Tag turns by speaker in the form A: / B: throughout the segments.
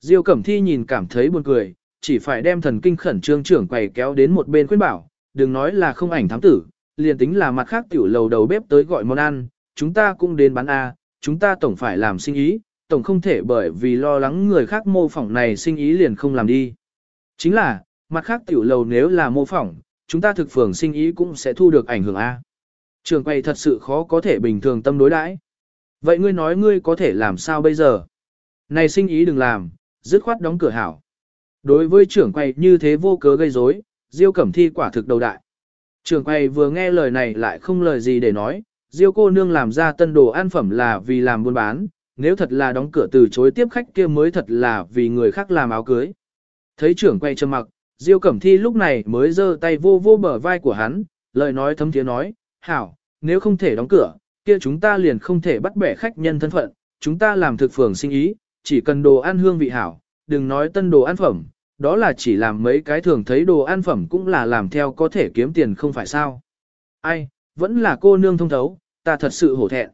A: Diêu Cẩm Thi nhìn cảm thấy buồn cười, chỉ phải đem thần kinh khẩn trương trưởng quầy kéo đến một bên khuyên bảo, đừng nói là không ảnh thám tử, liền tính là mặt khác tiểu lầu đầu bếp tới gọi món ăn, chúng ta cũng đến bán A, chúng ta tổng phải làm sinh ý, tổng không thể bởi vì lo lắng người khác mô phỏng này sinh ý liền không làm đi. Chính là, mặt khác tiểu lầu nếu là mô phỏng, chúng ta thực phường sinh ý cũng sẽ thu được ảnh hưởng A. Trường quay thật sự khó có thể bình thường tâm đối đãi. Vậy ngươi nói ngươi có thể làm sao bây giờ? Này sinh ý đừng làm, dứt khoát đóng cửa hảo. Đối với trưởng quay như thế vô cớ gây rối, Diêu Cẩm Thi quả thực đầu đại. Trưởng quay vừa nghe lời này lại không lời gì để nói, Diêu cô nương làm ra tân đồ ăn phẩm là vì làm buôn bán, nếu thật là đóng cửa từ chối tiếp khách kia mới thật là vì người khác làm áo cưới. Thấy trưởng quay trầm mặc, Diêu Cẩm Thi lúc này mới giơ tay vô vô bờ vai của hắn, lời nói thấm tiếng nói, hảo, nếu không thể đóng cửa, kia chúng ta liền không thể bắt bẻ khách nhân thân phận, chúng ta làm thực phường sinh ý, chỉ cần đồ ăn hương vị hảo, đừng nói tân đồ ăn phẩm, đó là chỉ làm mấy cái thường thấy đồ ăn phẩm cũng là làm theo có thể kiếm tiền không phải sao. Ai, vẫn là cô nương thông thấu, ta thật sự hổ thẹn.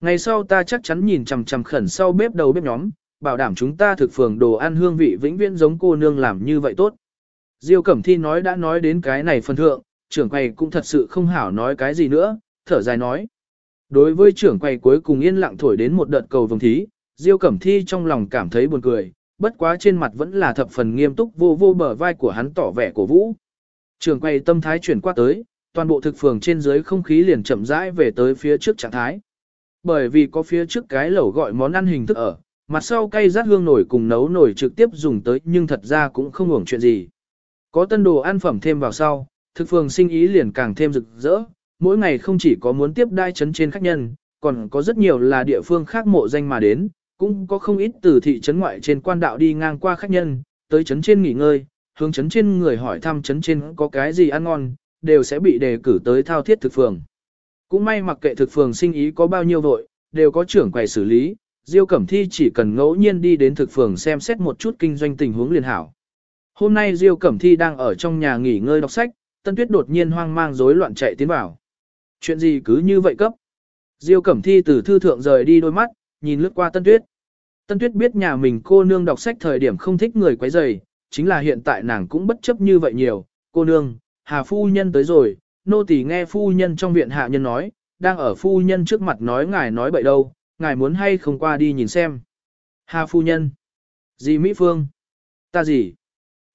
A: Ngày sau ta chắc chắn nhìn chằm chằm khẩn sau bếp đầu bếp nhóm, bảo đảm chúng ta thực phường đồ ăn hương vị vĩnh viễn giống cô nương làm như vậy tốt. Diêu Cẩm Thi nói đã nói đến cái này phần thượng, trưởng quầy cũng thật sự không hảo nói cái gì nữa, thở dài nói. Đối với trưởng quầy cuối cùng yên lặng thổi đến một đợt cầu vồng thí, Diêu Cẩm Thi trong lòng cảm thấy buồn cười, bất quá trên mặt vẫn là thập phần nghiêm túc vô vô bờ vai của hắn tỏ vẻ cổ vũ. Trường quay tâm thái chuyển qua tới, toàn bộ thực phường trên dưới không khí liền chậm rãi về tới phía trước trạng thái. Bởi vì có phía trước cái lẩu gọi món ăn hình thức ở, mặt sau cây rát hương nổi cùng nấu nổi trực tiếp dùng tới nhưng thật ra cũng không hưởng chuyện gì. Có tân đồ ăn phẩm thêm vào sau, thực phường sinh ý liền càng thêm rực rỡ, mỗi ngày không chỉ có muốn tiếp đai chấn trên khách nhân, còn có rất nhiều là địa phương khác mộ danh mà đến, cũng có không ít từ thị trấn ngoại trên quan đạo đi ngang qua khách nhân, tới trấn trên nghỉ ngơi, hướng trấn trên người hỏi thăm trấn trên có cái gì ăn ngon, đều sẽ bị đề cử tới thao thiết thực phường. Cũng may mặc kệ thực phường sinh ý có bao nhiêu vội, đều có trưởng quầy xử lý, Diêu Cẩm Thi chỉ cần ngẫu nhiên đi đến thực phường xem xét một chút kinh doanh tình huống liền hảo. Hôm nay Diêu Cẩm Thi đang ở trong nhà nghỉ ngơi đọc sách, Tân Tuyết đột nhiên hoang mang rối loạn chạy tiến vào. Chuyện gì cứ như vậy cấp? Diêu Cẩm Thi từ thư thượng rời đi đôi mắt, nhìn lướt qua Tân Tuyết. Tân Tuyết biết nhà mình cô nương đọc sách thời điểm không thích người quấy rầy, chính là hiện tại nàng cũng bất chấp như vậy nhiều. Cô nương, Hà Phu Nhân tới rồi, nô tỳ nghe Phu Nhân trong viện hạ nhân nói, đang ở Phu Nhân trước mặt nói ngài nói bậy đâu, ngài muốn hay không qua đi nhìn xem. Hà Phu Nhân. Gì Mỹ Phương? Ta gì?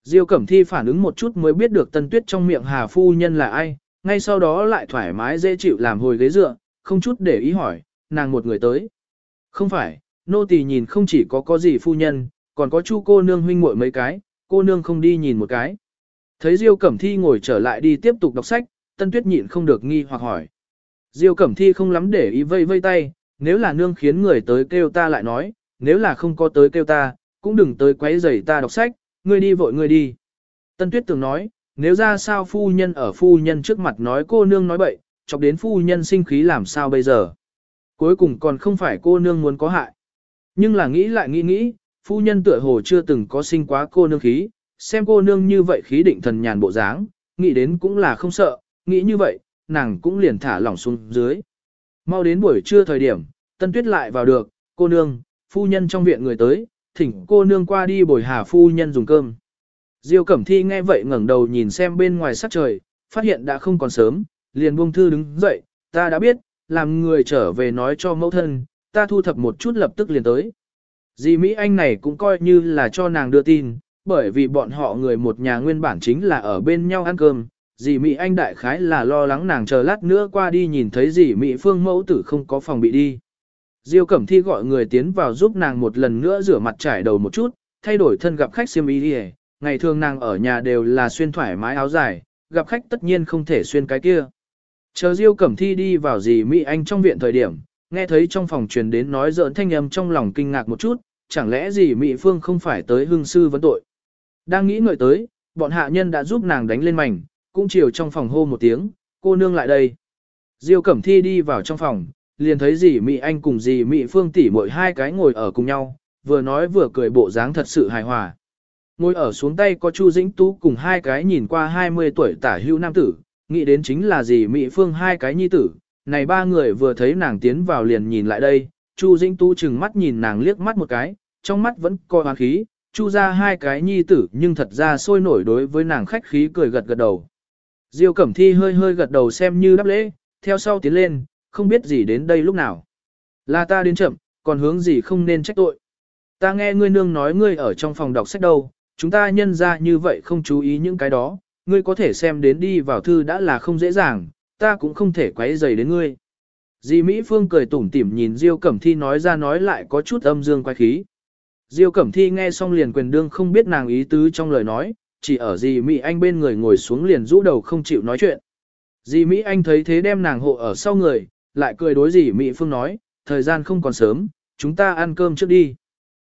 A: Diêu Cẩm Thi phản ứng một chút mới biết được Tân Tuyết trong miệng Hà Phu Nhân là ai, ngay sau đó lại thoải mái dễ chịu làm hồi ghế dựa, không chút để ý hỏi, nàng một người tới. Không phải, nô tỳ nhìn không chỉ có có gì phu nhân, còn có chu cô nương huynh muội mấy cái, cô nương không đi nhìn một cái. Thấy Diêu Cẩm Thi ngồi trở lại đi tiếp tục đọc sách, Tân Tuyết nhịn không được nghi hoặc hỏi. Diêu Cẩm Thi không lắm để ý vây vây tay, nếu là nương khiến người tới kêu ta lại nói, nếu là không có tới kêu ta, cũng đừng tới quấy rầy ta đọc sách, ngươi đi vội ngươi đi. Tân Tuyết từng nói, nếu ra sao phu nhân ở phu nhân trước mặt nói cô nương nói bậy, chọc đến phu nhân sinh khí làm sao bây giờ. Cuối cùng còn không phải cô nương muốn có hại. Nhưng là nghĩ lại nghĩ nghĩ, phu nhân tựa hồ chưa từng có sinh quá cô nương khí, xem cô nương như vậy khí định thần nhàn bộ dáng, nghĩ đến cũng là không sợ, nghĩ như vậy, nàng cũng liền thả lỏng xuống dưới. Mau đến buổi trưa thời điểm, tân tuyết lại vào được, cô nương, phu nhân trong viện người tới, thỉnh cô nương qua đi bồi hà phu nhân dùng cơm. Diêu Cẩm Thi nghe vậy ngẩng đầu nhìn xem bên ngoài sắc trời, phát hiện đã không còn sớm, liền buông thư đứng dậy, ta đã biết, làm người trở về nói cho mẫu thân, ta thu thập một chút lập tức liền tới. Dì Mỹ Anh này cũng coi như là cho nàng đưa tin, bởi vì bọn họ người một nhà nguyên bản chính là ở bên nhau ăn cơm. Dì Mỹ Anh đại khái là lo lắng nàng chờ lát nữa qua đi nhìn thấy dì Mỹ Phương mẫu tử không có phòng bị đi. Diêu Cẩm Thi gọi người tiến vào giúp nàng một lần nữa rửa mặt trải đầu một chút, thay đổi thân gặp khách xiêm y đi ngày thường nàng ở nhà đều là xuyên thoải mái áo dài, gặp khách tất nhiên không thể xuyên cái kia. Chờ Diêu Cẩm Thi đi vào dì Mỹ Anh trong viện thời điểm, nghe thấy trong phòng truyền đến nói giỡn thanh âm trong lòng kinh ngạc một chút, chẳng lẽ dì Mỹ Phương không phải tới hương sư vấn tội. Đang nghĩ ngợi tới, bọn hạ nhân đã giúp nàng đánh lên mảnh, cũng chiều trong phòng hô một tiếng, cô nương lại đây. Diêu Cẩm Thi đi vào trong phòng, liền thấy dì Mỹ Anh cùng dì Mỹ Phương tỷ mỗi hai cái ngồi ở cùng nhau, vừa nói vừa cười bộ dáng thật sự hài hòa. Ngồi ở xuống tay có Chu Dĩnh Tú cùng hai cái nhìn qua 20 tuổi tả hưu nam tử, nghĩ đến chính là gì Mỹ Phương hai cái nhi tử. Này ba người vừa thấy nàng tiến vào liền nhìn lại đây, Chu Dĩnh tu chừng mắt nhìn nàng liếc mắt một cái, trong mắt vẫn coi hoang khí, chu ra hai cái nhi tử nhưng thật ra sôi nổi đối với nàng khách khí cười gật gật đầu. Diêu Cẩm Thi hơi hơi gật đầu xem như đáp lễ, theo sau tiến lên, không biết gì đến đây lúc nào. Là ta đến chậm, còn hướng gì không nên trách tội. Ta nghe ngươi nương nói ngươi ở trong phòng đọc sách đâu, chúng ta nhân ra như vậy không chú ý những cái đó, ngươi có thể xem đến đi vào thư đã là không dễ dàng, ta cũng không thể quấy rầy đến ngươi. Di Mỹ Phương cười tủm tỉm nhìn Diêu Cẩm Thi nói ra nói lại có chút âm dương quái khí. Diêu Cẩm Thi nghe xong liền quyền đương không biết nàng ý tứ trong lời nói, chỉ ở Di Mỹ Anh bên người ngồi xuống liền rũ đầu không chịu nói chuyện. Di Mỹ Anh thấy thế đem nàng hộ ở sau người, lại cười đối Di Mỹ Phương nói, thời gian không còn sớm, chúng ta ăn cơm trước đi.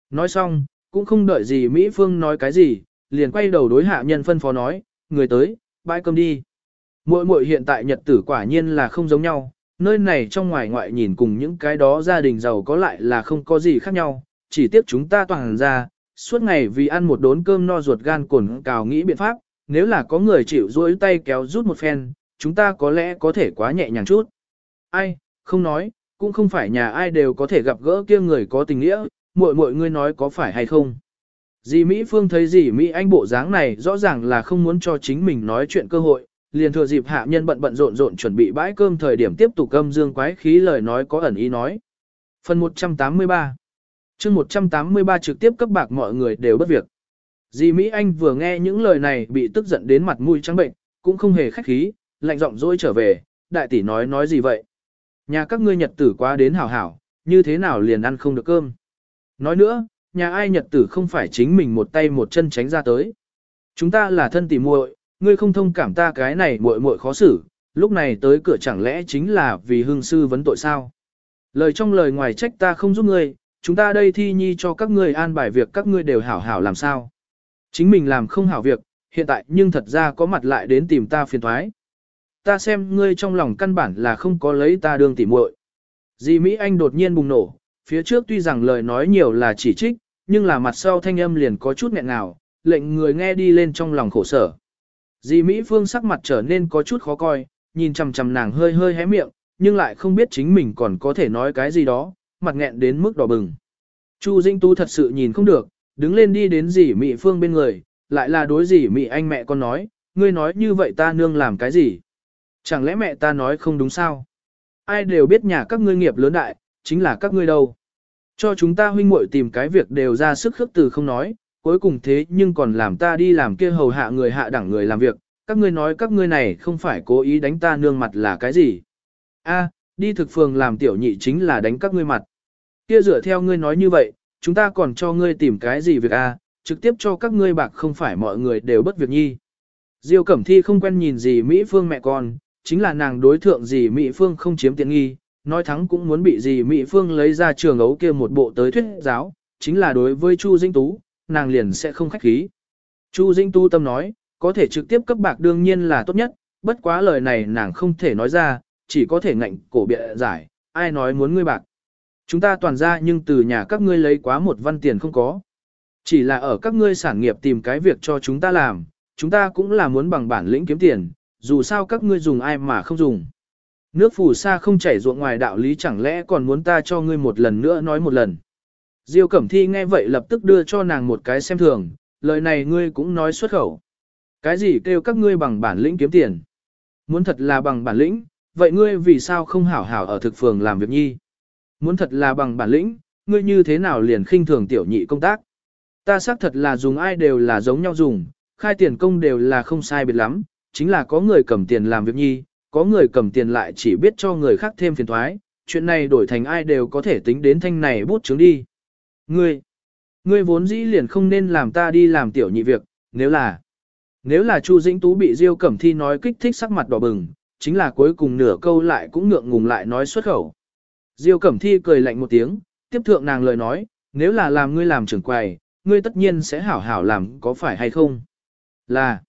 A: Nói xong, cũng không đợi Di Mỹ Phương nói cái gì, liền quay đầu đối hạ nhân phân phó nói, người tới, bãi cơm đi. Muội muội hiện tại nhật tử quả nhiên là không giống nhau, nơi này trong ngoài ngoại nhìn cùng những cái đó gia đình giàu có lại là không có gì khác nhau, chỉ tiếc chúng ta toàn ra, suốt ngày vì ăn một đốn cơm no ruột gan cồn cào nghĩ biện pháp, nếu là có người chịu duỗi tay kéo rút một phen, chúng ta có lẽ có thể quá nhẹ nhàng chút. Ai, không nói, cũng không phải nhà ai đều có thể gặp gỡ kia người có tình nghĩa, muội muội ngươi nói có phải hay không. Dì Mỹ Phương thấy dì Mỹ Anh bộ dáng này rõ ràng là không muốn cho chính mình nói chuyện cơ hội, liền thừa dịp hạ nhân bận bận rộn rộn chuẩn bị bãi cơm thời điểm tiếp tục âm dương quái khí lời nói có ẩn ý nói. Phần 183 chương 183 trực tiếp cấp bạc mọi người đều bất việc. Dì Mỹ Anh vừa nghe những lời này bị tức giận đến mặt mũi trắng bệnh, cũng không hề khách khí, lạnh giọng dỗi trở về, đại tỷ nói nói gì vậy? Nhà các ngươi nhật tử quá đến hảo hảo, như thế nào liền ăn không được cơm? Nói nữa, nhà ai nhật tử không phải chính mình một tay một chân tránh ra tới. Chúng ta là thân tỉ muội, ngươi không thông cảm ta cái này muội muội khó xử, lúc này tới cửa chẳng lẽ chính là vì hương sư vấn tội sao? Lời trong lời ngoài trách ta không giúp ngươi, chúng ta đây thi nhi cho các ngươi an bài việc các ngươi đều hảo hảo làm sao? Chính mình làm không hảo việc, hiện tại nhưng thật ra có mặt lại đến tìm ta phiền thoái. Ta xem ngươi trong lòng căn bản là không có lấy ta đương tỉ muội. Dì Mỹ Anh đột nhiên bùng nổ, phía trước tuy rằng lời nói nhiều là chỉ trích, nhưng là mặt sau thanh âm liền có chút nghẹn ngào, lệnh người nghe đi lên trong lòng khổ sở. Dì Mỹ Phương sắc mặt trở nên có chút khó coi, nhìn chằm chằm nàng hơi hơi hé miệng, nhưng lại không biết chính mình còn có thể nói cái gì đó, mặt nghẹn đến mức đỏ bừng. Chu Dinh Tu thật sự nhìn không được, đứng lên đi đến dì Mỹ Phương bên người, lại là đối dì Mỹ anh mẹ con nói, ngươi nói như vậy ta nương làm cái gì? Chẳng lẽ mẹ ta nói không đúng sao? Ai đều biết nhà các ngươi nghiệp lớn đại, chính là các ngươi đâu. Cho chúng ta huynh muội tìm cái việc đều ra sức khước từ không nói, cuối cùng thế nhưng còn làm ta đi làm kia hầu hạ người hạ đẳng người làm việc, các ngươi nói các ngươi này không phải cố ý đánh ta nương mặt là cái gì. A, đi thực phường làm tiểu nhị chính là đánh các ngươi mặt. Kia dựa theo ngươi nói như vậy, chúng ta còn cho ngươi tìm cái gì việc a, trực tiếp cho các ngươi bạc không phải mọi người đều bất việc nhi. Diêu Cẩm Thi không quen nhìn gì Mỹ Phương mẹ con, chính là nàng đối thượng gì Mỹ Phương không chiếm tiện nghi, nói thắng cũng muốn bị gì Mỹ Phương lấy ra trường ấu kia một bộ tới thuyết giáo, chính là đối với Chu Dinh Tú, nàng liền sẽ không khách khí. Chu Dinh Tú tâm nói, có thể trực tiếp cấp bạc đương nhiên là tốt nhất, bất quá lời này nàng không thể nói ra, chỉ có thể ngạnh cổ bịa giải, ai nói muốn ngươi bạc. Chúng ta toàn ra nhưng từ nhà các ngươi lấy quá một văn tiền không có. Chỉ là ở các ngươi sản nghiệp tìm cái việc cho chúng ta làm, chúng ta cũng là muốn bằng bản lĩnh kiếm tiền, dù sao các ngươi dùng ai mà không dùng. Nước phù sa không chảy ruộng ngoài đạo lý chẳng lẽ còn muốn ta cho ngươi một lần nữa nói một lần. Diêu Cẩm Thi nghe vậy lập tức đưa cho nàng một cái xem thường, lời này ngươi cũng nói xuất khẩu. Cái gì kêu các ngươi bằng bản lĩnh kiếm tiền? Muốn thật là bằng bản lĩnh, vậy ngươi vì sao không hảo hảo ở thực phường làm việc nhi? Muốn thật là bằng bản lĩnh, ngươi như thế nào liền khinh thường tiểu nhị công tác? Ta xác thật là dùng ai đều là giống nhau dùng, khai tiền công đều là không sai biệt lắm, chính là có người cầm tiền làm việc nhi, có người cầm tiền lại chỉ biết cho người khác thêm phiền thoái, chuyện này đổi thành ai đều có thể tính đến thanh này bút chứng đi. Ngươi, ngươi vốn dĩ liền không nên làm ta đi làm tiểu nhị việc, nếu là, nếu là Chu Dĩnh Tú bị Diêu Cẩm Thi nói kích thích sắc mặt đỏ bừng, chính là cuối cùng nửa câu lại cũng ngượng ngùng lại nói xuất khẩu. Diêu Cẩm Thi cười lạnh một tiếng, tiếp thượng nàng lời nói, nếu là làm ngươi làm trưởng quầy, ngươi tất nhiên sẽ hảo hảo làm có phải hay không? Là,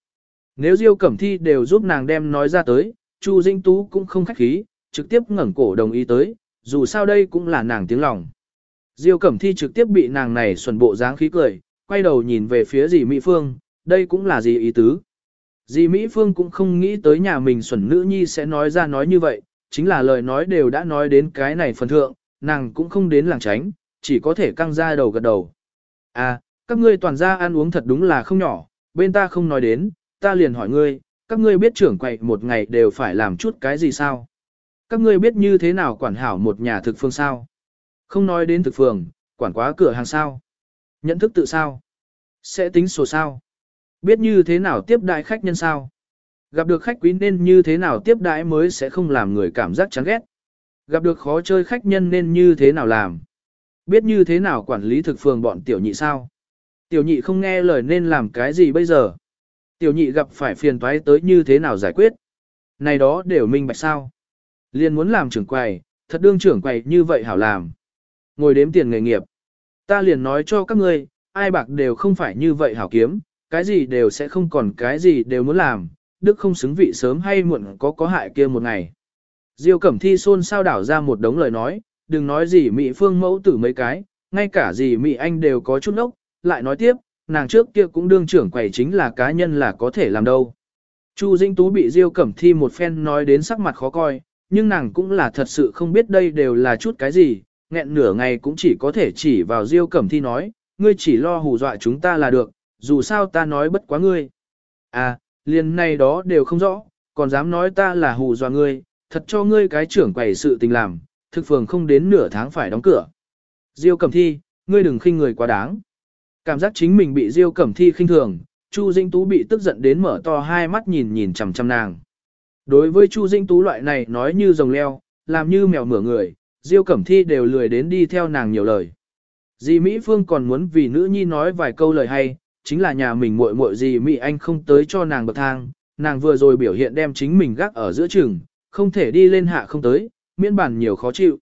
A: nếu Diêu Cẩm Thi đều giúp nàng đem nói ra tới, Chu Dĩnh Tú cũng không khách khí, trực tiếp ngẩng cổ đồng ý tới, dù sao đây cũng là nàng tiếng lòng. Diêu Cẩm Thi trực tiếp bị nàng này xuẩn bộ dáng khí cười, quay đầu nhìn về phía dì Mỹ Phương, đây cũng là gì ý tứ. Dì Mỹ Phương cũng không nghĩ tới nhà mình xuẩn nữ nhi sẽ nói ra nói như vậy, chính là lời nói đều đã nói đến cái này phần thượng, nàng cũng không đến làng tránh, chỉ có thể căng ra đầu gật đầu. À, Các ngươi toàn ra ăn uống thật đúng là không nhỏ, bên ta không nói đến, ta liền hỏi ngươi, các ngươi biết trưởng quầy một ngày đều phải làm chút cái gì sao? Các ngươi biết như thế nào quản hảo một nhà thực phương sao? Không nói đến thực phường, quản quá cửa hàng sao? Nhận thức tự sao? Sẽ tính sổ sao? Biết như thế nào tiếp đại khách nhân sao? Gặp được khách quý nên như thế nào tiếp đãi mới sẽ không làm người cảm giác chán ghét. Gặp được khó chơi khách nhân nên như thế nào làm. Biết như thế nào quản lý thực phường bọn tiểu nhị sao. Tiểu nhị không nghe lời nên làm cái gì bây giờ. Tiểu nhị gặp phải phiền toái tới như thế nào giải quyết. Này đó đều minh bạch sao. Liên muốn làm trưởng quầy, thật đương trưởng quầy như vậy hảo làm. Ngồi đếm tiền nghề nghiệp. Ta liền nói cho các ngươi, ai bạc đều không phải như vậy hảo kiếm, cái gì đều sẽ không còn cái gì đều muốn làm, đức không xứng vị sớm hay muộn có có hại kia một ngày. Diêu Cẩm Thi xôn sao đảo ra một đống lời nói, đừng nói gì Mỹ Phương mẫu tử mấy cái, ngay cả gì Mỹ Anh đều có chút ốc, lại nói tiếp, nàng trước kia cũng đương trưởng quầy chính là cá nhân là có thể làm đâu. Chu Dĩnh Tú bị Diêu Cẩm Thi một phen nói đến sắc mặt khó coi, nhưng nàng cũng là thật sự không biết đây đều là chút cái gì, nghẹn nửa ngày cũng chỉ có thể chỉ vào Diêu Cẩm Thi nói, ngươi chỉ lo hù dọa chúng ta là được, dù sao ta nói bất quá ngươi. À, liền này đó đều không rõ, còn dám nói ta là hù dọa ngươi, thật cho ngươi cái trưởng quầy sự tình làm, thực phường không đến nửa tháng phải đóng cửa. Diêu Cẩm Thi, ngươi đừng khinh người quá đáng. Cảm giác chính mình bị Diêu Cẩm Thi khinh thường, Chu Dĩnh Tú bị tức giận đến mở to hai mắt nhìn nhìn chằm chằm nàng. Đối với Chu Dĩnh Tú loại này nói như rồng leo, làm như mèo mửa người, Diêu Cẩm Thi đều lười đến đi theo nàng nhiều lời. Dì Mỹ Phương còn muốn vì nữ nhi nói vài câu lời hay, chính là nhà mình muội muội gì Mỹ Anh không tới cho nàng bậc thang, nàng vừa rồi biểu hiện đem chính mình gác ở giữa chừng, không thể đi lên hạ không tới, miễn bản nhiều khó chịu.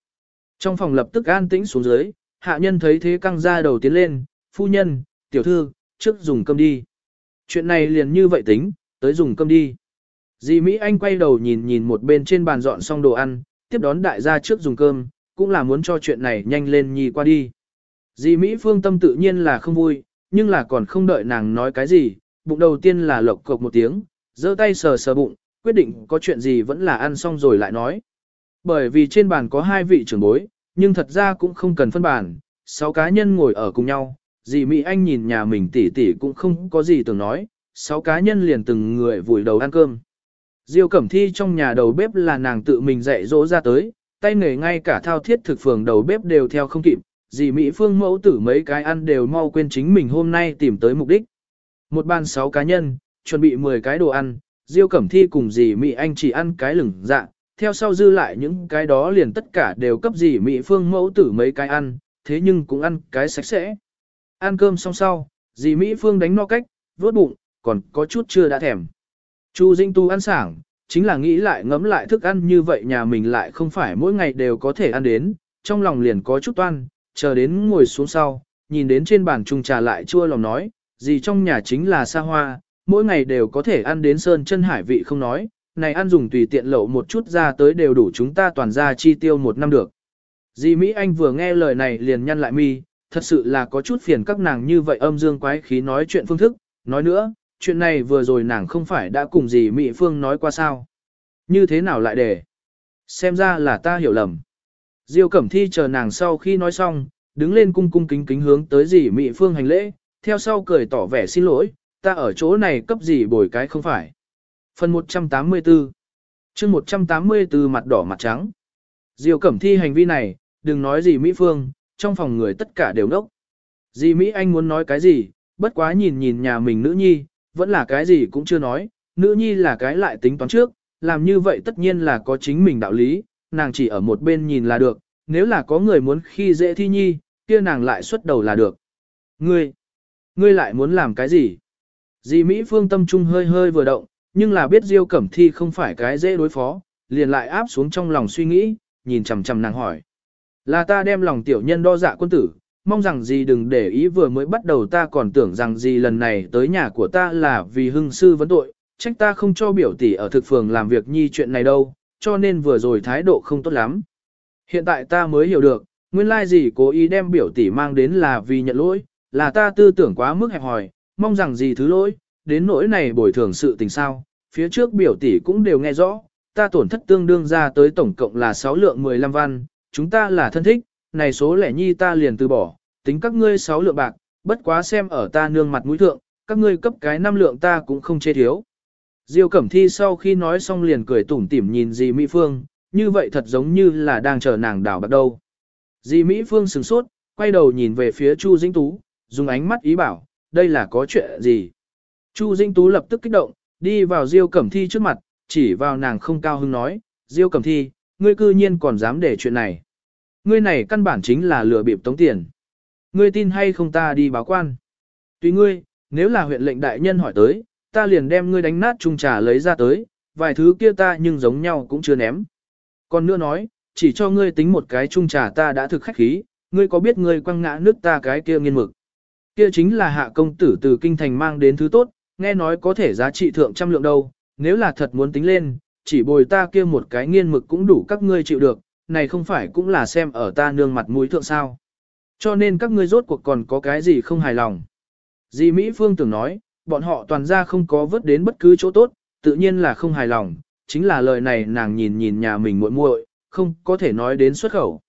A: Trong phòng lập tức an tĩnh xuống dưới, hạ nhân thấy thế căng ra đầu tiến lên, phu nhân, tiểu thư, trước dùng cơm đi. Chuyện này liền như vậy tính, tới dùng cơm đi. Dì Mỹ Anh quay đầu nhìn nhìn một bên trên bàn dọn xong đồ ăn, tiếp đón đại gia trước dùng cơm, cũng là muốn cho chuyện này nhanh lên nhì qua đi. Dì Mỹ Phương tâm tự nhiên là không vui, nhưng là còn không đợi nàng nói cái gì, bụng đầu tiên là lộc cộc một tiếng, giơ tay sờ sờ bụng, quyết định có chuyện gì vẫn là ăn xong rồi lại nói. Bởi vì trên bàn có hai vị trưởng bối, nhưng thật ra cũng không cần phân bàn, sáu cá nhân ngồi ở cùng nhau, dì Mỹ Anh nhìn nhà mình tỉ tỉ cũng không có gì tưởng nói, sáu cá nhân liền từng người vùi đầu ăn cơm. Diêu Cẩm Thi trong nhà đầu bếp là nàng tự mình dạy dỗ ra tới, tay nghề ngay cả thao thiết thực phường đầu bếp đều theo không kịp, dì Mỹ Phương mẫu tử mấy cái ăn đều mau quên chính mình hôm nay tìm tới mục đích. Một bàn sáu cá nhân, chuẩn bị 10 cái đồ ăn, Diêu Cẩm Thi cùng dì Mỹ Anh chỉ ăn cái lửng dạ, theo sau dư lại những cái đó liền tất cả đều cấp dì Mỹ Phương mẫu tử mấy cái ăn, thế nhưng cũng ăn cái sạch sẽ. Ăn cơm xong sau, dì Mỹ Phương đánh no cách, vớt bụng, còn có chút chưa đã thèm. Chu Dinh Tu ăn sảng, chính là nghĩ lại ngấm lại thức ăn như vậy nhà mình lại không phải mỗi ngày đều có thể ăn đến, trong lòng liền có chút toan, chờ đến ngồi xuống sau, nhìn đến trên bàn trung trà lại chua lòng nói, gì trong nhà chính là xa hoa, mỗi ngày đều có thể ăn đến sơn chân hải vị không nói, này ăn dùng tùy tiện lẩu một chút ra tới đều đủ chúng ta toàn ra chi tiêu một năm được. Dì Mỹ Anh vừa nghe lời này liền nhăn lại mi, thật sự là có chút phiền các nàng như vậy âm dương quái khí nói chuyện phương thức, nói nữa, chuyện này vừa rồi nàng không phải đã cùng gì Mỹ Phương nói qua sao. Như thế nào lại để? Xem ra là ta hiểu lầm. Diêu Cẩm Thi chờ nàng sau khi nói xong, đứng lên cung cung kính kính hướng tới dì Mỹ Phương hành lễ, theo sau cười tỏ vẻ xin lỗi, ta ở chỗ này cấp gì bồi cái không phải. Phần 184 chương 184 mặt đỏ mặt trắng. Diêu Cẩm Thi hành vi này, đừng nói gì Mỹ Phương, trong phòng người tất cả đều nốc. Di Mỹ Anh muốn nói cái gì, bất quá nhìn nhìn nhà mình nữ nhi, vẫn là cái gì cũng chưa nói, nữ nhi là cái lại tính toán trước, làm như vậy tất nhiên là có chính mình đạo lý, nàng chỉ ở một bên nhìn là được, nếu là có người muốn khi dễ thi nhi, kia nàng lại xuất đầu là được. Ngươi, ngươi lại muốn làm cái gì? Di Mỹ Phương tâm trung hơi hơi vừa động, nhưng là biết Diêu Cẩm Thi không phải cái dễ đối phó, liền lại áp xuống trong lòng suy nghĩ, nhìn chằm chằm nàng hỏi. Là ta đem lòng tiểu nhân đo dạ quân tử, mong rằng gì đừng để ý vừa mới bắt đầu ta còn tưởng rằng gì lần này tới nhà của ta là vì hưng sư vấn tội, trách ta không cho biểu tỷ ở thực phường làm việc nhi chuyện này đâu, cho nên vừa rồi thái độ không tốt lắm. Hiện tại ta mới hiểu được, nguyên lai gì cố ý đem biểu tỷ mang đến là vì nhận lỗi, là ta tư tưởng quá mức hẹp hòi, mong rằng gì thứ lỗi, đến nỗi này bồi thường sự tình sao, phía trước biểu tỷ cũng đều nghe rõ, ta tổn thất tương đương ra tới tổng cộng là 6 lượng 15 văn, chúng ta là thân thích, này số lẻ nhi ta liền từ bỏ, tính các ngươi 6 lượng bạc, bất quá xem ở ta nương mặt mũi thượng, các ngươi cấp cái năm lượng ta cũng không chê thiếu. Diêu Cẩm Thi sau khi nói xong liền cười tủm tỉm nhìn dì Mỹ Phương, như vậy thật giống như là đang chờ nàng đảo bắt đâu. Dì Mỹ Phương sừng sốt, quay đầu nhìn về phía Chu Dĩnh Tú, dùng ánh mắt ý bảo, đây là có chuyện gì. Chu Dĩnh Tú lập tức kích động, đi vào Diêu Cẩm Thi trước mặt, chỉ vào nàng không cao hứng nói, Diêu Cẩm Thi, ngươi cư nhiên còn dám để chuyện này. Ngươi này căn bản chính là lừa bịp tống tiền. Ngươi tin hay không ta đi báo quan. Tùy ngươi, nếu là huyện lệnh đại nhân hỏi tới, ta liền đem ngươi đánh nát chung trà lấy ra tới, vài thứ kia ta nhưng giống nhau cũng chưa ném. Còn nữa nói, chỉ cho ngươi tính một cái chung trà ta đã thực khách khí, ngươi có biết ngươi quăng ngã nước ta cái kia nghiên mực. Kia chính là hạ công tử từ kinh thành mang đến thứ tốt, nghe nói có thể giá trị thượng trăm lượng đâu, nếu là thật muốn tính lên, chỉ bồi ta kia một cái nghiên mực cũng đủ các ngươi chịu được, này không phải cũng là xem ở ta nương mặt mũi thượng sao. Cho nên các ngươi rốt cuộc còn có cái gì không hài lòng. Di Mỹ Phương tưởng nói, bọn họ toàn ra không có vớt đến bất cứ chỗ tốt, tự nhiên là không hài lòng, chính là lời này nàng nhìn nhìn nhà mình muội muội, không có thể nói đến xuất khẩu.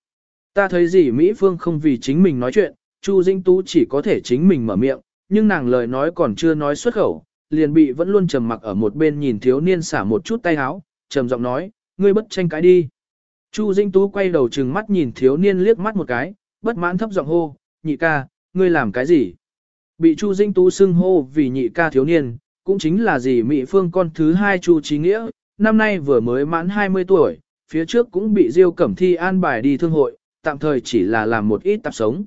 A: Ta thấy gì Mỹ Phương không vì chính mình nói chuyện, Chu Dĩnh Tú chỉ có thể chính mình mở miệng, nhưng nàng lời nói còn chưa nói xuất khẩu, liền bị vẫn luôn trầm mặc ở một bên nhìn thiếu niên xả một chút tay áo, trầm giọng nói, ngươi bất tranh cãi đi. Chu Dĩnh Tú quay đầu trừng mắt nhìn thiếu niên liếc mắt một cái, bất mãn thấp giọng hô, nhị ca, ngươi làm cái gì? Bị Chu Dĩnh Tú xưng hô vì nhị ca thiếu niên, cũng chính là gì Mỹ Phương con thứ hai Chu Trí Nghĩa, năm nay vừa mới mãn 20 tuổi, phía trước cũng bị Diêu Cẩm Thi an bài đi thương hội, tạm thời chỉ là làm một ít tạp sống.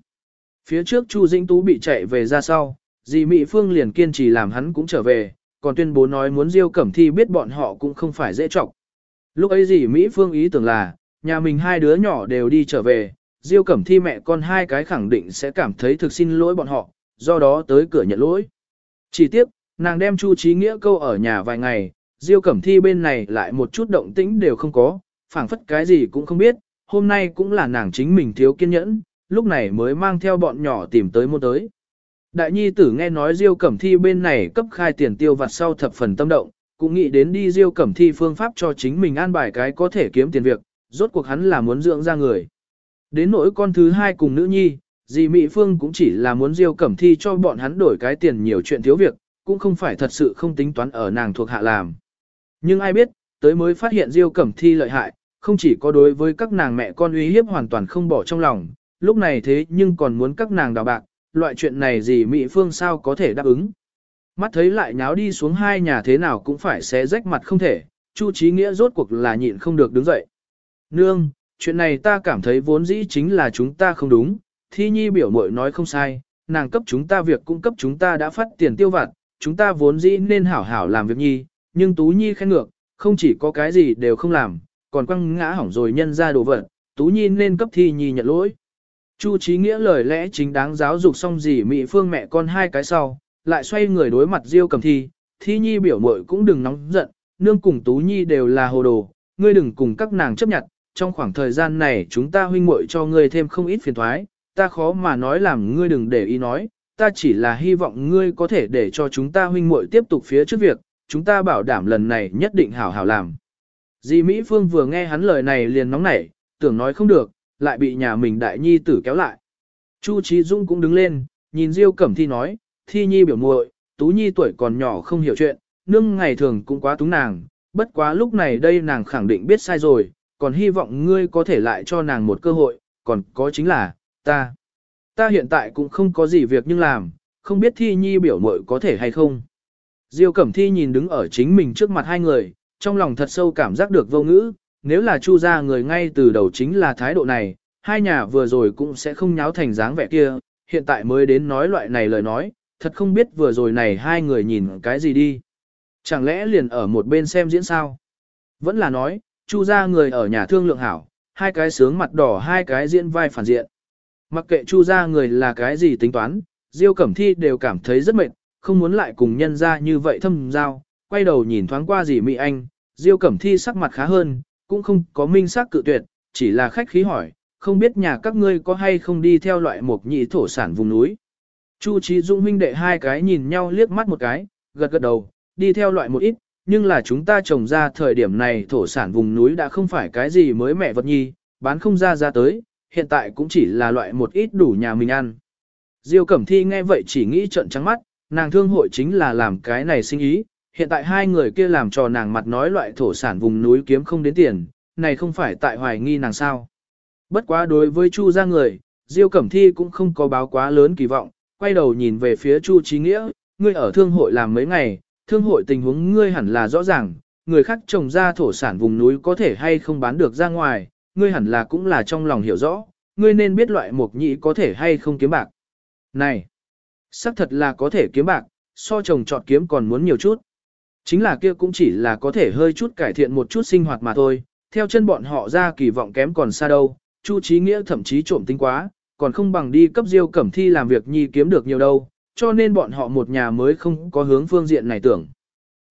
A: Phía trước Chu Dĩnh Tú bị chạy về ra sau, dì Mỹ Phương liền kiên trì làm hắn cũng trở về, còn tuyên bố nói muốn Diêu Cẩm Thi biết bọn họ cũng không phải dễ trọng. Lúc ấy dì Mỹ Phương ý tưởng là, nhà mình hai đứa nhỏ đều đi trở về, Diêu Cẩm Thi mẹ con hai cái khẳng định sẽ cảm thấy thực xin lỗi bọn họ, do đó tới cửa nhận lỗi. Chỉ tiếp, nàng đem Chu Trí Nghĩa câu ở nhà vài ngày, Diêu Cẩm Thi bên này lại một chút động tĩnh đều không có, phảng phất cái gì cũng không biết, hôm nay cũng là nàng chính mình thiếu kiên nhẫn, lúc này mới mang theo bọn nhỏ tìm tới mua tới. Đại nhi tử nghe nói Diêu Cẩm Thi bên này cấp khai tiền tiêu vặt sau thập phần tâm động, cũng nghĩ đến đi Diêu Cẩm Thi phương pháp cho chính mình an bài cái có thể kiếm tiền việc, rốt cuộc hắn là muốn dưỡng ra người. Đến nỗi con thứ hai cùng nữ nhi, dì Mỹ Phương cũng chỉ là muốn Diêu Cẩm Thi cho bọn hắn đổi cái tiền nhiều chuyện thiếu việc, cũng không phải thật sự không tính toán ở nàng thuộc hạ làm. Nhưng ai biết, tới mới phát hiện Diêu Cẩm Thi lợi hại, không chỉ có đối với các nàng mẹ con uy hiếp hoàn toàn không bỏ trong lòng, lúc này thế nhưng còn muốn các nàng đào bạc, loại chuyện này gì Mỹ Phương sao có thể đáp ứng. Mắt thấy lại nháo đi xuống hai nhà thế nào cũng phải xé rách mặt không thể, Chu Chí Nghĩa rốt cuộc là nhịn không được đứng dậy. Nương, chuyện này ta cảm thấy vốn dĩ chính là chúng ta không đúng, thi nhi biểu mội nói không sai, nàng cấp chúng ta việc cung cấp chúng ta đã phát tiền tiêu vặt, chúng ta vốn dĩ nên hảo hảo làm việc nhi, nhưng Tú Nhi khen ngược, không chỉ có cái gì đều không làm, còn quăng ngã hỏng rồi nhân ra đồ vật, Tú Nhi nên cấp thi nhi nhận lỗi. Chu Chí Nghĩa lời lẽ chính đáng giáo dục xong gì Mỹ Phương mẹ con hai cái sau, lại xoay người đối mặt Diêu Cầm Thi, Thi Nhi biểu muội cũng đừng nóng giận, nương cùng Tú Nhi đều là hồ đồ, ngươi đừng cùng các nàng chấp nhận, trong khoảng thời gian này chúng ta huynh muội cho ngươi thêm không ít phiền toái, ta khó mà nói làm ngươi đừng để ý nói, ta chỉ là hy vọng ngươi có thể để cho chúng ta huynh muội tiếp tục phía trước việc, chúng ta bảo đảm lần này nhất định hảo hảo làm. Dì Mỹ Phương vừa nghe hắn lời này liền nóng nảy, tưởng nói không được, lại bị nhà mình đại nhi tử kéo lại. Chu Trí Dung cũng đứng lên, nhìn Diêu Cẩm Thi nói, Thi Nhi biểu muội, Tú Nhi tuổi còn nhỏ không hiểu chuyện, nương ngày thường cũng quá túng nàng, bất quá lúc này đây nàng khẳng định biết sai rồi, còn hy vọng ngươi có thể lại cho nàng một cơ hội, còn có chính là, ta. Ta hiện tại cũng không có gì việc nhưng làm, không biết Thi Nhi biểu muội có thể hay không. Diêu Cẩm Thi nhìn đứng ở chính mình trước mặt hai người, trong lòng thật sâu cảm giác được vô ngữ, nếu là Chu gia người ngay từ đầu chính là thái độ này, hai nhà vừa rồi cũng sẽ không nháo thành dáng vẻ kia, hiện tại mới đến nói loại này lời nói, thật không biết vừa rồi này hai người nhìn cái gì đi. Chẳng lẽ liền ở một bên xem diễn sao? Vẫn là nói, Chu gia người ở nhà thương lượng hảo, hai cái sướng mặt đỏ hai cái diễn vai phản diện. Mặc kệ Chu gia người là cái gì tính toán, Diêu Cẩm Thi đều cảm thấy rất mệt, không muốn lại cùng nhân ra như vậy thâm giao, quay đầu nhìn thoáng qua gì Mỹ Anh, Diêu Cẩm Thi sắc mặt khá hơn, cũng không có minh xác cự tuyệt, chỉ là khách khí hỏi, không biết nhà các ngươi có hay không đi theo loại mục nhị thổ sản vùng núi. Chu Trí dũng huynh đệ hai cái nhìn nhau liếc mắt một cái, gật gật đầu, đi theo loại một ít, nhưng là chúng ta trồng ra thời điểm này thổ sản vùng núi đã không phải cái gì mới mẹ vật nhi, bán không ra ra tới, hiện tại cũng chỉ là loại một ít đủ nhà mình ăn. Diêu Cẩm Thi nghe vậy chỉ nghĩ trợn trắng mắt, nàng thương hội chính là làm cái này sinh ý, hiện tại hai người kia làm cho nàng mặt nói loại thổ sản vùng núi kiếm không đến tiền, này không phải tại hoài nghi nàng sao. Bất quá đối với Chu gia người, Diêu Cẩm Thi cũng không có báo quá lớn kỳ vọng, quay đầu nhìn về phía Chu trí Nghĩa, ngươi ở thương hội làm mấy ngày, thương hội tình huống ngươi hẳn là rõ ràng, người khác trồng ra thổ sản vùng núi có thể hay không bán được ra ngoài, ngươi hẳn là cũng là trong lòng hiểu rõ, ngươi nên biết loại mộc nhị có thể hay không kiếm bạc. Này, xác thật là có thể kiếm bạc, so trồng trọt kiếm còn muốn nhiều chút. Chính là kia cũng chỉ là có thể hơi chút cải thiện một chút sinh hoạt mà thôi, theo chân bọn họ ra kỳ vọng kém còn xa đâu, Chu Chí Nghĩa thậm chí trộm tính quá, còn không bằng đi cấp Diêu Cẩm Thi làm việc nhi kiếm được nhiều đâu, cho nên bọn họ một nhà mới không có hướng phương diện này tưởng.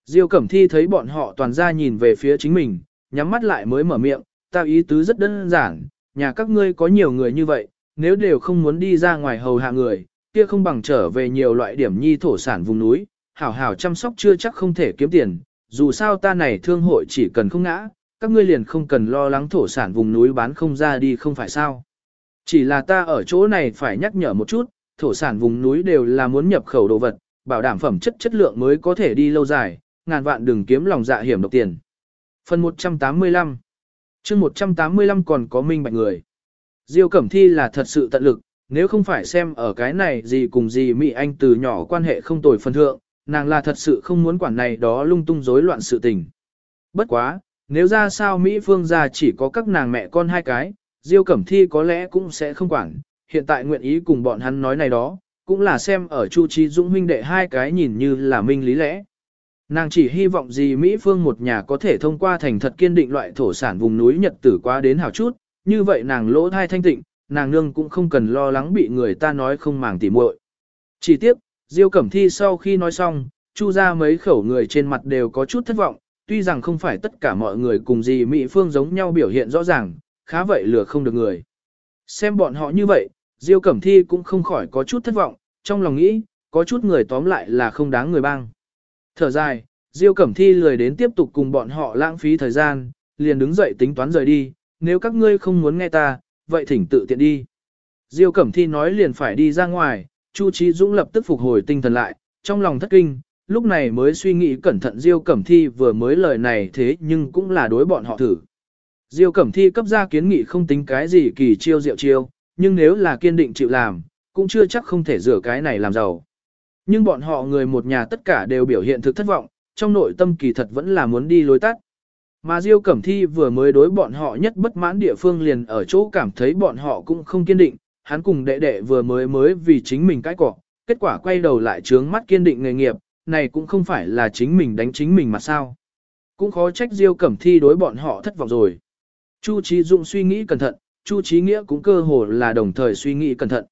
A: Diêu Cẩm Thi thấy bọn họ toàn ra nhìn về phía chính mình, nhắm mắt lại mới mở miệng, ta ý tứ rất đơn giản, nhà các ngươi có nhiều người như vậy, nếu đều không muốn đi ra ngoài hầu hạ người, kia không bằng trở về nhiều loại điểm nhi thổ sản vùng núi, hảo hảo chăm sóc chưa chắc không thể kiếm tiền, dù sao ta này thương hội chỉ cần không ngã, các ngươi liền không cần lo lắng thổ sản vùng núi bán không ra đi không phải sao. Chỉ là ta ở chỗ này phải nhắc nhở một chút, thổ sản vùng núi đều là muốn nhập khẩu đồ vật, bảo đảm phẩm chất chất lượng mới có thể đi lâu dài, ngàn vạn đừng kiếm lòng dạ hiểm độc tiền. Phần 185 chương 185 còn có minh bạch người. Diêu Cẩm Thi là thật sự tận lực, nếu không phải xem ở cái này gì cùng gì Mỹ Anh từ nhỏ quan hệ không tồi phân thượng, nàng là thật sự không muốn quản này đó lung tung rối loạn sự tình. Bất quá, nếu ra sao Mỹ Phương gia chỉ có các nàng mẹ con hai cái, Diêu Cẩm Thi có lẽ cũng sẽ không quản, hiện tại nguyện ý cùng bọn hắn nói này đó, cũng là xem ở Chu Trí Dũng huynh đệ hai cái nhìn như là minh lý lẽ. Nàng chỉ hy vọng gì Mỹ Phương một nhà có thể thông qua thành thật kiên định loại thổ sản vùng núi Nhật tử qua đến hào chút, như vậy nàng lỗ thai thanh tịnh, nàng nương cũng không cần lo lắng bị người ta nói không màng tỉ muội. Chỉ tiếp, Diêu Cẩm Thi sau khi nói xong, chu ra mấy khẩu người trên mặt đều có chút thất vọng, tuy rằng không phải tất cả mọi người cùng gì Mỹ Phương giống nhau biểu hiện rõ ràng, khá vậy lừa không được người. Xem bọn họ như vậy, Diêu Cẩm Thi cũng không khỏi có chút thất vọng, trong lòng nghĩ, có chút người tóm lại là không đáng người băng. Thở dài, Diêu Cẩm Thi lười đến tiếp tục cùng bọn họ lãng phí thời gian, liền đứng dậy tính toán rời đi, nếu các ngươi không muốn nghe ta, vậy thỉnh tự tiện đi. Diêu Cẩm Thi nói liền phải đi ra ngoài, Chu Trí Dũng lập tức phục hồi tinh thần lại, trong lòng thất kinh, lúc này mới suy nghĩ cẩn thận Diêu Cẩm Thi vừa mới lời này thế nhưng cũng là đối bọn họ thử. Diêu Cẩm Thi cấp ra kiến nghị không tính cái gì kỳ chiêu diệu chiêu, nhưng nếu là kiên định chịu làm, cũng chưa chắc không thể rửa cái này làm giàu. Nhưng bọn họ người một nhà tất cả đều biểu hiện thực thất vọng, trong nội tâm kỳ thật vẫn là muốn đi lối tắt. Mà Diêu Cẩm Thi vừa mới đối bọn họ nhất bất mãn địa phương liền ở chỗ cảm thấy bọn họ cũng không kiên định, hắn cùng đệ đệ vừa mới mới vì chính mình cãi cọ, kết quả quay đầu lại trướng mắt kiên định nghề nghiệp, này cũng không phải là chính mình đánh chính mình mà sao. Cũng khó trách Diêu Cẩm Thi đối bọn họ thất vọng rồi. Chu Trí Dụng suy nghĩ cẩn thận, Chu Trí Nghĩa cũng cơ hồ là đồng thời suy nghĩ cẩn thận.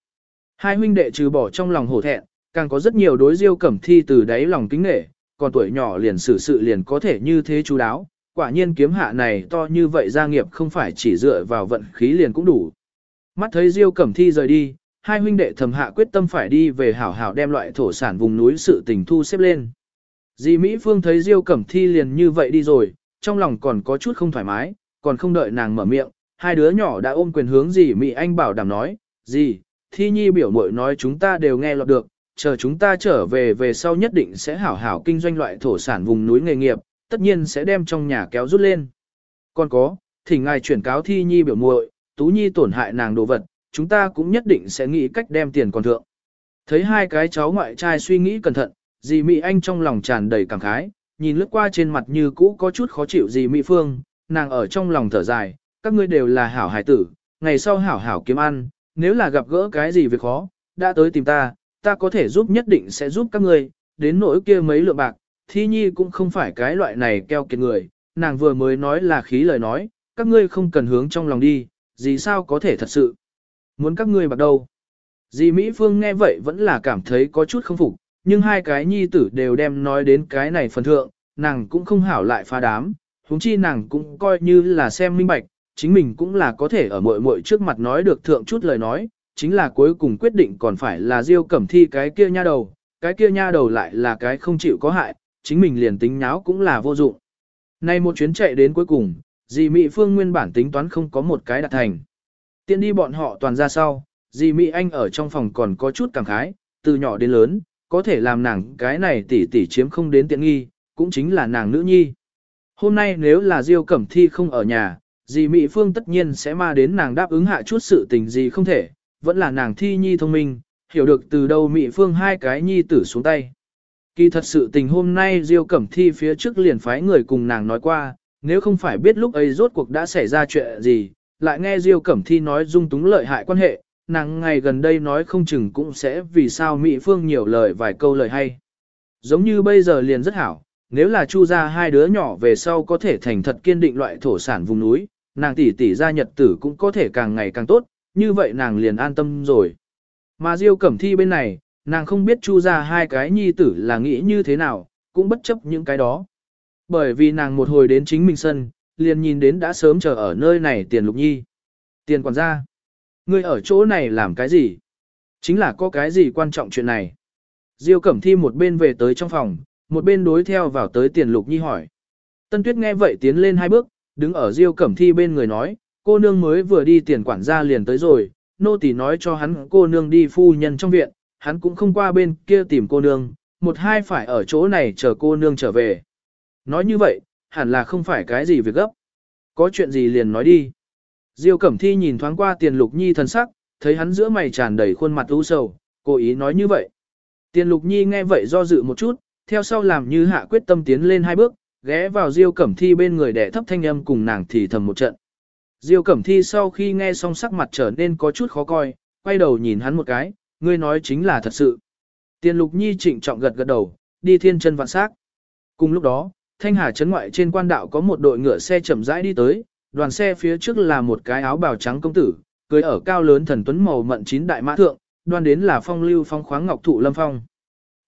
A: Hai huynh đệ trừ bỏ trong lòng hổ thẹn, càng có rất nhiều đối Diêu Cẩm Thi từ đáy lòng kính nể, còn tuổi nhỏ liền xử sự liền có thể như thế chú đáo, quả nhiên kiếm hạ này to như vậy gia nghiệp không phải chỉ dựa vào vận khí liền cũng đủ. Mắt thấy Diêu Cẩm Thi rời đi, hai huynh đệ thầm hạ quyết tâm phải đi về hảo hảo đem loại thổ sản vùng núi sự tình thu xếp lên. Dì Mỹ Phương thấy Diêu Cẩm Thi liền như vậy đi rồi, trong lòng còn có chút không thoải mái, còn không đợi nàng mở miệng, hai đứa nhỏ đã ôm quyền hướng dì Mỹ Anh bảo đảm nói, dì, Thi Nhi biểu mội nói chúng ta đều nghe lọt được, chờ chúng ta trở về về sau nhất định sẽ hảo hảo kinh doanh loại thổ sản vùng núi nghề nghiệp, tất nhiên sẽ đem trong nhà kéo rút lên. Còn có, thỉnh ngài chuyển cáo Thi Nhi biểu muội, Tú Nhi tổn hại nàng đồ vật, chúng ta cũng nhất định sẽ nghĩ cách đem tiền còn thượng. Thấy hai cái cháu ngoại trai suy nghĩ cẩn thận, dì Mỹ Anh trong lòng tràn đầy cảm khái, nhìn lướt qua trên mặt như cũ có chút khó chịu dì Mỹ Phương, nàng ở trong lòng thở dài, các ngươi đều là hảo hải tử, ngày sau hảo hảo kiếm ăn, nếu là gặp gỡ cái gì việc khó, đã tới tìm ta, ta có thể giúp nhất định sẽ giúp các ngươi, đến nỗi kia mấy lượng bạc, thi nhi cũng không phải cái loại này keo kiệt người, nàng vừa mới nói là khí lời nói, các ngươi không cần hướng trong lòng đi, gì sao có thể thật sự. Muốn các ngươi bạc đâu? Dì Mỹ Phương nghe vậy vẫn là cảm thấy có chút không phục, nhưng hai cái nhi tử đều đem nói đến cái này phần thượng, nàng cũng không hảo lại phá đám, huống chi nàng cũng coi như là xem minh bạch, chính mình cũng là có thể ở muội muội trước mặt nói được thượng chút lời nói, chính là cuối cùng quyết định còn phải là Diêu Cẩm Thi cái kia nha đầu, cái kia nha đầu lại là cái không chịu có hại, chính mình liền tính nháo cũng là vô dụng. Nay một chuyến chạy đến cuối cùng, dì Mị Phương nguyên bản tính toán không có một cái đạt thành. Tiện đi bọn họ toàn ra sau, Dì Mỹ Anh ở trong phòng còn có chút cảm khái, từ nhỏ đến lớn, có thể làm nàng cái này tỷ tỷ chiếm không đến tiện nghi, cũng chính là nàng nữ nhi. Hôm nay nếu là Diêu Cẩm Thi không ở nhà, dì Mỹ Phương tất nhiên sẽ ma đến nàng đáp ứng hạ chút sự tình gì không thể, vẫn là nàng thi nhi thông minh, hiểu được từ đâu Mỹ Phương hai cái nhi tử xuống tay. Kỳ thật sự tình hôm nay Diêu Cẩm Thi phía trước liền phái người cùng nàng nói qua, nếu không phải biết lúc ấy rốt cuộc đã xảy ra chuyện gì, lại nghe Diêu Cẩm Thi nói dung túng lợi hại quan hệ, nàng ngày gần đây nói không chừng cũng sẽ vì sao Mỹ Phương nhiều lời vài câu lời hay. Giống như bây giờ liền rất hảo, nếu là chu ra hai đứa nhỏ về sau có thể thành thật kiên định loại thổ sản vùng núi, nàng tỷ tỷ gia nhật tử cũng có thể càng ngày càng tốt, như vậy nàng liền an tâm rồi. Mà Diêu Cẩm Thi bên này, nàng không biết chu ra hai cái nhi tử là nghĩ như thế nào, cũng bất chấp những cái đó. Bởi vì nàng một hồi đến chính mình sân, liền nhìn đến đã sớm chờ ở nơi này tiền lục nhi. Tiền quản gia. Ngươi ở chỗ này làm cái gì? Chính là có cái gì quan trọng chuyện này? Diêu Cẩm Thi một bên về tới trong phòng, một bên đối theo vào tới tiền lục nhi hỏi. Tân Tuyết nghe vậy tiến lên hai bước, đứng ở Diêu Cẩm Thi bên người nói, cô nương mới vừa đi tiền quản gia liền tới rồi, nô tỳ nói cho hắn cô nương đi phu nhân trong viện, hắn cũng không qua bên kia tìm cô nương, một hai phải ở chỗ này chờ cô nương trở về. Nói như vậy, hẳn là không phải cái gì việc gấp. Có chuyện gì liền nói đi. Diêu Cẩm Thi nhìn thoáng qua tiền lục nhi thần sắc, thấy hắn giữa mày tràn đầy khuôn mặt u sầu, cố ý nói như vậy. Tiền lục nhi nghe vậy do dự một chút, theo sau làm như hạ quyết tâm tiến lên hai bước, ghé vào Diêu Cẩm Thi bên người đẻ thấp thanh âm cùng nàng thì thầm một trận. Diêu Cẩm Thi sau khi nghe xong sắc mặt trở nên có chút khó coi, quay đầu nhìn hắn một cái, ngươi nói chính là thật sự. Tiền lục nhi trịnh trọng gật gật đầu, đi thiên chân vạn sắc Cùng lúc đó, Thanh Hà trấn ngoại trên quan đạo có một đội ngựa xe chậm rãi đi tới, đoàn xe phía trước là một cái áo bào trắng công tử, cưới ở cao lớn thần tuấn màu mận chín đại mã thượng, đoan đến là phong lưu phong khoáng ngọc thụ lâm phong.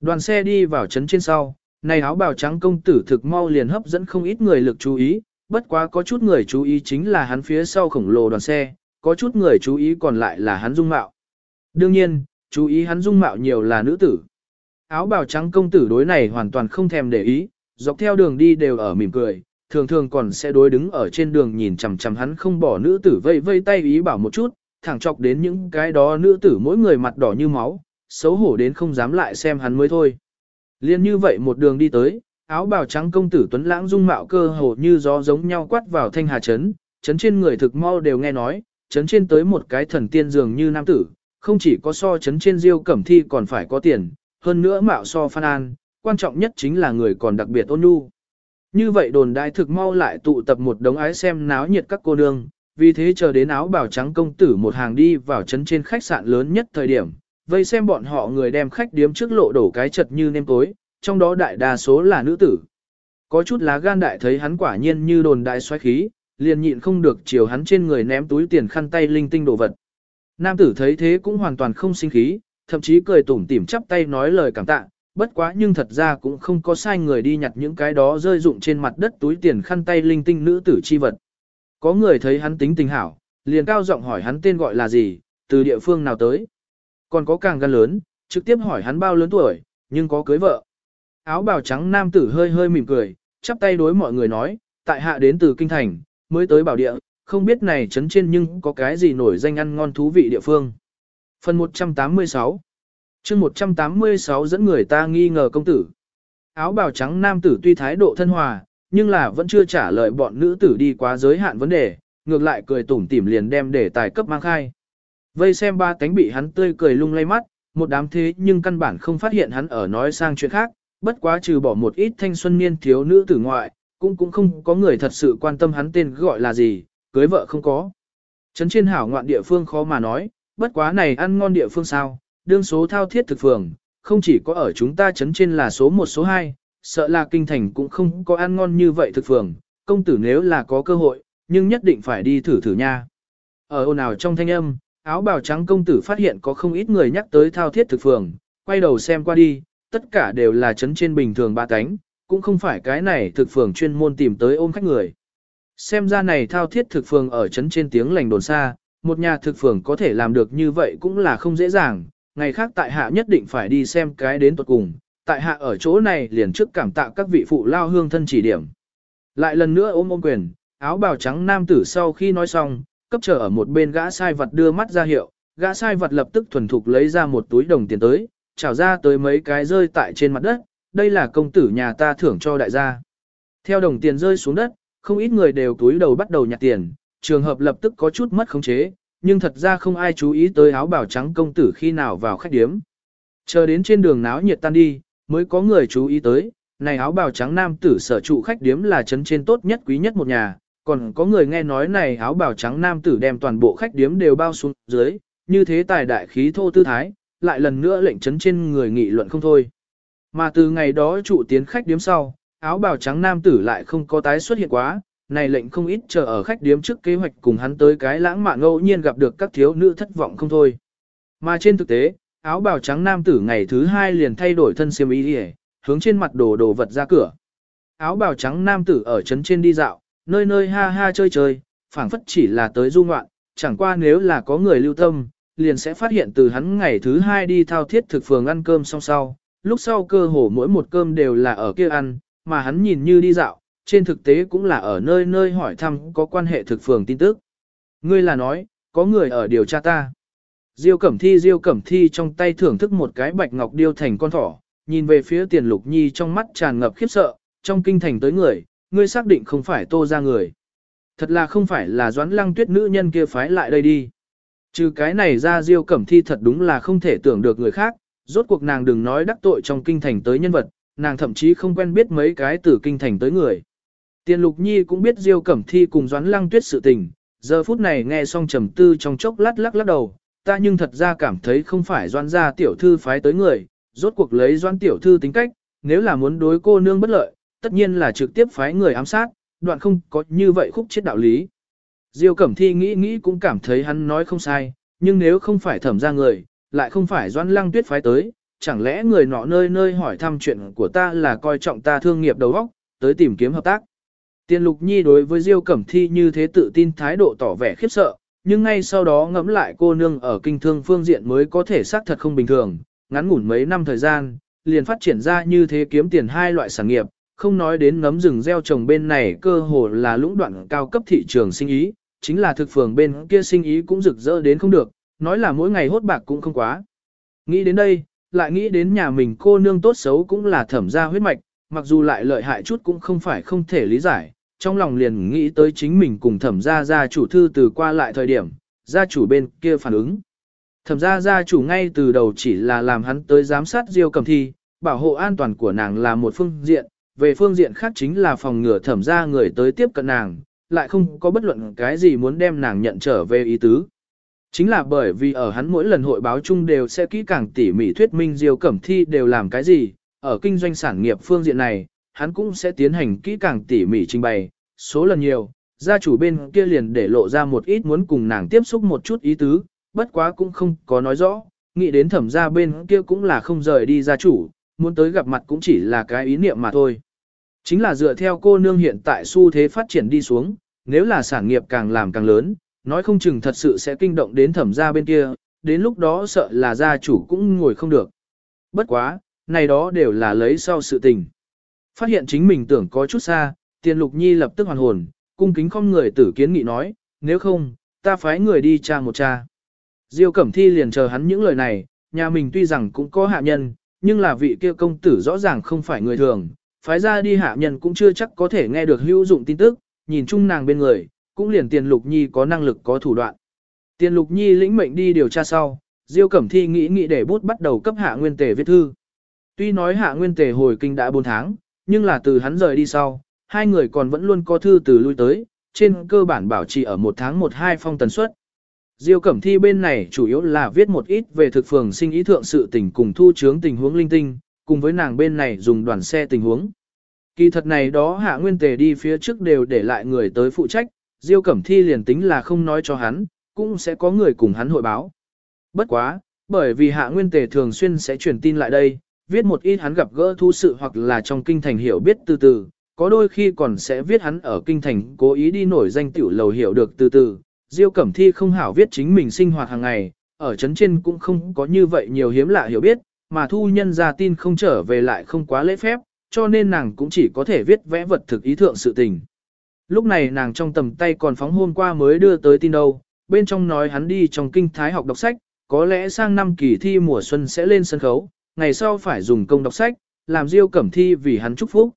A: Đoàn xe đi vào trấn trên sau, này áo bào trắng công tử thực mau liền hấp dẫn không ít người lực chú ý, bất quá có chút người chú ý chính là hắn phía sau khổng lồ đoàn xe, có chút người chú ý còn lại là hắn dung mạo. Đương nhiên, chú ý hắn dung mạo nhiều là nữ tử. Áo bào trắng công tử đối này hoàn toàn không thèm để ý, dọc theo đường đi đều ở mỉm cười, thường thường còn sẽ đối đứng ở trên đường nhìn chằm chằm hắn không bỏ nữ tử vây vây tay ý bảo một chút, thẳng chọc đến những cái đó nữ tử mỗi người mặt đỏ như máu, xấu hổ đến không dám lại xem hắn mới thôi. Liên như vậy một đường đi tới, áo bào trắng công tử tuấn lãng dung mạo cơ hồ như gió giống nhau quát vào thanh hà trấn, trấn trên người thực mau đều nghe nói, trấn trên tới một cái thần tiên dường như nam tử, không chỉ có so trấn trên diêu cẩm thi còn phải có tiền, hơn nữa mạo so phan an, quan trọng nhất chính là người còn đặc biệt ôn nhu. Như vậy đồn đại thực mau lại tụ tập một đống ái xem náo nhiệt các cô nương, vì thế chờ đến áo bào trắng công tử một hàng đi vào trấn trên khách sạn lớn nhất thời điểm, vây xem bọn họ người đem khách điếm trước lộ đổ cái chật như nêm tối, trong đó đại đa số là nữ tử. Có chút lá gan đại thấy hắn quả nhiên như đồn đại xoáy khí, liền nhịn không được chiều hắn trên người ném túi tiền khăn tay linh tinh đồ vật. Nam tử thấy thế cũng hoàn toàn không sinh khí, thậm chí cười tủm tỉm chắp tay nói lời cảm tạ, bất quá nhưng thật ra cũng không có sai người đi nhặt những cái đó rơi rụng trên mặt đất túi tiền khăn tay linh tinh nữ tử chi vật. Có người thấy hắn tính tình hảo, liền cao giọng hỏi hắn tên gọi là gì, từ địa phương nào tới. Còn có càng gan lớn, trực tiếp hỏi hắn bao lớn tuổi, nhưng có cưới vợ. Áo bào trắng nam tử hơi hơi mỉm cười, chắp tay đối mọi người nói, tại hạ đến từ kinh thành, mới tới bảo địa, không biết này trấn trên nhưng có cái gì nổi danh ăn ngon thú vị địa phương. Phần 186 chương 186 dẫn người ta nghi ngờ công tử. Áo bào trắng nam tử tuy thái độ thân hòa, nhưng là vẫn chưa trả lời bọn nữ tử đi quá giới hạn vấn đề, ngược lại cười tủm tỉm liền đem để tài cấp mang khai. Vây xem ba cánh bị hắn tươi cười lung lay mắt, một đám thế nhưng căn bản không phát hiện hắn ở nói sang chuyện khác, bất quá trừ bỏ một ít thanh xuân niên thiếu nữ tử ngoại, cũng cũng không có người thật sự quan tâm hắn tên gọi là gì, cưới vợ không có. Trấn trên hảo ngoạn địa phương khó mà nói, bất quá này ăn ngon địa phương sao, đương số thao thiết thực phường, không chỉ có ở chúng ta chấn trên là số 1 số 2, sợ là kinh thành cũng không có ăn ngon như vậy thực phường, công tử nếu là có cơ hội, nhưng nhất định phải đi thử thử nha. Ở ồn ào trong thanh âm, áo bào trắng công tử phát hiện có không ít người nhắc tới thao thiết thực phường, quay đầu xem qua đi, tất cả đều là chấn trên bình thường ba cánh, cũng không phải cái này thực phường chuyên môn tìm tới ôm khách người. Xem ra này thao thiết thực phường ở chấn trên tiếng lành đồn xa, một nhà thực phường có thể làm được như vậy cũng là không dễ dàng, ngày khác tại hạ nhất định phải đi xem cái đến tuật cùng, tại hạ ở chỗ này liền trước cảm tạ các vị phụ lao hương thân chỉ điểm. Lại lần nữa ôm ôm quyền, áo bào trắng nam tử sau khi nói xong, cấp trở ở một bên gã sai vật đưa mắt ra hiệu, gã sai vật lập tức thuần thục lấy ra một túi đồng tiền tới, trào ra tới mấy cái rơi tại trên mặt đất, đây là công tử nhà ta thưởng cho đại gia. Theo đồng tiền rơi xuống đất, không ít người đều túi đầu bắt đầu nhặt tiền, trường hợp lập tức có chút mất khống chế, nhưng thật ra không ai chú ý tới áo bào trắng công tử khi nào vào khách điếm. Chờ đến trên đường náo nhiệt tan đi, mới có người chú ý tới, này áo bào trắng nam tử sở trụ khách điếm là trấn trên tốt nhất quý nhất một nhà, còn có người nghe nói này áo bào trắng nam tử đem toàn bộ khách điếm đều bao xuống dưới, như thế tài đại khí thô tư thái, lại lần nữa lệnh trấn trên người nghị luận không thôi. Mà từ ngày đó trụ tiến khách điếm sau, áo bào trắng nam tử lại không có tái xuất hiện quá, này lệnh không ít chờ ở khách điếm trước kế hoạch cùng hắn tới cái lãng mạn ngẫu nhiên gặp được các thiếu nữ thất vọng không thôi. Mà trên thực tế, áo bào trắng nam tử ngày thứ hai liền thay đổi thân xiêm y đi hướng trên mặt đồ đồ vật ra cửa. Áo bào trắng nam tử ở trấn trên đi dạo, nơi nơi ha ha chơi chơi, phảng phất chỉ là tới du ngoạn, chẳng qua nếu là có người lưu tâm, liền sẽ phát hiện từ hắn ngày thứ hai đi thao thiết thực phường ăn cơm song sau, lúc sau cơ hồ mỗi một cơm đều là ở kia ăn, mà hắn nhìn như đi dạo, trên thực tế cũng là ở nơi nơi hỏi thăm có quan hệ thực phường tin tức. Ngươi là nói, có người ở điều tra ta. Diêu Cẩm Thi Diêu Cẩm Thi trong tay thưởng thức một cái bạch ngọc điêu thành con thỏ, nhìn về phía Tiền Lục Nhi trong mắt tràn ngập khiếp sợ, trong kinh thành tới người, ngươi xác định không phải Tô ra người. Thật là không phải là Doãn Lăng Tuyết nữ nhân kia phái lại đây đi. Trừ cái này ra Diêu Cẩm Thi thật đúng là không thể tưởng được người khác, rốt cuộc nàng đừng nói đắc tội trong kinh thành tới nhân vật, nàng thậm chí không quen biết mấy cái từ kinh thành tới người. Tiền Lục Nhi cũng biết Diêu Cẩm Thi cùng Doãn Lăng Tuyết sự tình, giờ phút này nghe xong trầm tư trong chốc lát lắc lắc đầu, ta nhưng thật ra cảm thấy không phải Doãn gia tiểu thư phái tới người, rốt cuộc lấy Doãn tiểu thư tính cách, nếu là muốn đối cô nương bất lợi, tất nhiên là trực tiếp phái người ám sát, đoạn không có như vậy khúc chết đạo lý. Diêu Cẩm Thi nghĩ nghĩ cũng cảm thấy hắn nói không sai, nhưng nếu không phải thẩm ra người, lại không phải Doãn Lăng Tuyết phái tới, chẳng lẽ người nọ nơi nơi hỏi thăm chuyện của ta là coi trọng ta thương nghiệp đầu óc, tới tìm kiếm hợp tác. Tiên Lục Nhi đối với Diêu Cẩm Thi như thế tự tin thái độ tỏ vẻ khiếp sợ, nhưng ngay sau đó ngẫm lại cô nương ở kinh thương phương diện mới có thể xác thật không bình thường, ngắn ngủn mấy năm thời gian, liền phát triển ra như thế kiếm tiền hai loại sản nghiệp, không nói đến ngấm rừng gieo trồng bên này cơ hồ là lũng đoạn cao cấp thị trường sinh ý, chính là thực phường bên kia sinh ý cũng rực rỡ đến không được, nói là mỗi ngày hốt bạc cũng không quá. Nghĩ đến đây, lại nghĩ đến nhà mình cô nương tốt xấu cũng là thẩm gia huyết mạch, mặc dù lại lợi hại chút cũng không phải không thể lý giải, trong lòng liền nghĩ tới chính mình cùng thẩm gia gia chủ thư từ qua lại thời điểm, gia chủ bên kia phản ứng. Thẩm gia gia chủ ngay từ đầu chỉ là làm hắn tới giám sát Diêu cẩm Thi, bảo hộ an toàn của nàng là một phương diện, về phương diện khác chính là phòng ngừa thẩm gia người tới tiếp cận nàng, lại không có bất luận cái gì muốn đem nàng nhận trở về ý tứ. Chính là bởi vì ở hắn mỗi lần hội báo chung đều sẽ kỹ càng tỉ mỉ thuyết minh Diêu Cẩm Thi đều làm cái gì, ở kinh doanh sản nghiệp phương diện này, hắn cũng sẽ tiến hành kỹ càng tỉ mỉ trình bày, số lần nhiều, gia chủ bên kia liền để lộ ra một ít muốn cùng nàng tiếp xúc một chút ý tứ, bất quá cũng không có nói rõ, nghĩ đến thẩm gia bên kia cũng là không rời đi gia chủ, muốn tới gặp mặt cũng chỉ là cái ý niệm mà thôi. Chính là dựa theo cô nương hiện tại xu thế phát triển đi xuống, nếu là sản nghiệp càng làm càng lớn, nói không chừng thật sự sẽ kinh động đến thẩm gia bên kia, đến lúc đó sợ là gia chủ cũng ngồi không được. Bất quá, này đó đều là lấy sau sự tình. Phát hiện chính mình tưởng có chút xa, tiền lục nhi lập tức hoàn hồn, cung kính không người tử kiến nghị nói, nếu không, ta phái người đi tra một tra. Diêu Cẩm Thi liền chờ hắn những lời này, nhà mình tuy rằng cũng có hạ nhân, nhưng là vị kia công tử rõ ràng không phải người thường, phái ra đi hạ nhân cũng chưa chắc có thể nghe được hữu dụng tin tức, nhìn chung nàng bên người, cũng liền tiền lục nhi có năng lực có thủ đoạn. Tiền lục nhi lĩnh mệnh đi điều tra sau, Diêu Cẩm Thi nghĩ nghĩ để bút bắt đầu cấp hạ nguyên tề viết thư. Tuy nói hạ nguyên tề hồi kinh đã 4 tháng, nhưng là từ hắn rời đi sau, hai người còn vẫn luôn có thư từ lui tới, trên cơ bản bảo trì ở một tháng một hai phong tần suất. Diêu Cẩm Thi bên này chủ yếu là viết một ít về thực phường sinh ý thượng sự tình cùng thu chướng tình huống linh tinh, cùng với nàng bên này dùng đoàn xe tình huống. Kỳ thật này đó hạ nguyên tề đi phía trước đều để lại người tới phụ trách, Diêu Cẩm Thi liền tính là không nói cho hắn, cũng sẽ có người cùng hắn hội báo. Bất quá, bởi vì hạ nguyên tề thường xuyên sẽ truyền tin lại đây, viết một ít hắn gặp gỡ thu sự hoặc là trong kinh thành hiểu biết từ từ, có đôi khi còn sẽ viết hắn ở kinh thành cố ý đi nổi danh tiểu lầu hiểu được từ từ. Diêu Cẩm Thi không hảo viết chính mình sinh hoạt hàng ngày, ở chấn trên cũng không có như vậy nhiều hiếm lạ hiểu biết, mà thu nhân ra tin không trở về lại không quá lễ phép, cho nên nàng cũng chỉ có thể viết vẽ vật thực ý thượng sự tình. Lúc này nàng trong tầm tay còn phóng hôm qua mới đưa tới tin đâu, bên trong nói hắn đi trong kinh thái học đọc sách, có lẽ sang năm kỳ thi mùa xuân sẽ lên sân khấu, ngày sau phải dùng công đọc sách, làm Diêu Cẩm Thi vì hắn chúc phúc.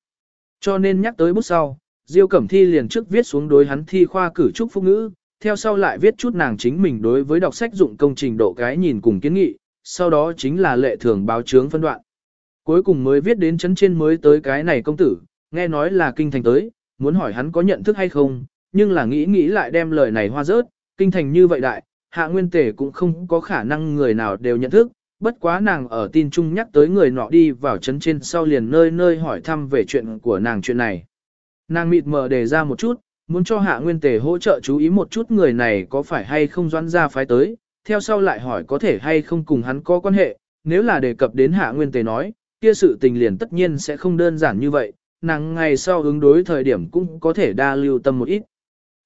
A: Cho nên nhắc tới bút sau, Diêu Cẩm Thi liền trước viết xuống đối hắn thi khoa cử trúc phúc ngữ, theo sau lại viết chút nàng chính mình đối với đọc sách dụng công trình độ cái nhìn cùng kiến nghị, sau đó chính là lệ thường báo chướng phân đoạn. Cuối cùng mới viết đến chấn trên mới tới cái này công tử, nghe nói là kinh thành tới, muốn hỏi hắn có nhận thức hay không, nhưng là nghĩ nghĩ lại đem lời này hoa rớt, kinh thành như vậy đại, hạ nguyên tể cũng không có khả năng người nào đều nhận thức, bất quá nàng ở tin chung nhắc tới người nọ đi vào chấn trên sau liền nơi nơi hỏi thăm về chuyện của nàng chuyện này. Nàng mịt mờ đề ra một chút, muốn cho hạ nguyên tề hỗ trợ chú ý một chút người này có phải hay không doãn ra phái tới, theo sau lại hỏi có thể hay không cùng hắn có quan hệ, nếu là đề cập đến hạ nguyên tề nói, kia sự tình liền tất nhiên sẽ không đơn giản như vậy, nàng ngày sau ứng đối thời điểm cũng có thể đa lưu tâm một ít.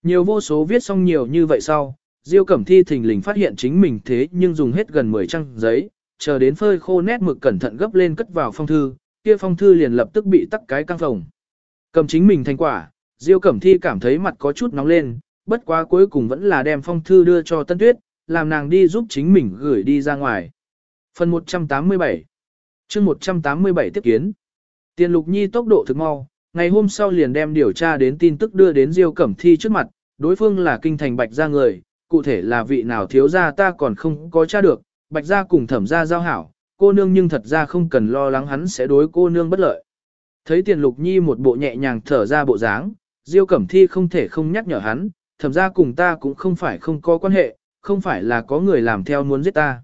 A: Nhiều vô số viết xong nhiều như vậy sau, Diêu Cẩm Thi thình lình phát hiện chính mình thế nhưng dùng hết gần 10 trang giấy, chờ đến phơi khô nét mực cẩn thận gấp lên cất vào phong thư, kia phong thư liền lập tức bị tắc cái căng phòng. Cầm chính mình thành quả, Diêu Cẩm Thi cảm thấy mặt có chút nóng lên, bất quá cuối cùng vẫn là đem phong thư đưa cho Tân Tuyết, làm nàng đi giúp chính mình gửi đi ra ngoài. Phần 187 chương 187 tiếp kiến Tiền Lục Nhi tốc độ thực mau, ngày hôm sau liền đem điều tra đến tin tức đưa đến Diêu Cẩm Thi trước mặt, đối phương là kinh thành bạch gia người, cụ thể là vị nào thiếu gia ta còn không có tra được, bạch gia cùng thẩm gia giao hảo, cô nương nhưng thật ra không cần lo lắng hắn sẽ đối cô nương bất lợi. Thấy Tiền Lục Nhi một bộ nhẹ nhàng thở ra bộ dáng, Diêu Cẩm Thi không thể không nhắc nhở hắn, thẩm gia cùng ta cũng không phải không có quan hệ, không phải là có người làm theo muốn giết ta.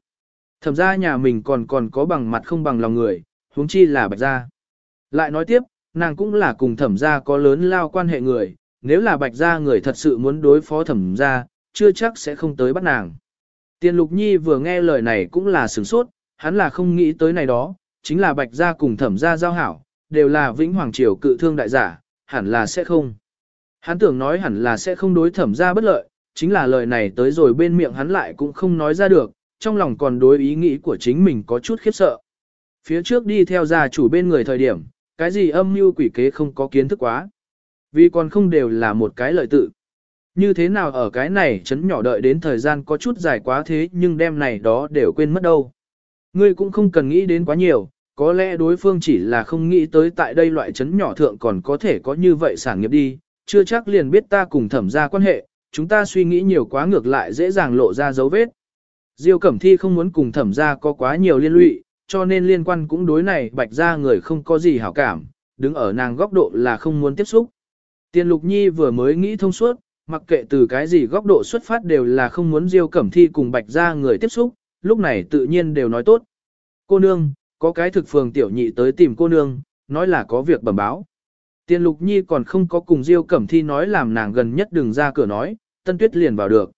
A: Thẩm gia nhà mình còn còn có bằng mặt không bằng lòng người, huống chi là bạch gia. Lại nói tiếp, nàng cũng là cùng thẩm gia có lớn lao quan hệ người, nếu là bạch gia người thật sự muốn đối phó thẩm gia, chưa chắc sẽ không tới bắt nàng. Tiền lục nhi vừa nghe lời này cũng là sửng sốt, hắn là không nghĩ tới này đó, chính là bạch gia cùng thẩm gia giao hảo, đều là vĩnh hoàng triều cự thương đại giả, hẳn là sẽ không. Hắn tưởng nói hẳn là sẽ không đối thẩm gia bất lợi, chính là lời này tới rồi bên miệng hắn lại cũng không nói ra được, trong lòng còn đối ý nghĩ của chính mình có chút khiếp sợ. Phía trước đi theo gia chủ bên người thời điểm, cái gì âm mưu quỷ kế không có kiến thức quá. Vì còn không đều là một cái lợi tự. Như thế nào ở cái này chấn nhỏ đợi đến thời gian có chút dài quá thế nhưng đêm này đó đều quên mất đâu. Ngươi cũng không cần nghĩ đến quá nhiều, có lẽ đối phương chỉ là không nghĩ tới tại đây loại chấn nhỏ thượng còn có thể có như vậy sản nghiệp đi, chưa chắc liền biết ta cùng thẩm ra quan hệ, chúng ta suy nghĩ nhiều quá ngược lại dễ dàng lộ ra dấu vết. Diêu Cẩm Thi không muốn cùng thẩm ra có quá nhiều liên lụy, cho nên liên quan cũng đối này bạch ra người không có gì hảo cảm, đứng ở nàng góc độ là không muốn tiếp xúc. Tiền Lục Nhi vừa mới nghĩ thông suốt, mặc kệ từ cái gì góc độ xuất phát đều là không muốn Diêu Cẩm Thi cùng bạch ra người tiếp xúc, lúc này tự nhiên đều nói tốt. Cô nương, có cái thực phường tiểu nhị tới tìm cô nương, nói là có việc bẩm báo. tiên Lục Nhi còn không có cùng Diêu Cẩm Thi nói làm nàng gần nhất đừng ra cửa nói, Tân Tuyết liền vào được.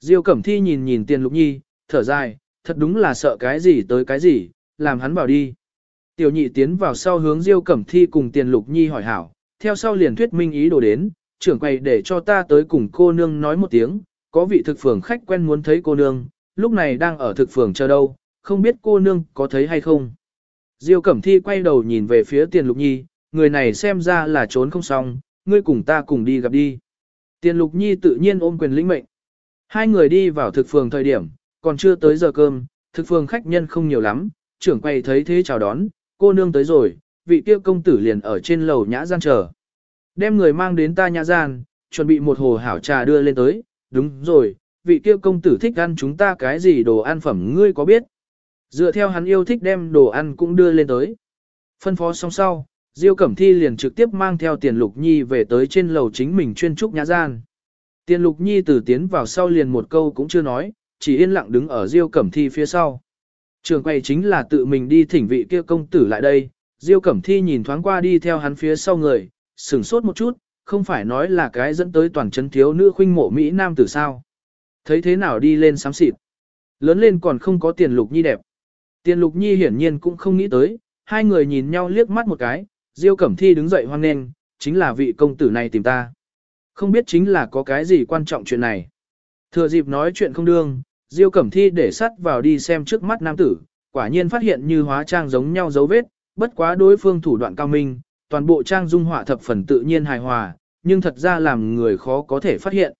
A: Diêu Cẩm Thi nhìn nhìn tiên Lục Nhi, thở dài, thật đúng là sợ cái gì tới cái gì, làm hắn bảo đi. Tiểu nhị tiến vào sau hướng Diêu Cẩm Thi cùng Tiền Lục Nhi hỏi hảo, theo sau liền thuyết minh ý đồ đến, trưởng quầy để cho ta tới cùng cô nương nói một tiếng, có vị thực phường khách quen muốn thấy cô nương, lúc này đang ở thực phường chờ đâu, không biết cô nương có thấy hay không. Diêu Cẩm Thi quay đầu nhìn về phía Tiền Lục Nhi, người này xem ra là trốn không xong, ngươi cùng ta cùng đi gặp đi. Tiền Lục Nhi tự nhiên ôm quyền lĩnh mệnh. Hai người đi vào thực phường thời điểm, còn chưa tới giờ cơm, thực phường khách nhân không nhiều lắm, trưởng quầy thấy thế chào đón, cô nương tới rồi, vị kia công tử liền ở trên lầu nhã gian chờ. Đem người mang đến ta nhã gian, chuẩn bị một hồ hảo trà đưa lên tới, đúng rồi, vị kia công tử thích ăn chúng ta cái gì đồ ăn phẩm ngươi có biết. Dựa theo hắn yêu thích đem đồ ăn cũng đưa lên tới. Phân phó xong sau, Diêu Cẩm Thi liền trực tiếp mang theo tiền lục nhi về tới trên lầu chính mình chuyên trúc nhã gian. Tiền lục nhi từ tiến vào sau liền một câu cũng chưa nói, chỉ yên lặng đứng ở Diêu Cẩm Thi phía sau. Trường quay chính là tự mình đi thỉnh vị kia công tử lại đây, Diêu Cẩm Thi nhìn thoáng qua đi theo hắn phía sau người, sửng sốt một chút, không phải nói là cái dẫn tới toàn chấn thiếu nữ khuynh mộ Mỹ Nam tử sao. Thấy thế nào đi lên sám xịt. Lớn lên còn không có tiền lục nhi đẹp. Tiền lục nhi hiển nhiên cũng không nghĩ tới, hai người nhìn nhau liếc mắt một cái, Diêu Cẩm Thi đứng dậy hoang nghênh, chính là vị công tử này tìm ta. Không biết chính là có cái gì quan trọng chuyện này. Thừa dịp nói chuyện không đương, Diêu Cẩm Thi để sắt vào đi xem trước mắt nam tử, quả nhiên phát hiện như hóa trang giống nhau dấu vết, bất quá đối phương thủ đoạn cao minh, toàn bộ trang dung họa thập phần tự nhiên hài hòa, nhưng thật ra làm người khó có thể phát hiện.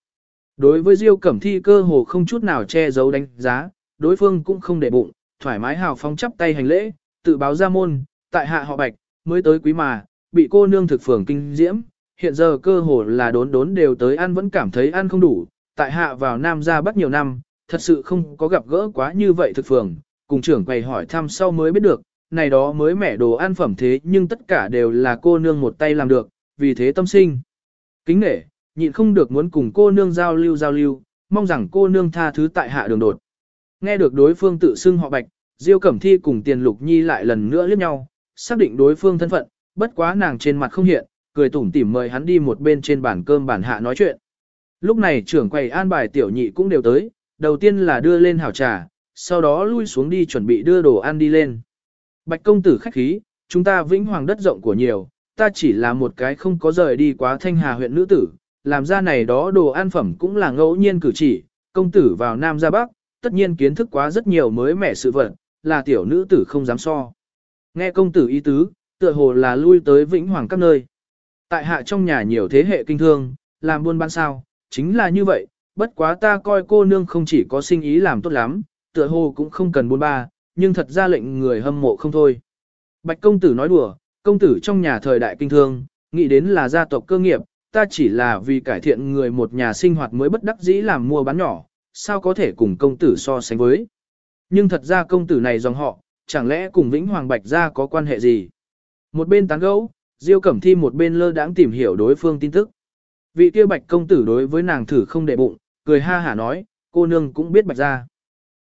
A: Đối với Diêu Cẩm Thi cơ hồ không chút nào che giấu đánh giá, đối phương cũng không để bụng, thoải mái hào phóng chắp tay hành lễ, tự báo ra môn, tại hạ họ Bạch, mới tới quý mà, bị cô nương thực phường kinh diễm, hiện giờ cơ hồ là đốn đốn đều tới ăn vẫn cảm thấy ăn không đủ, tại hạ vào Nam ra bắt nhiều năm, thật sự không có gặp gỡ quá như vậy thực phường, cùng trưởng quầy hỏi thăm sau mới biết được, này đó mới mẻ đồ ăn phẩm thế nhưng tất cả đều là cô nương một tay làm được, vì thế tâm sinh. Kính nể, nhịn không được muốn cùng cô nương giao lưu giao lưu, mong rằng cô nương tha thứ tại hạ đường đột. Nghe được đối phương tự xưng họ bạch, Diêu Cẩm Thi cùng Tiền Lục Nhi lại lần nữa liếc nhau, xác định đối phương thân phận, bất quá nàng trên mặt không hiện, cười tủm tỉm mời hắn đi một bên trên bàn cơm bàn hạ nói chuyện. Lúc này trưởng quầy an bài tiểu nhị cũng đều tới, đầu tiên là đưa lên hảo trà, sau đó lui xuống đi chuẩn bị đưa đồ ăn đi lên. Bạch công tử khách khí, chúng ta vĩnh hoàng đất rộng của nhiều, ta chỉ là một cái không có rời đi quá thanh hà huyện nữ tử, làm ra này đó đồ ăn phẩm cũng là ngẫu nhiên cử chỉ, công tử vào Nam ra Bắc, tất nhiên kiến thức quá rất nhiều mới mẻ sự vật, là tiểu nữ tử không dám so. Nghe công tử ý tứ, tựa hồ là lui tới vĩnh hoàng các nơi. Tại hạ trong nhà nhiều thế hệ kinh thương, làm buôn bán sao, chính là như vậy, bất quá ta coi cô nương không chỉ có sinh ý làm tốt lắm, tựa hồ cũng không cần buôn ba, nhưng thật ra lệnh người hâm mộ không thôi. Bạch công tử nói đùa, công tử trong nhà thời đại kinh thương, nghĩ đến là gia tộc cơ nghiệp, ta chỉ là vì cải thiện người một nhà sinh hoạt mới bất đắc dĩ làm mua bán nhỏ, sao có thể cùng công tử so sánh với. Nhưng thật ra công tử này dòng họ, chẳng lẽ cùng Vĩnh Hoàng Bạch gia có quan hệ gì? Một bên tán gẫu, Diêu Cẩm Thi một bên lơ đãng tìm hiểu đối phương tin tức. Vị kia Bạch công tử đối với nàng thử không để bụng, cười ha hả nói, cô nương cũng biết Bạch gia.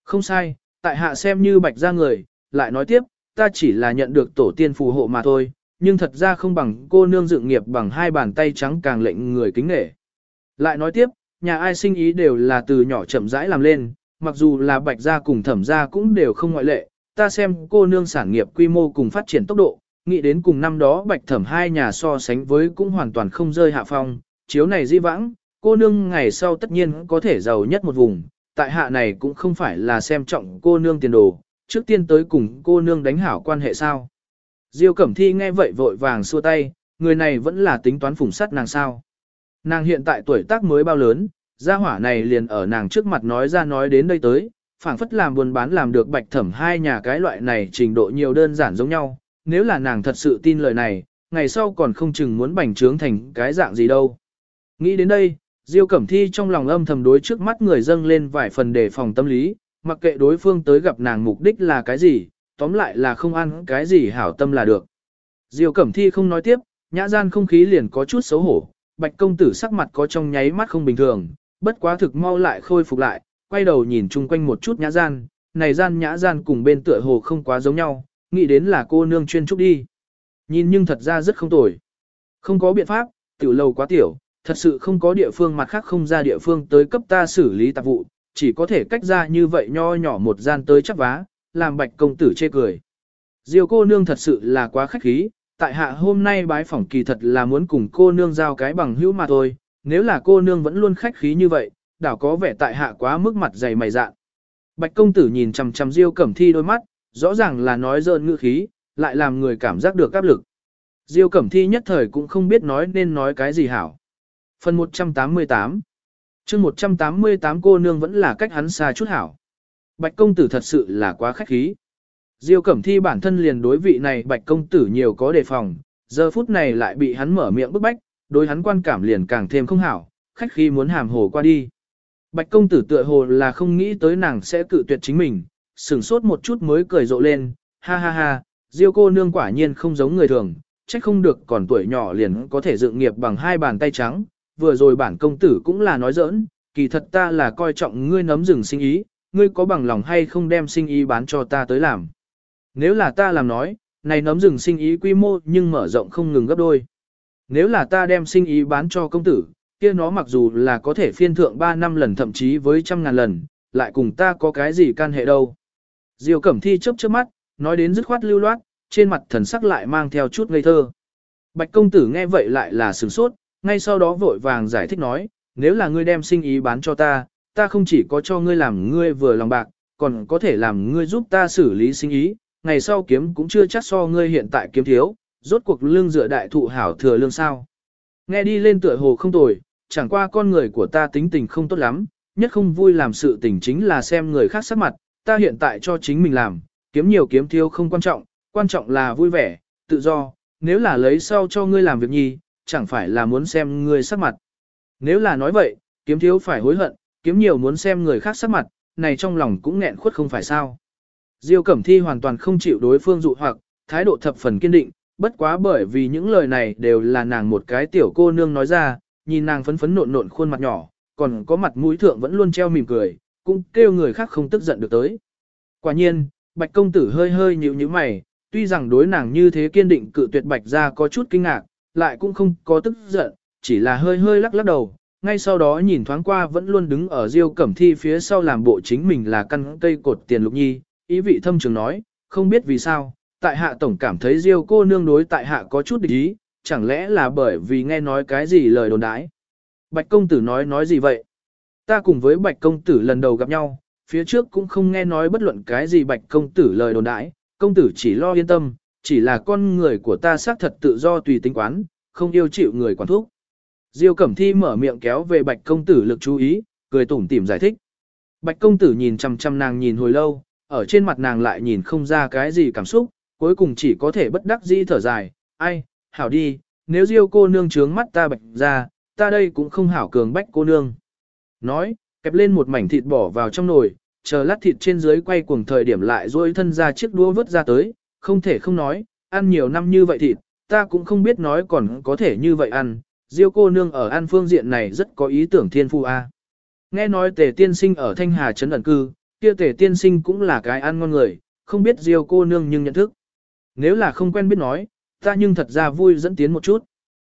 A: Không sai, tại hạ xem như Bạch gia người, lại nói tiếp, ta chỉ là nhận được tổ tiên phù hộ mà thôi, nhưng thật ra không bằng cô nương dựng nghiệp bằng hai bàn tay trắng càng lệnh người kính nể. Lại nói tiếp, nhà ai sinh ý đều là từ nhỏ chậm rãi làm lên, mặc dù là bạch gia cùng thẩm gia cũng đều không ngoại lệ, ta xem cô nương sản nghiệp quy mô cùng phát triển tốc độ, nghĩ đến cùng năm đó bạch thẩm hai nhà so sánh với cũng hoàn toàn không rơi hạ phong, chiếu này di vãng, cô nương ngày sau tất nhiên có thể giàu nhất một vùng, tại hạ này cũng không phải là xem trọng cô nương tiền đồ, trước tiên tới cùng cô nương đánh hảo quan hệ sao. Diêu Cẩm Thi nghe vậy vội vàng xua tay, người này vẫn là tính toán phủng sắt nàng sao. Nàng hiện tại tuổi tác mới bao lớn, gia hỏa này liền ở nàng trước mặt nói ra nói đến đây tới, phảng phất làm buôn bán làm được bạch thẩm hai nhà cái loại này trình độ nhiều đơn giản giống nhau, nếu là nàng thật sự tin lời này, ngày sau còn không chừng muốn bành trướng thành cái dạng gì đâu. Nghĩ đến đây, Diêu Cẩm Thi trong lòng âm thầm đối trước mắt người dâng lên vài phần đề phòng tâm lý, mặc kệ đối phương tới gặp nàng mục đích là cái gì, tóm lại là không ăn cái gì hảo tâm là được. Diêu Cẩm Thi không nói tiếp, nhã gian không khí liền có chút xấu hổ, bạch công tử sắc mặt có trong nháy mắt không bình thường, bất quá thực mau lại khôi phục lại, quay đầu nhìn chung quanh một chút nhã gian, này gian nhã gian cùng bên tựa hồ không quá giống nhau, nghĩ đến là cô nương chuyên trúc đi. Nhìn nhưng thật ra rất không tồi. Không có biện pháp, tiểu lầu quá tiểu, thật sự không có địa phương mặt khác không ra địa phương tới cấp ta xử lý tạp vụ, chỉ có thể cách ra như vậy nho nhỏ một gian tới chắc vá, làm bạch công tử chê cười. Diêu cô nương thật sự là quá khách khí, tại hạ hôm nay bái phỏng kỳ thật là muốn cùng cô nương giao cái bằng hữu mà thôi, nếu là cô nương vẫn luôn khách khí như vậy, đảo có vẻ tại hạ quá mức mặt dày mày dạn. Bạch công tử nhìn chằm chằm Diêu Cẩm Thi đôi mắt, rõ ràng là nói dơn ngữ khí, lại làm người cảm giác được áp lực. Diêu Cẩm Thi nhất thời cũng không biết nói nên nói cái gì hảo. Phần 188 chương 188 cô nương vẫn là cách hắn xa chút hảo. Bạch công tử thật sự là quá khách khí. Diêu Cẩm Thi bản thân liền đối vị này Bạch công tử nhiều có đề phòng, giờ phút này lại bị hắn mở miệng bức bách, đối hắn quan cảm liền càng thêm không hảo, khách khi muốn hàm hồ qua đi. Bạch công tử tựa hồ là không nghĩ tới nàng sẽ cự tuyệt chính mình, sửng sốt một chút mới cười rộ lên, ha ha ha, Diêu cô nương quả nhiên không giống người thường, trách không được còn tuổi nhỏ liền có thể dựng nghiệp bằng hai bàn tay trắng, vừa rồi bản công tử cũng là nói giỡn, kỳ thật ta là coi trọng ngươi nấm rừng sinh ý, ngươi có bằng lòng hay không đem sinh ý bán cho ta tới làm. Nếu là ta làm nói, này nấm rừng sinh ý quy mô nhưng mở rộng không ngừng gấp đôi. Nếu là ta đem sinh ý bán cho công tử, kia nó mặc dù là có thể phiên thượng 3 năm lần thậm chí với trăm ngàn lần, lại cùng ta có cái gì can hệ đâu. diều Cẩm Thi chớp chớp mắt, nói đến dứt khoát lưu loát, trên mặt thần sắc lại mang theo chút ngây thơ. Bạch công tử nghe vậy lại là sửng sốt, ngay sau đó vội vàng giải thích nói, nếu là ngươi đem sinh ý bán cho ta, ta không chỉ có cho ngươi làm ngươi vừa lòng bạc, còn có thể làm ngươi giúp ta xử lý sinh ý, ngày sau kiếm cũng chưa chắc so ngươi hiện tại kiếm thiếu, rốt cuộc lương dựa đại thụ hảo thừa lương sao. Nghe đi lên tựa hồ không tồi, chẳng qua con người của ta tính tình không tốt lắm, nhất không vui làm sự tình chính là xem người khác sắc mặt, ta hiện tại cho chính mình làm, kiếm nhiều kiếm thiếu không quan trọng, quan trọng là vui vẻ, tự do, nếu là lấy sau cho ngươi làm việc nhi, chẳng phải là muốn xem ngươi sắc mặt. Nếu là nói vậy, kiếm thiếu phải hối hận, kiếm nhiều muốn xem người khác sắc mặt, này trong lòng cũng nghẹn khuất không phải sao. Diêu Cẩm Thi hoàn toàn không chịu đối phương dụ hoặc, thái độ thập phần kiên định, bất quá bởi vì những lời này đều là nàng một cái tiểu cô nương nói ra, nhìn nàng phấn phấn nộn nộn khuôn mặt nhỏ, còn có mặt mũi thượng vẫn luôn treo mỉm cười, cũng kêu người khác không tức giận được tới. Quả nhiên, Bạch công tử hơi hơi nhíu nhíu mày, tuy rằng đối nàng như thế kiên định cự tuyệt Bạch ra có chút kinh ngạc, lại cũng không có tức giận, chỉ là hơi hơi lắc lắc đầu, ngay sau đó nhìn thoáng qua vẫn luôn đứng ở Diêu Cẩm Thi phía sau làm bộ chính mình là căn cây cột tiền lục nhi, ý vị thâm trường nói, không biết vì sao, tại hạ tổng cảm thấy Diêu cô nương đối tại hạ có chút địch ý, chẳng lẽ là bởi vì nghe nói cái gì lời đồn đãi. Bạch công tử nói nói gì vậy? Ta cùng với bạch công tử lần đầu gặp nhau, phía trước cũng không nghe nói bất luận cái gì bạch công tử lời đồn đãi, công tử chỉ lo yên tâm, chỉ là con người của ta xác thật tự do tùy tính quán, không yêu chịu người quản thúc. Diêu Cẩm Thi mở miệng kéo về bạch công tử lực chú ý, cười tủm tỉm giải thích. Bạch công tử nhìn chăm chăm nàng nhìn hồi lâu, ở trên mặt nàng lại nhìn không ra cái gì cảm xúc, cuối cùng chỉ có thể bất đắc dĩ thở dài, ai, hảo đi, nếu Diêu cô nương trướng mắt ta bạch ra, ta đây cũng không hảo cường bách cô nương. Nói, kẹp lên một mảnh thịt bỏ vào trong nồi, chờ lát thịt trên dưới quay cuồng thời điểm lại duỗi thân ra chiếc đũa vớt ra tới, không thể không nói, ăn nhiều năm như vậy thịt, ta cũng không biết nói còn có thể như vậy ăn, Diêu cô nương ở ăn phương diện này rất có ý tưởng thiên phu a. Nghe nói tề tiên sinh ở Thanh Hà Trấn ẩn cư, kia tề tiên sinh cũng là cái ăn ngon người, không biết Diêu cô nương nhưng nhận thức. Nếu là không quen biết nói, ta nhưng thật ra vui dẫn tiến một chút.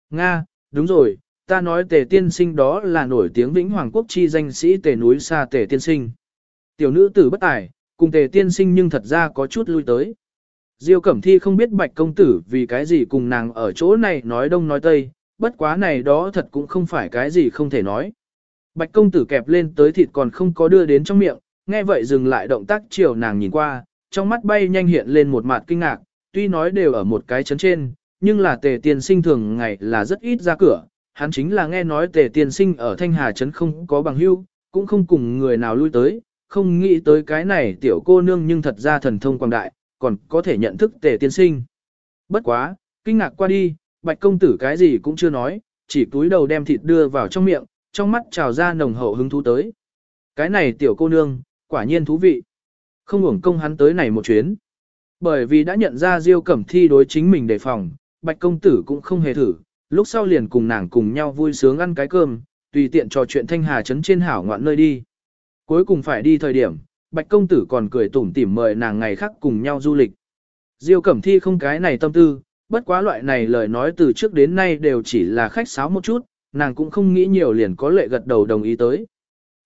A: Nga, đúng rồi, ta nói tề tiên sinh đó là nổi tiếng vĩnh hoàng quốc chi danh sĩ tề núi xa tề tiên sinh. Tiểu nữ tử bất tài, cùng tề tiên sinh nhưng thật ra có chút lui tới. Diêu Cẩm Thi không biết bạch công tử vì cái gì cùng nàng ở chỗ này nói đông nói tây, bất quá này đó thật cũng không phải cái gì không thể nói. Bạch công tử kẹp lên tới thịt còn không có đưa đến trong miệng, nghe vậy dừng lại động tác chiều nàng nhìn qua, trong mắt bay nhanh hiện lên một mặt kinh ngạc, tuy nói đều ở một cái chấn trên, nhưng là tề tiên sinh thường ngày là rất ít ra cửa, hắn chính là nghe nói tề tiên sinh ở Thanh Hà chấn không có bằng hưu, cũng không cùng người nào lui tới, không nghĩ tới cái này tiểu cô nương nhưng thật ra thần thông quang đại, còn có thể nhận thức tề tiên sinh. Bất quá, kinh ngạc qua đi, bạch công tử cái gì cũng chưa nói, chỉ túi đầu đem thịt đưa vào trong miệng, trong mắt trào ra nồng hậu hứng thú tới. Cái này tiểu cô nương, quả nhiên thú vị. Không hưởng công hắn tới này một chuyến. Bởi vì đã nhận ra Diêu Cẩm Thi đối chính mình đề phòng, Bạch công tử cũng không hề thử, lúc sau liền cùng nàng cùng nhau vui sướng ăn cái cơm, tùy tiện trò chuyện thanh hà trấn trên hảo ngoạn nơi đi. Cuối cùng phải đi thời điểm, Bạch công tử còn cười tủm tỉm mời nàng ngày khác cùng nhau du lịch. Diêu Cẩm Thi không cái này tâm tư, bất quá loại này lời nói từ trước đến nay đều chỉ là khách sáo một chút, nàng cũng không nghĩ nhiều liền có lệ gật đầu đồng ý tới.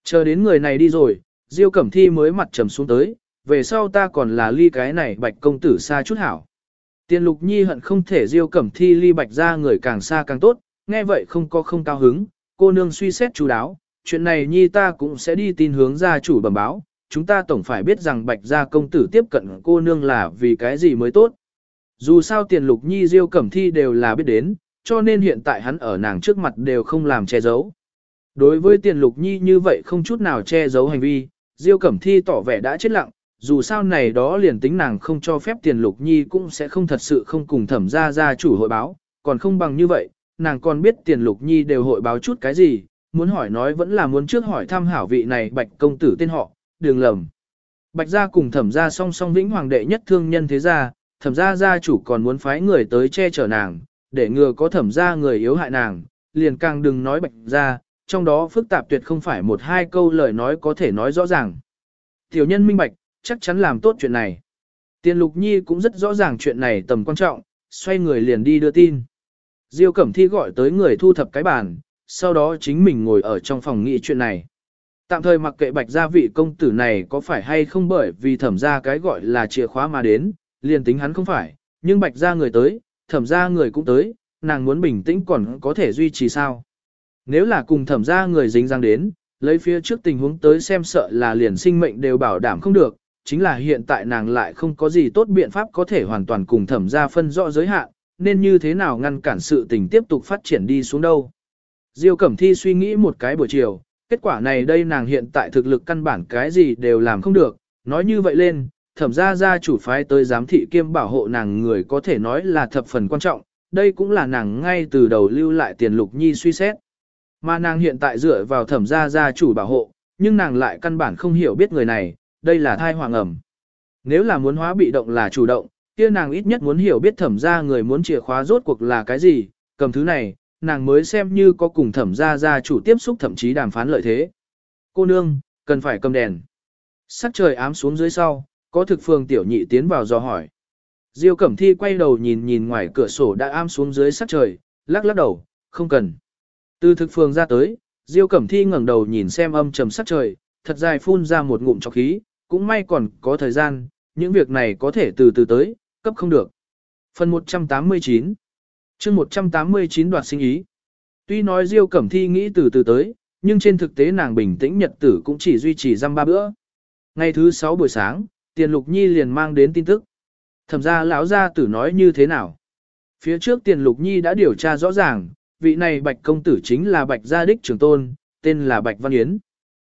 A: Chờ đến người này đi rồi, Diêu Cẩm Thi mới mặt trầm xuống tới, về sau ta còn là ly cái này bạch công tử xa chút hảo. Tiên lục nhi hận không thể Diêu Cẩm Thi ly bạch ra người càng xa càng tốt, nghe vậy không có không cao hứng, cô nương suy xét chú đáo, chuyện này nhi ta cũng sẽ đi tin hướng gia chủ bẩm báo, chúng ta tổng phải biết rằng bạch gia công tử tiếp cận cô nương là vì cái gì mới tốt. Dù sao tiền lục nhi diêu cẩm thi đều là biết đến, cho nên hiện tại hắn ở nàng trước mặt đều không làm che giấu. Đối với tiền lục nhi như vậy không chút nào che giấu hành vi, diêu cẩm thi tỏ vẻ đã chết lặng, dù sao này đó liền tính nàng không cho phép tiền lục nhi cũng sẽ không thật sự không cùng thẩm gia gia chủ hội báo, còn không bằng như vậy, nàng còn biết tiền lục nhi đều hội báo chút cái gì, muốn hỏi nói vẫn là muốn trước hỏi thăm hảo vị này bạch công tử tên họ, đường lầm. Bạch gia cùng thẩm gia song song vĩnh hoàng đệ nhất thương nhân thế gia, thẩm gia gia chủ còn muốn phái người tới che chở nàng, để ngừa có thẩm gia người yếu hại nàng, liền càng đừng nói bạch gia, trong đó phức tạp tuyệt không phải một hai câu lời nói có thể nói rõ ràng. Tiểu nhân minh bạch, chắc chắn làm tốt chuyện này. Tiền lục nhi cũng rất rõ ràng chuyện này tầm quan trọng, xoay người liền đi đưa tin. Diêu Cẩm Thi gọi tới người thu thập cái bàn, sau đó chính mình ngồi ở trong phòng nghị chuyện này. Tạm thời mặc kệ bạch gia vị công tử này có phải hay không bởi vì thẩm ra cái gọi là chìa khóa mà đến, liền tính hắn không phải, nhưng bạch gia người tới, thẩm ra người cũng tới, nàng muốn bình tĩnh còn có thể duy trì sao. Nếu là cùng thẩm ra người dính răng đến, lấy phía trước tình huống tới xem sợ là liền sinh mệnh đều bảo đảm không được, chính là hiện tại nàng lại không có gì tốt biện pháp có thể hoàn toàn cùng thẩm ra phân rõ giới hạn, nên như thế nào ngăn cản sự tình tiếp tục phát triển đi xuống đâu. Diêu Cẩm Thi suy nghĩ một cái buổi chiều, kết quả này đây nàng hiện tại thực lực căn bản cái gì đều làm không được, nói như vậy lên, thẩm ra ra chủ phái tới giám thị kiêm bảo hộ nàng người có thể nói là thập phần quan trọng, đây cũng là nàng ngay từ đầu lưu lại tiền lục nhi suy xét. Mà nàng hiện tại dựa vào thẩm gia gia chủ bảo hộ, nhưng nàng lại căn bản không hiểu biết người này, đây là thai hoàng ẩm. Nếu là muốn hóa bị động là chủ động, kia nàng ít nhất muốn hiểu biết thẩm gia người muốn chìa khóa rốt cuộc là cái gì, cầm thứ này, nàng mới xem như có cùng thẩm gia gia chủ tiếp xúc thậm chí đàm phán lợi thế. Cô nương, cần phải cầm đèn. Sắc trời ám xuống dưới sau, có thực phương tiểu nhị tiến vào dò hỏi. Diêu Cẩm Thi quay đầu nhìn nhìn ngoài cửa sổ đã am xuống dưới sắc trời, lắc lắc đầu, không cần. Từ thực phương ra tới, Diêu Cẩm Thi ngẩng đầu nhìn xem âm trầm sắc trời, thật dài phun ra một ngụm trọc khí, cũng may còn có thời gian, những việc này có thể từ từ tới, cấp không được. Phần 189 chương 189 đoạt sinh ý Tuy nói Diêu Cẩm Thi nghĩ từ từ tới, nhưng trên thực tế nàng bình tĩnh nhật tử cũng chỉ duy trì răm ba bữa. Ngày thứ 6 buổi sáng, Tiền Lục Nhi liền mang đến tin tức. Thẩm ra lão gia tử nói như thế nào? Phía trước Tiền Lục Nhi đã điều tra rõ ràng, vị này Bạch công tử chính là Bạch gia đích trưởng tôn, tên là Bạch Văn Yến.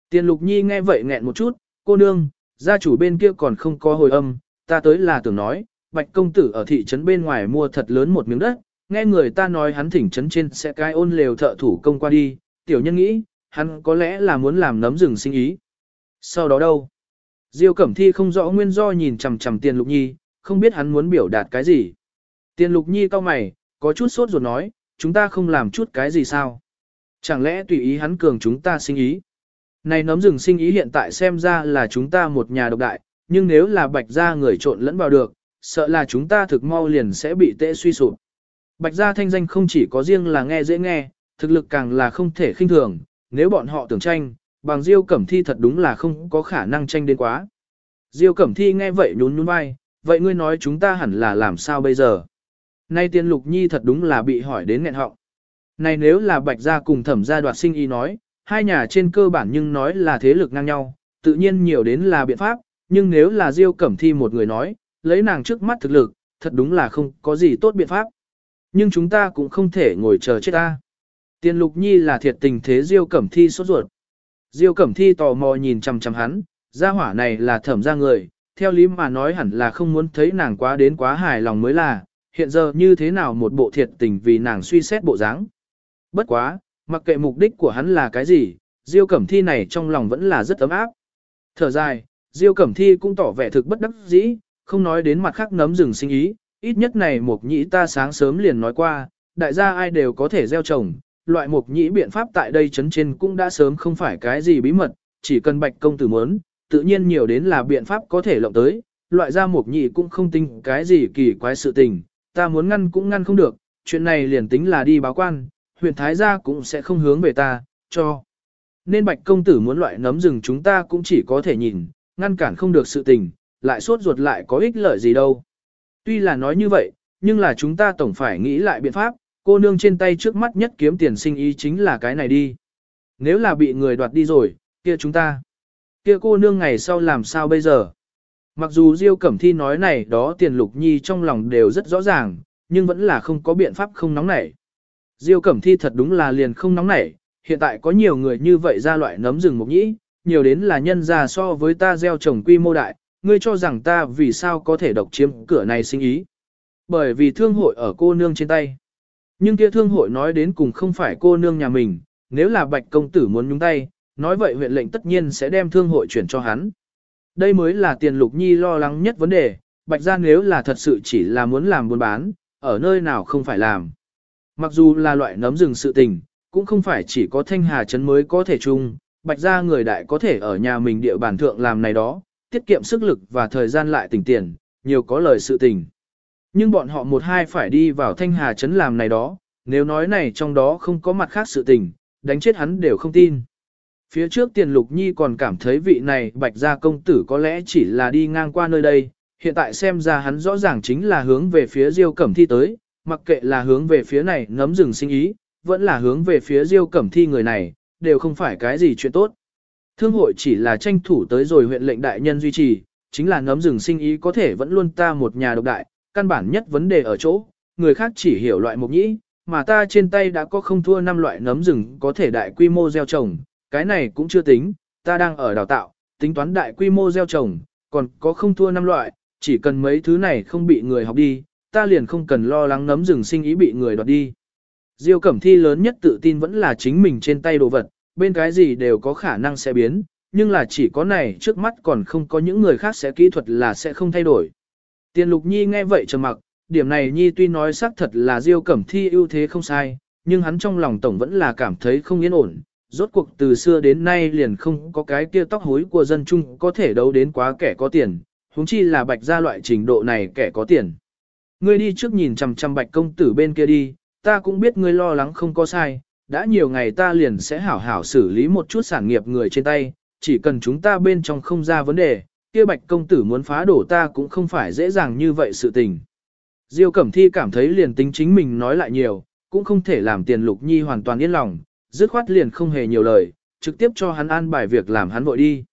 A: Tiền Lục Nhi nghe vậy nghẹn một chút, cô nương, gia chủ bên kia còn không có hồi âm, ta tới là tưởng nói, Bạch công tử ở thị trấn bên ngoài mua thật lớn một miếng đất, nghe người ta nói hắn thỉnh trấn trên sẽ cái ôn lều thợ thủ công qua đi, tiểu nhân nghĩ, hắn có lẽ là muốn làm nấm rừng sinh ý. Sau đó đâu? Diêu Cẩm Thi không rõ nguyên do nhìn chằm chằm Tiền Lục Nhi, không biết hắn muốn biểu đạt cái gì. Tiền Lục Nhi cau mày, có chút sốt ruột nói, chúng ta không làm chút cái gì sao? Chẳng lẽ tùy ý hắn cường chúng ta sinh ý? Này nấm rừng sinh ý hiện tại xem ra là chúng ta một nhà độc đại, nhưng nếu là bạch gia người trộn lẫn vào được, sợ là chúng ta thực mau liền sẽ bị tệ suy sụp. Bạch gia thanh danh không chỉ có riêng là nghe dễ nghe, thực lực càng là không thể khinh thường, nếu bọn họ tưởng tranh, bằng Diêu Cẩm Thi thật đúng là không có khả năng tranh đến quá. Diêu Cẩm Thi nghe vậy nhún nhún vai, vậy ngươi nói chúng ta hẳn là làm sao bây giờ? Nay tiên lục nhi thật đúng là bị hỏi đến nghẹn họng. Này nếu là bạch gia cùng thẩm gia đoạt sinh y nói, hai nhà trên cơ bản nhưng nói là thế lực ngang nhau, tự nhiên nhiều đến là biện pháp, nhưng nếu là Diêu Cẩm Thi một người nói, lấy nàng trước mắt thực lực, thật đúng là không có gì tốt biện pháp. Nhưng chúng ta cũng không thể ngồi chờ chết ta. Tiên lục nhi là thiệt tình thế Diêu Cẩm Thi sốt ruột. Diêu Cẩm Thi tò mò nhìn chằm chằm hắn, gia hỏa này là thẩm gia người, theo lý mà nói hẳn là không muốn thấy nàng quá đến quá hài lòng mới là, hiện giờ như thế nào một bộ thiệt tình vì nàng suy xét bộ dáng. Bất quá, mặc kệ mục đích của hắn là cái gì, Diêu Cẩm Thi này trong lòng vẫn là rất ấm áp. Thở dài, Diêu Cẩm Thi cũng tỏ vẻ thực bất đắc dĩ, không nói đến mặt khác nấm rừng sinh ý, ít nhất này mục nhĩ ta sáng sớm liền nói qua, đại gia ai đều có thể gieo trồng, loại mục nhĩ biện pháp tại đây chấn trên cũng đã sớm không phải cái gì bí mật, chỉ cần bạch công tử muốn, tự nhiên nhiều đến là biện pháp có thể lộng tới, loại ra mục nhĩ cũng không tính cái gì kỳ quái sự tình, ta muốn ngăn cũng ngăn không được, chuyện này liền tính là đi báo quan, huyện Thái gia cũng sẽ không hướng về ta, cho. Nên bạch công tử muốn loại nấm rừng chúng ta cũng chỉ có thể nhìn, ngăn cản không được sự tình, lại suốt ruột lại có ích lợi gì đâu. Tuy là nói như vậy, nhưng là chúng ta tổng phải nghĩ lại biện pháp, cô nương trên tay trước mắt nhất kiếm tiền sinh ý chính là cái này đi. Nếu là bị người đoạt đi rồi, kia chúng ta, kia cô nương ngày sau làm sao bây giờ? Mặc dù Diêu Cẩm Thi nói này đó tiền lục nhi trong lòng đều rất rõ ràng, nhưng vẫn là không có biện pháp không nóng nảy. Diêu Cẩm Thi thật đúng là liền không nóng nảy, hiện tại có nhiều người như vậy ra loại nấm rừng mục nhĩ, nhiều đến là nhân ra so với ta gieo trồng quy mô đại, ngươi cho rằng ta vì sao có thể độc chiếm cửa này sinh ý. Bởi vì thương hội ở cô nương trên tay. Nhưng kia thương hội nói đến cùng không phải cô nương nhà mình, nếu là bạch công tử muốn nhúng tay, nói vậy huyện lệnh tất nhiên sẽ đem thương hội chuyển cho hắn. Đây mới là tiền lục nhi lo lắng nhất vấn đề, bạch gia nếu là thật sự chỉ là muốn làm buôn bán, ở nơi nào không phải làm. Mặc dù là loại nấm rừng sự tình, cũng không phải chỉ có thanh hà trấn mới có thể chung, bạch gia người đại có thể ở nhà mình địa bàn thượng làm này đó, tiết kiệm sức lực và thời gian lại tỉnh tiền, nhiều có lời sự tình. Nhưng bọn họ một hai phải đi vào thanh hà trấn làm này đó, nếu nói này trong đó không có mặt khác sự tình, đánh chết hắn đều không tin. Phía trước tiền lục nhi còn cảm thấy vị này bạch gia công tử có lẽ chỉ là đi ngang qua nơi đây, hiện tại xem ra hắn rõ ràng chính là hướng về phía diêu cẩm thi tới, mặc kệ là hướng về phía này nấm rừng sinh ý, vẫn là hướng về phía diêu cẩm thi người này, đều không phải cái gì chuyện tốt. Thương hội chỉ là tranh thủ tới rồi huyện lệnh đại nhân duy trì, chính là nấm rừng sinh ý có thể vẫn luôn ta một nhà độc đại, căn bản nhất vấn đề ở chỗ, người khác chỉ hiểu loại mục nhĩ, mà ta trên tay đã có không thua năm loại nấm rừng có thể đại quy mô gieo trồng, cái này cũng chưa tính, ta đang ở đào tạo, tính toán đại quy mô gieo trồng, còn có không thua năm loại, chỉ cần mấy thứ này không bị người học đi, ta liền không cần lo lắng nấm rừng sinh ý bị người đoạt đi. Diêu Cẩm Thi lớn nhất tự tin vẫn là chính mình trên tay đồ vật, bên cái gì đều có khả năng sẽ biến, nhưng là chỉ có này trước mắt còn không có những người khác sẽ kỹ thuật là sẽ không thay đổi. Tiền Lục Nhi nghe vậy trầm mặc, điểm này Nhi tuy nói xác thật là Diêu Cẩm Thi ưu thế không sai, nhưng hắn trong lòng tổng vẫn là cảm thấy không yên ổn. Rốt cuộc từ xưa đến nay liền không có cái kia tóc hối của dân chung có thể đấu đến quá kẻ có tiền, huống chi là bạch gia loại trình độ này kẻ có tiền. Ngươi đi trước nhìn chằm chằm bạch công tử bên kia đi, ta cũng biết ngươi lo lắng không có sai, đã nhiều ngày ta liền sẽ hảo hảo xử lý một chút sản nghiệp người trên tay, chỉ cần chúng ta bên trong không ra vấn đề, kia bạch công tử muốn phá đổ ta cũng không phải dễ dàng như vậy sự tình. Diêu Cẩm Thi cảm thấy liền tính chính mình nói lại nhiều, cũng không thể làm tiền lục nhi hoàn toàn yên lòng, dứt khoát liền không hề nhiều lời, trực tiếp cho hắn an bài việc làm hắn vội đi.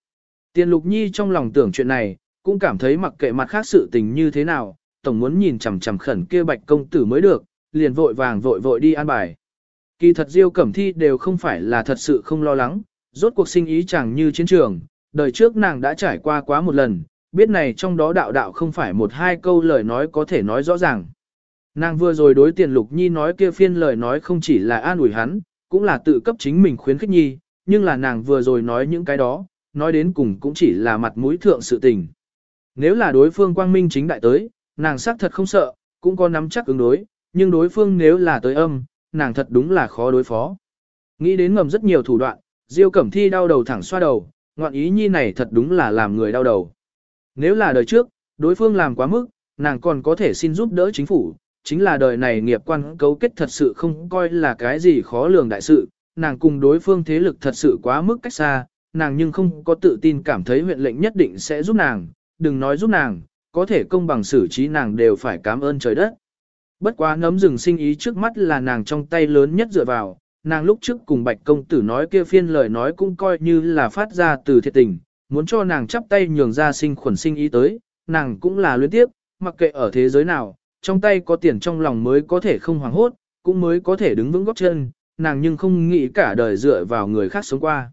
A: Tiền lục nhi trong lòng tưởng chuyện này, cũng cảm thấy mặc kệ mặt khác sự tình như thế nào, tổng muốn nhìn chằm chằm khẩn kia bạch công tử mới được, liền vội vàng vội vội đi an bài. Kỳ thật Diêu Cẩm Thi đều không phải là thật sự không lo lắng, rốt cuộc sinh ý chẳng như chiến trường, đời trước nàng đã trải qua quá một lần, biết này trong đó đạo đạo không phải một hai câu lời nói có thể nói rõ ràng. Nàng vừa rồi đối tiền lục nhi nói kia phiên lời nói không chỉ là an ủi hắn, cũng là tự cấp chính mình khuyến khích nhi, nhưng là nàng vừa rồi nói những cái đó, nói đến cùng cũng chỉ là mặt mũi thượng sự tình. Nếu là đối phương quang minh chính đại tới, nàng xác thật không sợ, cũng có nắm chắc ứng đối, nhưng đối phương nếu là tới âm, nàng thật đúng là khó đối phó. Nghĩ đến ngầm rất nhiều thủ đoạn, Diêu Cẩm Thi đau đầu thẳng xoa đầu, ngoạn ý nhi này thật đúng là làm người đau đầu. Nếu là đời trước, đối phương làm quá mức, nàng còn có thể xin giúp đỡ chính phủ, chính là đời này nghiệp quan cấu kết thật sự không coi là cái gì khó lường đại sự, nàng cùng đối phương thế lực thật sự quá mức cách xa, nàng nhưng không có tự tin cảm thấy huyện lệnh nhất định sẽ giúp nàng, đừng nói giúp nàng, có thể công bằng xử trí nàng đều phải cảm ơn trời đất. Bất quá nấm rừng sinh ý trước mắt là nàng trong tay lớn nhất dựa vào, nàng lúc trước cùng bạch công tử nói kia phiên lời nói cũng coi như là phát ra từ thiệt tình, muốn cho nàng chắp tay nhường ra sinh khuẩn sinh ý tới, nàng cũng là luyến tiếp, mặc kệ ở thế giới nào, trong tay có tiền trong lòng mới có thể không hoảng hốt, cũng mới có thể đứng vững góc chân, nàng nhưng không nghĩ cả đời dựa vào người khác sống qua.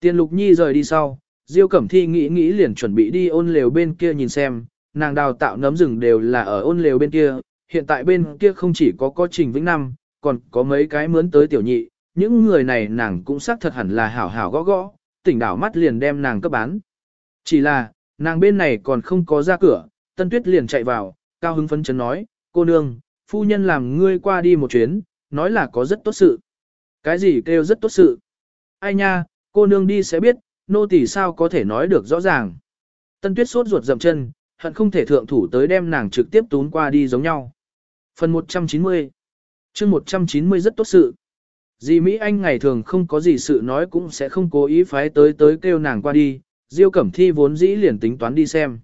A: Tiền lục nhi rời đi sau, Diêu Cẩm Thi nghĩ nghĩ liền chuẩn bị đi ôn lều bên kia nhìn xem, nàng đào tạo nấm rừng đều là ở ôn lều bên kia, hiện tại bên kia không chỉ có có Trình Vĩnh Năm, còn có mấy cái mướn tới tiểu nhị, những người này nàng cũng xác thật hẳn là hảo hảo gõ gõ, tỉnh đảo mắt liền đem nàng cấp bán. Chỉ là, nàng bên này còn không có ra cửa, Tân Tuyết liền chạy vào, cao hứng phấn chấn nói, cô nương, phu nhân làm ngươi qua đi một chuyến, nói là có rất tốt sự. Cái gì kêu rất tốt sự? Ai nha, cô nương đi sẽ biết, nô tỳ sao có thể nói được rõ ràng. Tân Tuyết sốt ruột dậm chân, hận không thể thượng thủ tới đem nàng trực tiếp tún qua đi giống nhau. Phần 190 chương 190 rất tốt sự. Dì Mỹ Anh ngày thường không có gì sự nói cũng sẽ không cố ý phái tới tới kêu nàng qua đi, Diêu Cẩm Thi vốn dĩ liền tính toán đi xem.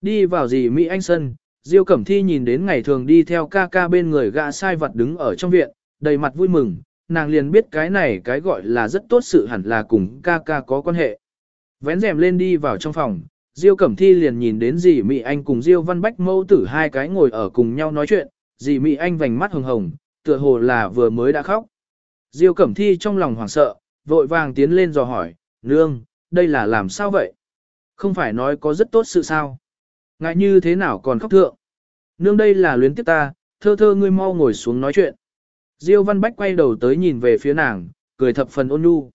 A: Đi vào dì Mỹ Anh sân, Diêu Cẩm Thi nhìn đến ngày thường đi theo ca ca bên người gã sai vật đứng ở trong viện, đầy mặt vui mừng, nàng liền biết cái này cái gọi là rất tốt sự hẳn là cùng ca ca có quan hệ. Vén rèm lên đi vào trong phòng, Diêu Cẩm Thi liền nhìn đến dì Mỹ Anh cùng Diêu Văn Bách mâu tử hai cái ngồi ở cùng nhau nói chuyện, dì Mỹ Anh vành mắt hồng hồng, tựa hồ là vừa mới đã khóc. Diêu Cẩm Thi trong lòng hoảng sợ, vội vàng tiến lên dò hỏi, nương, đây là làm sao vậy? Không phải nói có rất tốt sự sao? Ngại như thế nào còn khóc thượng? Nương đây là luyến tiếp ta, thơ thơ ngươi mau ngồi xuống nói chuyện. Diêu Văn Bách quay đầu tới nhìn về phía nàng, cười thập phần ôn nhu.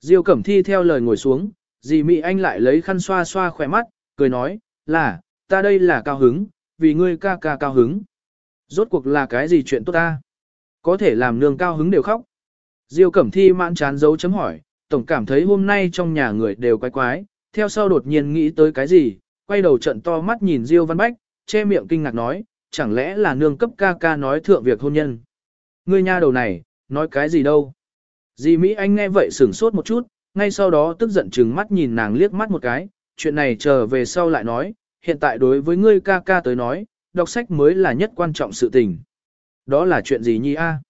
A: Diêu Cẩm Thi theo lời ngồi xuống, dì Mỹ Anh lại lấy khăn xoa xoa khỏe mắt, cười nói, là, ta đây là cao hứng, vì ngươi ca ca cao hứng. Rốt cuộc là cái gì chuyện tốt ta? Có thể làm nương cao hứng đều khóc. Diêu Cẩm Thi mãn chán dấu chấm hỏi, tổng cảm thấy hôm nay trong nhà người đều quái quái, theo sau đột nhiên nghĩ tới cái gì, quay đầu trận to mắt nhìn Diêu Văn Bách, che miệng kinh ngạc nói, chẳng lẽ là nương cấp ca ca nói thượng việc hôn nhân. Ngươi nha đầu này, nói cái gì đâu. Dì Mỹ Anh nghe vậy sửng sốt một chút, ngay sau đó tức giận chừng mắt nhìn nàng liếc mắt một cái, chuyện này chờ về sau lại nói, hiện tại đối với ngươi ca ca tới nói, đọc sách mới là nhất quan trọng sự tình. Đó là chuyện gì nhi a?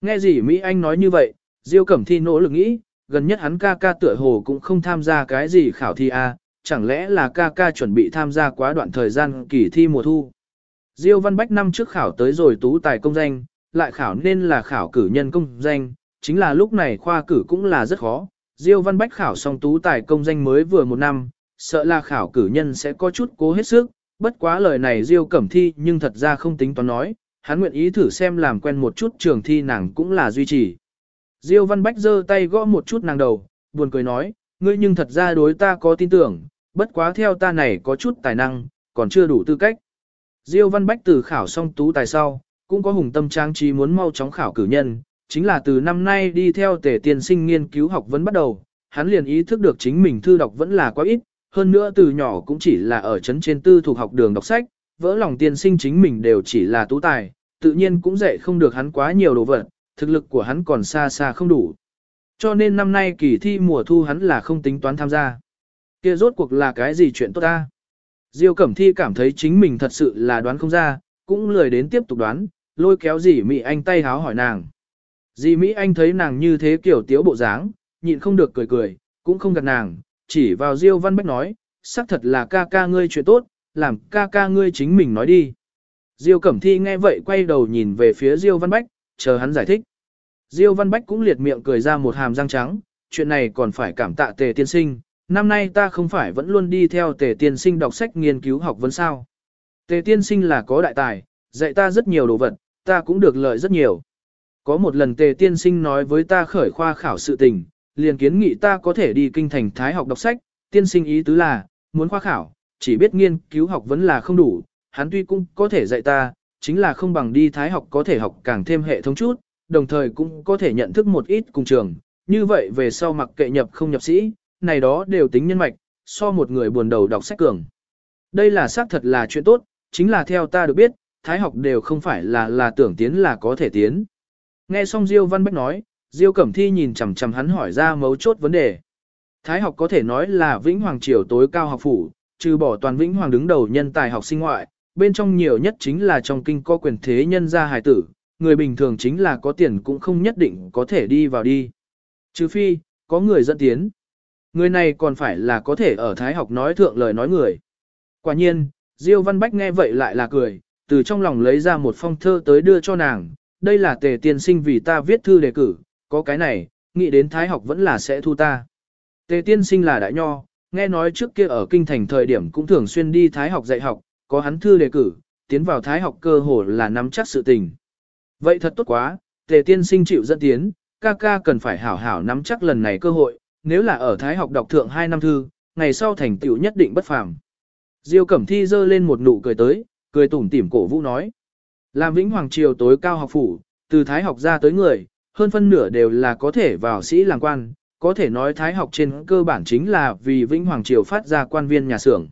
A: Nghe gì Mỹ Anh nói như vậy, Diêu Cẩm Thi nỗ lực nghĩ, gần nhất hắn ca ca tựa hồ cũng không tham gia cái gì khảo thi a, chẳng lẽ là ca ca chuẩn bị tham gia quá đoạn thời gian kỳ thi mùa thu. Diêu Văn Bách năm trước khảo tới rồi tú tài công danh, lại khảo nên là khảo cử nhân công danh, chính là lúc này khoa cử cũng là rất khó. Diêu Văn Bách khảo xong tú tài công danh mới vừa một năm, sợ là khảo cử nhân sẽ có chút cố hết sức, bất quá lời này Diêu Cẩm Thi nhưng thật ra không tính toán nói, hắn nguyện ý thử xem làm quen một chút trường thi nàng cũng là duy trì. Diêu Văn Bách giơ tay gõ một chút nàng đầu, buồn cười nói, ngươi nhưng thật ra đối ta có tin tưởng, bất quá theo ta này có chút tài năng, còn chưa đủ tư cách. Diêu Văn Bách từ khảo xong tú tài sau, cũng có hùng tâm trang trí muốn mau chóng khảo cử nhân, chính là từ năm nay đi theo tể tiền sinh nghiên cứu học vấn bắt đầu, hắn liền ý thức được chính mình thư đọc vẫn là quá ít, hơn nữa từ nhỏ cũng chỉ là ở chấn trên tư thuộc học đường đọc sách, vỡ lòng tiên sinh chính mình đều chỉ là tú tài, tự nhiên cũng dạy không được hắn quá nhiều đồ vật, thực lực của hắn còn xa xa không đủ. Cho nên năm nay kỳ thi mùa thu hắn là không tính toán tham gia. Kia rốt cuộc là cái gì chuyện tốt ta? Diêu Cẩm Thi cảm thấy chính mình thật sự là đoán không ra, cũng lười đến tiếp tục đoán, lôi kéo dì Mỹ Anh tay háo hỏi nàng. Dì Mỹ Anh thấy nàng như thế kiểu tiếu bộ dáng, nhịn không được cười cười, cũng không gạt nàng, chỉ vào Diêu Văn Bách nói, xác thật là ca ca ngươi chuyện tốt, làm ca ca ngươi chính mình nói đi. Diêu Cẩm Thi nghe vậy quay đầu nhìn về phía Diêu Văn Bách, chờ hắn giải thích. Diêu Văn Bách cũng liệt miệng cười ra một hàm răng trắng, chuyện này còn phải cảm tạ tề tiên sinh, năm nay ta không phải vẫn luôn đi theo tề tiên sinh đọc sách nghiên cứu học vấn sao. Tề tiên sinh là có đại tài, dạy ta rất nhiều đồ vật, ta cũng được lợi rất nhiều. Có một lần tề tiên sinh nói với ta khởi khoa khảo sự tình, liền kiến nghị ta có thể đi kinh thành thái học đọc sách, tiên sinh ý tứ là, muốn khoa khảo, chỉ biết nghiên cứu học vẫn là không đủ, hắn tuy cũng có thể dạy ta, chính là không bằng đi thái học có thể học càng thêm hệ thống chút, đồng thời cũng có thể nhận thức một ít cùng trường, như vậy về sau mặc kệ nhập không nhập sĩ, này đó đều tính nhân mạch, so một người buồn đầu đọc sách cường. Đây là xác thật là chuyện tốt, chính là theo ta được biết, thái học đều không phải là là tưởng tiến là có thể tiến. Nghe xong Diêu Văn Bách nói, Diêu Cẩm Thi nhìn chằm chằm hắn hỏi ra mấu chốt vấn đề. Thái học có thể nói là Vĩnh Hoàng Triều tối cao học phủ, trừ bỏ toàn Vĩnh Hoàng đứng đầu nhân tài học sinh ngoại, bên trong nhiều nhất chính là trong kinh có quyền thế nhân gia hài tử, người bình thường chính là có tiền cũng không nhất định có thể đi vào đi. Trừ phi, có người dẫn tiến. Người này còn phải là có thể ở Thái học nói thượng lời nói người. Quả nhiên, Diêu Văn Bách nghe vậy lại là cười, từ trong lòng lấy ra một phong thơ tới đưa cho nàng. Đây là tề tiên sinh vì ta viết thư đề cử, có cái này, nghĩ đến Thái học vẫn là sẽ thu ta. Tề tiên sinh là đại nho, nghe nói trước kia ở kinh thành thời điểm cũng thường xuyên đi Thái học dạy học, có hắn thư đề cử, tiến vào Thái học cơ hồ là nắm chắc sự tình. Vậy thật tốt quá, tề tiên sinh chịu dẫn tiến, ca ca cần phải hảo hảo nắm chắc lần này cơ hội, nếu là ở Thái học đọc thượng 2 năm thư, ngày sau thành tựu nhất định bất phàm. Diêu Cẩm Thi giơ lên một nụ cười tới, cười tủm tỉm cổ vũ nói. Làm Vĩnh Hoàng Triều tối cao học phủ, từ Thái học ra tới người, hơn phân nửa đều là có thể vào sĩ làng quan, có thể nói Thái học trên cơ bản chính là vì Vĩnh Hoàng Triều phát ra quan viên nhà xưởng.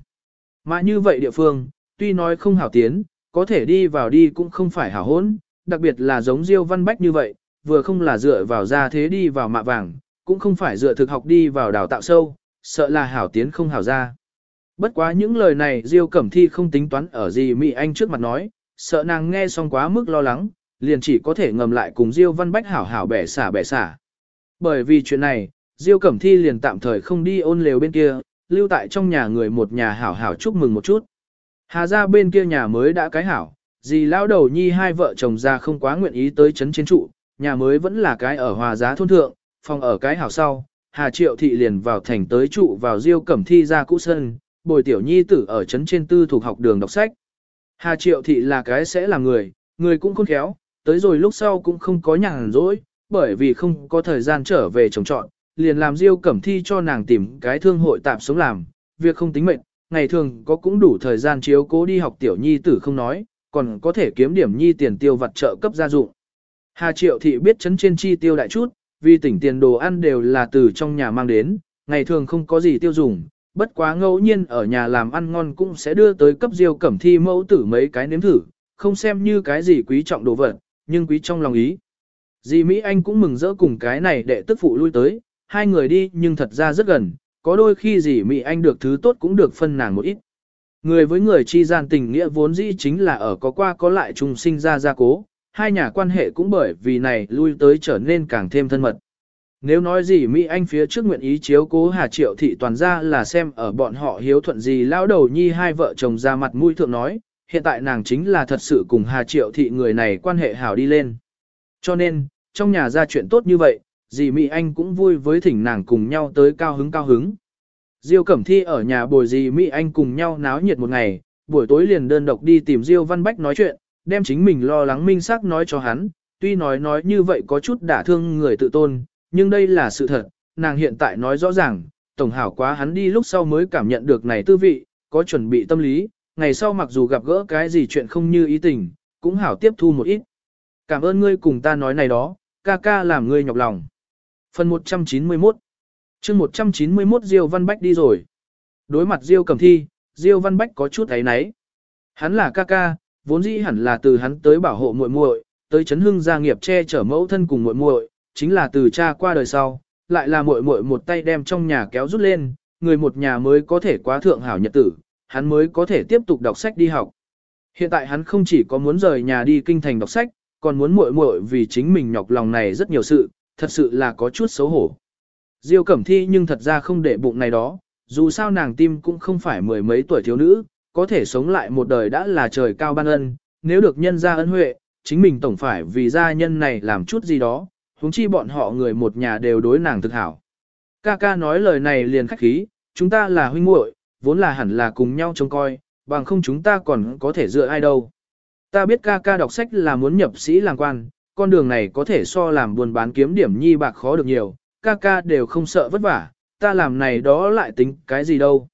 A: Mà như vậy địa phương, tuy nói không hảo tiến, có thể đi vào đi cũng không phải hảo hốn, đặc biệt là giống Diêu Văn Bách như vậy, vừa không là dựa vào ra thế đi vào mạ vàng, cũng không phải dựa thực học đi vào đào tạo sâu, sợ là hảo tiến không hảo ra. Bất quá những lời này Diêu Cẩm Thi không tính toán ở gì Mỹ Anh trước mặt nói, sợ nàng nghe xong quá mức lo lắng, liền chỉ có thể ngầm lại cùng Diêu Văn Bách hảo hảo bẻ xả bẻ xả. Bởi vì chuyện này, Diêu Cẩm Thi liền tạm thời không đi ôn lều bên kia, lưu tại trong nhà người một nhà hảo hảo chúc mừng một chút. Hà ra bên kia nhà mới đã cái hảo, dì lão đầu nhi hai vợ chồng ra không quá nguyện ý tới chấn chiến trụ, nhà mới vẫn là cái ở hòa giá thôn thượng, phòng ở cái hảo sau, Hà Triệu Thị liền vào thành tới trụ vào Diêu Cẩm Thi ra cũ sân, bồi tiểu nhi tử ở chấn trên tư thuộc học đường đọc sách. Hà Triệu Thị là cái sẽ là người, người cũng khôn khéo, tới rồi lúc sau cũng không có nhàn rỗi, bởi vì không có thời gian trở về trồng trọn, liền làm Diêu Cẩm Thi cho nàng tìm cái thương hội tạm sống làm, việc không tính mệnh, ngày thường có cũng đủ thời gian chiếu cố đi học tiểu nhi tử không nói, còn có thể kiếm điểm nhi tiền tiêu vặt trợ cấp gia dụng. Hà Triệu Thị biết chấn trên chi tiêu đại chút, vì tỉnh tiền đồ ăn đều là từ trong nhà mang đến, ngày thường không có gì tiêu dùng, bất quá ngẫu nhiên ở nhà làm ăn ngon cũng sẽ đưa tới cấp diêu cẩm thi mẫu tử mấy cái nếm thử, không xem như cái gì quý trọng đồ vật, nhưng quý trong lòng ý. Dì Mỹ Anh cũng mừng rỡ cùng cái này để tức phụ lui tới, hai người đi nhưng thật ra rất gần, có đôi khi dì Mỹ Anh được thứ tốt cũng được phân nàng một ít. Người với người chi gian tình nghĩa vốn dĩ chính là ở có qua có lại trùng sinh ra gia cố, hai nhà quan hệ cũng bởi vì này lui tới trở nên càng thêm thân mật. Nếu nói gì Mỹ Anh phía trước nguyện ý chiếu cố Hà Triệu Thị toàn ra là xem ở bọn họ hiếu thuận gì lao đầu nhi hai vợ chồng ra mặt mũi thượng nói, hiện tại nàng chính là thật sự cùng Hà Triệu Thị người này quan hệ hảo đi lên. Cho nên, trong nhà ra chuyện tốt như vậy, dì Mỹ Anh cũng vui với thỉnh nàng cùng nhau tới cao hứng cao hứng. Diêu Cẩm Thi ở nhà bồi dì Mỹ Anh cùng nhau náo nhiệt một ngày, buổi tối liền đơn độc đi tìm Diêu Văn Bách nói chuyện, đem chính mình lo lắng minh xác nói cho hắn, tuy nói nói như vậy có chút đả thương người tự tôn, nhưng đây là sự thật, nàng hiện tại nói rõ ràng, tổng hảo quá hắn đi lúc sau mới cảm nhận được này tư vị, có chuẩn bị tâm lý, ngày sau mặc dù gặp gỡ cái gì chuyện không như ý tình, cũng hảo tiếp thu một ít. Cảm ơn ngươi cùng ta nói này đó, ca ca làm ngươi nhọc lòng. Phần 191 chương 191 Diêu Văn Bách đi rồi. Đối mặt Diêu Cẩm Thi, Diêu Văn Bách có chút ấy náy. Hắn là ca ca, vốn dĩ hẳn là từ hắn tới bảo hộ muội muội, tới chấn hưng gia nghiệp che chở mẫu thân cùng muội muội, chính là từ cha qua đời sau, lại là muội muội một tay đem trong nhà kéo rút lên, người một nhà mới có thể quá thượng hảo nhật tử, hắn mới có thể tiếp tục đọc sách đi học. Hiện tại hắn không chỉ có muốn rời nhà đi kinh thành đọc sách, còn muốn muội muội vì chính mình nhọc lòng này rất nhiều sự, thật sự là có chút xấu hổ. Diêu Cẩm Thi nhưng thật ra không để bụng này đó, dù sao nàng tim cũng không phải mười mấy tuổi thiếu nữ, có thể sống lại một đời đã là trời cao ban ân, nếu được nhân ra ân huệ, chính mình tổng phải vì gia nhân này làm chút gì đó, huống chi bọn họ người một nhà đều đối nàng thực hảo. Ca ca nói lời này liền khách khí, chúng ta là huynh muội, vốn là hẳn là cùng nhau trông coi, bằng không chúng ta còn có thể dựa ai đâu. Ta biết ca ca đọc sách là muốn nhập sĩ làng quan, con đường này có thể so làm buôn bán kiếm điểm nhi bạc khó được nhiều, ca ca đều không sợ vất vả, ta làm này đó lại tính cái gì đâu.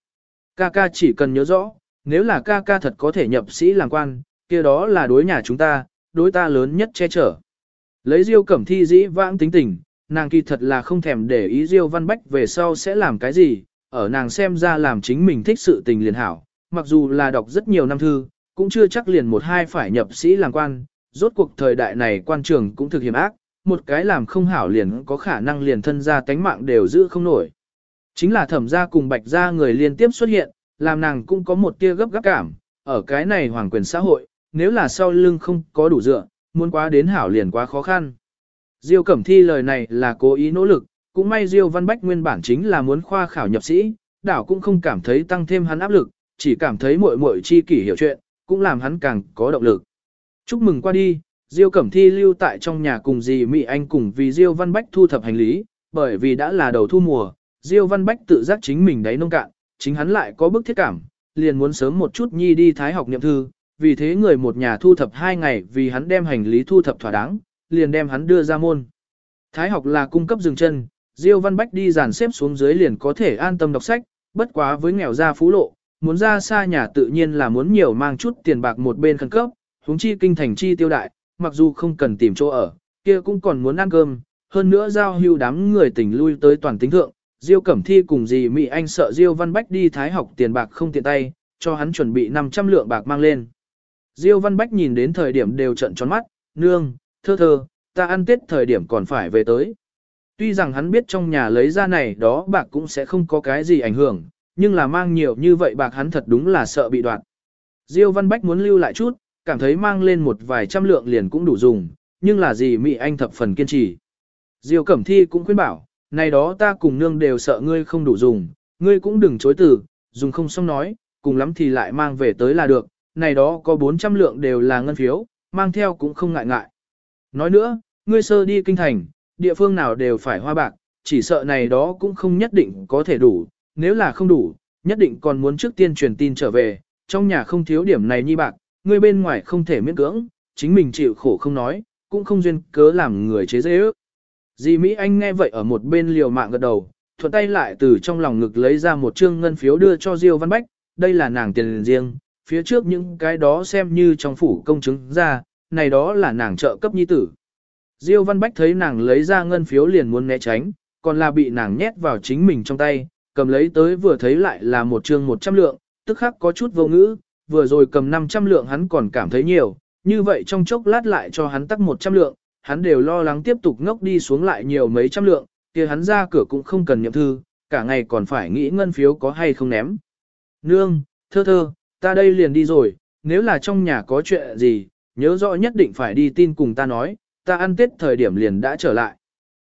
A: Ca ca chỉ cần nhớ rõ, nếu là ca ca thật có thể nhập sĩ làng quan, kia đó là đối nhà chúng ta, đối ta lớn nhất che chở. Lấy Diêu Cẩm Thi dĩ vãng tính tình, nàng kỳ thật là không thèm để ý Diêu Văn Bách về sau sẽ làm cái gì, ở nàng xem ra làm chính mình thích sự tình liền hảo, mặc dù là đọc rất nhiều năm thư, cũng chưa chắc liền một hai phải nhập sĩ làm quan, rốt cuộc thời đại này quan trường cũng thực hiểm ác, một cái làm không hảo liền có khả năng liền thân ra tánh mạng đều giữ không nổi. Chính là thẩm gia cùng bạch gia người liên tiếp xuất hiện, làm nàng cũng có một tia gấp gáp cảm, ở cái này hoàng quyền xã hội, nếu là sau lưng không có đủ dựa, muốn quá đến hảo liền quá khó khăn. Diêu Cẩm Thi lời này là cố ý nỗ lực, cũng may Diêu Văn Bách nguyên bản chính là muốn khoa khảo nhập sĩ, đảo cũng không cảm thấy tăng thêm hắn áp lực, chỉ cảm thấy muội muội chi kỷ hiểu chuyện, cũng làm hắn càng có động lực. Chúc mừng qua đi, Diêu Cẩm Thi lưu tại trong nhà cùng dì Mỹ Anh cùng vì Diêu Văn Bách thu thập hành lý, bởi vì đã là đầu thu mùa, Diêu Văn Bách tự giác chính mình đấy nông cạn, chính hắn lại có bức thiết cảm, liền muốn sớm một chút nhi đi thái học niệm thư, vì thế người một nhà thu thập hai ngày vì hắn đem hành lý thu thập thỏa đáng, liền đem hắn đưa ra môn. Thái học là cung cấp dừng chân, Diêu Văn Bách đi dàn xếp xuống dưới liền có thể an tâm đọc sách, bất quá với nghèo gia phú lộ, muốn ra xa nhà tự nhiên là muốn nhiều mang chút tiền bạc một bên khẩn cấp, huống chi kinh thành chi tiêu đại, mặc dù không cần tìm chỗ ở, kia cũng còn muốn ăn cơm, hơn nữa giao hưu đám người tỉnh lui tới toàn tính thượng, Diêu Cẩm Thi cùng dì Mỹ Anh sợ Diêu Văn Bách đi thái học tiền bạc không tiện tay, cho hắn chuẩn bị 500 lượng bạc mang lên. Diêu Văn Bách nhìn đến thời điểm đều trận tròn mắt, nương, thơ thơ, ta ăn tết thời điểm còn phải về tới. Tuy rằng hắn biết trong nhà lấy ra này đó bạc cũng sẽ không có cái gì ảnh hưởng, nhưng là mang nhiều như vậy bạc hắn thật đúng là sợ bị đoạt. Diêu Văn Bách muốn lưu lại chút, cảm thấy mang lên một vài trăm lượng liền cũng đủ dùng, nhưng là gì Mỹ Anh thập phần kiên trì. Diêu Cẩm Thi cũng khuyên bảo, này đó ta cùng nương đều sợ ngươi không đủ dùng, ngươi cũng đừng chối từ, dùng không xong nói, cùng lắm thì lại mang về tới là được, này đó có 400 lượng đều là ngân phiếu, mang theo cũng không ngại ngại. Nói nữa, ngươi sơ đi kinh thành, địa phương nào đều phải hoa bạc, chỉ sợ này đó cũng không nhất định có thể đủ, nếu là không đủ, nhất định còn muốn trước tiên truyền tin trở về, trong nhà không thiếu điểm này nhi bạc, người bên ngoài không thể miễn cưỡng, chính mình chịu khổ không nói, cũng không duyên cớ làm người chế dễ ước. Dì Mỹ Anh nghe vậy ở một bên liều mạng gật đầu, thuận tay lại từ trong lòng ngực lấy ra một trương ngân phiếu đưa cho Diêu Văn Bách, đây là nàng tiền riêng, phía trước những cái đó xem như trong phủ công chứng ra, này đó là nàng trợ cấp nhi tử. Diêu Văn Bách thấy nàng lấy ra ngân phiếu liền muốn né tránh, còn là bị nàng nhét vào chính mình trong tay, cầm lấy tới vừa thấy lại là một trương 100 lượng, tức khắc có chút vô ngữ, vừa rồi cầm 500 lượng hắn còn cảm thấy nhiều, như vậy trong chốc lát lại cho hắn tắc 100 lượng, hắn đều lo lắng tiếp tục ngốc đi xuống lại nhiều mấy trăm lượng, kia hắn ra cửa cũng không cần nhậm thư, cả ngày còn phải nghĩ ngân phiếu có hay không ném. Nương, thơ thơ, ta đây liền đi rồi, nếu là trong nhà có chuyện gì, nhớ rõ nhất định phải đi tin cùng ta nói, ta ăn tết thời điểm liền đã trở lại.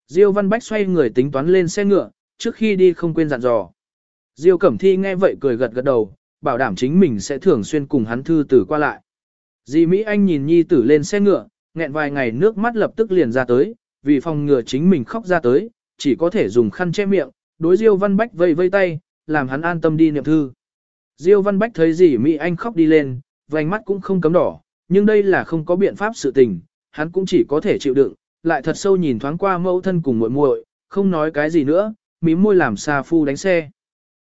A: Diêu Văn Bách xoay người tính toán lên xe ngựa, trước khi đi không quên dặn dò. Diêu Cẩm Thi nghe vậy cười gật gật đầu, bảo đảm chính mình sẽ thường xuyên cùng hắn thư tử qua lại. Di Mỹ Anh nhìn nhi tử lên xe ngựa, nghẹn vài ngày nước mắt lập tức liền ra tới, vì phòng ngừa chính mình khóc ra tới, chỉ có thể dùng khăn che miệng, đối Diêu Văn Bách vây vây tay, làm hắn an tâm đi niệm thư. Diêu Văn Bách thấy Di Mỹ Anh khóc đi lên, vành mắt cũng không cấm đỏ, nhưng đây là không có biện pháp sự tình, hắn cũng chỉ có thể chịu đựng, lại thật sâu nhìn thoáng qua mẫu thân cùng muội muội, không nói cái gì nữa, mím môi làm xa phu đánh xe.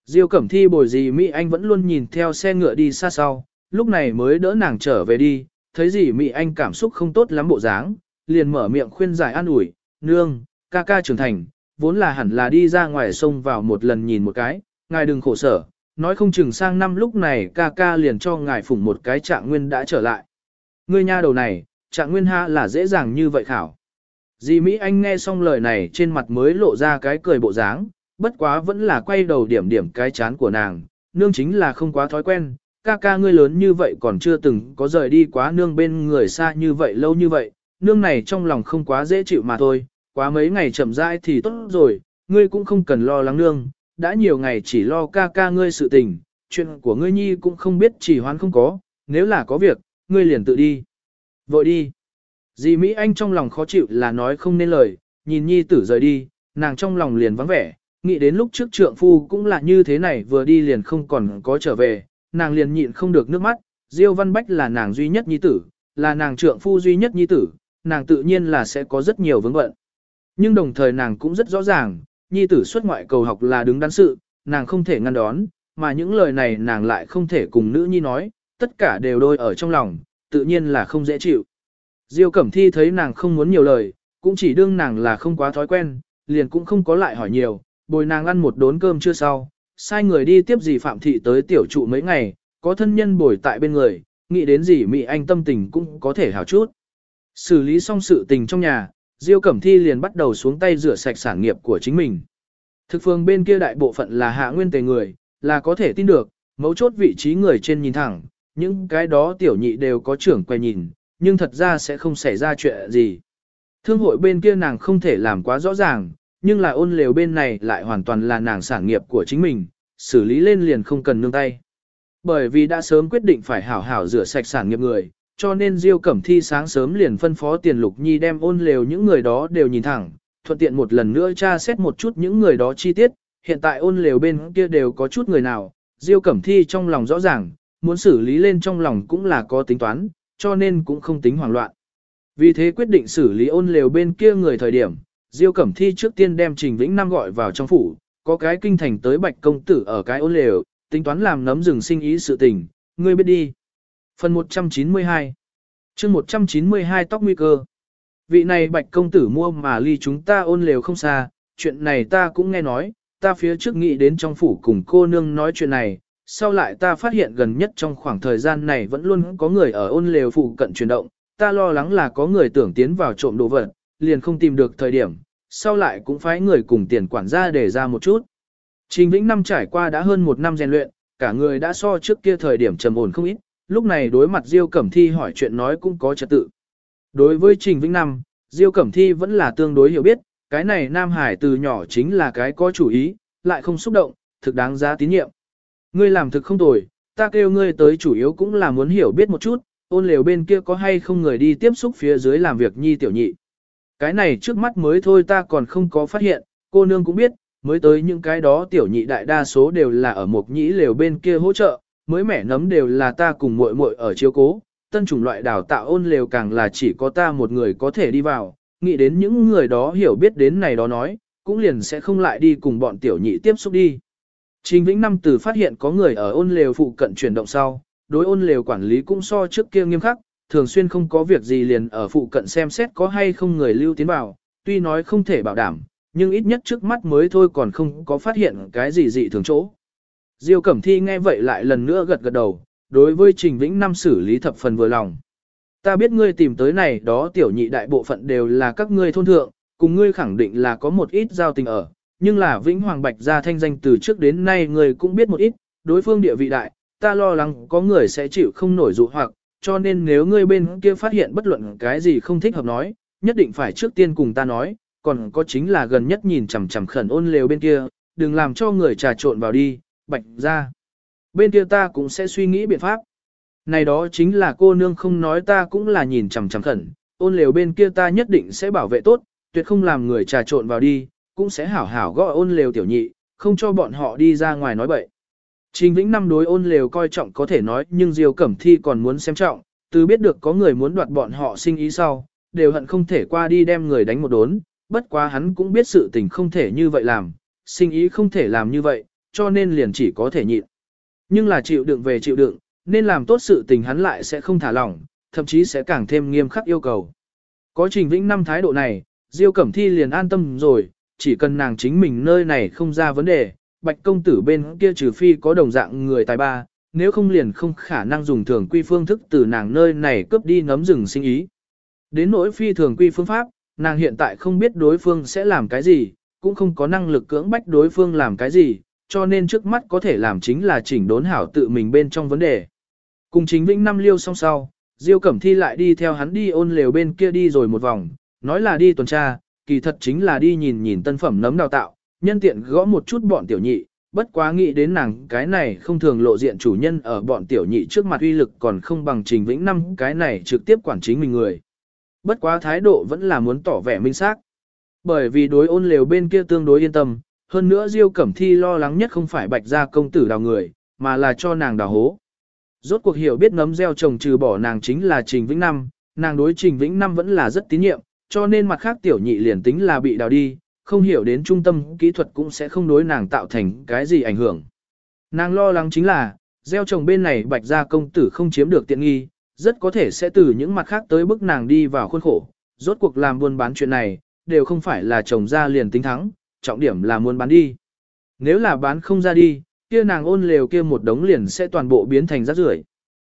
A: Diêu Cẩm Thi bồi gì Mỹ Anh vẫn luôn nhìn theo xe ngựa đi xa sau, lúc này mới đỡ nàng trở về đi, thấy gì Mỹ Anh cảm xúc không tốt lắm bộ dáng, liền mở miệng khuyên giải an ủi, nương, ca ca trưởng thành, vốn là hẳn là đi ra ngoài sông vào một lần nhìn một cái, ngài đừng khổ sở, nói không chừng sang năm lúc này ca ca liền cho ngài phủng một cái trạng nguyên đã trở lại. Ngươi nha đầu này, trạng nguyên ha là dễ dàng như vậy khảo. Dì Mỹ Anh nghe xong lời này trên mặt mới lộ ra cái cười bộ dáng, bất quá vẫn là quay đầu điểm điểm cái chán của nàng, nương chính là không quá thói quen, ca ca ngươi lớn như vậy còn chưa từng có rời đi quá nương bên người xa như vậy lâu như vậy, nương này trong lòng không quá dễ chịu mà thôi, quá mấy ngày chậm rãi thì tốt rồi, ngươi cũng không cần lo lắng nương, đã nhiều ngày chỉ lo ca ca ngươi sự tình, chuyện của ngươi nhi cũng không biết chỉ hoán không có, nếu là có việc, ngươi liền tự đi. Vội đi. Dì Mỹ Anh trong lòng khó chịu là nói không nên lời, nhìn nhi tử rời đi, nàng trong lòng liền vắng vẻ, nghĩ đến lúc trước trượng phu cũng là như thế này vừa đi liền không còn có trở về, nàng liền nhịn không được nước mắt, Diêu Văn Bách là nàng duy nhất nhi tử, là nàng trượng phu duy nhất nhi tử, nàng tự nhiên là sẽ có rất nhiều vướng bận. Nhưng đồng thời nàng cũng rất rõ ràng, nhi tử xuất ngoại cầu học là đứng đắn sự, nàng không thể ngăn đón, mà những lời này nàng lại không thể cùng nữ nhi nói, tất cả đều đôi ở trong lòng, tự nhiên là không dễ chịu. Diêu Cẩm Thi thấy nàng không muốn nhiều lời, cũng chỉ đương nàng là không quá thói quen, liền cũng không có lại hỏi nhiều, bồi nàng ăn một đốn cơm chưa sau, sai người đi tiếp gì Phạm Thị tới tiểu trụ mấy ngày, có thân nhân bồi tại bên người, nghĩ đến gì Mỹ Anh tâm tình cũng có thể hào chút. Xử lý xong sự tình trong nhà, Diêu Cẩm Thi liền bắt đầu xuống tay rửa sạch sản nghiệp của chính mình. Thực phương bên kia đại bộ phận là hạ nguyên tề người, là có thể tin được, mấu chốt vị trí người trên nhìn thẳng, những cái đó tiểu nhị đều có trưởng quay nhìn, nhưng thật ra sẽ không xảy ra chuyện gì. Thương hội bên kia nàng không thể làm quá rõ ràng, nhưng là ôn lều bên này lại hoàn toàn là nàng sản nghiệp của chính mình, xử lý lên liền không cần nương tay. Bởi vì đã sớm quyết định phải hảo hảo rửa sạch sản nghiệp người, cho nên Diêu Cẩm Thi sáng sớm liền phân phó Tiền Lục Nhi đem ôn lều những người đó đều nhìn thẳng, thuận tiện một lần nữa tra xét một chút những người đó chi tiết, hiện tại ôn lều bên kia đều có chút người nào, Diêu Cẩm Thi trong lòng rõ ràng, muốn xử lý lên trong lòng cũng là có tính toán, cho nên cũng không tính hoảng loạn. Vì thế quyết định xử lý ôn lều bên kia người thời điểm, Diêu Cẩm Thi trước tiên đem Trình Vĩnh Nam gọi vào trong phủ, có cái kinh thành tới bạch công tử ở cái ôn lều, tính toán làm nấm rừng sinh ý sự tình, ngươi biết đi. Phần 192 chương 192 tóc nguy cơ Vị này bạch công tử mua mà ly chúng ta ôn lều không xa, chuyện này ta cũng nghe nói, ta phía trước nghĩ đến trong phủ cùng cô nương nói chuyện này, sau lại ta phát hiện gần nhất trong khoảng thời gian này vẫn luôn có người ở ôn lều phụ cận chuyển động, ta lo lắng là có người tưởng tiến vào trộm đồ vật, liền không tìm được thời điểm, sau lại cũng phái người cùng tiền quản gia để ra một chút. Trình Vĩnh năm trải qua đã hơn một năm rèn luyện, cả người đã so trước kia thời điểm trầm ổn không ít, lúc này đối mặt Diêu Cẩm Thi hỏi chuyện nói cũng có trật tự. Đối với Trình Vĩnh năm, Diêu Cẩm Thi vẫn là tương đối hiểu biết, cái này Nam Hải từ nhỏ chính là cái có chủ ý, lại không xúc động, thực đáng giá tín nhiệm. Ngươi làm thực không tồi, ta kêu ngươi tới chủ yếu cũng là muốn hiểu biết một chút, ôn lều bên kia có hay không người đi tiếp xúc phía dưới làm việc nhi tiểu nhị. Cái này trước mắt mới thôi ta còn không có phát hiện, cô nương cũng biết, mới tới những cái đó tiểu nhị đại đa số đều là ở một nhĩ lều bên kia hỗ trợ, mới mẻ nấm đều là ta cùng muội muội ở chiếu cố, tân chủng loại đào tạo ôn lều càng là chỉ có ta một người có thể đi vào, nghĩ đến những người đó hiểu biết đến này đó nói, cũng liền sẽ không lại đi cùng bọn tiểu nhị tiếp xúc đi. Trình Vĩnh Năm từ phát hiện có người ở ôn lều phụ cận chuyển động sau, đối ôn lều quản lý cũng so trước kia nghiêm khắc, thường xuyên không có việc gì liền ở phụ cận xem xét có hay không người lưu tiến vào, tuy nói không thể bảo đảm, nhưng ít nhất trước mắt mới thôi còn không có phát hiện cái gì dị thường chỗ. Diêu Cẩm Thi nghe vậy lại lần nữa gật gật đầu, đối với Trình Vĩnh Năm xử lý thập phần vừa lòng. Ta biết ngươi tìm tới này đó tiểu nhị đại bộ phận đều là các ngươi thôn thượng, cùng ngươi khẳng định là có một ít giao tình ở, nhưng là Vĩnh Hoàng Bạch gia thanh danh từ trước đến nay người cũng biết một ít, đối phương địa vị đại, ta lo lắng có người sẽ chịu không nổi dụ hoặc, cho nên nếu ngươi bên kia phát hiện bất luận cái gì không thích hợp nói, nhất định phải trước tiên cùng ta nói, còn có chính là gần nhất nhìn chằm chằm khẩn ôn lều bên kia, đừng làm cho người trà trộn vào đi, bạch gia Bên kia ta cũng sẽ suy nghĩ biện pháp. Này đó chính là cô nương không nói ta cũng là nhìn chằm chằm khẩn, ôn lều bên kia ta nhất định sẽ bảo vệ tốt, tuyệt không làm người trà trộn vào đi, cũng sẽ hảo hảo gọi ôn lều tiểu nhị, không cho bọn họ đi ra ngoài nói bậy. Trình Vĩnh năm đối ôn lều coi trọng có thể nói nhưng Diêu Cẩm Thi còn muốn xem trọng, từ biết được có người muốn đoạt bọn họ sinh ý sau, đều hận không thể qua đi đem người đánh một đốn, bất quá hắn cũng biết sự tình không thể như vậy làm, sinh ý không thể làm như vậy, cho nên liền chỉ có thể nhịn. Nhưng là chịu đựng về chịu đựng, nên làm tốt sự tình hắn lại sẽ không thả lỏng, thậm chí sẽ càng thêm nghiêm khắc yêu cầu. Có Trình Vĩnh năm thái độ này, Diêu Cẩm Thi liền an tâm rồi, chỉ cần nàng chính mình nơi này không ra vấn đề, bạch công tử bên kia trừ phi có đồng dạng người tài ba, nếu không liền không khả năng dùng thường quy phương thức từ nàng nơi này cướp đi nấm rừng sinh ý. Đến nỗi phi thường quy phương pháp, nàng hiện tại không biết đối phương sẽ làm cái gì, cũng không có năng lực cưỡng bách đối phương làm cái gì, cho nên trước mắt có thể làm chính là chỉnh đốn hảo tự mình bên trong vấn đề. Cùng chính vĩnh năm liêu song sau, Diêu Cẩm Thi lại đi theo hắn đi ôn lều bên kia đi rồi một vòng, nói là đi tuần tra, kỳ thật chính là đi nhìn nhìn tân phẩm nấm đào tạo, nhân tiện gõ một chút bọn tiểu nhị, bất quá nghĩ đến nàng cái này không thường lộ diện chủ nhân ở bọn tiểu nhị trước mặt uy lực còn không bằng trình vĩnh năm cái này trực tiếp quản chính mình người. Bất quá thái độ vẫn là muốn tỏ vẻ minh xác. Bởi vì đối ôn lều bên kia tương đối yên tâm, hơn nữa Diêu Cẩm Thi lo lắng nhất không phải bạch gia công tử đào người, mà là cho nàng đào hố. Rốt cuộc hiểu biết nấm gieo trồng trừ bỏ nàng chính là Trình Vĩnh Năm, nàng đối Trình Vĩnh Năm vẫn là rất tín nhiệm, cho nên mặt khác tiểu nhị liền tính là bị đào đi, không hiểu đến trung tâm kỹ thuật cũng sẽ không đối nàng tạo thành cái gì ảnh hưởng. Nàng lo lắng chính là, gieo trồng bên này bạch gia công tử không chiếm được tiện nghi, rất có thể sẽ từ những mặt khác tới bức nàng đi vào khuôn khổ. Rốt cuộc làm buôn bán chuyện này, đều không phải là trồng ra liền tính thắng, trọng điểm là muốn bán đi. Nếu là bán không ra đi, kia nàng ôn lều kia một đống liền sẽ toàn bộ biến thành rác rưởi.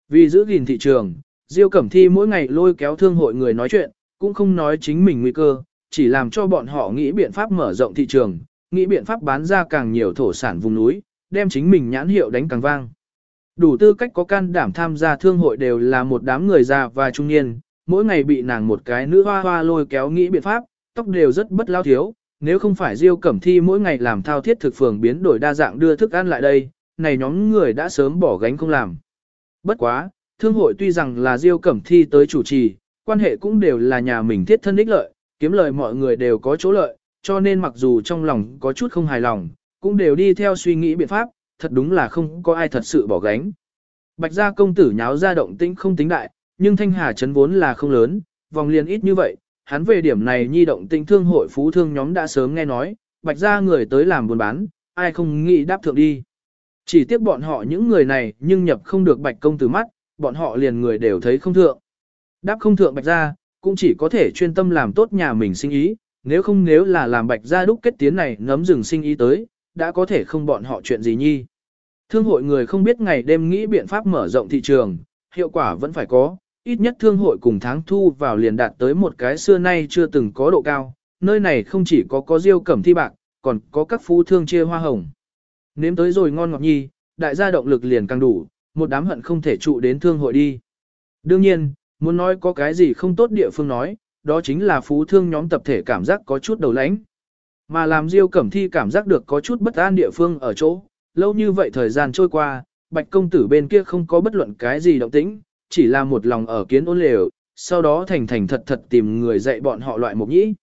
A: Vì giữ gìn thị trường, Diêu Cẩm Thi mỗi ngày lôi kéo thương hội người nói chuyện, cũng không nói chính mình nguy cơ, chỉ làm cho bọn họ nghĩ biện pháp mở rộng thị trường, nghĩ biện pháp bán ra càng nhiều thổ sản vùng núi, đem chính mình nhãn hiệu đánh càng vang. Đủ tư cách có can đảm tham gia thương hội đều là một đám người già và trung niên, mỗi ngày bị nàng một cái nữ hoa hoa lôi kéo nghĩ biện pháp, tóc đều rất bất lao thiếu, nếu không phải Diêu Cẩm Thi mỗi ngày làm thao thiết thực phường biến đổi đa dạng đưa thức ăn lại đây, này nhóm người đã sớm bỏ gánh không làm. Bất quá, thương hội tuy rằng là Diêu Cẩm Thi tới chủ trì, quan hệ cũng đều là nhà mình thiết thân ích lợi, kiếm lời mọi người đều có chỗ lợi, cho nên mặc dù trong lòng có chút không hài lòng, cũng đều đi theo suy nghĩ biện pháp, thật đúng là không có ai thật sự bỏ gánh. Bạch gia công tử nháo ra động tĩnh không tính đại, nhưng thanh hà chấn vốn là không lớn, vòng liền ít như vậy, hắn về điểm này nhi động tĩnh thương hội phú thương nhóm đã sớm nghe nói, bạch gia người tới làm buôn bán, ai không nghĩ đáp thượng đi. Chỉ tiếc bọn họ những người này nhưng nhập không được bạch công tử mắt, bọn họ liền người đều thấy không thượng. Đáp không thượng bạch gia, cũng chỉ có thể chuyên tâm làm tốt nhà mình sinh ý, nếu không nếu là làm bạch gia đúc kết tiến này ngấm rừng sinh ý tới, đã có thể không bọn họ chuyện gì nhi. Thương hội người không biết ngày đêm nghĩ biện pháp mở rộng thị trường, hiệu quả vẫn phải có, ít nhất thương hội cùng tháng thu vào liền đạt tới một cái xưa nay chưa từng có độ cao, nơi này không chỉ có có diêu cẩm thi bạc, còn có các phú thương chia hoa hồng. Nếm tới rồi ngon ngọt nhi, đại gia động lực liền càng đủ, một đám hận không thể trụ đến thương hội đi. Đương nhiên, muốn nói có cái gì không tốt địa phương nói, đó chính là phú thương nhóm tập thể cảm giác có chút đầu lãnh. Mà làm Diêu Cẩm Thi cảm giác được có chút bất an địa phương ở chỗ, lâu như vậy thời gian trôi qua, Bạch công tử bên kia không có bất luận cái gì động tĩnh, chỉ là một lòng ở kiến ôn lều, sau đó thành thành thật thật tìm người dạy bọn họ loại mục nhĩ.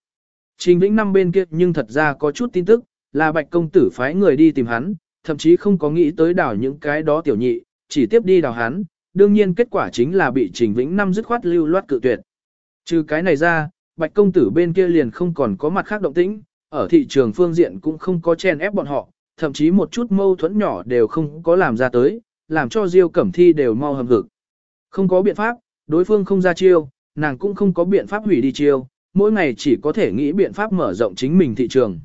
A: Trình Vĩnh năm bên kia nhưng thật ra có chút tin tức, là Bạch công tử phái người đi tìm hắn, thậm chí không có nghĩ tới đảo những cái đó tiểu nhị, chỉ tiếp đi đào hắn, đương nhiên kết quả chính là bị Trình Vĩnh năm dứt khoát lưu loát cự tuyệt. Trừ cái này ra, Bạch công tử bên kia liền không còn có mặt khác động tĩnh, ở thị trường phương diện cũng không có chen ép bọn họ, thậm chí một chút mâu thuẫn nhỏ đều không có làm ra tới, làm cho Diêu Cẩm Thi đều mau hầm hực. Không có biện pháp, đối phương không ra chiêu, nàng cũng không có biện pháp hủy đi chiêu, mỗi ngày chỉ có thể nghĩ biện pháp mở rộng chính mình thị trường.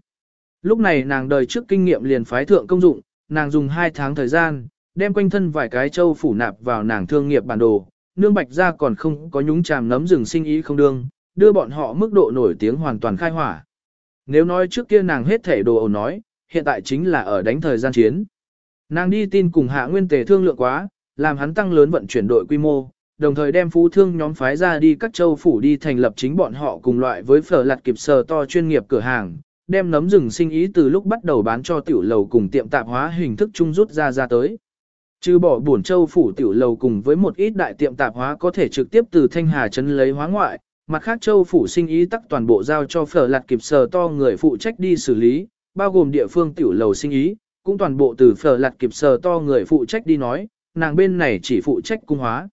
A: Lúc này nàng đời trước kinh nghiệm liền phái thượng công dụng, nàng dùng 2 tháng thời gian, đem quanh thân vài cái châu phủ nạp vào nàng thương nghiệp bản đồ, nương bạch ra còn không có nhúng chàm nấm rừng sinh ý không đương, đưa bọn họ mức độ nổi tiếng hoàn toàn khai hỏa. Nếu nói trước kia nàng hết thể đồ ẩu nói, hiện tại chính là ở đánh thời gian chiến. Nàng đi tin cùng hạ nguyên tề thương lượng quá, làm hắn tăng lớn vận chuyển đội quy mô, đồng thời đem phú thương nhóm phái ra đi các châu phủ đi thành lập chính bọn họ cùng loại với phở lặt kịp sờ to chuyên nghiệp cửa hàng, đem nấm rừng sinh ý từ lúc bắt đầu bán cho tiểu lầu cùng tiệm tạp hóa hình thức chung rút ra ra tới. Trừ bỏ buồn châu phủ tiểu lầu cùng với một ít đại tiệm tạp hóa có thể trực tiếp từ Thanh Hà Trấn lấy hóa ngoại, mặt khác châu phủ sinh ý tắc toàn bộ giao cho phở lạt kịp sờ to người phụ trách đi xử lý, bao gồm địa phương tiểu lầu sinh ý, cũng toàn bộ từ phở lạt kịp sờ to người phụ trách đi nói, nàng bên này chỉ phụ trách cung hóa.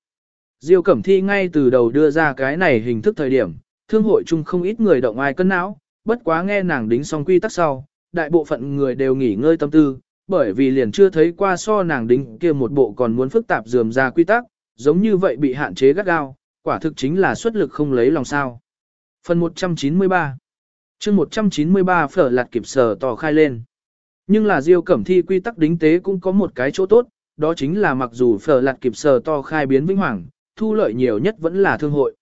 A: Diêu Cẩm Thi ngay từ đầu đưa ra cái này hình thức thời điểm, thương hội chung không ít người động ai cân não, bất quá nghe nàng đính xong quy tắc sau, đại bộ phận người đều nghỉ ngơi tâm tư, bởi vì liền chưa thấy qua so nàng đính kia một bộ còn muốn phức tạp dườm ra quy tắc, giống như vậy bị hạn chế gắt gao, quả thực chính là xuất lực không lấy lòng sao. Phần 193 chương 193 phở lạt kịp sở tỏ khai lên. Nhưng là Diêu Cẩm Thi quy tắc đính tế cũng có một cái chỗ tốt, đó chính là mặc dù phở lạt kịp sở to khai biến vĩnh hoàng, thu lợi nhiều nhất vẫn là thương hội.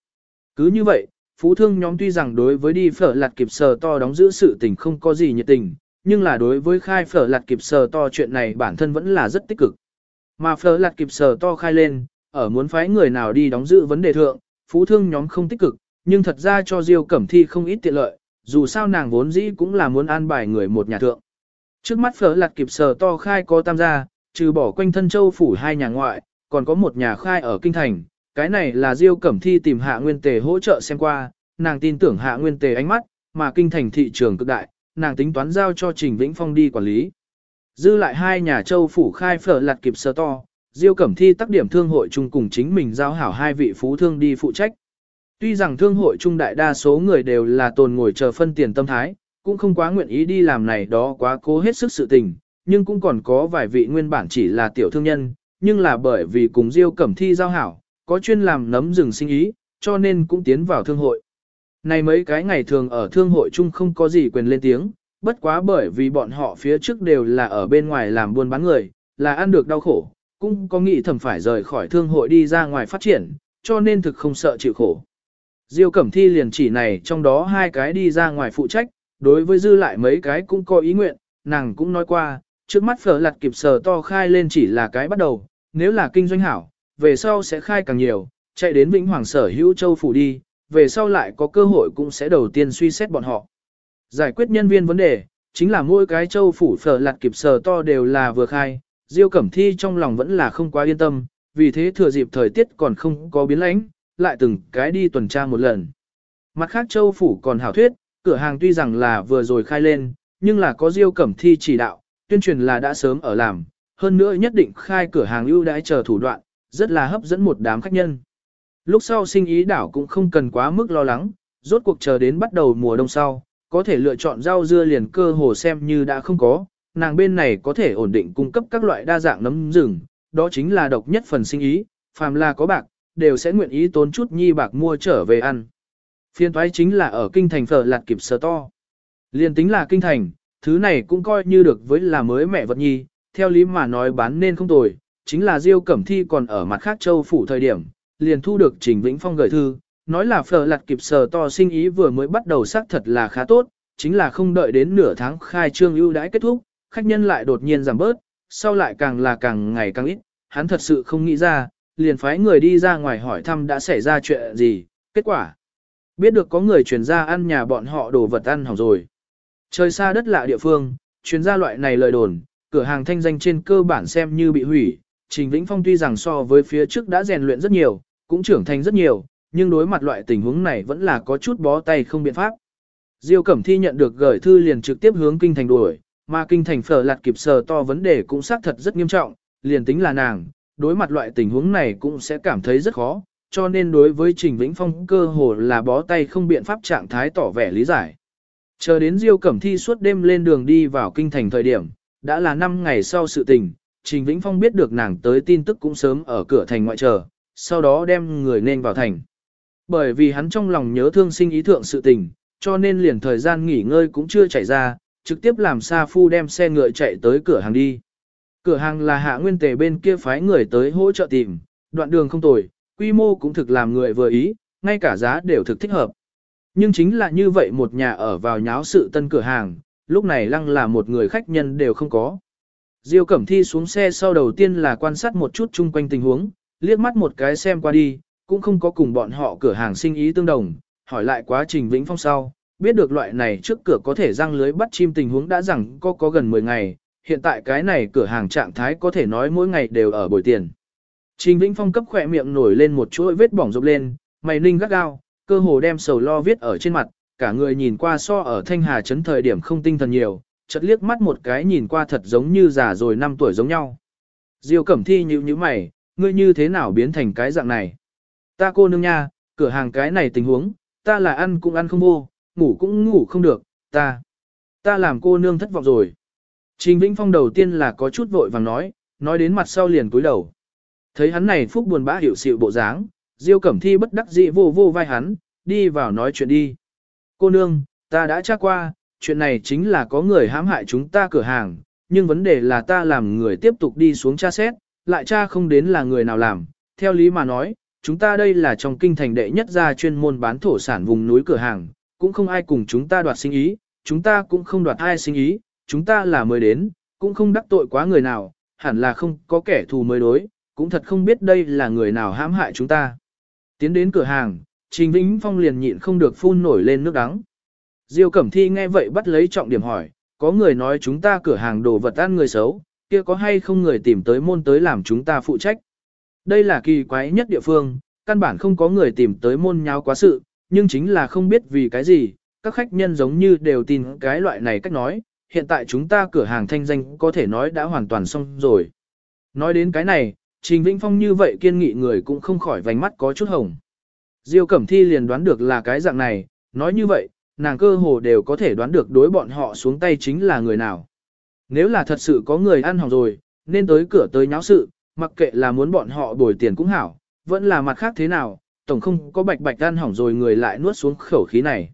A: Cứ như vậy, phú thương nhóm tuy rằng đối với đi phở lạt kịp sở to đóng giữ sự tình không có gì nhiệt tình, nhưng là đối với khai phở lạt kịp sở to chuyện này bản thân vẫn là rất tích cực. Mà phở lạt kịp sở to khai lên, ở muốn phái người nào đi đóng giữ vấn đề thượng, phú thương nhóm không tích cực, nhưng thật ra cho Diêu Cẩm Thi không ít tiện lợi, dù sao nàng vốn dĩ cũng là muốn an bài người một nhà thượng. Trước mắt phở lạt kịp sở to khai có tam gia, trừ bỏ quanh thân châu phủ hai nhà ngoại, còn có một nhà khai ở kinh thành, cái này là Diêu Cẩm Thi tìm Hạ Nguyên Tề hỗ trợ xem qua, nàng tin tưởng Hạ Nguyên Tề ánh mắt, mà kinh thành thị trường cực đại, nàng tính toán giao cho Trình Vĩnh Phong đi quản lý. Dư lại hai nhà châu phủ khai phở lạt kịp sơ to, Diêu Cẩm Thi tác điểm thương hội chung cùng chính mình giao hảo hai vị phú thương đi phụ trách. Tuy rằng thương hội chung đại đa số người đều là tồn ngồi chờ phân tiền tâm thái, cũng không quá nguyện ý đi làm này đó quá cố hết sức sự tình, nhưng cũng còn có vài vị nguyên bản chỉ là tiểu thương nhân, nhưng là bởi vì cùng Diêu Cẩm Thi giao hảo, có chuyên làm nấm rừng sinh ý, cho nên cũng tiến vào thương hội. Này mấy cái ngày thường ở thương hội chung không có gì quyền lên tiếng, bất quá bởi vì bọn họ phía trước đều là ở bên ngoài làm buôn bán người, là ăn được đau khổ, cũng có nghĩ thầm phải rời khỏi thương hội đi ra ngoài phát triển, cho nên thực không sợ chịu khổ. Diêu Cẩm Thi liền chỉ này trong đó hai cái đi ra ngoài phụ trách, đối với dư lại mấy cái cũng có ý nguyện, nàng cũng nói qua, trước mắt phở lặt kịp sờ to khai lên chỉ là cái bắt đầu, nếu là kinh doanh hảo, về sau sẽ khai càng nhiều, chạy đến Vĩnh Hoàng sở hữu châu phủ đi, về sau lại có cơ hội cũng sẽ đầu tiên suy xét bọn họ. Giải quyết nhân viên vấn đề, chính là mỗi cái châu phủ phở lặt kịp sờ to đều là vừa khai, Diêu Cẩm Thi trong lòng vẫn là không quá yên tâm, vì thế thừa dịp thời tiết còn không có biến lãnh, lại từng cái đi tuần tra một lần. Mặt khác châu phủ còn hảo thuyết, cửa hàng tuy rằng là vừa rồi khai lên, nhưng là có Diêu Cẩm Thi chỉ đạo, tuyên truyền là đã sớm ở làm, hơn nữa nhất định khai cửa hàng ưu đãi chờ thủ đoạn, rất là hấp dẫn một đám khách nhân. Lúc sau sinh ý đảo cũng không cần quá mức lo lắng, rốt cuộc chờ đến bắt đầu mùa đông sau, có thể lựa chọn rau dưa liền cơ hồ xem như đã không có, nàng bên này có thể ổn định cung cấp các loại đa dạng nấm rừng, đó chính là độc nhất phần sinh ý, phàm là có bạc, đều sẽ nguyện ý tốn chút nhi bạc mua trở về ăn. Phiên thoái chính là ở kinh thành phở lạt kịp sơ to. Liên tính là kinh thành, thứ này cũng coi như được với là mới mẹ vật nhi, theo lý mà nói bán nên không tồi, chính là Diêu Cẩm Thi còn ở mặt khác châu phủ thời điểm, liền thu được Trình Vĩnh Phong gửi thư, nói là phở lặt kịp sờ to sinh ý vừa mới bắt đầu xác thật là khá tốt, chính là không đợi đến nửa tháng khai trương ưu đãi kết thúc, khách nhân lại đột nhiên giảm bớt, sau lại càng là càng ngày càng ít, hắn thật sự không nghĩ ra, liền phái người đi ra ngoài hỏi thăm đã xảy ra chuyện gì, kết quả. Biết được có người chuyển ra ăn nhà bọn họ đồ vật ăn hỏng rồi. Trời xa đất lạ địa phương, chuyên gia loại này lời đồn, cửa hàng thanh danh trên cơ bản xem như bị hủy, Trình Vĩnh Phong tuy rằng so với phía trước đã rèn luyện rất nhiều, cũng trưởng thành rất nhiều, nhưng đối mặt loại tình huống này vẫn là có chút bó tay không biện pháp. Diêu Cẩm Thi nhận được gửi thư liền trực tiếp hướng kinh thành đuổi, mà kinh thành phở lạt kịp sờ to vấn đề cũng xác thật rất nghiêm trọng, liền tính là nàng, đối mặt loại tình huống này cũng sẽ cảm thấy rất khó, cho nên đối với Trình Vĩnh Phong cơ hồ là bó tay không biện pháp trạng thái tỏ vẻ lý giải. Chờ đến Diêu Cẩm Thi suốt đêm lên đường đi vào kinh thành thời điểm, đã là 5 ngày sau sự tình, Trình Vĩnh Phong biết được nàng tới tin tức cũng sớm ở cửa thành ngoại chờ, sau đó đem người nên vào thành. Bởi vì hắn trong lòng nhớ thương sinh ý thượng sự tình, cho nên liền thời gian nghỉ ngơi cũng chưa chạy ra, trực tiếp làm Sa Phu đem xe ngựa chạy tới cửa hàng đi. Cửa hàng là hạ nguyên tề bên kia phái người tới hỗ trợ tìm, đoạn đường không tồi, quy mô cũng thực làm người vừa ý, ngay cả giá đều thực thích hợp. Nhưng chính là như vậy một nhà ở vào nháo sự tân cửa hàng, lúc này lăng là một người khách nhân đều không có. Diêu Cẩm Thi xuống xe sau đầu tiên là quan sát một chút chung quanh tình huống, liếc mắt một cái xem qua đi, cũng không có cùng bọn họ cửa hàng sinh ý tương đồng, hỏi lại quá trình Vĩnh Phong sau, biết được loại này trước cửa có thể răng lưới bắt chim tình huống đã rằng có có gần 10 ngày, hiện tại cái này cửa hàng trạng thái có thể nói mỗi ngày đều ở bồi tiền. Trình Vĩnh Phong cấp khỏe miệng nổi lên một chuỗi vết bỏng rộp lên, mày ninh gắt gao, cơ hồ đem sầu lo viết ở trên mặt, cả người nhìn qua so ở Thanh Hà Trấn thời điểm không tinh thần nhiều, chợt liếc mắt một cái nhìn qua thật giống như già rồi 5 tuổi giống nhau. Diêu Cẩm Thi nhíu nhíu mày, ngươi như thế nào biến thành cái dạng này? Ta cô nương nha, cửa hàng cái này tình huống, ta là ăn cũng ăn không vô, ngủ cũng ngủ không được, ta, ta làm cô nương thất vọng rồi. Trình Vĩnh Phong đầu tiên là có chút vội vàng nói, nói đến mặt sau liền cúi đầu. Thấy hắn này phúc buồn bã hiểu sự bộ dáng, Diêu Cẩm Thi bất đắc dĩ vô vô vai hắn, đi vào nói chuyện đi. Cô nương, ta đã tra qua, chuyện này chính là có người hãm hại chúng ta cửa hàng, nhưng vấn đề là ta làm người tiếp tục đi xuống tra xét, lại cha không đến là người nào làm. Theo lý mà nói, chúng ta đây là trong kinh thành đệ nhất gia chuyên môn bán thổ sản vùng núi cửa hàng, cũng không ai cùng chúng ta đoạt sinh ý, chúng ta cũng không đoạt ai sinh ý, chúng ta là mới đến, cũng không đắc tội quá người nào, hẳn là không có kẻ thù mới đối, cũng thật không biết đây là người nào hãm hại chúng ta. Tiến đến cửa hàng, Trình Vĩnh Phong liền nhịn không được phun nổi lên nước đắng. Diêu Cẩm Thi nghe vậy bắt lấy trọng điểm hỏi, có người nói chúng ta cửa hàng đồ vật ăn người xấu, kia có hay không người tìm tới môn tới làm chúng ta phụ trách. Đây là kỳ quái nhất địa phương, căn bản không có người tìm tới môn nháo quá sự, nhưng chính là không biết vì cái gì, các khách nhân giống như đều tin cái loại này cách nói, hiện tại chúng ta cửa hàng thanh danh có thể nói đã hoàn toàn xong rồi. Nói đến cái này, Trình Vĩnh Phong như vậy kiên nghị người cũng không khỏi vành mắt có chút hồng. Diêu Cẩm Thi liền đoán được là cái dạng này, nói như vậy, nàng cơ hồ đều có thể đoán được đối bọn họ xuống tay chính là người nào. Nếu là thật sự có người ăn hỏng rồi, nên tới cửa tới nháo sự, mặc kệ là muốn bọn họ bồi tiền cũng hảo, vẫn là mặt khác thế nào, tổng không có bạch bạch ăn hỏng rồi người lại nuốt xuống khẩu khí này.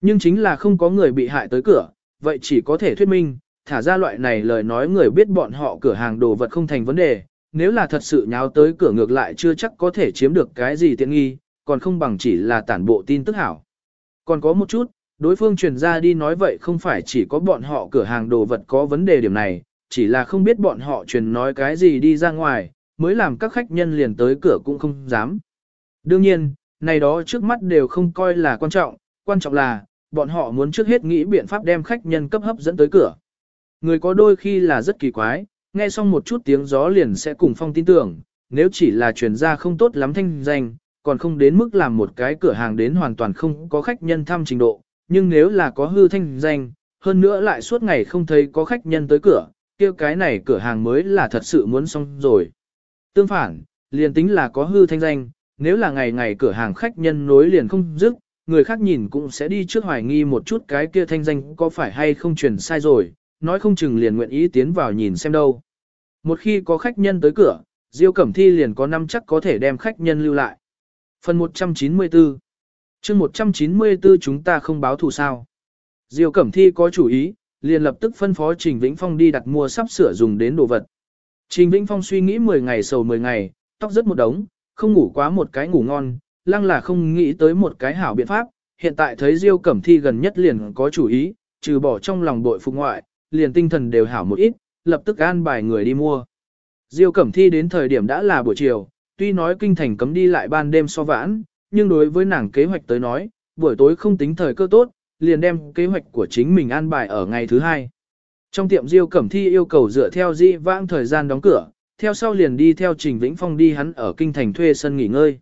A: Nhưng chính là không có người bị hại tới cửa, vậy chỉ có thể thuyết minh, thả ra loại này lời nói người biết bọn họ cửa hàng đồ vật không thành vấn đề, nếu là thật sự nháo tới cửa ngược lại chưa chắc có thể chiếm được cái gì tiện nghi, còn không bằng chỉ là tản bộ tin tức hảo. Còn có một chút, đối phương truyền ra đi nói vậy không phải chỉ có bọn họ cửa hàng đồ vật có vấn đề điểm này, chỉ là không biết bọn họ truyền nói cái gì đi ra ngoài, mới làm các khách nhân liền tới cửa cũng không dám. Đương nhiên, này đó trước mắt đều không coi là quan trọng, quan trọng là, bọn họ muốn trước hết nghĩ biện pháp đem khách nhân cấp hấp dẫn tới cửa. Người có đôi khi là rất kỳ quái, nghe xong một chút tiếng gió liền sẽ cùng phong tin tưởng, nếu chỉ là truyền ra không tốt lắm thanh danh, còn không đến mức làm một cái cửa hàng đến hoàn toàn không có khách nhân thăm trình độ, nhưng nếu là có hư thanh danh, hơn nữa lại suốt ngày không thấy có khách nhân tới cửa, kia cái này cửa hàng mới là thật sự muốn xong rồi. Tương phản, liền tính là có hư thanh danh, nếu là ngày ngày cửa hàng khách nhân nối liền không dứt, người khác nhìn cũng sẽ đi trước hoài nghi một chút cái kia thanh danh có phải hay không truyền sai rồi, nói không chừng liền nguyện ý tiến vào nhìn xem đâu. Một khi có khách nhân tới cửa, Diêu Cẩm Thi liền có năm chắc có thể đem khách nhân lưu lại. Phần 194 chương 194 chúng ta không báo thù sao. Diêu Cẩm Thi có chủ ý, liền lập tức phân phó Trình Vĩnh Phong đi đặt mua sắp sửa dùng đến đồ vật. Trình Vĩnh Phong suy nghĩ 10 ngày sầu 10 ngày, tóc rất một đống, không ngủ quá một cái ngủ ngon, lăng là không nghĩ tới một cái hảo biện pháp, hiện tại thấy Diêu Cẩm Thi gần nhất liền có chủ ý, trừ bỏ trong lòng bội phục ngoại, liền tinh thần đều hảo một ít, lập tức an bài người đi mua. Diêu Cẩm Thi đến thời điểm đã là buổi chiều, tuy nói kinh thành cấm đi lại ban đêm so vãn, nhưng đối với nàng kế hoạch tới nói, buổi tối không tính thời cơ tốt, liền đem kế hoạch của chính mình an bài ở ngày thứ hai. Trong tiệm Diêu Cẩm Thi yêu cầu dựa theo di vãng thời gian đóng cửa, theo sau liền đi theo Trình Vĩnh Phong đi hắn ở kinh thành thuê sân nghỉ ngơi.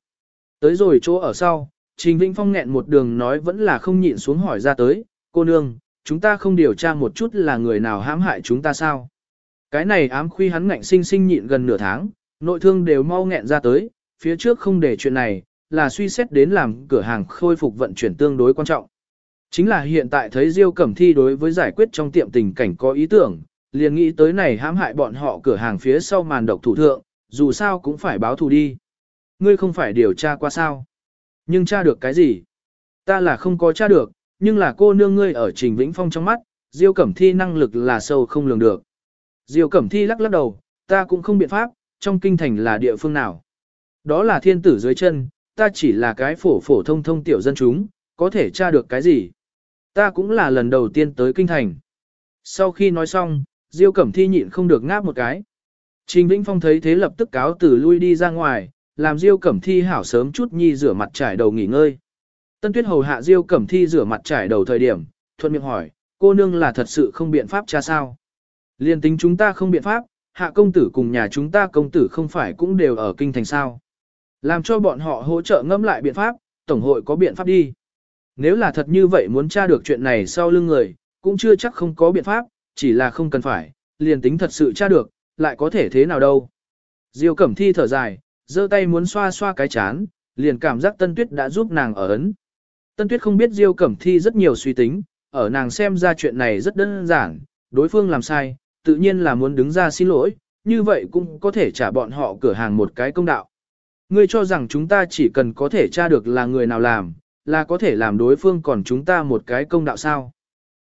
A: Tới rồi chỗ ở sau, Trình Vĩnh Phong nghẹn một đường nói vẫn là không nhịn xuống hỏi ra tới, cô nương, chúng ta không điều tra một chút là người nào hãm hại chúng ta sao? Cái này ám khuy hắn ngạnh sinh sinh nhịn gần nửa tháng, nội thương đều mau nghẹn ra tới, phía trước không để chuyện này, là suy xét đến làm cửa hàng khôi phục vận chuyển tương đối quan trọng. Chính là hiện tại thấy Diêu Cẩm Thi đối với giải quyết trong tiệm tình cảnh có ý tưởng, liền nghĩ tới này hãm hại bọn họ cửa hàng phía sau màn độc thủ thượng, dù sao cũng phải báo thù đi. Ngươi không phải điều tra qua sao? Nhưng tra được cái gì? Ta là không có tra được, nhưng là cô nương ngươi ở Trình Vĩnh Phong trong mắt, Diêu Cẩm Thi năng lực là sâu không lường được. Diêu Cẩm Thi lắc lắc đầu, ta cũng không biện pháp, trong kinh thành là địa phương nào. Đó là thiên tử dưới chân, ta chỉ là cái phổ phổ thông thông tiểu dân chúng, có thể tra được cái gì. Ta cũng là lần đầu tiên tới kinh thành. Sau khi nói xong, Diêu Cẩm Thi nhịn không được ngáp một cái. Trình Vĩnh Phong thấy thế lập tức cáo từ lui đi ra ngoài, làm Diêu Cẩm Thi hảo sớm chút nhi rửa mặt trải đầu nghỉ ngơi. Tân Tuyết hầu hạ Diêu Cẩm Thi rửa mặt trải đầu thời điểm, thuận miệng hỏi, cô nương là thật sự không biện pháp cha sao? Liên tính chúng ta không biện pháp, hạ công tử cùng nhà chúng ta công tử không phải cũng đều ở kinh thành sao. Làm cho bọn họ hỗ trợ ngâm lại biện pháp, tổng hội có biện pháp đi. Nếu là thật như vậy muốn tra được chuyện này sau lưng người, cũng chưa chắc không có biện pháp, chỉ là không cần phải, liền tính thật sự tra được, lại có thể thế nào đâu. Diêu Cẩm Thi thở dài, giơ tay muốn xoa xoa cái chán, liền cảm giác Tân Tuyết đã giúp nàng ở ấn. Tân Tuyết không biết Diêu Cẩm Thi rất nhiều suy tính, ở nàng xem ra chuyện này rất đơn giản, đối phương làm sai, tự nhiên là muốn đứng ra xin lỗi, như vậy cũng có thể trả bọn họ cửa hàng một cái công đạo. Ngươi cho rằng chúng ta chỉ cần có thể tra được là người nào làm, là có thể làm đối phương còn chúng ta một cái công đạo sao.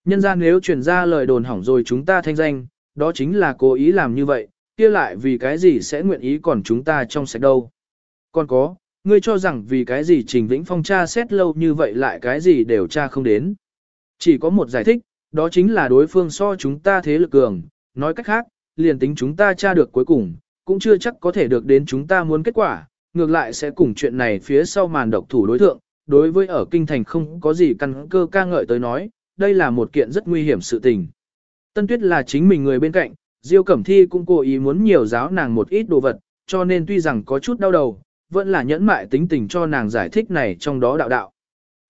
A: Nhân ra nếu truyền ra lời đồn hỏng rồi chúng ta thanh danh, đó chính là cố ý làm như vậy, kia lại vì cái gì sẽ nguyện ý còn chúng ta trong sạch đâu. Còn có, ngươi cho rằng vì cái gì Trình Vĩnh Phong tra xét lâu như vậy lại cái gì đều tra không đến. Chỉ có một giải thích, đó chính là đối phương so chúng ta thế lực cường, nói cách khác, liền tính chúng ta tra được cuối cùng, cũng chưa chắc có thể được đến chúng ta muốn kết quả, ngược lại sẽ cùng chuyện này phía sau màn độc thủ đối thượng, đối với ở kinh thành không có gì căn cơ ca ngợi tới nói, đây là một kiện rất nguy hiểm sự tình. Tân Tuyết là chính mình người bên cạnh, Diêu Cẩm Thi cũng cố ý muốn nhiều giáo nàng một ít đồ vật, cho nên tuy rằng có chút đau đầu, vẫn là nhẫn mại tính tình cho nàng giải thích này trong đó đạo đạo.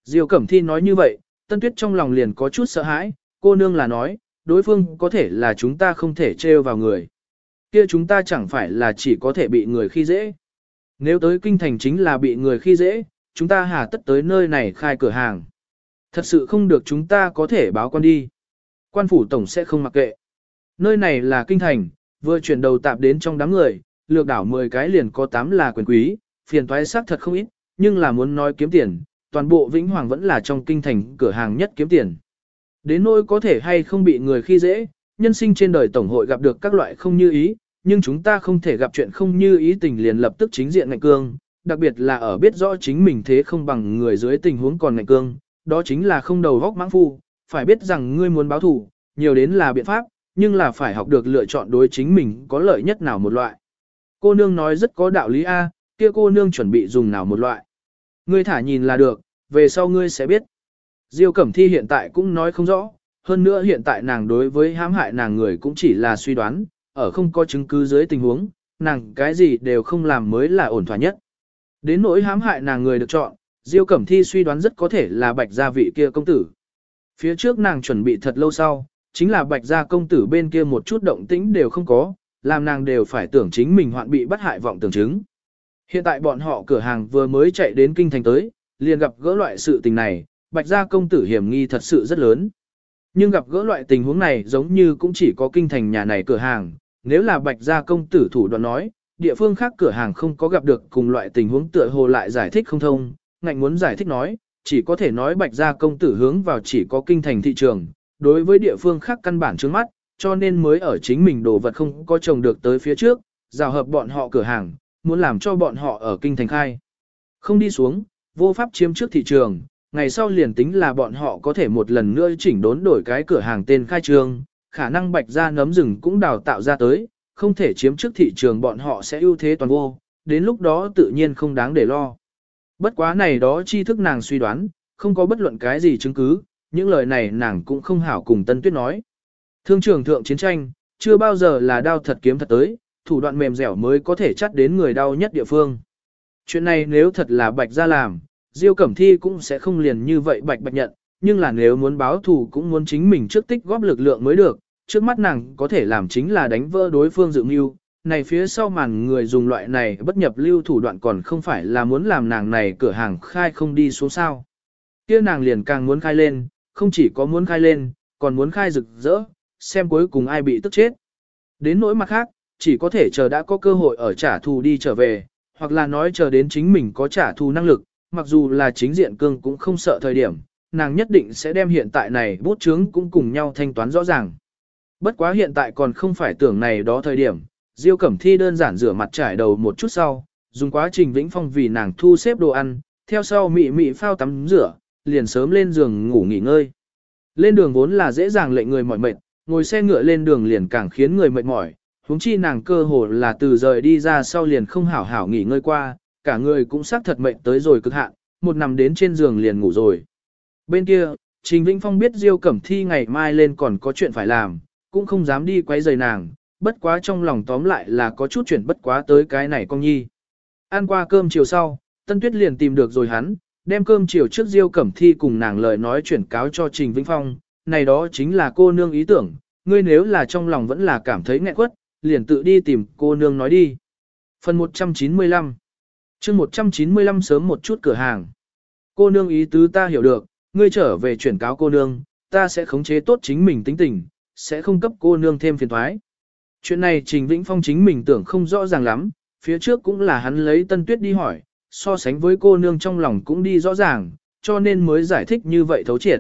A: Diêu Cẩm Thi nói như vậy, Tân Tuyết trong lòng liền có chút sợ hãi, cô nương là nói, đối phương có thể là chúng ta không thể trêu vào người. Kia chúng ta chẳng phải là chỉ có thể bị người khi dễ. Nếu tới kinh thành chính là bị người khi dễ, chúng ta hà tất tới nơi này khai cửa hàng. Thật sự không được chúng ta có thể báo quan đi. Quan phủ tổng sẽ không mặc kệ. Nơi này là kinh thành, vừa chuyển đầu tạp đến trong đám người, lược đảo 10 cái liền có 8 là quyền quý, phiền toái xác thật không ít, nhưng là muốn nói kiếm tiền, toàn bộ Vĩnh Hoàng vẫn là trong kinh thành cửa hàng nhất kiếm tiền. Đến nỗi có thể hay không bị người khi dễ, nhân sinh trên đời tổng hội gặp được các loại không như ý, nhưng chúng ta không thể gặp chuyện không như ý tình liền lập tức chính diện ngạnh cương, đặc biệt là ở biết rõ chính mình thế không bằng người dưới tình huống còn ngạnh cương, đó chính là không đầu góc mãng phu, phải biết rằng ngươi muốn báo thù, nhiều đến là biện pháp, nhưng là phải học được lựa chọn đối chính mình có lợi nhất nào một loại. Cô nương nói rất có đạo lý A, kia cô nương chuẩn bị dùng nào một loại. Ngươi thả nhìn là được, về sau ngươi sẽ biết. Diêu Cẩm Thi hiện tại cũng nói không rõ, hơn nữa hiện tại nàng đối với hãm hại nàng người cũng chỉ là suy đoán, ở không có chứng cứ dưới tình huống, nàng cái gì đều không làm mới là ổn thỏa nhất. Đến nỗi hãm hại nàng người được chọn, Diêu Cẩm Thi suy đoán rất có thể là bạch gia vị kia công tử. Phía trước nàng chuẩn bị thật lâu sau, chính là bạch gia công tử bên kia một chút động tĩnh đều không có, làm nàng đều phải tưởng chính mình hoạn bị bắt hại vọng tưởng chứng. Hiện tại bọn họ cửa hàng vừa mới chạy đến kinh thành tới, liền gặp gỡ loại sự tình này, bạch gia công tử hiểm nghi thật sự rất lớn. Nhưng gặp gỡ loại tình huống này giống như cũng chỉ có kinh thành nhà này cửa hàng, nếu là bạch gia công tử thủ đoạn nói, địa phương khác cửa hàng không có gặp được cùng loại tình huống tựa hồ lại giải thích không thông, ngạnh muốn giải thích nói, chỉ có thể nói bạch gia công tử hướng vào chỉ có kinh thành thị trường, đối với địa phương khác căn bản trước mắt, cho nên mới ở chính mình đồ vật không có trồng được tới phía trước, rào hợp bọn họ cửa hàng, muốn làm cho bọn họ ở kinh thành khai. Không đi xuống, vô pháp chiếm trước thị trường, ngày sau liền tính là bọn họ có thể một lần nữa chỉnh đốn đổi cái cửa hàng tên khai trương, khả năng bạch ra nấm rừng cũng đào tạo ra tới, không thể chiếm trước thị trường bọn họ sẽ ưu thế toàn vô, đến lúc đó tự nhiên không đáng để lo. Bất quá này đó tri thức nàng suy đoán, không có bất luận cái gì chứng cứ, những lời này nàng cũng không hảo cùng Tân Tuyết nói. Thương trường thượng chiến tranh, chưa bao giờ là đao thật kiếm thật tới, thủ đoạn mềm dẻo mới có thể chắt đến người đau nhất địa phương. Chuyện này nếu thật là bạch ra làm, Diêu Cẩm Thi cũng sẽ không liền như vậy bạch bạch nhận, nhưng là nếu muốn báo thù cũng muốn chính mình trước tích góp lực lượng mới được, trước mắt nàng có thể làm chính là đánh vỡ đối phương dự mưu. Này phía sau màn người dùng loại này bất nhập lưu thủ đoạn còn không phải là muốn làm nàng này cửa hàng khai không đi xuống sao. kia nàng liền càng muốn khai lên, không chỉ có muốn khai lên, còn muốn khai rực rỡ, xem cuối cùng ai bị tức chết. Đến nỗi mặt khác, chỉ có thể chờ đã có cơ hội ở trả thù đi trở về, hoặc là nói chờ đến chính mình có trả thù năng lực, mặc dù là chính diện cương cũng không sợ thời điểm, nàng nhất định sẽ đem hiện tại này bút chướng cũng cùng nhau thanh toán rõ ràng. Bất quá hiện tại còn không phải tưởng này đó thời điểm, Diêu Cẩm Thi đơn giản rửa mặt trải đầu một chút sau, dùng quá trình Vĩnh Phong vì nàng thu xếp đồ ăn, theo sau mị mị phao tắm rửa, liền sớm lên giường ngủ nghỉ ngơi. Lên đường vốn là dễ dàng lệnh người mỏi mệt, ngồi xe ngựa lên đường liền càng khiến người mệt mỏi, huống chi nàng cơ hồ là từ rời đi ra sau liền không hảo hảo nghỉ ngơi qua, cả người cũng xác thật mệt tới rồi cực hạn, một nằm đến trên giường liền ngủ rồi. Bên kia, Trình Vĩnh Phong biết Diêu Cẩm Thi ngày mai lên còn có chuyện phải làm, cũng không dám đi quấy rầy nàng, bất quá trong lòng tóm lại là có chút chuyển bất quá tới cái này con nhi. Ăn qua cơm chiều sau, Tân Tuyết liền tìm được rồi hắn, đem cơm chiều trước Diêu Cẩm Thi cùng nàng lời nói chuyển cáo cho Trình Vĩnh Phong, này đó chính là cô nương ý tưởng, ngươi nếu là trong lòng vẫn là cảm thấy nghẹn quất, liền tự đi tìm cô nương nói đi. Phần 195 chương 195 sớm một chút cửa hàng. Cô nương ý tứ ta hiểu được, ngươi trở về chuyển cáo cô nương, ta sẽ khống chế tốt chính mình tính tình, sẽ không cấp cô nương thêm phiền thoái. Chuyện này Trình Vĩnh Phong chính mình tưởng không rõ ràng lắm, phía trước cũng là hắn lấy Tân Tuyết đi hỏi, so sánh với cô nương trong lòng cũng đi rõ ràng, cho nên mới giải thích như vậy thấu triệt.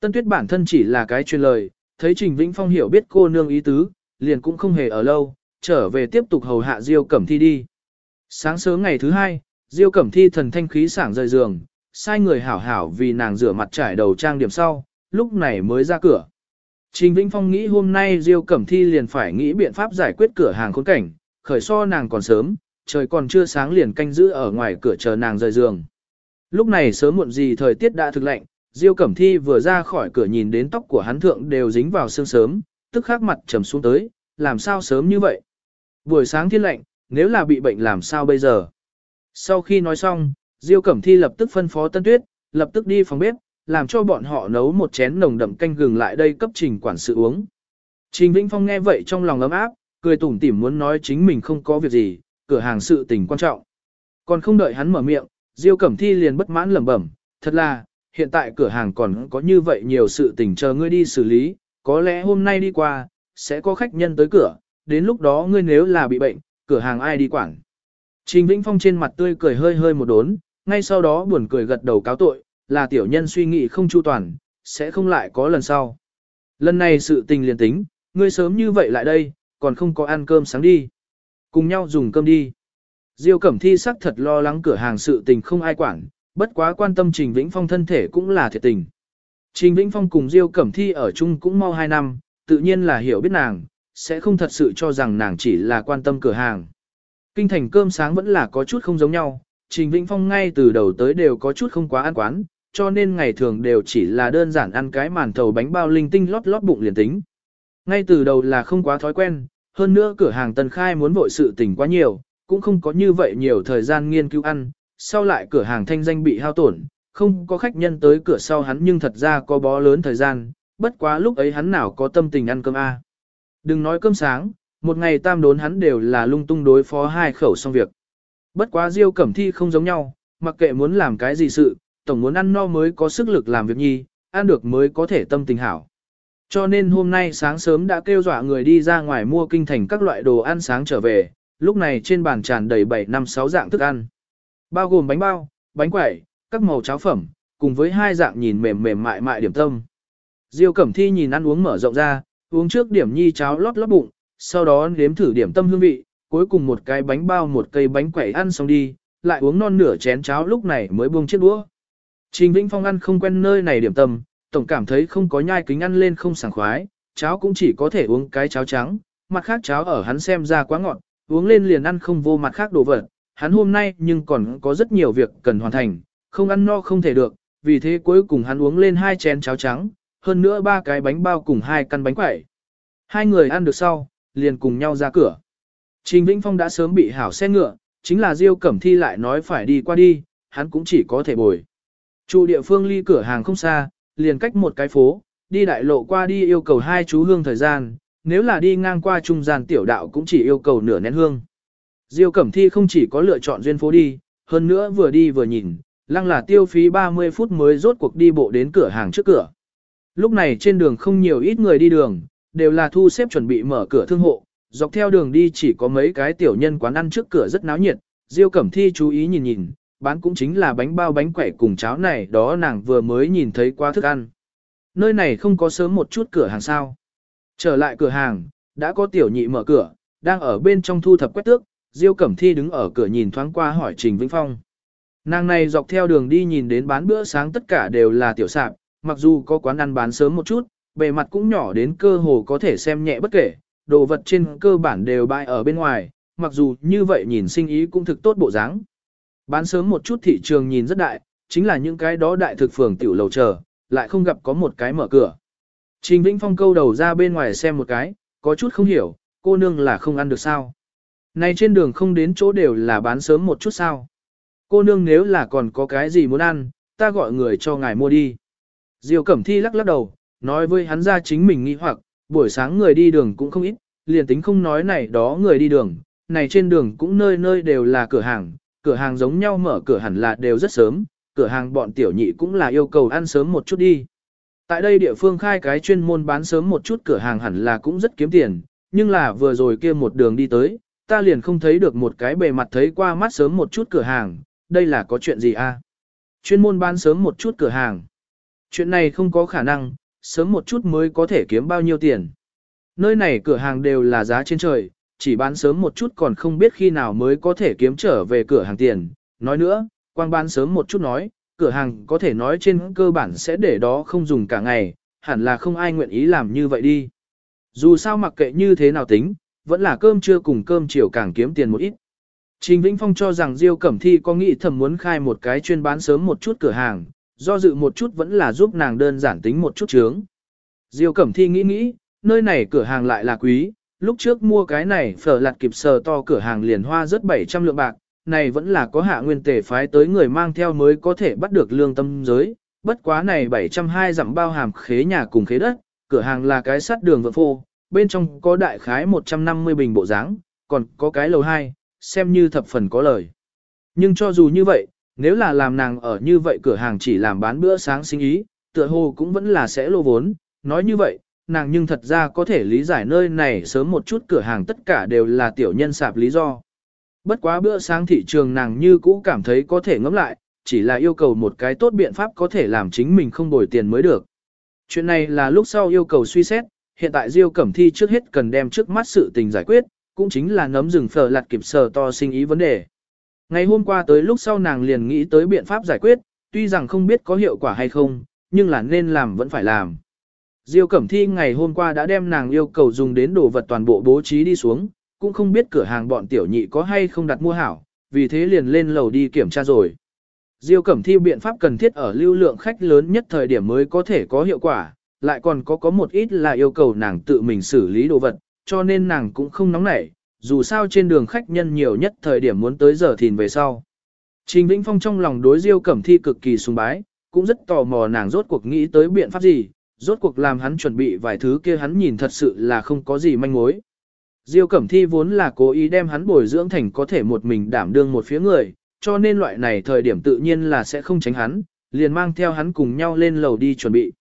A: Tân Tuyết bản thân chỉ là cái truyền lời, thấy Trình Vĩnh Phong hiểu biết cô nương ý tứ, liền cũng không hề ở lâu, trở về tiếp tục hầu hạ Diêu Cẩm Thi đi. Sáng sớm ngày thứ hai, Diêu Cẩm Thi thần thanh khí sảng rời giường, sai người hảo hảo vì nàng rửa mặt trải đầu trang điểm sau, lúc này mới ra cửa. Trình Vĩnh Phong nghĩ hôm nay Diêu Cẩm Thi liền phải nghĩ biện pháp giải quyết cửa hàng khốn cảnh, khởi so nàng còn sớm, trời còn chưa sáng liền canh giữ ở ngoài cửa chờ nàng rời giường. Lúc này sớm muộn gì thời tiết đã thực lạnh, Diêu Cẩm Thi vừa ra khỏi cửa nhìn đến tóc của hắn thượng đều dính vào sương sớm, tức khắc mặt trầm xuống tới, làm sao sớm như vậy? Buổi sáng thiên lạnh, nếu là bị bệnh làm sao bây giờ? Sau khi nói xong, Diêu Cẩm Thi lập tức phân phó Tân Tuyết, lập tức đi phòng bếp, làm cho bọn họ nấu một chén nồng đậm canh gừng lại đây cấp trình quản sự uống. Trình Vĩnh Phong nghe vậy trong lòng ấm áp, cười tủm tỉm muốn nói chính mình không có việc gì, cửa hàng sự tình quan trọng. Còn không đợi hắn mở miệng, Diêu Cẩm Thi liền bất mãn lẩm bẩm, thật là, hiện tại cửa hàng còn có như vậy nhiều sự tình chờ ngươi đi xử lý, có lẽ hôm nay đi qua, sẽ có khách nhân tới cửa, đến lúc đó ngươi nếu là bị bệnh, cửa hàng ai đi quản. Trình Vĩnh Phong trên mặt tươi cười hơi hơi một đốn, ngay sau đó buồn cười gật đầu cáo tội, là tiểu nhân suy nghĩ không chu toàn, sẽ không lại có lần sau. Lần này sự tình liền tính, ngươi sớm như vậy lại đây, còn không có ăn cơm sáng đi. Cùng nhau dùng cơm đi. Diêu Cẩm Thi sắc thật lo lắng cửa hàng sự tình không ai quản, bất quá quan tâm Trình Vĩnh Phong thân thể cũng là thiệt tình. Trình Vĩnh Phong cùng Diêu Cẩm Thi ở chung cũng mau 2 năm, tự nhiên là hiểu biết nàng, sẽ không thật sự cho rằng nàng chỉ là quan tâm cửa hàng. Kinh thành cơm sáng vẫn là có chút không giống nhau, Trình Vĩnh Phong ngay từ đầu tới đều có chút không quá ăn quán, cho nên ngày thường đều chỉ là đơn giản ăn cái màn thầu bánh bao linh tinh lót lót bụng liền tính. Ngay từ đầu là không quá thói quen, hơn nữa cửa hàng tân khai muốn vội sự tình quá nhiều, cũng không có như vậy nhiều thời gian nghiên cứu ăn, sau lại cửa hàng thanh danh bị hao tổn, không có khách nhân tới cửa sau hắn nhưng thật ra có bó lớn thời gian, bất quá lúc ấy hắn nào có tâm tình ăn cơm a. Đừng nói cơm sáng, một ngày tam đốn hắn đều là lung tung đối phó hai khẩu xong việc. Bất quá Diêu Cẩm Thi không giống nhau, mặc kệ muốn làm cái gì sự, tổng muốn ăn no mới có sức lực làm việc nhi, ăn được mới có thể tâm tình hảo. Cho nên hôm nay sáng sớm đã kêu dọa người đi ra ngoài mua kinh thành các loại đồ ăn sáng trở về, lúc này trên bàn tràn đầy 7 năm 6 dạng thức ăn. Bao gồm bánh bao, bánh quẩy, các màu cháo phẩm, cùng với hai dạng nhìn mềm mềm mại mại điểm tâm. Diêu Cẩm Thi nhìn ăn uống mở rộng ra, uống trước điểm nhi cháo lót lót bụng, sau đó nếm thử điểm tâm hương vị, cuối cùng một cái bánh bao một cây bánh quẩy ăn xong đi, lại uống non nửa chén cháo lúc này mới buông chiếc đũa. Trình Vĩnh Phong ăn không quen nơi này điểm tâm, tổng cảm thấy không có nhai kính ăn lên không sảng khoái, cháo cũng chỉ có thể uống cái cháo trắng, mặt khác cháo ở hắn xem ra quá ngọt, uống lên liền ăn không vô mặt khác đồ vật. Hắn hôm nay nhưng còn có rất nhiều việc cần hoàn thành, không ăn no không thể được, vì thế cuối cùng hắn uống lên hai chén cháo trắng, hơn nữa ba cái bánh bao cùng hai căn bánh quẩy. Hai người ăn được sau, liền cùng nhau ra cửa. Trình Vĩnh Phong đã sớm bị hảo xe ngựa, chính là Diêu Cẩm Thi lại nói phải đi qua đi, hắn cũng chỉ có thể bồi. Chủ địa phương ly cửa hàng không xa, liền cách một cái phố, đi đại lộ qua đi yêu cầu hai chú hương thời gian, nếu là đi ngang qua trung gian tiểu đạo cũng chỉ yêu cầu nửa nén hương. Diêu Cẩm Thi không chỉ có lựa chọn duyên phố đi, hơn nữa vừa đi vừa nhìn, lăng là tiêu phí 30 phút mới rốt cuộc đi bộ đến cửa hàng trước cửa. Lúc này trên đường không nhiều ít người đi đường, đều là thu xếp chuẩn bị mở cửa thương hộ, dọc theo đường đi chỉ có mấy cái tiểu nhân quán ăn trước cửa rất náo nhiệt, Diêu Cẩm Thi chú ý nhìn nhìn, bán cũng chính là bánh bao bánh quẩy cùng cháo này đó nàng vừa mới nhìn thấy qua thức ăn. Nơi này không có sớm một chút cửa hàng sao. Trở lại cửa hàng, đã có tiểu nhị mở cửa, đang ở bên trong thu thập quét tước, Diêu Cẩm Thi đứng ở cửa nhìn thoáng qua hỏi Trình Vĩnh Phong. Nàng này dọc theo đường đi nhìn đến bán bữa sáng tất cả đều là tiểu sạp, mặc dù có quán ăn bán sớm một chút, bề mặt cũng nhỏ đến cơ hồ có thể xem nhẹ bất kể, đồ vật trên cơ bản đều bày ở bên ngoài, mặc dù như vậy nhìn sinh ý cũng thực tốt bộ dáng. Bán sớm một chút thị trường nhìn rất đại, chính là những cái đó đại thực phường tiểu lầu chờ, lại không gặp có một cái mở cửa. Trình Vĩnh Phong câu đầu ra bên ngoài xem một cái, có chút không hiểu, cô nương là không ăn được sao. Này trên đường không đến chỗ đều là bán sớm một chút sao. Cô nương nếu là còn có cái gì muốn ăn, ta gọi người cho ngài mua đi. diều Cẩm Thi lắc lắc đầu, nói với hắn ra chính mình nghi hoặc, buổi sáng người đi đường cũng không ít, liền tính không nói này đó người đi đường, này trên đường cũng nơi nơi đều là cửa hàng, cửa hàng giống nhau mở cửa hẳn là đều rất sớm, cửa hàng bọn tiểu nhị cũng là yêu cầu ăn sớm một chút đi. Tại đây địa phương khai cái chuyên môn bán sớm một chút cửa hàng hẳn là cũng rất kiếm tiền, nhưng là vừa rồi kia một đường đi tới, ta liền không thấy được một cái bề mặt thấy qua mắt sớm một chút cửa hàng, đây là có chuyện gì a? Chuyên môn bán sớm một chút cửa hàng. Chuyện này không có khả năng, sớm một chút mới có thể kiếm bao nhiêu tiền. Nơi này cửa hàng đều là giá trên trời, chỉ bán sớm một chút còn không biết khi nào mới có thể kiếm trở về cửa hàng tiền. Nói nữa, quang bán sớm một chút nói, cửa hàng có thể nói trên cơ bản sẽ để đó không dùng cả ngày, hẳn là không ai nguyện ý làm như vậy đi. Dù sao mặc kệ như thế nào tính, vẫn là cơm trưa cùng cơm chiều càng kiếm tiền một ít. Trình Vĩnh Phong cho rằng Diêu Cẩm Thi có nghĩ thầm muốn khai một cái chuyên bán sớm một chút cửa hàng, do dự một chút vẫn là giúp nàng đơn giản tính một chút chướng. Diêu Cẩm Thi nghĩ nghĩ, nơi này cửa hàng lại là quý, lúc trước mua cái này phở lạt kịp sờ to cửa hàng liền hoa rất 700 lượng bạc, này vẫn là có hạ nguyên tề phái tới người mang theo mới có thể bắt được lương tâm giới, bất quá này 720 dặm bao hàm khế nhà cùng khế đất, cửa hàng là cái sắt đường vợ phô, bên trong có đại khái 150 bình bộ dáng, còn có cái lầu 2, xem như thập phần có lời. Nhưng cho dù như vậy, nếu là làm nàng ở như vậy cửa hàng chỉ làm bán bữa sáng sinh ý, tựa hồ cũng vẫn là sẽ lô vốn, nói như vậy, nàng nhưng thật ra có thể lý giải nơi này sớm một chút cửa hàng tất cả đều là tiểu nhân sạp lý do. Bất quá bữa sáng thị trường nàng như cũ cảm thấy có thể ngẫm lại, chỉ là yêu cầu một cái tốt biện pháp có thể làm chính mình không bồi tiền mới được. Chuyện này là lúc sau yêu cầu suy xét, hiện tại Diêu Cẩm Thi trước hết cần đem trước mắt sự tình giải quyết, cũng chính là nấm rừng phở lạt kịp sờ to sinh ý vấn đề. Ngày hôm qua tới lúc sau nàng liền nghĩ tới biện pháp giải quyết, tuy rằng không biết có hiệu quả hay không, nhưng là nên làm vẫn phải làm. Diêu Cẩm Thi ngày hôm qua đã đem nàng yêu cầu dùng đến đồ vật toàn bộ bố trí đi xuống, cũng không biết cửa hàng bọn tiểu nhị có hay không đặt mua hảo, vì thế liền lên lầu đi kiểm tra rồi. Diêu Cẩm Thi biện pháp cần thiết ở lưu lượng khách lớn nhất thời điểm mới có thể có hiệu quả, lại còn có có một ít là yêu cầu nàng tự mình xử lý đồ vật, cho nên nàng cũng không nóng nảy, dù sao trên đường khách nhân nhiều nhất thời điểm muốn tới giờ thìn về sau. Trình Vĩnh Phong trong lòng đối Diêu Cẩm Thi cực kỳ sùng bái, cũng rất tò mò nàng rốt cuộc nghĩ tới biện pháp gì, rốt cuộc làm hắn chuẩn bị vài thứ kia hắn nhìn thật sự là không có gì manh mối. Diêu Cẩm Thi vốn là cố ý đem hắn bồi dưỡng thành có thể một mình đảm đương một phía người, cho nên loại này thời điểm tự nhiên là sẽ không tránh hắn, liền mang theo hắn cùng nhau lên lầu đi chuẩn bị.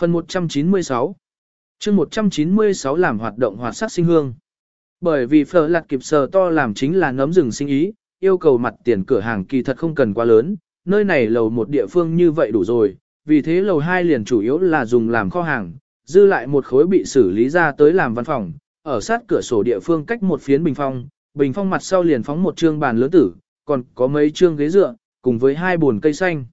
A: Phần 196 chương 196 làm hoạt động hoạt sắc sinh hương. Bởi vì phở lạt kịp sờ to làm chính là ngấm rừng sinh ý, yêu cầu mặt tiền cửa hàng kỳ thật không cần quá lớn, nơi này lầu một địa phương như vậy đủ rồi, vì thế lầu 2 liền chủ yếu là dùng làm kho hàng, dư lại một khối bị xử lý ra tới làm văn phòng, ở sát cửa sổ địa phương cách một phiến bình phong, bình phong mặt sau liền phóng một trương bàn lớn tử, còn có mấy trương ghế dựa, cùng với hai bồn cây xanh.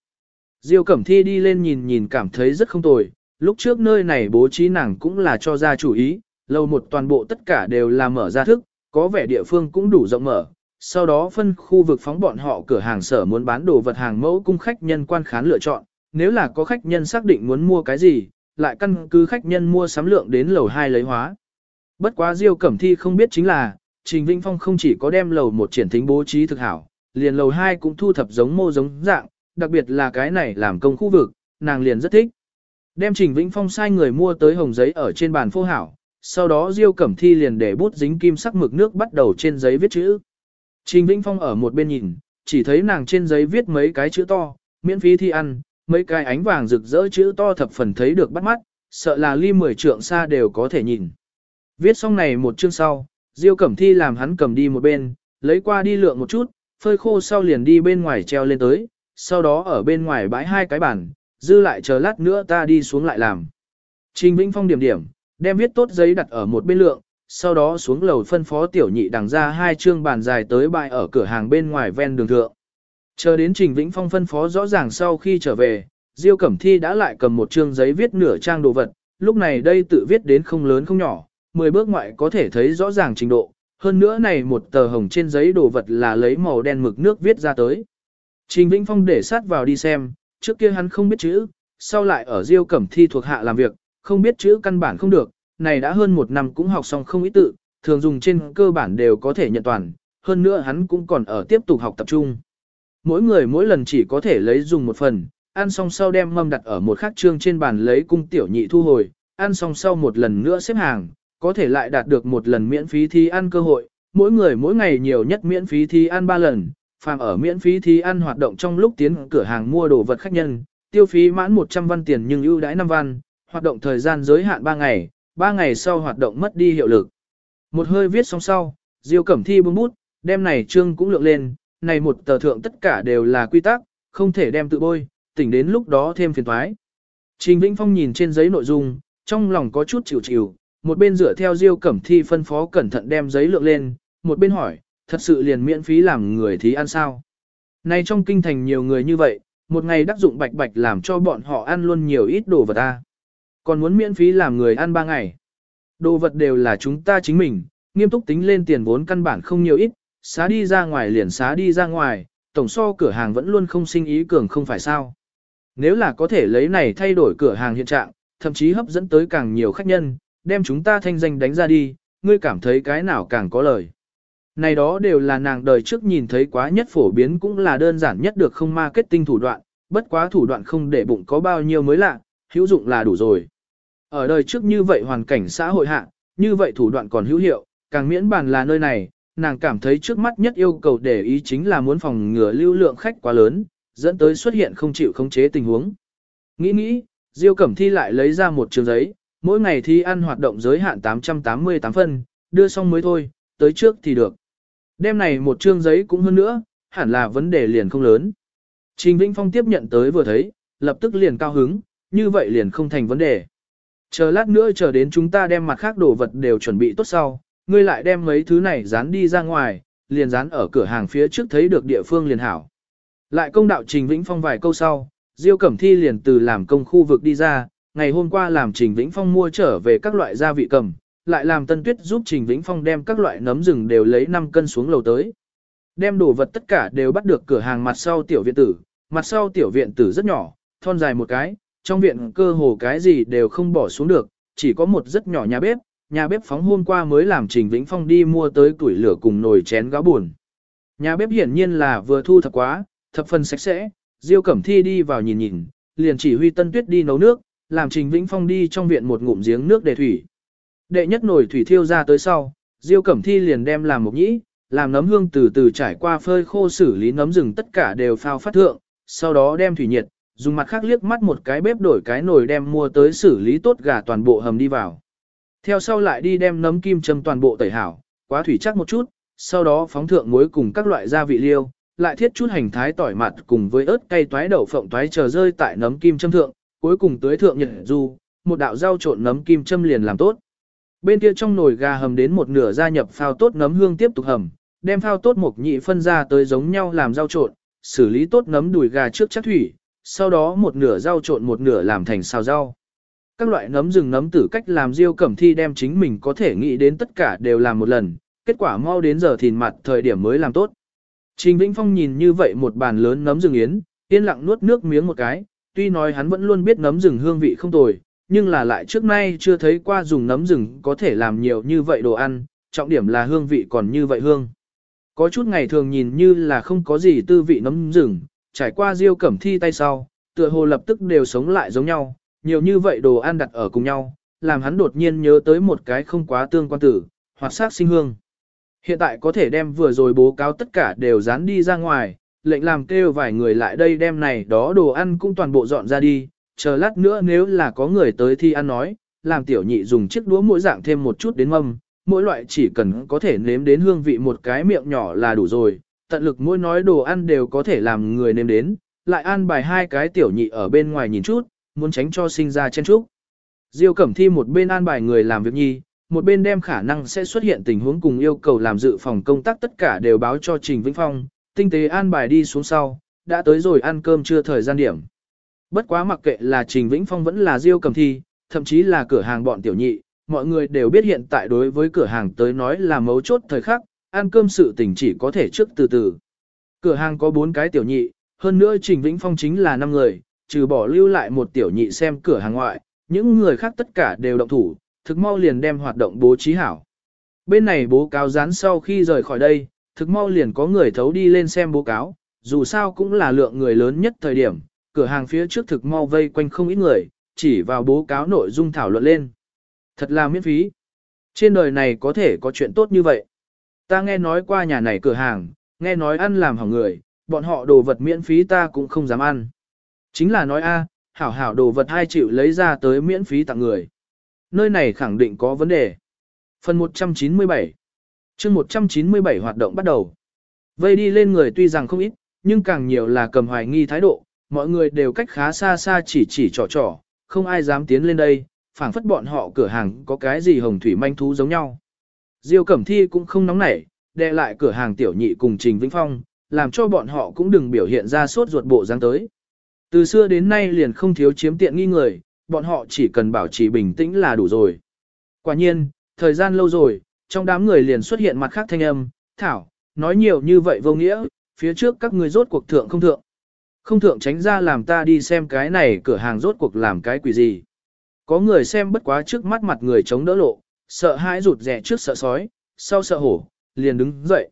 A: Diêu Cẩm Thi đi lên nhìn nhìn cảm thấy rất không tồi, lúc trước nơi này bố trí nàng cũng là cho ra chủ ý, lầu một toàn bộ tất cả đều là mở ra thức, có vẻ địa phương cũng đủ rộng mở. Sau đó phân khu vực phóng bọn họ cửa hàng sở muốn bán đồ vật hàng mẫu cung khách nhân quan khán lựa chọn, nếu là có khách nhân xác định muốn mua cái gì, lại căn cứ khách nhân mua sắm lượng đến lầu 2 lấy hóa. Bất quá Diêu Cẩm Thi không biết chính là, Trình Vinh Phong không chỉ có đem lầu một triển thính bố trí thực hảo, liền lầu 2 cũng thu thập giống mô giống dạng, đặc biệt là cái này làm công khu vực, nàng liền rất thích. Đem Trình Vĩnh Phong sai người mua tới hồng giấy ở trên bàn phô hảo, sau đó Diêu Cẩm Thi liền để bút dính kim sắc mực nước bắt đầu trên giấy viết chữ. Trình Vĩnh Phong ở một bên nhìn, chỉ thấy nàng trên giấy viết mấy cái chữ to, miễn phí thi ăn, mấy cái ánh vàng rực rỡ chữ to thập phần thấy được bắt mắt, sợ là ly mười trượng xa đều có thể nhìn. Viết xong này một chương sau, Diêu Cẩm Thi làm hắn cầm đi một bên, lấy qua đi lượng một chút, phơi khô sau liền đi bên ngoài treo lên tới, sau đó ở bên ngoài bãi hai cái bàn, dư lại chờ lát nữa ta đi xuống lại làm. Trình Vĩnh Phong điểm điểm, đem viết tốt giấy đặt ở một bên lượng, sau đó xuống lầu phân phó tiểu nhị đằng ra hai chương bàn dài tới bãi ở cửa hàng bên ngoài ven đường thượng. Chờ đến Trình Vĩnh Phong phân phó rõ ràng sau khi trở về, Diêu Cẩm Thi đã lại cầm một chương giấy viết nửa trang đồ vật, lúc này đây tự viết đến không lớn không nhỏ, 10 bước ngoại có thể thấy rõ ràng trình độ, hơn nữa này một tờ hồng trên giấy đồ vật là lấy màu đen mực nước viết ra tới. Trình Vĩnh Phong để sát vào đi xem, trước kia hắn không biết chữ, sau lại ở Diêu Cẩm Thi thuộc hạ làm việc, không biết chữ căn bản không được, này đã hơn một năm cũng học xong không ít tự, thường dùng trên cơ bản đều có thể nhận toàn, hơn nữa hắn cũng còn ở tiếp tục học tập trung mỗi người mỗi lần chỉ có thể lấy dùng một phần, ăn xong sau đem mâm đặt ở một khắc trương trên bàn lấy cung tiểu nhị thu hồi, ăn xong sau một lần nữa xếp hàng, có thể lại đạt được một lần miễn phí thi ăn cơ hội, mỗi người mỗi ngày nhiều nhất miễn phí thi ăn 3 lần, phàm ở miễn phí thi ăn hoạt động trong lúc tiến cửa hàng mua đồ vật khách nhân, tiêu phí mãn 100 văn tiền nhưng ưu đãi 5 văn, hoạt động thời gian giới hạn 3 ngày, 3 ngày sau hoạt động mất đi hiệu lực. Một hơi viết xong sau, Diêu Cẩm Thi buông bút, đem này trương cũng lượng lên, này một tờ thượng tất cả đều là quy tắc, không thể đem tự bôi, tỉnh đến lúc đó thêm phiền toái. Trình Vĩnh Phong nhìn trên giấy nội dung, trong lòng có chút chịu chịu, một bên dựa theo Diêu Cẩm Thi phân phó cẩn thận đem giấy lượng lên, một bên hỏi, thật sự liền miễn phí làm người thí ăn sao? Này trong kinh thành nhiều người như vậy, một ngày đắc dụng bạch bạch làm cho bọn họ ăn luôn nhiều ít đồ vật ta. Còn muốn miễn phí làm người ăn ba ngày. Đồ vật đều là chúng ta chính mình, nghiêm túc tính lên tiền vốn căn bản không nhiều ít, xá đi ra ngoài liền xá đi ra ngoài, tổng so cửa hàng vẫn luôn không sinh ý cường không phải sao. Nếu là có thể lấy này thay đổi cửa hàng hiện trạng, thậm chí hấp dẫn tới càng nhiều khách nhân, đem chúng ta thanh danh đánh ra đi, ngươi cảm thấy cái nào càng có lời. Này đó đều là nàng đời trước nhìn thấy quá nhất phổ biến cũng là đơn giản nhất được không marketing thủ đoạn, bất quá thủ đoạn không để bụng có bao nhiêu mới lạ, hữu dụng là đủ rồi. Ở đời trước như vậy hoàn cảnh xã hội hạ, như vậy thủ đoạn còn hữu hiệu, càng miễn bàn là nơi này, nàng cảm thấy trước mắt nhất yêu cầu để ý chính là muốn phòng ngừa lưu lượng khách quá lớn, dẫn tới xuất hiện không chịu khống chế tình huống. Nghĩ nghĩ, Diêu Cẩm Thi lại lấy ra một trường giấy, mỗi ngày thi ăn hoạt động giới hạn 888 phân, đưa xong mới thôi, tới trước thì được. Đêm này một trương giấy cũng hơn nữa, hẳn là vấn đề liền không lớn. Trình Vĩnh Phong tiếp nhận tới vừa thấy, lập tức liền cao hứng, như vậy liền không thành vấn đề. Chờ lát nữa chờ đến chúng ta đem mặt khác đồ vật đều chuẩn bị tốt sau, ngươi lại đem mấy thứ này dán đi ra ngoài, liền dán ở cửa hàng phía trước thấy được địa phương liền hảo. Lại công đạo Trình Vĩnh Phong vài câu sau, Diêu Cẩm Thi liền từ làm công khu vực đi ra, ngày hôm qua làm Trình Vĩnh Phong mua trở về các loại gia vị cầm, lại làm Tân Tuyết giúp Trình Vĩnh Phong đem các loại nấm rừng đều lấy 5 cân xuống lầu tới. Đem đồ vật tất cả đều bắt được cửa hàng mặt sau tiểu viện tử, mặt sau tiểu viện tử rất nhỏ, thon dài một cái, trong viện cơ hồ cái gì đều không bỏ xuống được, chỉ có một rất nhỏ nhà bếp, nhà bếp phóng hôm qua mới làm Trình Vĩnh Phong đi mua tới củi lửa cùng nồi chén gáo buồn. Nhà bếp hiển nhiên là vừa thu thập quá, thập phần sạch sẽ, Diêu Cẩm Thi đi vào nhìn nhìn, liền chỉ huy Tân Tuyết đi nấu nước, làm Trình Vĩnh Phong đi trong viện một ngụm giếng nước để thủy. Đệ nhất nồi thủy thiêu ra tới sau, Diêu Cẩm Thi liền đem làm một nhĩ, làm nấm hương từ từ trải qua phơi khô xử lý nấm rừng tất cả đều phao phát thượng, sau đó đem thủy nhiệt, dùng mặt khác liếc mắt một cái bếp đổi cái nồi đem mua tới xử lý tốt gà toàn bộ hầm đi vào. Theo sau lại đi đem nấm kim châm toàn bộ tẩy hảo, quá thủy chắc một chút, sau đó phóng thượng muối cùng các loại gia vị liêu, lại thiết chút hành thái tỏi mặt cùng với ớt cay toái đậu phộng toái chờ rơi tại nấm kim châm thượng, cuối cùng tưới thượng nhật du, một đạo rau trộn nấm kim châm liền làm tốt. Bên kia trong nồi gà hầm đến một nửa gia nhập phao tốt nấm hương tiếp tục hầm, đem phao tốt một nhị phân ra tới giống nhau làm rau trộn, xử lý tốt nấm đùi gà trước chắc thủy, sau đó một nửa rau trộn một nửa làm thành xào rau. Các loại nấm rừng nấm tử cách làm diêu cẩm thi đem chính mình có thể nghĩ đến tất cả đều làm một lần, kết quả mau đến giờ thìn mặt thời điểm mới làm tốt. Trình Vĩnh Phong nhìn như vậy một bàn lớn nấm rừng yến, yên lặng nuốt nước miếng một cái, tuy nói hắn vẫn luôn biết nấm rừng hương vị không tồi, nhưng là lại trước nay chưa thấy qua dùng nấm rừng có thể làm nhiều như vậy đồ ăn, trọng điểm là hương vị còn như vậy hương. Có chút ngày thường nhìn như là không có gì tư vị nấm rừng, trải qua diêu cẩm thi tay sau, tựa hồ lập tức đều sống lại giống nhau, nhiều như vậy đồ ăn đặt ở cùng nhau, làm hắn đột nhiên nhớ tới một cái không quá tương quan tử, hoặc sát sinh hương. Hiện tại có thể đem vừa rồi bố cáo tất cả đều dán đi ra ngoài, lệnh làm kêu vài người lại đây đem này đó đồ ăn cũng toàn bộ dọn ra đi, chờ lát nữa nếu là có người tới thi ăn nói, làm tiểu nhị dùng chiếc đũa mỗi dạng thêm một chút đến mâm, mỗi loại chỉ cần có thể nếm đến hương vị một cái miệng nhỏ là đủ rồi, tận lực mỗi nói đồ ăn đều có thể làm người nếm đến, lại ăn bài hai cái tiểu nhị ở bên ngoài nhìn chút, muốn tránh cho sinh ra chen trúc. Diêu Cẩm Thi một bên an bài người làm việc nhi, một bên đem khả năng sẽ xuất hiện tình huống cùng yêu cầu làm dự phòng công tác tất cả đều báo cho Trình Vĩnh Phong, tinh tế an bài đi xuống sau, đã tới rồi ăn cơm chưa thời gian điểm. Bất quá mặc kệ là Trình Vĩnh Phong vẫn là Diêu Cẩm Thi, thậm chí là cửa hàng bọn tiểu nhị, mọi người đều biết hiện tại đối với cửa hàng tới nói là mấu chốt thời khắc, ăn cơm sự tình chỉ có thể trước từ từ. Cửa hàng có 4 cái tiểu nhị, hơn nữa Trình Vĩnh Phong chính là 5 người, trừ bỏ lưu lại một tiểu nhị xem cửa hàng ngoại, những người khác tất cả đều động thủ, thực mau liền đem hoạt động bố trí hảo. Bên này bố cáo dán sau khi rời khỏi đây, thực mau liền có người thấu đi lên xem bố cáo, dù sao cũng là lượng người lớn nhất thời điểm, cửa hàng phía trước thực mau vây quanh không ít người, chỉ vào bố cáo nội dung thảo luận lên. Thật là miễn phí. Trên đời này có thể có chuyện tốt như vậy. Ta nghe nói qua nhà này cửa hàng, nghe nói ăn làm hỏng người, bọn họ đồ vật miễn phí ta cũng không dám ăn. Chính là nói a, hảo hảo đồ vật hai chịu lấy ra tới miễn phí tặng người. Nơi này khẳng định có vấn đề. Phần 197 chương 197 hoạt động bắt đầu. Vây đi lên người tuy rằng không ít, nhưng càng nhiều là cầm hoài nghi thái độ, mọi người đều cách khá xa xa chỉ chỉ trò trò, không ai dám tiến lên đây, phảng phất bọn họ cửa hàng có cái gì hồng thủy manh thú giống nhau. Diêu Cẩm Thi cũng không nóng nảy, đè lại cửa hàng tiểu nhị cùng Trình Vĩnh Phong, làm cho bọn họ cũng đừng biểu hiện ra suốt ruột bộ dáng tới. Từ xưa đến nay liền không thiếu chiếm tiện nghi người, bọn họ chỉ cần bảo trì bình tĩnh là đủ rồi. Quả nhiên, thời gian lâu rồi, trong đám người liền xuất hiện mặt khác thanh âm, thảo, nói nhiều như vậy vô nghĩa, phía trước các người rốt cuộc thượng không thượng. Không thượng tránh ra làm ta đi xem cái này cửa hàng rốt cuộc làm cái quỷ gì. Có người xem bất quá trước mắt mặt người chống đỡ lộ, sợ hãi rụt rẻ trước sợ sói, sau sợ hổ, liền đứng dậy.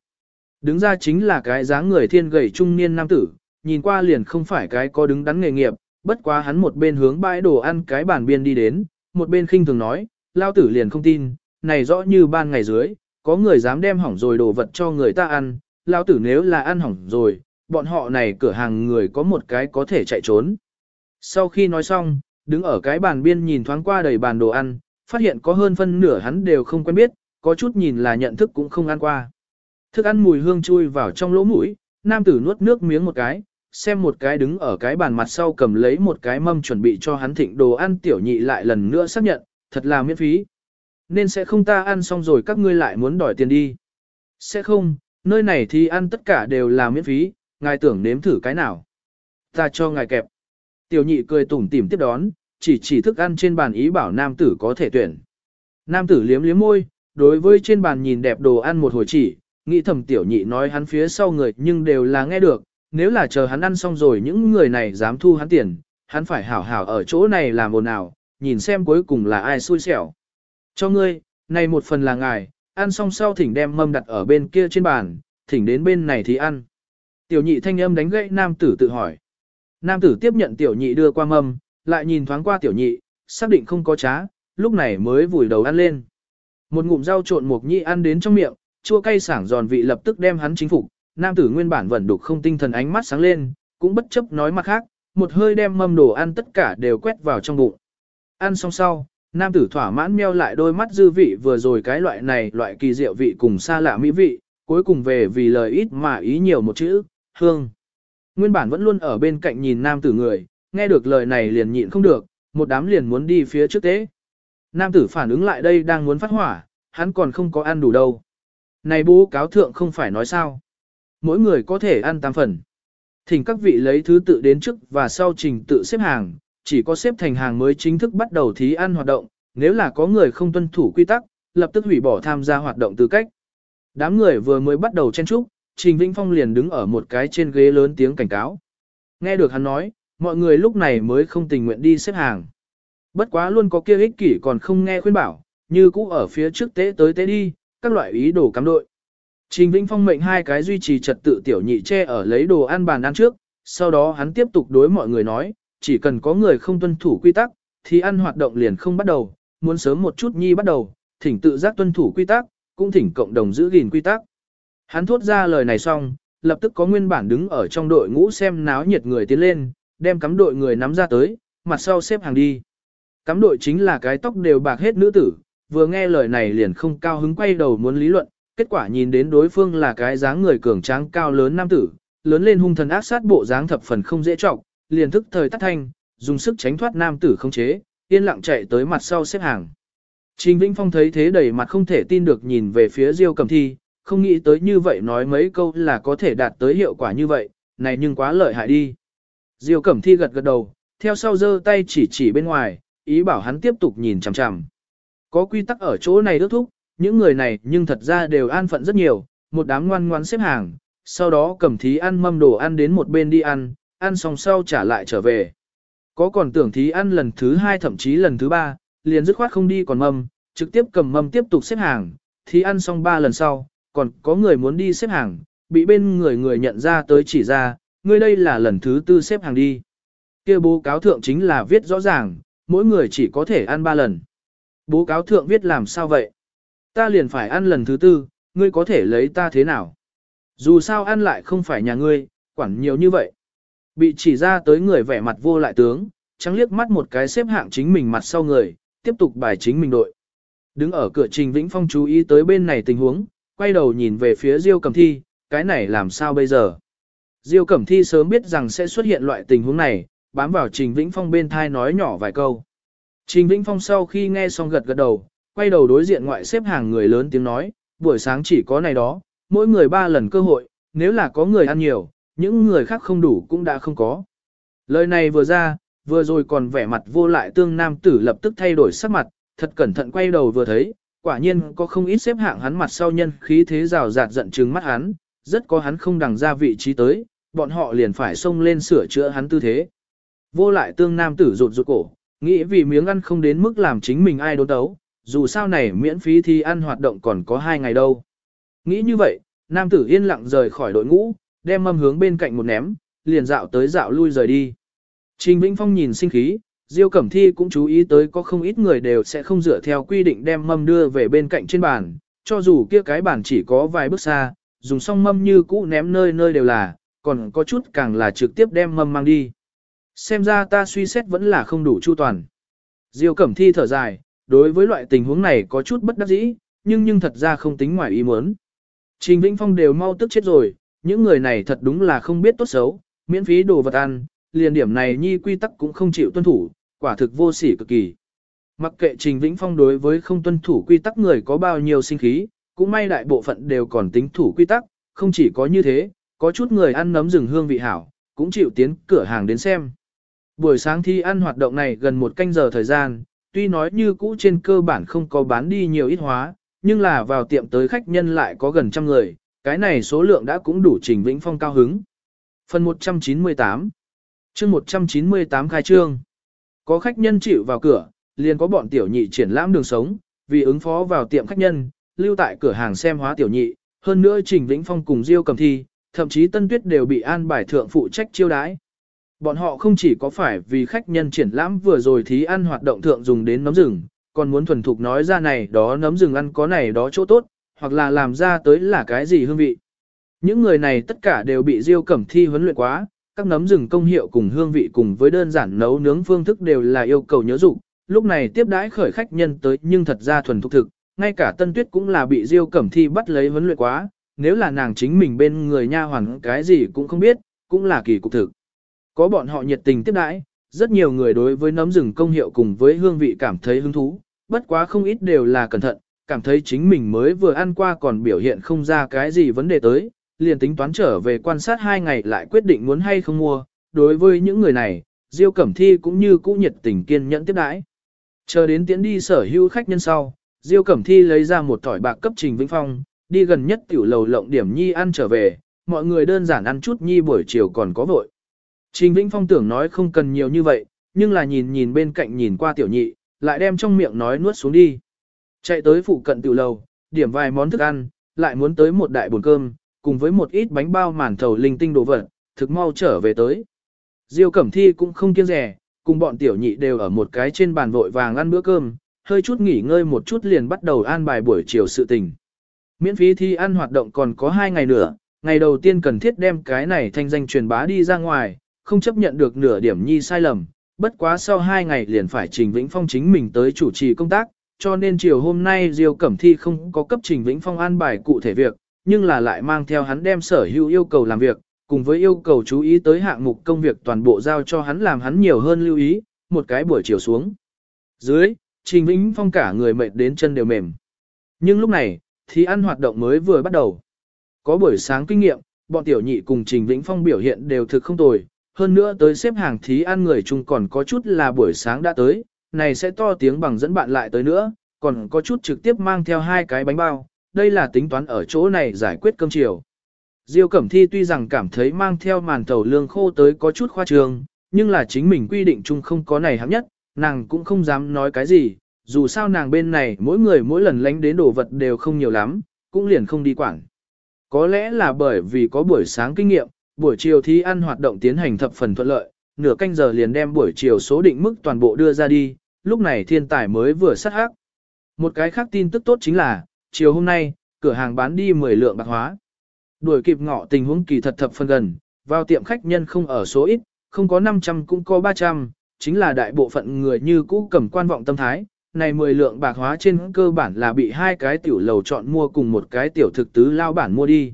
A: Đứng ra chính là cái dáng người thiên gầy trung niên nam tử, nhìn qua liền không phải cái có đứng đắn nghề nghiệp, bất quá hắn một bên hướng bãi đồ ăn cái bàn biên đi đến, một bên khinh thường nói, lao tử liền không tin, này rõ như ban ngày dưới, có người dám đem hỏng rồi đồ vật cho người ta ăn, lao tử nếu là ăn hỏng rồi, bọn họ này cửa hàng người có một cái có thể chạy trốn. Sau khi nói xong, đứng ở cái bàn biên nhìn thoáng qua đầy bàn đồ ăn, phát hiện có hơn phân nửa hắn đều không quen biết, có chút nhìn là nhận thức cũng không ăn qua. Thức ăn mùi hương chui vào trong lỗ mũi, nam tử nuốt nước miếng một cái, xem một cái đứng ở cái bàn mặt sau cầm lấy một cái mâm chuẩn bị cho hắn thịnh đồ ăn tiểu nhị lại lần nữa xác nhận, thật là miễn phí. Nên sẽ không ta ăn xong rồi các ngươi lại muốn đòi tiền đi. Sẽ không, nơi này thì ăn tất cả đều là miễn phí, ngài tưởng nếm thử cái nào. Ta cho ngài kẹp. Tiểu nhị cười tủm tỉm tiếp đón, chỉ chỉ thức ăn trên bàn ý bảo nam tử có thể tuyển. Nam tử liếm liếm môi, đối với trên bàn nhìn đẹp đồ ăn một hồi chỉ, nghĩ thầm tiểu nhị nói hắn phía sau người nhưng đều là nghe được, nếu là chờ hắn ăn xong rồi những người này dám thu hắn tiền, hắn phải hảo hảo ở chỗ này làm ồn ào, nhìn xem cuối cùng là ai xui xẻo. Cho ngươi, này một phần là ngài, ăn xong sau thỉnh đem mâm đặt ở bên kia trên bàn, thỉnh đến bên này thì ăn. Tiểu nhị thanh âm đánh gãy nam tử tự hỏi. Nam tử tiếp nhận tiểu nhị đưa qua mâm, lại nhìn thoáng qua tiểu nhị, xác định không có trá, lúc này mới vùi đầu ăn lên. Một ngụm rau trộn mộc nhị ăn đến trong miệng, chua cay sảng giòn vị lập tức đem hắn chính phục, nam tử nguyên bản vẫn đục không tinh thần ánh mắt sáng lên, cũng bất chấp nói mặt khác, một hơi đem mâm đồ ăn tất cả đều quét vào trong bụng. Ăn xong sau, nam tử thỏa mãn meo lại đôi mắt dư vị vừa rồi cái loại này loại kỳ diệu vị cùng xa lạ mỹ vị, cuối cùng về vì lời ít mà ý nhiều một chữ, hương. Nguyên bản vẫn luôn ở bên cạnh nhìn nam tử người, nghe được lời này liền nhịn không được, một đám liền muốn đi phía trước tế. Nam tử phản ứng lại đây đang muốn phát hỏa, hắn còn không có ăn đủ đâu. Này bố cáo thượng không phải nói sao. Mỗi người có thể ăn tam phần. Thỉnh các vị lấy thứ tự đến trước và sau trình tự xếp hàng, chỉ có xếp thành hàng mới chính thức bắt đầu thí ăn hoạt động, nếu là có người không tuân thủ quy tắc, lập tức hủy bỏ tham gia hoạt động tư cách. Đám người vừa mới bắt đầu chen trúc, Trình Vĩnh Phong liền đứng ở một cái trên ghế lớn tiếng cảnh cáo. Nghe được hắn nói, mọi người lúc này mới không tình nguyện đi xếp hàng. Bất quá luôn có kia ích kỷ còn không nghe khuyên bảo, như cũ ở phía trước tế tới tế đi, các loại ý đồ cắm đội. Trình Vĩnh Phong mệnh hai cái duy trì trật tự tiểu nhị che ở lấy đồ ăn bàn ăn trước, sau đó hắn tiếp tục đối mọi người nói, chỉ cần có người không tuân thủ quy tắc, thì ăn hoạt động liền không bắt đầu, muốn sớm một chút nhi bắt đầu, thỉnh tự giác tuân thủ quy tắc, cũng thỉnh cộng đồng giữ gìn quy tắc. Hắn thốt ra lời này xong, lập tức có nguyên bản đứng ở trong đội ngũ xem náo nhiệt người tiến lên, đem cắm đội người nắm ra tới, mặt sau xếp hàng đi. Cắm đội chính là cái tóc đều bạc hết nữ tử, vừa nghe lời này liền không cao hứng quay đầu muốn lý luận, kết quả nhìn đến đối phương là cái dáng người cường tráng cao lớn nam tử, lớn lên hung thần ác sát bộ dáng thập phần không dễ trọng, liền thức thời tắt thanh, dùng sức tránh thoát nam tử không chế, yên lặng chạy tới mặt sau xếp hàng. Trình Vĩnh Phong thấy thế đầy mặt không thể tin được nhìn về phía Diêu Cẩm Thi, không nghĩ tới như vậy nói mấy câu là có thể đạt tới hiệu quả như vậy, này nhưng quá lợi hại đi. Diêu Cẩm Thi gật gật đầu, theo sau giơ tay chỉ chỉ bên ngoài, ý bảo hắn tiếp tục nhìn chằm chằm. Có quy tắc ở chỗ này đức thúc, những người này nhưng thật ra đều an phận rất nhiều, một đám ngoan ngoan xếp hàng, sau đó cầm thí ăn mâm đồ ăn đến một bên đi ăn, ăn xong sau trả lại trở về. Có còn tưởng thí ăn lần thứ hai thậm chí lần thứ ba, liền dứt khoát không đi còn mâm, trực tiếp cầm mâm tiếp tục xếp hàng, thí ăn xong ba lần sau, còn có người muốn đi xếp hàng, bị bên người người nhận ra tới chỉ ra, ngươi đây là lần thứ tư xếp hàng đi. kia bố cáo thượng chính là viết rõ ràng, mỗi người chỉ có thể ăn ba lần. Bố cáo thượng viết làm sao vậy? Ta liền phải ăn lần thứ tư, ngươi có thể lấy ta thế nào? Dù sao ăn lại không phải nhà ngươi, quản nhiều như vậy. Bị chỉ ra tới người vẻ mặt vô lại tướng, trắng liếc mắt một cái xếp hạng chính mình mặt sau người, tiếp tục bài chính mình đội. Đứng ở cửa Trình Vĩnh Phong chú ý tới bên này tình huống, quay đầu nhìn về phía Diêu Cẩm Thi, cái này làm sao bây giờ? Diêu Cẩm Thi sớm biết rằng sẽ xuất hiện loại tình huống này, bám vào Trình Vĩnh Phong bên thai nói nhỏ vài câu. Trình Vĩnh Phong sau khi nghe xong gật gật đầu, quay đầu đối diện ngoại xếp hàng người lớn tiếng nói, buổi sáng chỉ có này đó, mỗi người ba lần cơ hội, nếu là có người ăn nhiều, những người khác không đủ cũng đã không có. Lời này vừa ra, vừa rồi còn vẻ mặt vô lại tương nam tử lập tức thay đổi sắc mặt, thật cẩn thận quay đầu vừa thấy, quả nhiên có không ít xếp hạng hắn mặt sau nhân khí thế rào rạt giận trừng mắt hắn, rất có hắn không đằng ra vị trí tới, bọn họ liền phải xông lên sửa chữa hắn tư thế. Vô lại tương nam tử rụt rụt cổ, nghĩ vì miếng ăn không đến mức làm chính mình ai đốn đấu, dù sao này miễn phí thì ăn hoạt động còn có hai ngày đâu. Nghĩ như vậy, nam tử yên lặng rời khỏi đội ngũ, đem mâm hướng bên cạnh một ném, liền dạo tới dạo lui rời đi. Trình Vĩnh Phong nhìn sinh khí, Diêu Cẩm Thi cũng chú ý tới có không ít người đều sẽ không dựa theo quy định đem mâm đưa về bên cạnh trên bàn, cho dù kia cái bàn chỉ có vài bước xa, dùng xong mâm như cũ ném nơi nơi đều là, còn có chút càng là trực tiếp đem mâm mang đi. Xem ra ta suy xét vẫn là không đủ chu toàn. Diêu Cẩm Thi thở dài, đối với loại tình huống này có chút bất đắc dĩ, nhưng nhưng thật ra không tính ngoài ý muốn. Trình Vĩnh Phong đều mau tức chết rồi, những người này thật đúng là không biết tốt xấu, miễn phí đồ vật ăn, liền điểm này nhi quy tắc cũng không chịu tuân thủ, quả thực vô sỉ cực kỳ. Mặc kệ Trình Vĩnh Phong đối với không tuân thủ quy tắc người có bao nhiêu sinh khí, cũng may đại bộ phận đều còn tính thủ quy tắc, không chỉ có như thế, có chút người ăn nấm rừng hương vị hảo, cũng chịu tiến cửa hàng đến xem. Buổi sáng thi ăn hoạt động này gần một canh giờ thời gian, tuy nói như cũ trên cơ bản không có bán đi nhiều ít hóa, nhưng là vào tiệm tới khách nhân lại có gần trăm người, cái này số lượng đã cũng đủ Trình Vĩnh Phong cao hứng. Phần 198 chương 198 khai trương Có khách nhân chịu vào cửa, liền có bọn tiểu nhị triển lãm đường sống, vì ứng phó vào tiệm khách nhân, lưu tại cửa hàng xem hóa tiểu nhị, hơn nữa Trình Vĩnh Phong cùng Diêu Cầm Thi, thậm chí Tân Tuyết đều bị an bài thượng phụ trách chiêu đãi. Bọn họ không chỉ có phải vì khách nhân triển lãm vừa rồi thí ăn hoạt động thượng dùng đến nấm rừng, còn muốn thuần thục nói ra này đó nấm rừng ăn có này đó chỗ tốt, hoặc là làm ra tới là cái gì hương vị. Những người này tất cả đều bị Diêu Cẩm Thi huấn luyện quá, các nấm rừng công hiệu cùng hương vị cùng với đơn giản nấu nướng phương thức đều là yêu cầu nhớ dụng. Lúc này tiếp đãi khởi khách nhân tới nhưng thật ra thuần thục thực, ngay cả Tân Tuyết cũng là bị Diêu Cẩm Thi bắt lấy huấn luyện quá, nếu là nàng chính mình bên người nha hoàn cái gì cũng không biết, cũng là kỳ cục thực. Có bọn họ nhiệt tình tiếp đãi, rất nhiều người đối với nấm rừng công hiệu cùng với hương vị cảm thấy hứng thú, bất quá không ít đều là cẩn thận, cảm thấy chính mình mới vừa ăn qua còn biểu hiện không ra cái gì vấn đề tới, liền tính toán trở về quan sát hai ngày lại quyết định muốn hay không mua. Đối với những người này, Diêu Cẩm Thi cũng như cũ nhiệt tình kiên nhẫn tiếp đãi. Chờ đến tiến đi sở hữu khách nhân sau, Diêu Cẩm Thi lấy ra một tỏi bạc cấp Trình Vĩnh Phong, đi gần nhất tiểu lầu lộng điểm nhi ăn trở về, mọi người đơn giản ăn chút nhi buổi chiều còn có vội. Trình Vĩnh Phong tưởng nói không cần nhiều như vậy, nhưng là nhìn nhìn bên cạnh nhìn qua tiểu nhị, lại đem trong miệng nói nuốt xuống đi. Chạy tới phụ cận tiểu lầu, điểm vài món thức ăn, lại muốn tới một đại bồn cơm, cùng với một ít bánh bao màn thầu linh tinh đồ vật, thực mau trở về tới. Diêu Cẩm Thi cũng không kiêng rẻ, cùng bọn tiểu nhị đều ở một cái trên bàn vội vàng ăn bữa cơm, hơi chút nghỉ ngơi một chút liền bắt đầu an bài buổi chiều sự tình. Miễn phí thi ăn hoạt động còn có hai ngày nữa, ngày đầu tiên cần thiết đem cái này thanh danh truyền bá đi ra ngoài, không chấp nhận được nửa điểm nhi sai lầm, bất quá sau hai ngày liền phải Trình Vĩnh Phong chính mình tới chủ trì công tác, cho nên chiều hôm nay Diêu Cẩm Thi không có cấp Trình Vĩnh Phong an bài cụ thể việc, nhưng là lại mang theo hắn đem sở hữu yêu cầu làm việc, cùng với yêu cầu chú ý tới hạng mục công việc toàn bộ giao cho hắn làm hắn nhiều hơn lưu ý, một cái buổi chiều xuống. Dưới, Trình Vĩnh Phong cả người mệt đến chân đều mềm. Nhưng lúc này, thì ăn hoạt động mới vừa bắt đầu. Có buổi sáng kinh nghiệm, bọn tiểu nhị cùng Trình Vĩnh Phong biểu hiện đều thực không tồi, hơn nữa tới xếp hàng thí ăn người chung còn có chút là buổi sáng đã tới, này sẽ to tiếng bằng dẫn bạn lại tới nữa, còn có chút trực tiếp mang theo hai cái bánh bao, đây là tính toán ở chỗ này giải quyết cơm chiều. Diêu Cẩm Thi tuy rằng cảm thấy mang theo màn tàu lương khô tới có chút khoa trương, nhưng là chính mình quy định chung không có này hạng nhất, nàng cũng không dám nói cái gì, dù sao nàng bên này mỗi người mỗi lần lánh đến đồ vật đều không nhiều lắm, cũng liền không đi quảng Có lẽ là bởi vì có buổi sáng kinh nghiệm, buổi chiều thi ăn hoạt động tiến hành thập phần thuận lợi, nửa canh giờ liền đem buổi chiều số định mức toàn bộ đưa ra đi, lúc này thiên tài mới vừa sát hắc. Một cái khác tin tức tốt chính là, chiều hôm nay, cửa hàng bán đi 10 lượng bạc hóa. Đuổi kịp ngọ tình huống kỳ thật thập phần gần, vào tiệm khách nhân không ở số ít, không có 500 cũng có 300, chính là đại bộ phận người như cũ cầm quan vọng tâm thái. Này 10 lượng bạc hóa trên cơ bản là bị hai cái tiểu lầu chọn mua cùng một cái tiểu thực tứ lao bản mua đi.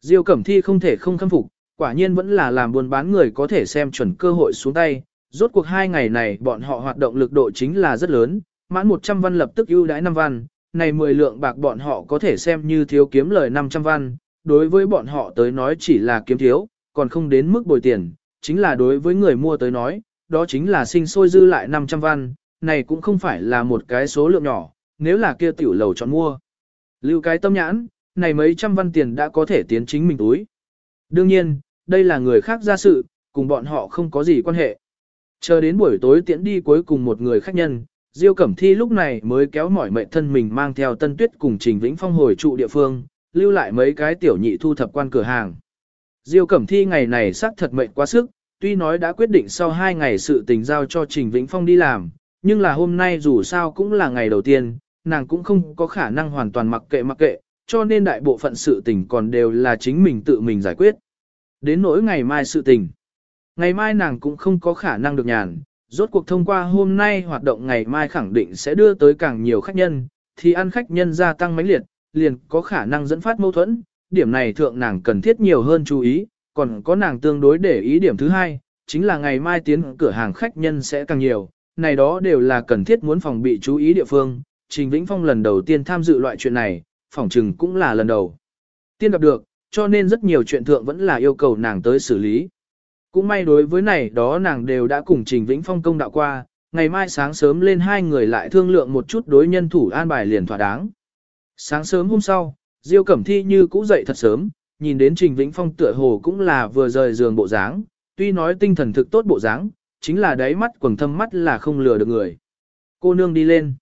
A: Diêu Cẩm Thi không thể không khâm phục, quả nhiên vẫn là làm buôn bán người có thể xem chuẩn cơ hội xuống tay. Rốt cuộc hai ngày này bọn họ hoạt động lực độ chính là rất lớn, mãn 100 văn lập tức ưu đãi 5 văn, này 10 lượng bạc bọn họ có thể xem như thiếu kiếm lời 500 văn, đối với bọn họ tới nói chỉ là kiếm thiếu, còn không đến mức bồi tiền, chính là đối với người mua tới nói, đó chính là sinh sôi dư lại 500 văn, này cũng không phải là một cái số lượng nhỏ, nếu là kia tiểu lầu chọn mua. Lưu cái tâm nhãn, này mấy trăm văn tiền đã có thể tiến chính mình túi. Đương nhiên, đây là người khác ra sự, cùng bọn họ không có gì quan hệ. Chờ đến buổi tối tiễn đi cuối cùng một người khách nhân, Diêu Cẩm Thi lúc này mới kéo mỏi mệnh thân mình mang theo Tân Tuyết cùng Trình Vĩnh Phong hồi trụ địa phương, lưu lại mấy cái tiểu nhị thu thập quan cửa hàng. Diêu Cẩm Thi ngày này xác thật mệnh quá sức, tuy nói đã quyết định sau hai ngày sự tình giao cho Trình Vĩnh Phong đi làm, nhưng là hôm nay dù sao cũng là ngày đầu tiên, nàng cũng không có khả năng hoàn toàn mặc kệ mặc kệ, cho nên đại bộ phận sự tình còn đều là chính mình tự mình giải quyết. Đến nỗi ngày mai sự tình. Ngày mai nàng cũng không có khả năng được nhàn, rốt cuộc thông qua hôm nay hoạt động ngày mai khẳng định sẽ đưa tới càng nhiều khách nhân, thì ăn khách nhân gia tăng mãnh liệt, liền có khả năng dẫn phát mâu thuẫn, điểm này thượng nàng cần thiết nhiều hơn chú ý, còn có nàng tương đối để ý điểm thứ hai, chính là ngày mai tiến cửa hàng khách nhân sẽ càng nhiều, này đó đều là cần thiết muốn phòng bị chú ý địa phương. Trình Vĩnh Phong lần đầu tiên tham dự loại chuyện này, phỏng chừng cũng là lần đầu. Tiên gặp được, cho nên rất nhiều chuyện thượng vẫn là yêu cầu nàng tới xử lý. Cũng may đối với này đó nàng đều đã cùng Trình Vĩnh Phong công đạo qua, ngày mai sáng sớm lên hai người lại thương lượng một chút đối nhân thủ an bài liền thỏa đáng. Sáng sớm hôm sau, Diêu Cẩm Thi như cũ dậy thật sớm, nhìn đến Trình Vĩnh Phong tựa hồ cũng là vừa rời giường bộ dáng, tuy nói tinh thần thực tốt bộ dáng, chính là đáy mắt quầng thâm mắt là không lừa được người. Cô nương đi lên.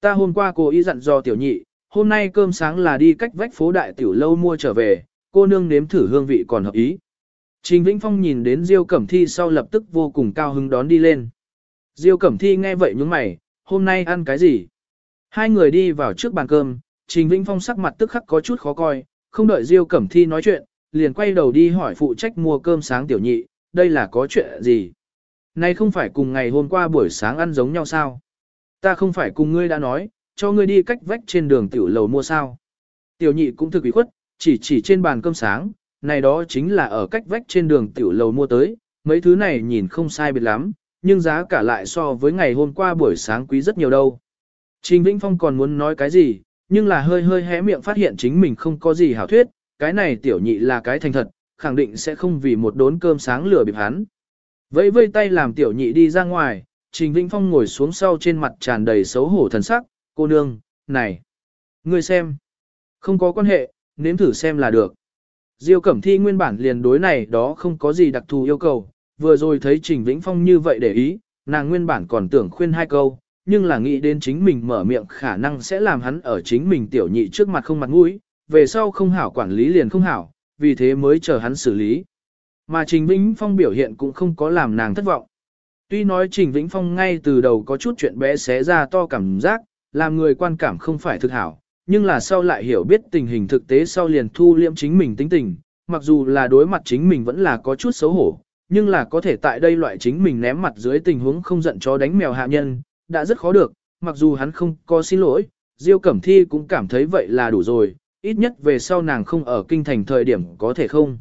A: Ta hôm qua cô ý dặn dò tiểu nhị, hôm nay cơm sáng là đi cách vách phố đại tiểu lâu mua trở về, cô nương nếm thử hương vị còn hợp ý. Trình Vĩnh Phong nhìn đến Diêu Cẩm Thi sau lập tức vô cùng cao hứng đón đi lên. Diêu Cẩm Thi nghe vậy nhướng mày, hôm nay ăn cái gì? Hai người đi vào trước bàn cơm, Trình Vĩnh Phong sắc mặt tức khắc có chút khó coi, không đợi Diêu Cẩm Thi nói chuyện, liền quay đầu đi hỏi phụ trách mua cơm sáng tiểu nhị, đây là có chuyện gì? Nay không phải cùng ngày hôm qua buổi sáng ăn giống nhau sao? Ta không phải cùng ngươi đã nói, cho ngươi đi cách vách trên đường tiểu lầu mua sao? Tiểu nhị cũng thực ý khuất, chỉ chỉ trên bàn cơm sáng, này đó chính là ở cách vách trên đường tiểu lầu mua tới, mấy thứ này nhìn không sai biệt lắm, nhưng giá cả lại so với ngày hôm qua buổi sáng quý rất nhiều đâu. Trình Vĩnh Phong còn muốn nói cái gì, nhưng là hơi hơi hé miệng phát hiện chính mình không có gì hảo thuyết, cái này tiểu nhị là cái thành thật, khẳng định sẽ không vì một đốn cơm sáng lừa bịp hắn. Vẫy vây tay làm tiểu nhị đi ra ngoài, Trình Vĩnh Phong ngồi xuống sau trên mặt tràn đầy xấu hổ thần sắc, cô nương, này, ngươi xem, không có quan hệ, nếm thử xem là được. Diêu Cẩm Thi nguyên bản liền đối này đó không có gì đặc thù yêu cầu, vừa rồi thấy Trình Vĩnh Phong như vậy để ý, nàng nguyên bản còn tưởng khuyên hai câu, nhưng là nghĩ đến chính mình mở miệng khả năng sẽ làm hắn ở chính mình tiểu nhị trước mặt không mặt mũi, về sau không hảo quản lý liền không hảo, vì thế mới chờ hắn xử lý. Mà Trình Vĩnh Phong biểu hiện cũng không có làm nàng thất vọng. Tuy nói Trình Vĩnh Phong ngay từ đầu có chút chuyện bé xé ra to cảm giác, làm người quan cảm không phải thực hảo, nhưng là sau lại hiểu biết tình hình thực tế sau liền thu liễm chính mình tính tình, mặc dù là đối mặt chính mình vẫn là có chút xấu hổ, nhưng là có thể tại đây loại chính mình ném mặt dưới tình huống không giận chó đánh mèo hạ nhân, đã rất khó được, mặc dù hắn không có xin lỗi, Diêu Cẩm Thi cũng cảm thấy vậy là đủ rồi, ít nhất về sau nàng không ở kinh thành thời điểm có thể không.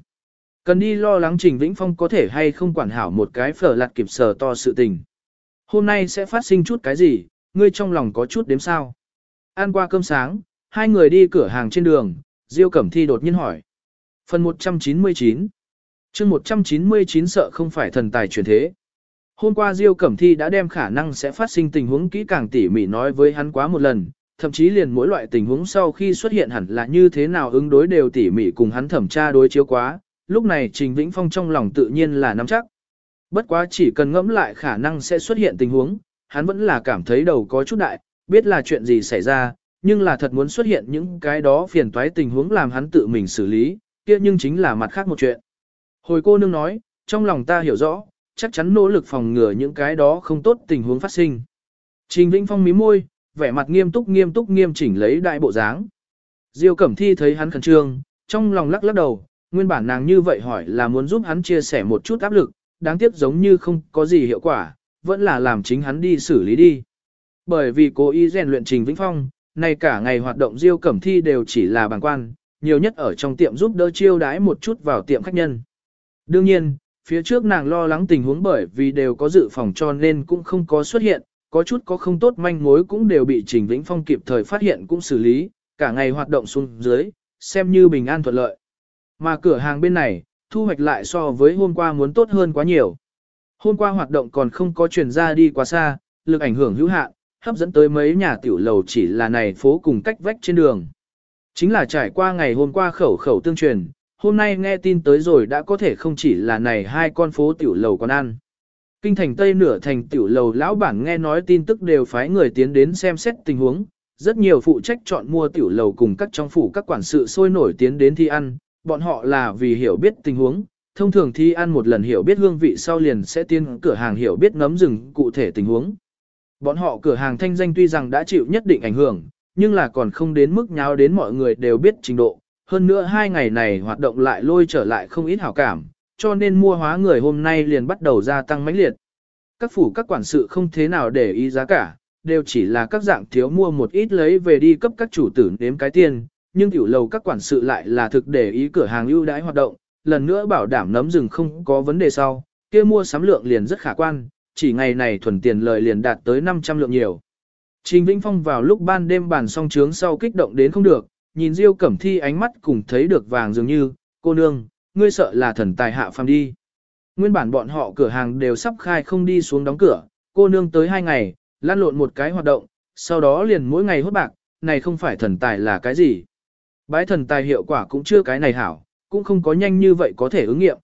A: Cần đi lo lắng Trình Vĩnh Phong có thể hay không quản hảo một cái phở lạt kịp sờ to sự tình. Hôm nay sẽ phát sinh chút cái gì, ngươi trong lòng có chút đếm sao. Ăn qua cơm sáng, hai người đi cửa hàng trên đường, Diêu Cẩm Thi đột nhiên hỏi. Phần 199 chương 199 sợ không phải thần tài truyền thế. Hôm qua Diêu Cẩm Thi đã đem khả năng sẽ phát sinh tình huống kỹ càng tỉ mỉ nói với hắn quá một lần, thậm chí liền mỗi loại tình huống sau khi xuất hiện hẳn là như thế nào ứng đối đều tỉ mỉ cùng hắn thẩm tra đối chiếu quá, lúc này Trình Vĩnh Phong trong lòng tự nhiên là nắm chắc. Bất quá chỉ cần ngẫm lại khả năng sẽ xuất hiện tình huống, hắn vẫn là cảm thấy đầu có chút đại, biết là chuyện gì xảy ra, nhưng là thật muốn xuất hiện những cái đó phiền toái tình huống làm hắn tự mình xử lý, kia nhưng chính là mặt khác một chuyện. Hồi cô nương nói, trong lòng ta hiểu rõ, chắc chắn nỗ lực phòng ngừa những cái đó không tốt tình huống phát sinh. Trình Vĩnh Phong mí môi, vẻ mặt nghiêm túc nghiêm túc nghiêm chỉnh lấy đại bộ dáng. Diêu Cẩm Thi thấy hắn khẩn trương, trong lòng lắc lắc đầu, nguyên bản nàng như vậy hỏi là muốn giúp hắn chia sẻ một chút áp lực, đáng tiếc giống như không có gì hiệu quả, vẫn là làm chính hắn đi xử lý đi. Bởi vì cố ý rèn luyện Trình Vĩnh Phong, nay cả ngày hoạt động Diêu Cẩm Thi đều chỉ là bằng quan, nhiều nhất ở trong tiệm giúp đỡ chiêu đái một chút vào tiệm khách nhân. Đương nhiên, phía trước nàng lo lắng tình huống bởi vì đều có dự phòng cho nên cũng không có xuất hiện, có chút có không tốt manh mối cũng đều bị Trình Vĩnh Phong kịp thời phát hiện cũng xử lý, cả ngày hoạt động xuống dưới, xem như bình an thuận lợi. Mà cửa hàng bên này, thu hoạch lại so với hôm qua muốn tốt hơn quá nhiều. Hôm qua hoạt động còn không có truyền ra đi quá xa, lực ảnh hưởng hữu hạn, hấp dẫn tới mấy nhà tiểu lầu chỉ là này phố cùng cách vách trên đường. Chính là trải qua ngày hôm qua khẩu khẩu tương truyền, hôm nay nghe tin tới rồi đã có thể không chỉ là này hai con phố tiểu lầu còn ăn. Kinh thành Tây nửa thành tiểu lầu lão bản nghe nói tin tức đều phái người tiến đến xem xét tình huống, rất nhiều phụ trách chọn mua tiểu lầu cùng các trong phủ các quản sự sôi nổi tiến đến thi ăn, bọn họ là vì hiểu biết tình huống, thông thường thi ăn một lần hiểu biết hương vị sau liền sẽ tiến cửa hàng hiểu biết ngấm rừng cụ thể tình huống. Bọn họ cửa hàng thanh danh tuy rằng đã chịu nhất định ảnh hưởng, nhưng là còn không đến mức nháo đến mọi người đều biết trình độ. Hơn nữa hai ngày này hoạt động lại lôi trở lại không ít hảo cảm, cho nên mua hóa người hôm nay liền bắt đầu gia tăng mãnh liệt. Các phủ các quản sự không thế nào để ý giá cả, đều chỉ là các dạng thiếu mua một ít lấy về đi cấp các chủ tử nếm cái tiền, nhưng tiểu lầu các quản sự lại là thực để ý cửa hàng ưu đãi hoạt động, lần nữa bảo đảm nấm rừng không có vấn đề sau, kia mua sắm lượng liền rất khả quan, chỉ ngày này thuần tiền lời liền đạt tới 500 lượng nhiều. Trình Vĩnh Phong vào lúc ban đêm bàn xong trướng sau kích động đến không được, nhìn Diêu Cẩm Thi ánh mắt cùng thấy được vàng dường như, cô nương, ngươi sợ là thần tài hạ phàm đi. Nguyên bản bọn họ cửa hàng đều sắp khai không đi xuống đóng cửa, cô nương tới hai ngày, lan lộn một cái hoạt động, sau đó liền mỗi ngày hốt bạc, này không phải thần tài là cái gì. Bái thần tài hiệu quả cũng chưa cái này hảo, cũng không có nhanh như vậy có thể ứng nghiệm.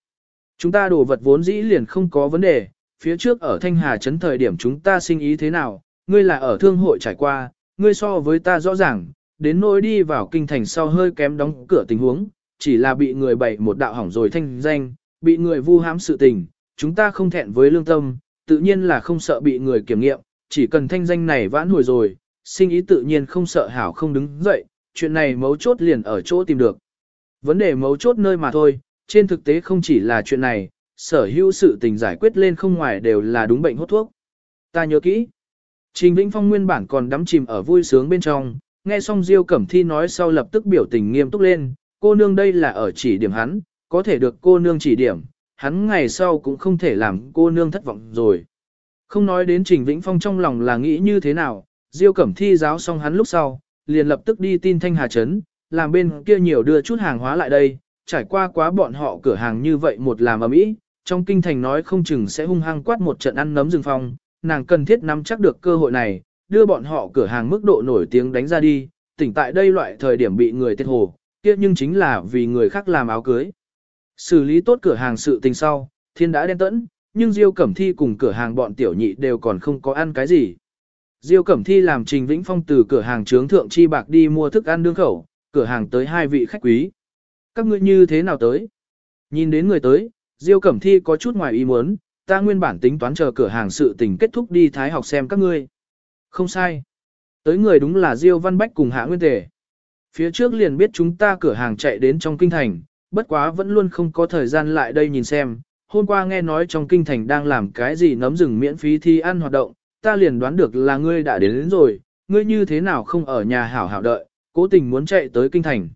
A: Chúng ta đồ vật vốn dĩ liền không có vấn đề, phía trước ở Thanh Hà Trấn thời điểm chúng ta sinh ý thế nào, ngươi là ở thương hội trải qua, ngươi so với ta rõ ràng, đến nỗi đi vào kinh thành sau hơi kém đóng cửa tình huống, chỉ là bị người bày một đạo hỏng rồi thanh danh, bị người vu hãm sự tình, chúng ta không thẹn với lương tâm, tự nhiên là không sợ bị người kiểm nghiệm, chỉ cần thanh danh này vãn hồi rồi, sinh ý tự nhiên không sợ hảo không đứng dậy, chuyện này mấu chốt liền ở chỗ tìm được. Vấn đề mấu chốt nơi mà thôi, trên thực tế không chỉ là chuyện này, sở hữu sự tình giải quyết lên không ngoài đều là đúng bệnh hốt thuốc. Ta nhớ kỹ. Trình Vĩnh Phong nguyên bản còn đắm chìm ở vui sướng bên trong, nghe xong Diêu Cẩm Thi nói sau lập tức biểu tình nghiêm túc lên, cô nương đây là ở chỉ điểm hắn, có thể được cô nương chỉ điểm, hắn ngày sau cũng không thể làm cô nương thất vọng rồi. Không nói đến Trình Vĩnh Phong trong lòng là nghĩ như thế nào, Diêu Cẩm Thi giáo xong hắn lúc sau, liền lập tức đi tin Thanh Hà Trấn, làm bên kia nhiều đưa chút hàng hóa lại đây, trải qua quá bọn họ cửa hàng như vậy một làm ở mỹ, trong kinh thành nói không chừng sẽ hung hăng quát một trận ăn nấm rừng phong, nàng cần thiết nắm chắc được cơ hội này, đưa bọn họ cửa hàng mức độ nổi tiếng đánh ra đi, tỉnh tại đây loại thời điểm bị người tiết hồ, kia nhưng chính là vì người khác làm áo cưới. Xử lý tốt cửa hàng sự tình sau, thiên đã đen tẫn, nhưng Diêu Cẩm Thi cùng cửa hàng bọn tiểu nhị đều còn không có ăn cái gì. Diêu Cẩm Thi làm Trình Vĩnh Phong từ cửa hàng trướng thượng chi bạc đi mua thức ăn đương khẩu, cửa hàng tới hai vị khách quý. Các ngươi như thế nào tới? Nhìn đến người tới, Diêu Cẩm Thi có chút ngoài ý muốn, ta nguyên bản tính toán chờ cửa hàng sự tình kết thúc đi thái học xem các ngươi. Không sai. Tới người đúng là Diêu Văn Bách cùng Hạ Nguyên Tề. Phía trước liền biết chúng ta cửa hàng chạy đến trong kinh thành, bất quá vẫn luôn không có thời gian lại đây nhìn xem. Hôm qua nghe nói trong kinh thành đang làm cái gì nấm rừng miễn phí thi ăn hoạt động, ta liền đoán được là ngươi đã đến, đến rồi, ngươi như thế nào không ở nhà hảo hảo đợi, cố tình muốn chạy tới kinh thành.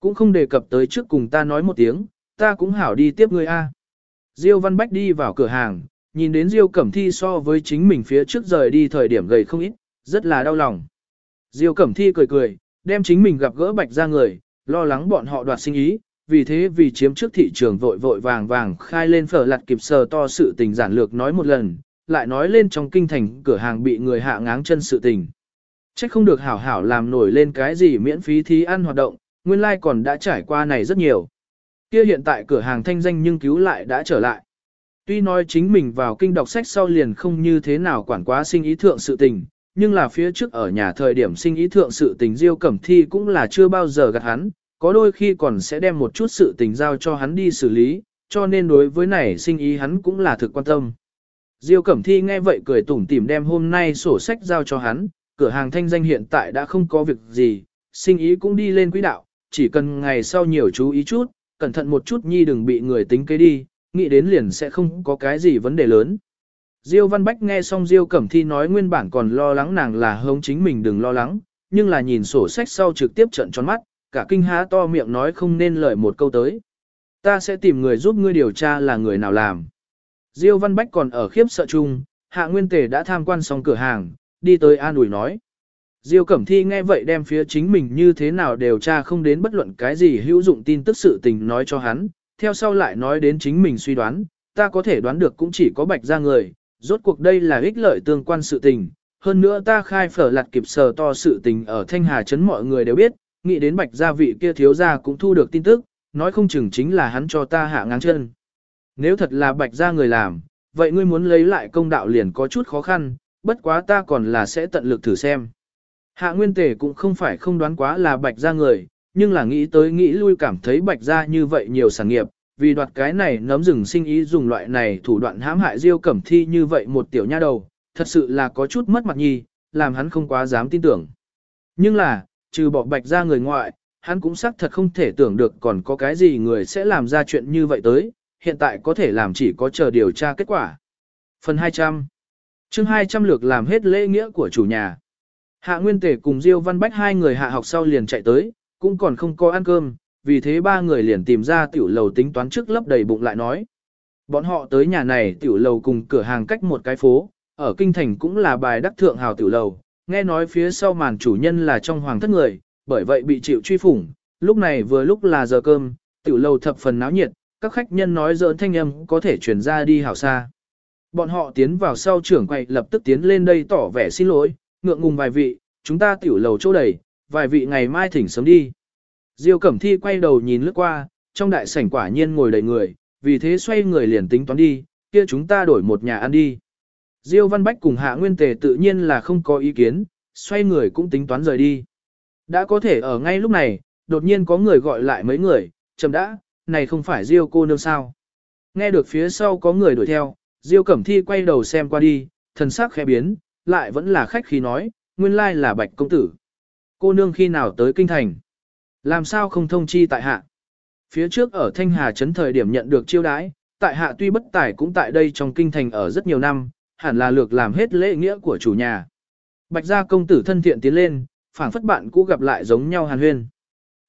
A: Cũng không đề cập tới trước cùng ta nói một tiếng, ta cũng hảo đi tiếp ngươi a. Diêu Văn Bách đi vào cửa hàng, nhìn đến Diêu Cẩm Thi so với chính mình phía trước rời đi thời điểm gầy không ít, rất là đau lòng. Diêu Cẩm Thi cười cười, đem chính mình gặp gỡ bạch ra người, lo lắng bọn họ đoạt sinh ý, vì thế vì chiếm trước thị trường vội vội vàng vàng khai lên phở lặt kịp sờ to sự tình giản lược nói một lần, lại nói lên trong kinh thành cửa hàng bị người hạ ngáng chân sự tình. Trách không được hảo hảo làm nổi lên cái gì miễn phí thí ăn hoạt động, nguyên lai like còn đã trải qua này rất nhiều. Kia hiện tại cửa hàng thanh danh nhưng cứu lại đã trở lại. Tuy nói chính mình vào kinh đọc sách sau liền không như thế nào quản quá sinh ý thượng sự tình, nhưng là phía trước ở nhà thời điểm sinh ý thượng sự tình Diêu Cẩm Thi cũng là chưa bao giờ gạt hắn, có đôi khi còn sẽ đem một chút sự tình giao cho hắn đi xử lý, cho nên đối với này sinh ý hắn cũng là thực quan tâm. Diêu Cẩm Thi nghe vậy cười tủm tỉm đem hôm nay sổ sách giao cho hắn, cửa hàng thanh danh hiện tại đã không có việc gì, sinh ý cũng đi lên quỹ đạo, chỉ cần ngày sau nhiều chú ý chút, cẩn thận một chút nhi đừng bị người tính kế đi, nghĩ đến liền sẽ không có cái gì vấn đề lớn. Diêu Văn Bách nghe xong Diêu Cẩm Thi nói nguyên bản còn lo lắng nàng là hống chính mình đừng lo lắng, nhưng là nhìn sổ sách sau trực tiếp trợn tròn mắt, cả kinh há to miệng nói không nên lời một câu tới. Ta sẽ tìm người giúp ngươi điều tra là người nào làm. Diêu Văn Bách còn ở khiếp sợ chung, Hạ Nguyên Tề đã tham quan xong cửa hàng, đi tới an ủi nói. Diêu Cẩm Thi nghe vậy đem phía chính mình như thế nào điều tra không đến bất luận cái gì hữu dụng tin tức sự tình nói cho hắn, theo sau lại nói đến chính mình suy đoán, ta có thể đoán được cũng chỉ có bạch ra người, rốt cuộc đây là ích lợi tương quan sự tình, hơn nữa ta khai phở lặt kịp sờ to sự tình ở Thanh Hà Trấn mọi người đều biết, nghĩ đến bạch gia vị kia thiếu gia cũng thu được tin tức, nói không chừng chính là hắn cho ta hạ ngang chân. Nếu thật là bạch gia người làm, vậy ngươi muốn lấy lại công đạo liền có chút khó khăn, bất quá ta còn là sẽ tận lực thử xem. Hạ nguyên tề cũng không phải không đoán quá là bạch gia người, nhưng là nghĩ tới nghĩ lui cảm thấy bạch gia như vậy nhiều sản nghiệp, vì đoạt cái này nấm rừng sinh ý dùng loại này thủ đoạn hãm hại diêu cẩm thi như vậy một tiểu nha đầu, thật sự là có chút mất mặt nhi, làm hắn không quá dám tin tưởng. Nhưng là, trừ bỏ bạch gia người ngoại, hắn cũng xác thật không thể tưởng được còn có cái gì người sẽ làm ra chuyện như vậy tới, hiện tại có thể làm chỉ có chờ điều tra kết quả. Phần 200 chương 200 lược làm hết lễ nghĩa của chủ nhà. Hạ Nguyên Tề cùng Diêu Văn Bách hai người hạ học sau liền chạy tới, cũng còn không có ăn cơm, vì thế ba người liền tìm ra tiểu lầu tính toán trước lấp đầy bụng lại nói. Bọn họ tới nhà này tiểu lầu cùng cửa hàng cách một cái phố, ở kinh thành cũng là bài đắc thượng hào tiểu lầu, nghe nói phía sau màn chủ nhân là trong hoàng thất người, bởi vậy bị chịu truy phủng, lúc này vừa lúc là giờ cơm, tiểu lầu thập phần náo nhiệt, các khách nhân nói giỡn thanh âm có thể truyền ra đi hảo xa. Bọn họ tiến vào sau trưởng quầy lập tức tiến lên đây tỏ vẻ xin lỗi, ngượng ngùng vài vị, chúng ta tiểu lầu chỗ đầy, vài vị ngày mai thỉnh sớm đi. Diêu Cẩm Thi quay đầu nhìn lướt qua, trong đại sảnh quả nhiên ngồi đầy người, vì thế xoay người liền tính toán đi, kia chúng ta đổi một nhà ăn đi. Diêu Văn Bách cùng Hạ Nguyên Tề tự nhiên là không có ý kiến, xoay người cũng tính toán rời đi. Đã có thể ở ngay lúc này, đột nhiên có người gọi lại mấy người, chầm đã, này không phải Diêu cô nương sao. Nghe được phía sau có người đuổi theo, Diêu Cẩm Thi quay đầu xem qua đi, thần sắc khẽ biến, lại vẫn là khách khí nói, nguyên lai là bạch công tử. Cô nương khi nào tới kinh thành? Làm sao không thông chi tại hạ? Phía trước ở Thanh Hà Trấn thời điểm nhận được chiêu đãi, tại hạ tuy bất tài cũng tại đây trong kinh thành ở rất nhiều năm, hẳn là lược làm hết lễ nghĩa của chủ nhà. Bạch gia công tử thân thiện tiến lên, phảng phất bạn cũ gặp lại giống nhau hàn huyên.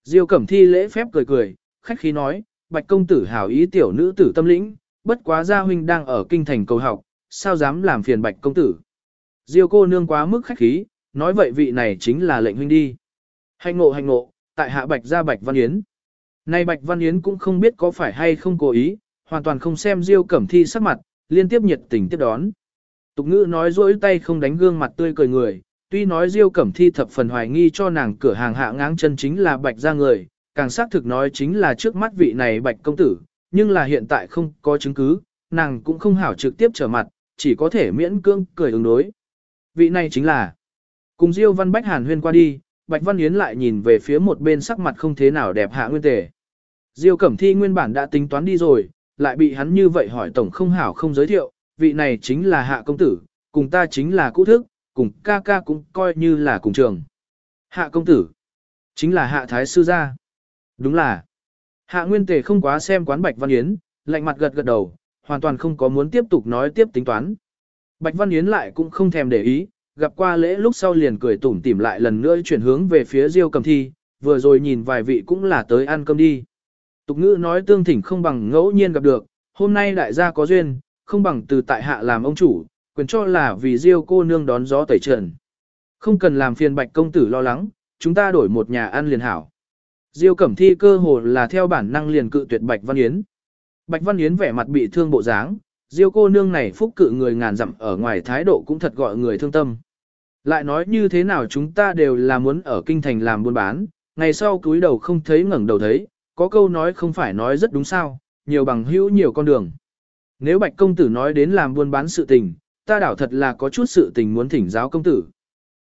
A: Diêu Cẩm Thi lễ phép cười cười, khách khí nói, Bạch công tử hảo ý tiểu nữ tử tâm lĩnh, bất quá gia huynh đang ở kinh thành cầu học, sao dám làm phiền Bạch công tử. Diêu cô nương quá mức khách khí, nói vậy vị này chính là lệnh huynh đi. Hành ngộ hành ngộ, tại hạ Bạch gia Bạch Văn Yến. Nay Bạch Văn Yến cũng không biết có phải hay không cố ý, hoàn toàn không xem Diêu Cẩm Thi sắc mặt, liên tiếp nhiệt tình tiếp đón. Tục ngữ nói dỗi tay không đánh gương mặt tươi cười người, tuy nói Diêu Cẩm Thi thập phần hoài nghi cho nàng cửa hàng hạ ngáng chân chính là Bạch gia người, càng xác thực nói chính là trước mắt vị này Bạch công tử, nhưng là hiện tại không có chứng cứ, nàng cũng không hảo trực tiếp trở mặt, chỉ có thể miễn cưỡng cười ứng đối. Vị này chính là Cùng Diêu Văn Bách Hàn huyên qua đi, Bạch Văn Yến lại nhìn về phía một bên sắc mặt không thế nào đẹp hạ nguyên tề. Diêu Cẩm Thi nguyên bản đã tính toán đi rồi, lại bị hắn như vậy hỏi tổng không hảo không giới thiệu, vị này chính là hạ công tử, cùng ta chính là cũ thức, cùng ca ca cũng coi như là cùng trường. Hạ công tử, chính là hạ thái sư gia. Đúng là, hạ nguyên tề không quá xem quán Bạch Văn Yến, lạnh mặt gật gật đầu, hoàn toàn không có muốn tiếp tục nói tiếp tính toán. Bạch Văn Yến lại cũng không thèm để ý, gặp qua lễ lúc sau liền cười tủm tỉm lại lần nữa chuyển hướng về phía Diêu Cầm Thi, vừa rồi nhìn vài vị cũng là tới ăn cơm đi. Tục ngữ nói tương thỉnh không bằng ngẫu nhiên gặp được, hôm nay đại gia có duyên, không bằng từ tại hạ làm ông chủ, quyền cho là vì Diêu cô nương đón gió tẩy trần. Không cần làm phiền bạch công tử lo lắng, chúng ta đổi một nhà ăn liền hảo. Diêu Cẩm Thi cơ hồ là theo bản năng liền cự tuyệt Bạch Văn Yến. Bạch Văn Yến vẻ mặt bị thương bộ dáng, Diêu cô nương này phúc cự người ngàn dặm ở ngoài thái độ cũng thật gọi người thương tâm. Lại nói như thế nào chúng ta đều là muốn ở kinh thành làm buôn bán, ngày sau cúi đầu không thấy ngẩng đầu thấy, có câu nói không phải nói rất đúng sao, nhiều bằng hữu nhiều con đường. Nếu bạch công tử nói đến làm buôn bán sự tình, ta đảo thật là có chút sự tình muốn thỉnh giáo công tử.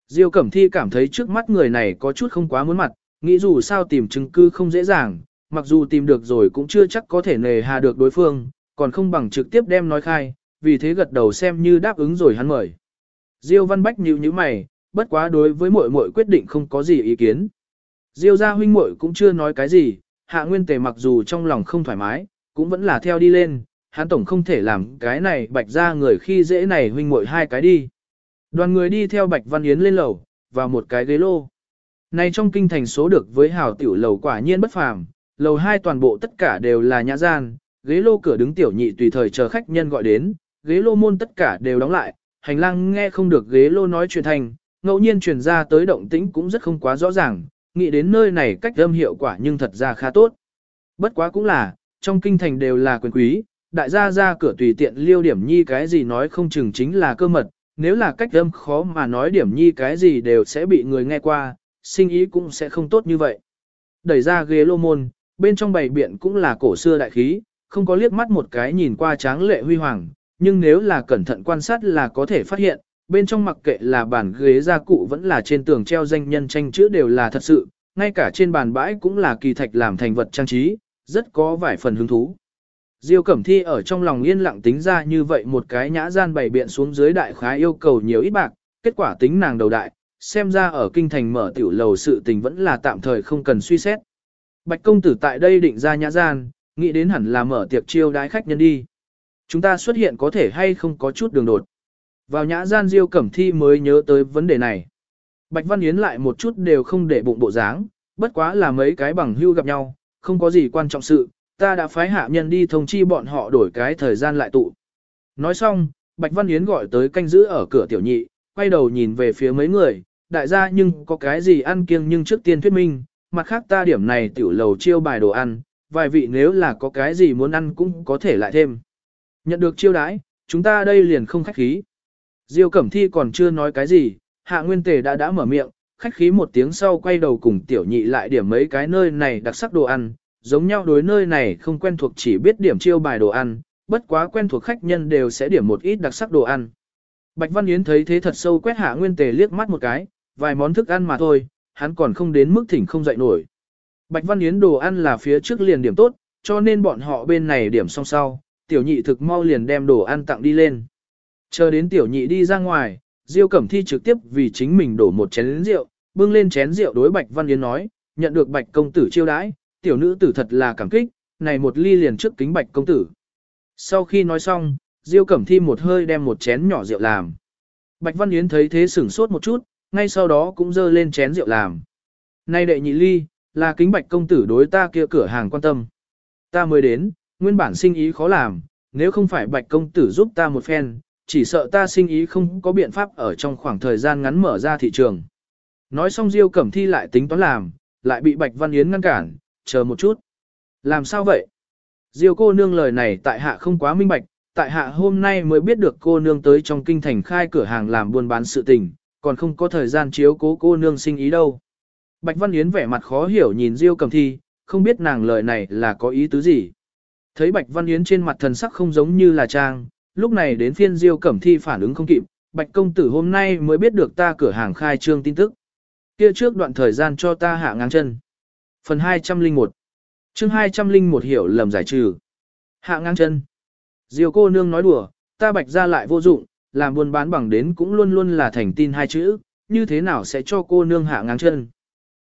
A: Diêu Cẩm Thi cảm thấy trước mắt người này có chút không quá muốn mặt, nghĩ dù sao tìm chứng cứ không dễ dàng, mặc dù tìm được rồi cũng chưa chắc có thể nề hà được đối phương, còn không bằng trực tiếp đem nói khai, vì thế gật đầu xem như đáp ứng rồi hắn mời. Diêu Văn Bách nhíu nhíu mày, bất quá đối với muội muội quyết định không có gì ý kiến. Diêu gia huynh muội cũng chưa nói cái gì, Hạ Nguyên Tề mặc dù trong lòng không thoải mái, cũng vẫn là theo đi lên, hắn tổng không thể làm cái này bạch Gia người khi dễ này huynh muội hai cái đi. Đoàn người đi theo Bạch Văn Yến lên lầu, vào một cái ghế lô. Này trong kinh thành số được với hào tiểu lầu quả nhiên bất phàm, lầu hai toàn bộ tất cả đều là nhã gian, ghế lô cửa đứng tiểu nhị tùy thời chờ khách nhân gọi đến, ghế lô môn tất cả đều đóng lại, hành lang nghe không được ghế lô nói chuyện thành, ngẫu nhiên truyền ra tới động tĩnh cũng rất không quá rõ ràng, nghĩ đến nơi này cách âm hiệu quả nhưng thật ra khá tốt. Bất quá cũng là, trong kinh thành đều là quyền quý, đại gia ra cửa tùy tiện liêu điểm nhi cái gì nói không chừng chính là cơ mật, nếu là cách âm khó mà nói điểm nhi cái gì đều sẽ bị người nghe qua, sinh ý cũng sẽ không tốt như vậy. Đẩy ra ghế lô môn, bên trong bày biện cũng là cổ xưa đại khí, không có liếc mắt một cái nhìn qua tráng lệ huy hoàng, nhưng nếu là cẩn thận quan sát là có thể phát hiện, bên trong mặc kệ là bàn ghế gia cụ vẫn là trên tường treo danh nhân tranh chữ đều là thật sự, ngay cả trên bàn bãi cũng là kỳ thạch làm thành vật trang trí, rất có vài phần hứng thú. Diêu Cẩm Thi ở trong lòng yên lặng tính ra như vậy một cái nhã gian bày biện xuống dưới đại khái yêu cầu nhiều ít bạc, kết quả tính nàng đầu đại, xem ra ở kinh thành mở tiểu lầu sự tình vẫn là tạm thời không cần suy xét. Bạch công tử tại đây định ra nhã gian, nghĩ đến hẳn là mở tiệc chiêu đái khách nhân đi. Chúng ta xuất hiện có thể hay không có chút đường đột. Vào nhã gian Diêu Cẩm Thi mới nhớ tới vấn đề này. Bạch Văn Yến lại một chút đều không để bụng bộ dáng, bất quá là mấy cái bằng hưu gặp nhau, không có gì quan trọng sự, ta đã phái hạ nhân đi thông chi bọn họ đổi cái thời gian lại tụ. Nói xong, Bạch Văn Yến gọi tới canh giữ ở cửa tiểu nhị, quay đầu nhìn về phía mấy người, đại gia nhưng có cái gì ăn kiêng nhưng trước tiên thuyết minh, mặt khác ta điểm này tiểu lầu chiêu bài đồ ăn, vài vị nếu là có cái gì muốn ăn cũng có thể lại thêm. Nhận được chiêu đãi, chúng ta đây liền không khách khí. Diêu Cẩm Thi còn chưa nói cái gì, Hạ Nguyên Tề đã đã mở miệng, khách khí một tiếng sau quay đầu cùng tiểu nhị lại điểm mấy cái nơi này đặc sắc đồ ăn, giống nhau đối nơi này không quen thuộc chỉ biết điểm chiêu bài đồ ăn, bất quá quen thuộc khách nhân đều sẽ điểm một ít đặc sắc đồ ăn. Bạch Văn Yến thấy thế thật sâu quét Hạ Nguyên Tề liếc mắt một cái, vài món thức ăn mà thôi, hắn còn không đến mức thỉnh không dậy nổi. Bạch Văn Yến đồ ăn là phía trước liền điểm tốt, cho nên bọn họ bên này điểm xong sau, tiểu nhị thực mau liền đem đồ ăn tặng đi lên. Chờ đến tiểu nhị đi ra ngoài, Diêu Cẩm Thi trực tiếp vì chính mình đổ một chén rượu, bưng lên chén rượu đối Bạch Văn Yến nói, nhận được Bạch công tử chiêu đãi, tiểu nữ tử thật là cảm kích, này một ly liền trước kính Bạch công tử. Sau khi nói xong, Diêu Cẩm Thi một hơi đem một chén nhỏ rượu làm. Bạch Văn Yến thấy thế sửng sốt một chút, ngay sau đó cũng dơ lên chén rượu làm. Này đệ nhị ly, là kính Bạch công tử đối ta kia cửa hàng quan tâm. Ta mới đến, nguyên bản sinh ý khó làm, nếu không phải Bạch công tử giúp ta một phen, chỉ sợ ta sinh ý không có biện pháp ở trong khoảng thời gian ngắn mở ra thị trường. Nói xong Diêu Cẩm Thi lại tính toán làm, lại bị Bạch Văn Yến ngăn cản, chờ một chút. Làm sao vậy? Diêu cô nương lời này tại hạ không quá minh bạch, tại hạ hôm nay mới biết được cô nương tới trong kinh thành khai cửa hàng làm buôn bán sự tình, còn không có thời gian chiếu cố cô nương sinh ý đâu. Bạch Văn Yến vẻ mặt khó hiểu nhìn Diêu Cẩm Thi, không biết nàng lời này là có ý tứ gì. Thấy Bạch Văn Yến trên mặt thần sắc không giống như là trang, lúc này đến phiên Diêu Cẩm Thi phản ứng không kịp, Bạch công tử hôm nay mới biết được ta cửa hàng khai trương tin tức. Kia trước đoạn thời gian cho ta hạ ngang chân. Phần 201 chương 201 hiểu lầm giải trừ. Hạ ngang chân. Diêu cô nương nói đùa, ta bạch ra lại vô dụng, làm buôn bán bằng đến cũng luôn luôn là thành tin hai chữ, như thế nào sẽ cho cô nương hạ ngang chân.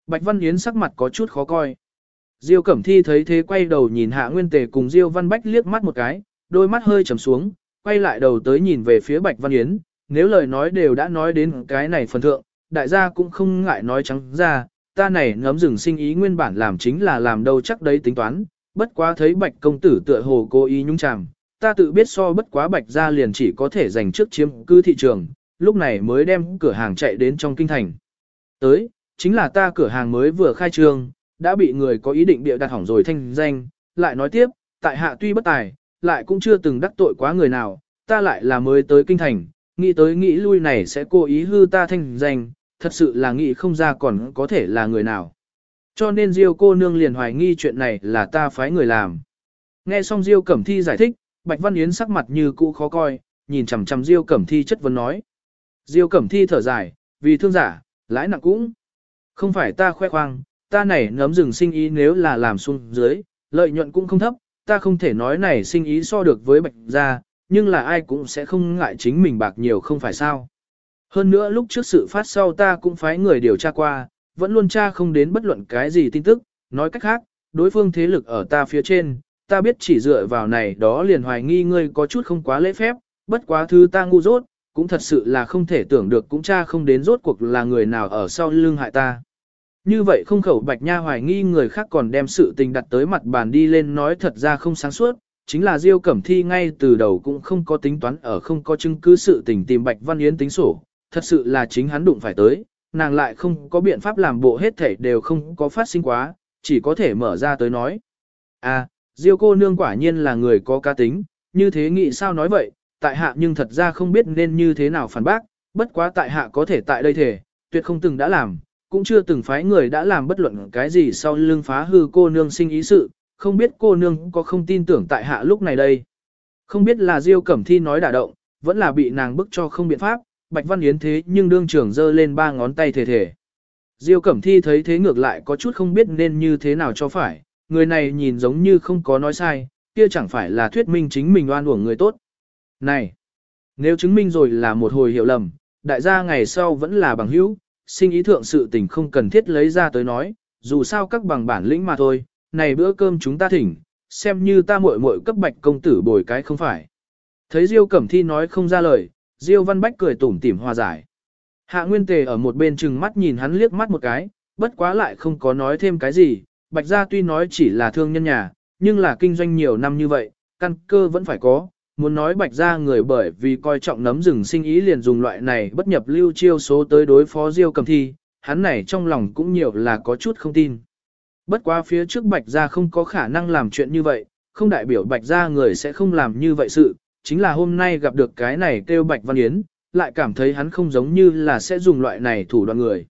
A: Bạch Văn Yến sắc mặt có chút khó coi. Diêu Cẩm Thi thấy thế quay đầu nhìn Hạ Nguyên Tề cùng Diêu Văn Bách liếc mắt một cái, đôi mắt hơi trầm xuống, quay lại đầu tới nhìn về phía Bạch Văn Yến, nếu lời nói đều đã nói đến cái này phần thượng, đại gia cũng không ngại nói trắng ra, ta này ngấm rừng sinh ý nguyên bản làm chính là làm đâu chắc đấy tính toán, bất quá thấy Bạch công tử tựa hồ cố ý nhúng chàm, ta tự biết so bất quá Bạch gia liền chỉ có thể giành trước chiếm cư thị trường, lúc này mới đem cửa hàng chạy đến trong kinh thành. Tới, chính là ta cửa hàng mới vừa khai trương, đã bị người có ý định bịa đặt hỏng rồi thanh danh, lại nói tiếp, tại hạ tuy bất tài, lại cũng chưa từng đắc tội quá người nào, ta lại là mới tới kinh thành, nghĩ tới nghĩ lui này sẽ cố ý hư ta thanh danh, thật sự là nghĩ không ra còn có thể là người nào. Cho nên Diêu cô nương liền hoài nghi chuyện này là ta phái người làm. Nghe xong Diêu Cẩm Thi giải thích, Bạch Văn Yến sắc mặt như cũ khó coi, nhìn chằm chằm Diêu Cẩm Thi chất vấn nói. Diêu Cẩm Thi thở dài, vì thương giả, lãi nặng cũng. Không phải ta khoe khoang, ta này nấm rừng sinh ý nếu là làm xuống dưới, lợi nhuận cũng không thấp, ta không thể nói này sinh ý so được với bạch gia, nhưng là ai cũng sẽ không ngại chính mình bạc nhiều không phải sao. Hơn nữa lúc trước sự phát sau ta cũng phái người điều tra qua, vẫn luôn tra không đến bất luận cái gì tin tức, nói cách khác, đối phương thế lực ở ta phía trên, ta biết chỉ dựa vào này đó liền hoài nghi ngươi có chút không quá lễ phép, bất quá thứ ta ngu dốt, cũng thật sự là không thể tưởng được cũng cha không đến rốt cuộc là người nào ở sau lưng hại ta. Như vậy không khẩu bạch nha hoài nghi người khác còn đem sự tình đặt tới mặt bàn đi lên nói thật ra không sáng suốt, chính là Diêu Cẩm Thi ngay từ đầu cũng không có tính toán ở không có chứng cứ sự tình tìm Bạch Văn Yến tính sổ, thật sự là chính hắn đụng phải tới, nàng lại không có biện pháp làm bộ hết thể đều không có phát sinh quá, chỉ có thể mở ra tới nói. À, Diêu cô nương quả nhiên là người có cá tính, như thế nghĩ sao nói vậy, tại hạ nhưng thật ra không biết nên như thế nào phản bác, bất quá tại hạ có thể tại đây thể, tuyệt không từng đã làm, cũng chưa từng phái người đã làm bất luận cái gì sau lưng phá hư cô nương sinh ý sự, không biết cô nương có không tin tưởng tại hạ lúc này đây. Không biết là Diêu Cẩm Thi nói đả động, vẫn là bị nàng bức cho không biện pháp, Bạch Văn Yến thế nhưng đương trưởng giơ lên ba ngón tay thể thể. Diêu Cẩm Thi thấy thế ngược lại có chút không biết nên như thế nào cho phải, người này nhìn giống như không có nói sai, kia chẳng phải là thuyết minh chính mình oan uổng người tốt. Này, nếu chứng minh rồi là một hồi hiểu lầm, đại gia ngày sau vẫn là bằng hữu, sinh ý thượng sự tình không cần thiết lấy ra tới nói, dù sao các bằng bản lĩnh mà thôi, này bữa cơm chúng ta thỉnh, xem như ta muội muội cấp bạch công tử bồi cái không phải. Thấy Diêu Cẩm Thi nói không ra lời, Diêu Văn Bách cười tủm tỉm hòa giải. Hạ Nguyên Tề ở một bên chừng mắt nhìn hắn liếc mắt một cái, bất quá lại không có nói thêm cái gì, Bạch gia tuy nói chỉ là thương nhân nhà, nhưng là kinh doanh nhiều năm như vậy, căn cơ vẫn phải có. Muốn nói Bạch gia người bởi vì coi trọng nấm rừng sinh ý liền dùng loại này bất nhập lưu chiêu số tới đối phó Diêu Cầm Thi, hắn này trong lòng cũng nhiều là có chút không tin. Bất quá phía trước Bạch gia không có khả năng làm chuyện như vậy, không đại biểu Bạch gia người sẽ không làm như vậy sự, chính là hôm nay gặp được cái này kêu Bạch Văn Yến, lại cảm thấy hắn không giống như là sẽ dùng loại này thủ đoạn người.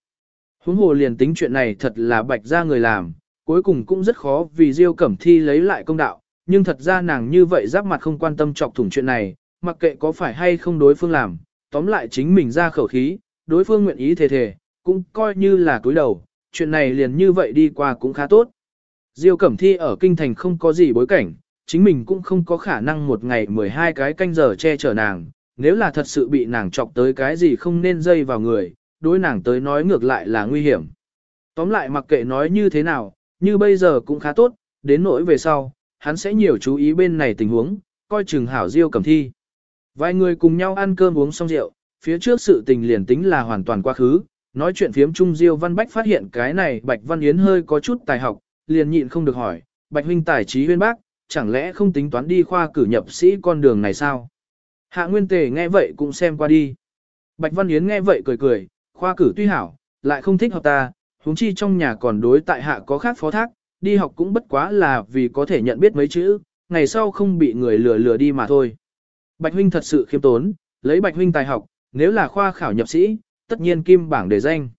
A: Huống hồ liền tính chuyện này thật là Bạch gia người làm, cuối cùng cũng rất khó vì Diêu Cẩm Thi lấy lại công đạo, nhưng thật ra nàng như vậy giáp mặt không quan tâm chọc thủng chuyện này, mặc kệ có phải hay không đối phương làm, tóm lại chính mình ra khẩu khí, đối phương nguyện ý thề thề, cũng coi như là cúi đầu, chuyện này liền như vậy đi qua cũng khá tốt. Diêu Cẩm Thi ở kinh thành không có gì bối cảnh, chính mình cũng không có khả năng một ngày 12 cái canh giờ che chở nàng, nếu là thật sự bị nàng chọc tới cái gì không nên dây vào người, đối nàng tới nói ngược lại là nguy hiểm. Tóm lại mặc kệ nói như thế nào, như bây giờ cũng khá tốt, đến nỗi về sau, hắn sẽ nhiều chú ý bên này tình huống, coi chừng hảo Diêu Cẩm Thi. Vài người cùng nhau ăn cơm uống xong rượu, phía trước sự tình liền tính là hoàn toàn quá khứ, nói chuyện phiếm chung Diêu Văn Bách phát hiện cái này Bạch Văn Yến hơi có chút tài học, liền nhịn không được hỏi, Bạch huynh tài trí huyên bác, chẳng lẽ không tính toán đi khoa cử nhập sĩ con đường này sao? Hạ Nguyên Tề nghe vậy cũng xem qua đi. Bạch Văn Yến nghe vậy cười cười, khoa cử tuy hảo, lại không thích hợp ta, huống chi trong nhà còn đối tại hạ có khác phó thác, đi học cũng bất quá là vì có thể nhận biết mấy chữ, ngày sau không bị người lừa lừa đi mà thôi. Bạch huynh thật sự khiêm tốn, lấy Bạch huynh tài học, nếu là khoa khảo nhập sĩ, tất nhiên kim bảng đề danh.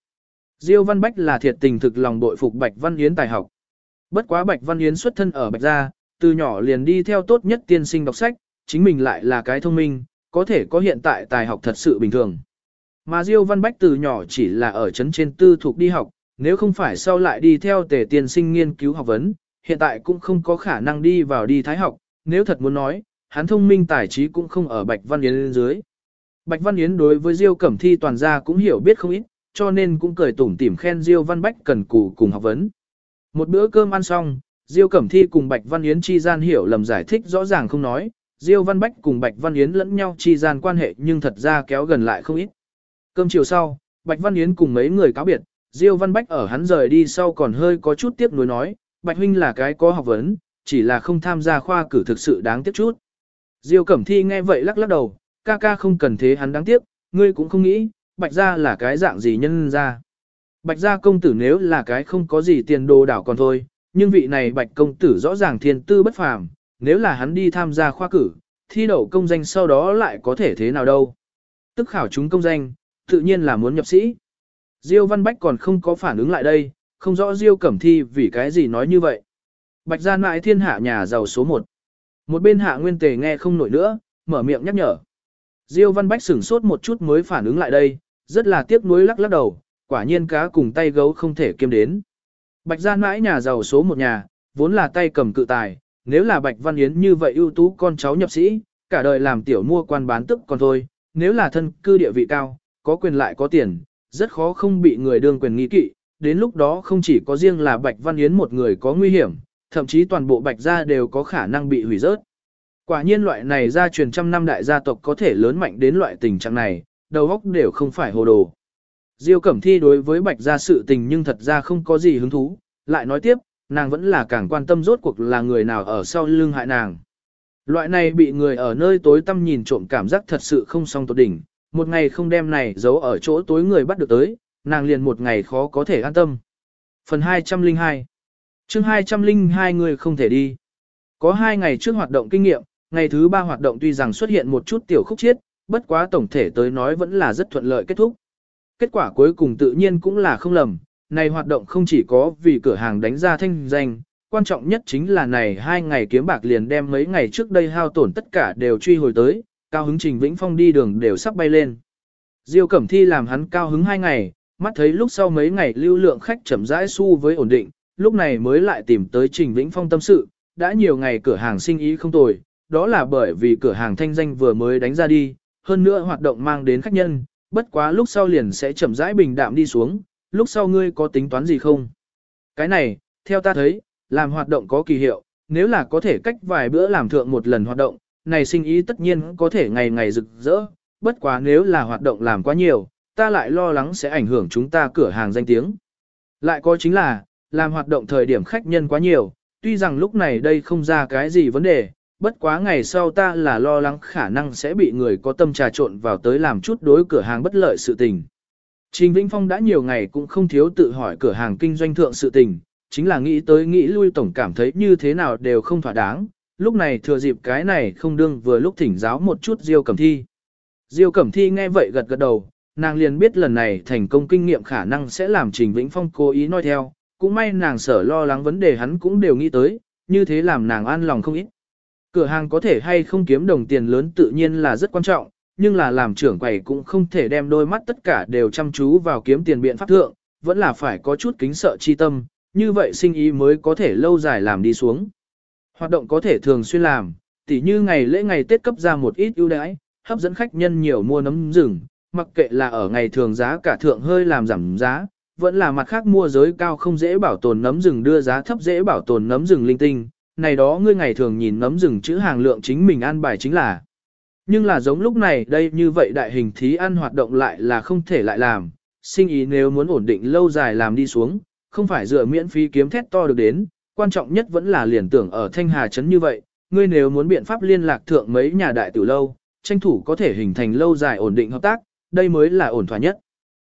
A: Diêu Văn Bách là thiệt tình thực lòng bội phục Bạch Văn Yến tài học. Bất quá Bạch Văn Yến xuất thân ở Bạch gia, từ nhỏ liền đi theo tốt nhất tiên sinh đọc sách, chính mình lại là cái thông minh, có thể có hiện tại tài học thật sự bình thường. Mà Diêu Văn Bách từ nhỏ chỉ là ở trấn trên tư thuộc đi học, nếu không phải sau lại đi theo tề tiên sinh nghiên cứu học vấn, hiện tại cũng không có khả năng đi vào đi thái học, nếu thật muốn nói, hắn thông minh tài trí cũng không ở Bạch Văn Yến dưới. Bạch Văn Yến đối với Diêu Cẩm Thi toàn gia cũng hiểu biết không ít, cho nên cũng cười tủm tỉm khen Diêu Văn Bách cần cù cùng học vấn. Một bữa cơm ăn xong, Diêu Cẩm Thi cùng Bạch Văn Yến chi gian hiểu lầm giải thích rõ ràng không nói, Diêu Văn Bách cùng Bạch Văn Yến lẫn nhau chi gian quan hệ nhưng thật ra kéo gần lại không ít. Cơm chiều sau, Bạch Văn Yến cùng mấy người cáo biệt, Diêu Văn Bách ở hắn rời đi sau còn hơi có chút tiếc nuối nói, Bạch huynh là cái có học vấn, chỉ là không tham gia khoa cử thực sự đáng tiếc chút. Diêu Cẩm Thi nghe vậy lắc lắc đầu, ca ca không cần thế hắn đáng tiếc, ngươi cũng không nghĩ, Bạch gia là cái dạng gì nhân ra. Bạch gia công tử nếu là cái không có gì tiền đồ đảo còn thôi, nhưng vị này Bạch công tử rõ ràng thiên tư bất phàm, nếu là hắn đi tham gia khoa cử, thi đậu công danh sau đó lại có thể thế nào đâu. Tức khảo chúng công danh, tự nhiên là muốn nhập sĩ. Diêu Văn Bách còn không có phản ứng lại đây, không rõ Diêu Cẩm Thi vì cái gì nói như vậy. Bạch Gia Nại thiên hạ nhà giàu số 1. Một bên hạ nguyên tề nghe không nổi nữa, mở miệng nhắc nhở. Diêu Văn Bách sửng sốt một chút mới phản ứng lại đây, rất là tiếc nuối lắc lắc đầu, quả nhiên cá cùng tay gấu không thể kiêm đến. Bạch gia Nại nhà giàu số một nhà, vốn là tay cầm cự tài, nếu là Bạch Văn Yến như vậy ưu tú con cháu nhập sĩ, cả đời làm tiểu mua quan bán tức còn thôi, nếu là thân cư địa vị cao, có quyền lại có tiền, rất khó không bị người đương quyền nghi kỵ, đến lúc đó không chỉ có riêng là Bạch Văn Yến một người có nguy hiểm, thậm chí toàn bộ Bạch gia đều có khả năng bị hủy rớt. Quả nhiên loại này gia truyền trăm năm đại gia tộc có thể lớn mạnh đến loại tình trạng này, đầu óc đều không phải hồ đồ. Diêu Cẩm Thi đối với Bạch gia sự tình nhưng thật ra không có gì hứng thú, lại nói tiếp, nàng vẫn là càng quan tâm rốt cuộc là người nào ở sau lưng hại nàng. Loại này bị người ở nơi tối tăm nhìn trộm cảm giác thật sự không song tột đỉnh, một ngày không đem này giấu ở chỗ tối người bắt được tới, nàng liền một ngày khó có thể an tâm. Phần 202 chương 202 người không thể đi. Có hai ngày trước hoạt động kinh nghiệm, ngày thứ ba hoạt động tuy rằng xuất hiện một chút tiểu khúc chiết, bất quá tổng thể tới nói vẫn là rất thuận lợi kết thúc. Kết quả cuối cùng tự nhiên cũng là không lầm, này hoạt động không chỉ có vì cửa hàng đánh ra thanh danh, quan trọng nhất chính là này hai ngày kiếm bạc liền đem mấy ngày trước đây hao tổn tất cả đều truy hồi tới, cao hứng Trình Vĩnh Phong đi đường đều sắp bay lên. Diêu Cẩm Thi làm hắn cao hứng hai ngày, mắt thấy lúc sau mấy ngày lưu lượng khách chậm rãi su với ổn định, lúc này mới lại tìm tới Trình Vĩnh Phong tâm sự, đã nhiều ngày cửa hàng sinh ý không tồi, đó là bởi vì cửa hàng thanh danh vừa mới đánh ra đi, hơn nữa hoạt động mang đến khách nhân, bất quá lúc sau liền sẽ chậm rãi bình đạm đi xuống, lúc sau ngươi có tính toán gì không? Cái này, theo ta thấy, làm hoạt động có kỳ hiệu, nếu là có thể cách vài bữa làm thượng một lần hoạt động, này sinh ý tất nhiên có thể ngày ngày rực rỡ, bất quá nếu là hoạt động làm quá nhiều, ta lại lo lắng sẽ ảnh hưởng chúng ta cửa hàng danh tiếng. Lại có chính là, làm hoạt động thời điểm khách nhân quá nhiều, tuy rằng lúc này đây không ra cái gì vấn đề, bất quá ngày sau ta là lo lắng khả năng sẽ bị người có tâm trà trộn vào tới làm chút đối cửa hàng bất lợi sự tình. Trình Vĩnh Phong đã nhiều ngày cũng không thiếu tự hỏi cửa hàng kinh doanh thượng sự tình, chính là nghĩ tới nghĩ lui tổng cảm thấy như thế nào đều không thỏa đáng, lúc này thừa dịp cái này không đương vừa lúc thỉnh giáo một chút Diêu Cẩm Thi. Diêu Cẩm Thi nghe vậy gật gật đầu, nàng liền biết lần này thành công kinh nghiệm khả năng sẽ làm Trình Vĩnh Phong cố ý nói theo, cũng may nàng sở lo lắng vấn đề hắn cũng đều nghĩ tới, như thế làm nàng an lòng không ít. Cửa hàng có thể hay không kiếm đồng tiền lớn tự nhiên là rất quan trọng, nhưng là làm trưởng quầy cũng không thể đem đôi mắt tất cả đều chăm chú vào kiếm tiền biện pháp thượng, vẫn là phải có chút kính sợ chi tâm, như vậy sinh ý mới có thể lâu dài làm đi xuống. Hoạt động có thể thường xuyên làm, tỉ như ngày lễ ngày Tết cấp ra một ít ưu đãi, hấp dẫn khách nhân nhiều mua nấm rừng, mặc kệ là ở ngày thường giá cả thượng hơi làm giảm giá, vẫn là mặt khác mua giới cao không dễ bảo tồn nấm rừng đưa giá thấp dễ bảo tồn nấm rừng linh tinh, này đó ngươi ngày thường nhìn nấm rừng chữ hàng lượng chính mình ăn bài chính là. Nhưng là giống lúc này đây như vậy đại hình thí ăn hoạt động lại là không thể lại làm, sinh ý nếu muốn ổn định lâu dài làm đi xuống, không phải dựa miễn phí kiếm thét to được đến, quan trọng nhất vẫn là liền tưởng ở Thanh Hà Trấn như vậy, ngươi nếu muốn biện pháp liên lạc thượng mấy nhà đại tiểu lâu, tranh thủ có thể hình thành lâu dài ổn định hợp tác, đây mới là ổn thỏa nhất.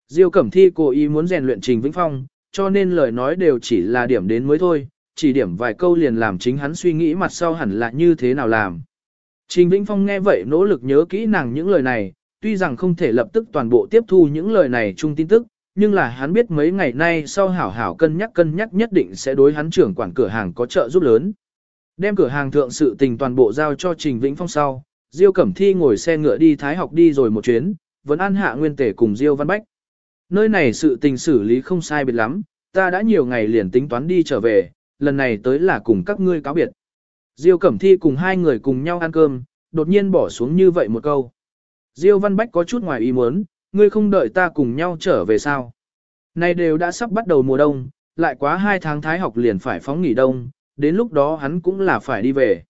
A: Diêu Cẩm Thi cố ý muốn rèn luyện Trình Vĩnh Phong, cho nên lời nói đều chỉ là điểm đến mới thôi, chỉ điểm vài câu liền làm chính hắn suy nghĩ mặt sau hẳn là như thế nào làm. Trình Vĩnh Phong nghe vậy nỗ lực nhớ kỹ nàng những lời này, tuy rằng không thể lập tức toàn bộ tiếp thu những lời này chung tin tức, nhưng là hắn biết mấy ngày nay sau hảo hảo cân nhắc cân nhắc nhất định sẽ đối hắn trưởng quản cửa hàng có trợ giúp lớn. Đem cửa hàng thượng sự tình toàn bộ giao cho Trình Vĩnh Phong sau, Diêu Cẩm Thi ngồi xe ngựa đi Thái học đi rồi một chuyến, vẫn an hạ nguyên tể cùng Diêu Văn Bách. Nơi này sự tình xử lý không sai biệt lắm, ta đã nhiều ngày liền tính toán đi trở về, lần này tới là cùng các ngươi cáo biệt. Diêu Cẩm Thi cùng hai người cùng nhau ăn cơm, đột nhiên bỏ xuống như vậy một câu. Diêu Văn Bách có chút ngoài ý muốn, ngươi không đợi ta cùng nhau trở về sao? Này đều đã sắp bắt đầu mùa đông, lại quá hai tháng thái học liền phải phóng nghỉ đông, đến lúc đó hắn cũng là phải đi về.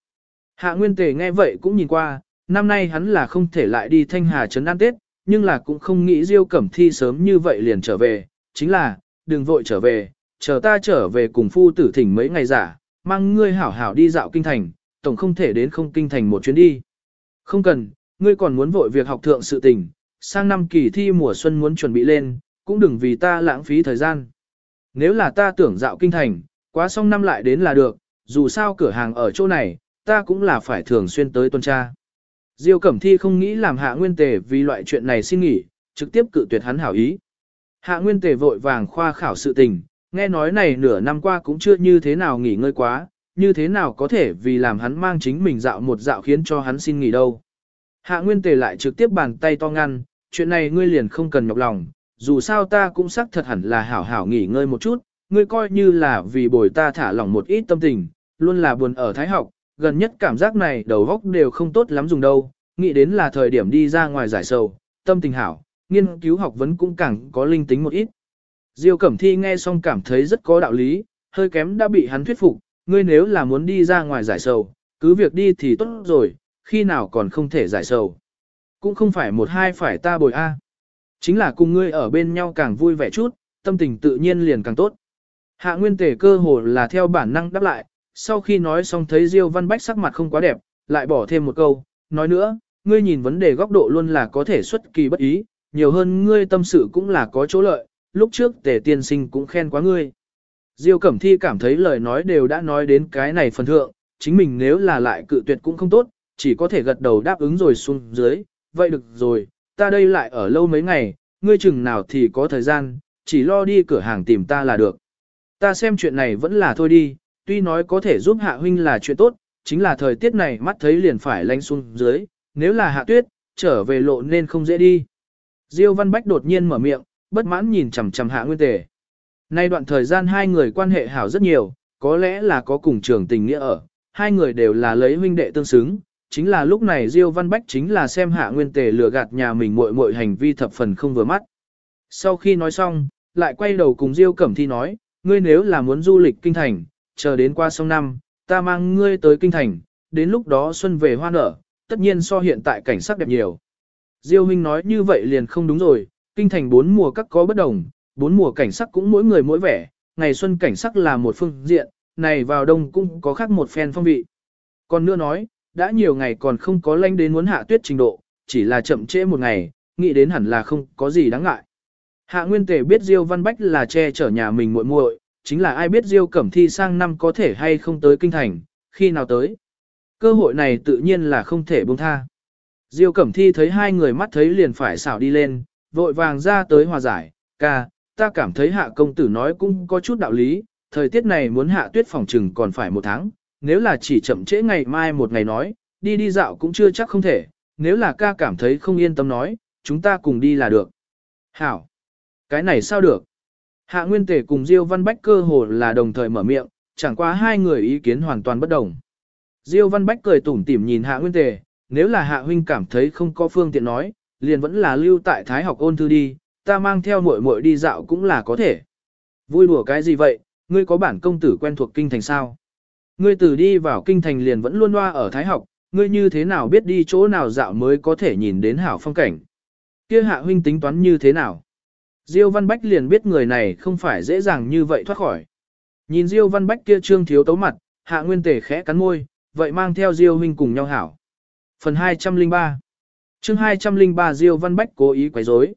A: Hạ Nguyên Tề nghe vậy cũng nhìn qua, năm nay hắn là không thể lại đi Thanh Hà Trấn ăn Tết, nhưng là cũng không nghĩ Diêu Cẩm Thi sớm như vậy liền trở về, chính là, đừng vội trở về, chờ ta trở về cùng phu tử thỉnh mấy ngày giả, mang ngươi hảo hảo đi dạo kinh thành, tổng không thể đến không kinh thành một chuyến đi. Không cần, ngươi còn muốn vội việc học thượng sự tình, sang năm kỳ thi mùa xuân muốn chuẩn bị lên, cũng đừng vì ta lãng phí thời gian. Nếu là ta tưởng dạo kinh thành, quá xong năm lại đến là được, dù sao cửa hàng ở chỗ này, ta cũng là phải thường xuyên tới tuần tra. Diêu Cẩm Thi không nghĩ làm hạ nguyên tề vì loại chuyện này xin nghỉ, trực tiếp cự tuyệt hắn hảo ý. Hạ nguyên tề vội vàng khoa khảo sự tình, nghe nói này nửa năm qua cũng chưa như thế nào nghỉ ngơi quá, như thế nào có thể vì làm hắn mang chính mình dạo một dạo khiến cho hắn xin nghỉ đâu. Hạ nguyên tề lại trực tiếp bàn tay to ngăn, chuyện này ngươi liền không cần nhọc lòng, dù sao ta cũng xác thật hẳn là hảo hảo nghỉ ngơi một chút, ngươi coi như là vì bồi ta thả lỏng một ít tâm tình, luôn là buồn ở thái học, gần nhất cảm giác này đầu góc đều không tốt lắm dùng đâu, nghĩ đến là thời điểm đi ra ngoài giải sầu, tâm tình hảo, nghiên cứu học vấn cũng càng có linh tính một ít. Diêu Cẩm Thi nghe xong cảm thấy rất có đạo lý, hơi kém đã bị hắn thuyết phục, ngươi nếu là muốn đi ra ngoài giải sầu, cứ việc đi thì tốt rồi, khi nào còn không thể giải sầu. Cũng không phải một hai phải ta bồi a. Chính là cùng ngươi ở bên nhau càng vui vẻ chút, tâm tình tự nhiên liền càng tốt. Hạ nguyên tề cơ hồ là theo bản năng đáp lại, sau khi nói xong thấy Diêu Văn Bách sắc mặt không quá đẹp, lại bỏ thêm một câu, nói nữa, ngươi nhìn vấn đề góc độ luôn là có thể xuất kỳ bất ý, nhiều hơn ngươi tâm sự cũng là có chỗ lợi, lúc trước tề tiên sinh cũng khen quá ngươi. Diêu Cẩm Thi cảm thấy lời nói đều đã nói đến cái này phần thượng, chính mình nếu là lại cự tuyệt cũng không tốt, chỉ có thể gật đầu đáp ứng rồi xuống dưới, vậy được rồi, ta đây lại ở lâu mấy ngày, ngươi chừng nào thì có thời gian, chỉ lo đi cửa hàng tìm ta là được. Ta xem chuyện này vẫn là thôi đi, tuy nói có thể giúp hạ huynh là chuyện tốt, chính là thời tiết này mắt thấy liền phải lánh xuống dưới, nếu là hạ tuyết, trở về lộ nên không dễ đi. Diêu Văn Bách đột nhiên mở miệng, bất mãn nhìn chằm chằm hạ nguyên tề. Nay đoạn thời gian hai người quan hệ hảo rất nhiều, có lẽ là có cùng trường tình nghĩa ở, hai người đều là lấy huynh đệ tương xứng, chính là lúc này Diêu Văn Bách chính là xem hạ nguyên tề lừa gạt nhà mình muội muội hành vi thập phần không vừa mắt. Sau khi nói xong, lại quay đầu cùng Diêu Cẩm Thi nói, ngươi nếu là muốn du lịch kinh thành, chờ đến qua sông năm, ta mang ngươi tới kinh thành, đến lúc đó xuân về hoa nở, tất nhiên so hiện tại cảnh sắc đẹp nhiều. Diêu Minh nói như vậy liền không đúng rồi, kinh thành bốn mùa các có bất đồng, bốn mùa cảnh sắc cũng mỗi người mỗi vẻ, ngày xuân cảnh sắc là một phương diện, này vào đông cũng có khác một phen phong vị. Còn nữa nói, đã nhiều ngày còn không có lanh đến muốn hạ tuyết trình độ, chỉ là chậm trễ một ngày, nghĩ đến hẳn là không có gì đáng ngại. Hạ Nguyên Tề biết Diêu Văn Bách là che chở nhà mình muội muội, chính là ai biết Diêu Cẩm Thi sang năm có thể hay không tới kinh thành, khi nào tới. Cơ hội này tự nhiên là không thể buông tha. Diêu Cẩm Thi thấy hai người mắt thấy liền phải xảo đi lên, vội vàng ra tới hòa giải, ca, ta cảm thấy hạ công tử nói cũng có chút đạo lý, thời tiết này muốn hạ tuyết phòng trừng còn phải một tháng, nếu là chỉ chậm trễ ngày mai một ngày nói, đi đi dạo cũng chưa chắc không thể, nếu là ca cảm thấy không yên tâm nói, chúng ta cùng đi là được. Hảo! Cái này sao được? Hạ Nguyên Tể cùng Diêu Văn Bách cơ hồ là đồng thời mở miệng, chẳng qua hai người ý kiến hoàn toàn bất đồng. Diêu Văn Bách cười tủm tỉm nhìn Hạ Nguyên Tề, nếu là Hạ huynh cảm thấy không có phương tiện nói, liền vẫn là lưu tại Thái học ôn thư đi, ta mang theo muội muội đi dạo cũng là có thể. Vui đùa cái gì vậy, ngươi có bản công tử quen thuộc kinh thành sao? Ngươi từ đi vào kinh thành liền vẫn luôn loa ở Thái học, ngươi như thế nào biết đi chỗ nào dạo mới có thể nhìn đến hảo phong cảnh? Kia Hạ huynh tính toán như thế nào? Diêu Văn Bách liền biết người này không phải dễ dàng như vậy thoát khỏi. Nhìn Diêu Văn Bách kia trương thiếu tấu mặt, Hạ Nguyên Tề khẽ cắn môi, vậy mang theo Diêu huynh cùng nhau hảo. Phần 203 chương 203 Diêu Văn Bách cố ý quấy rối.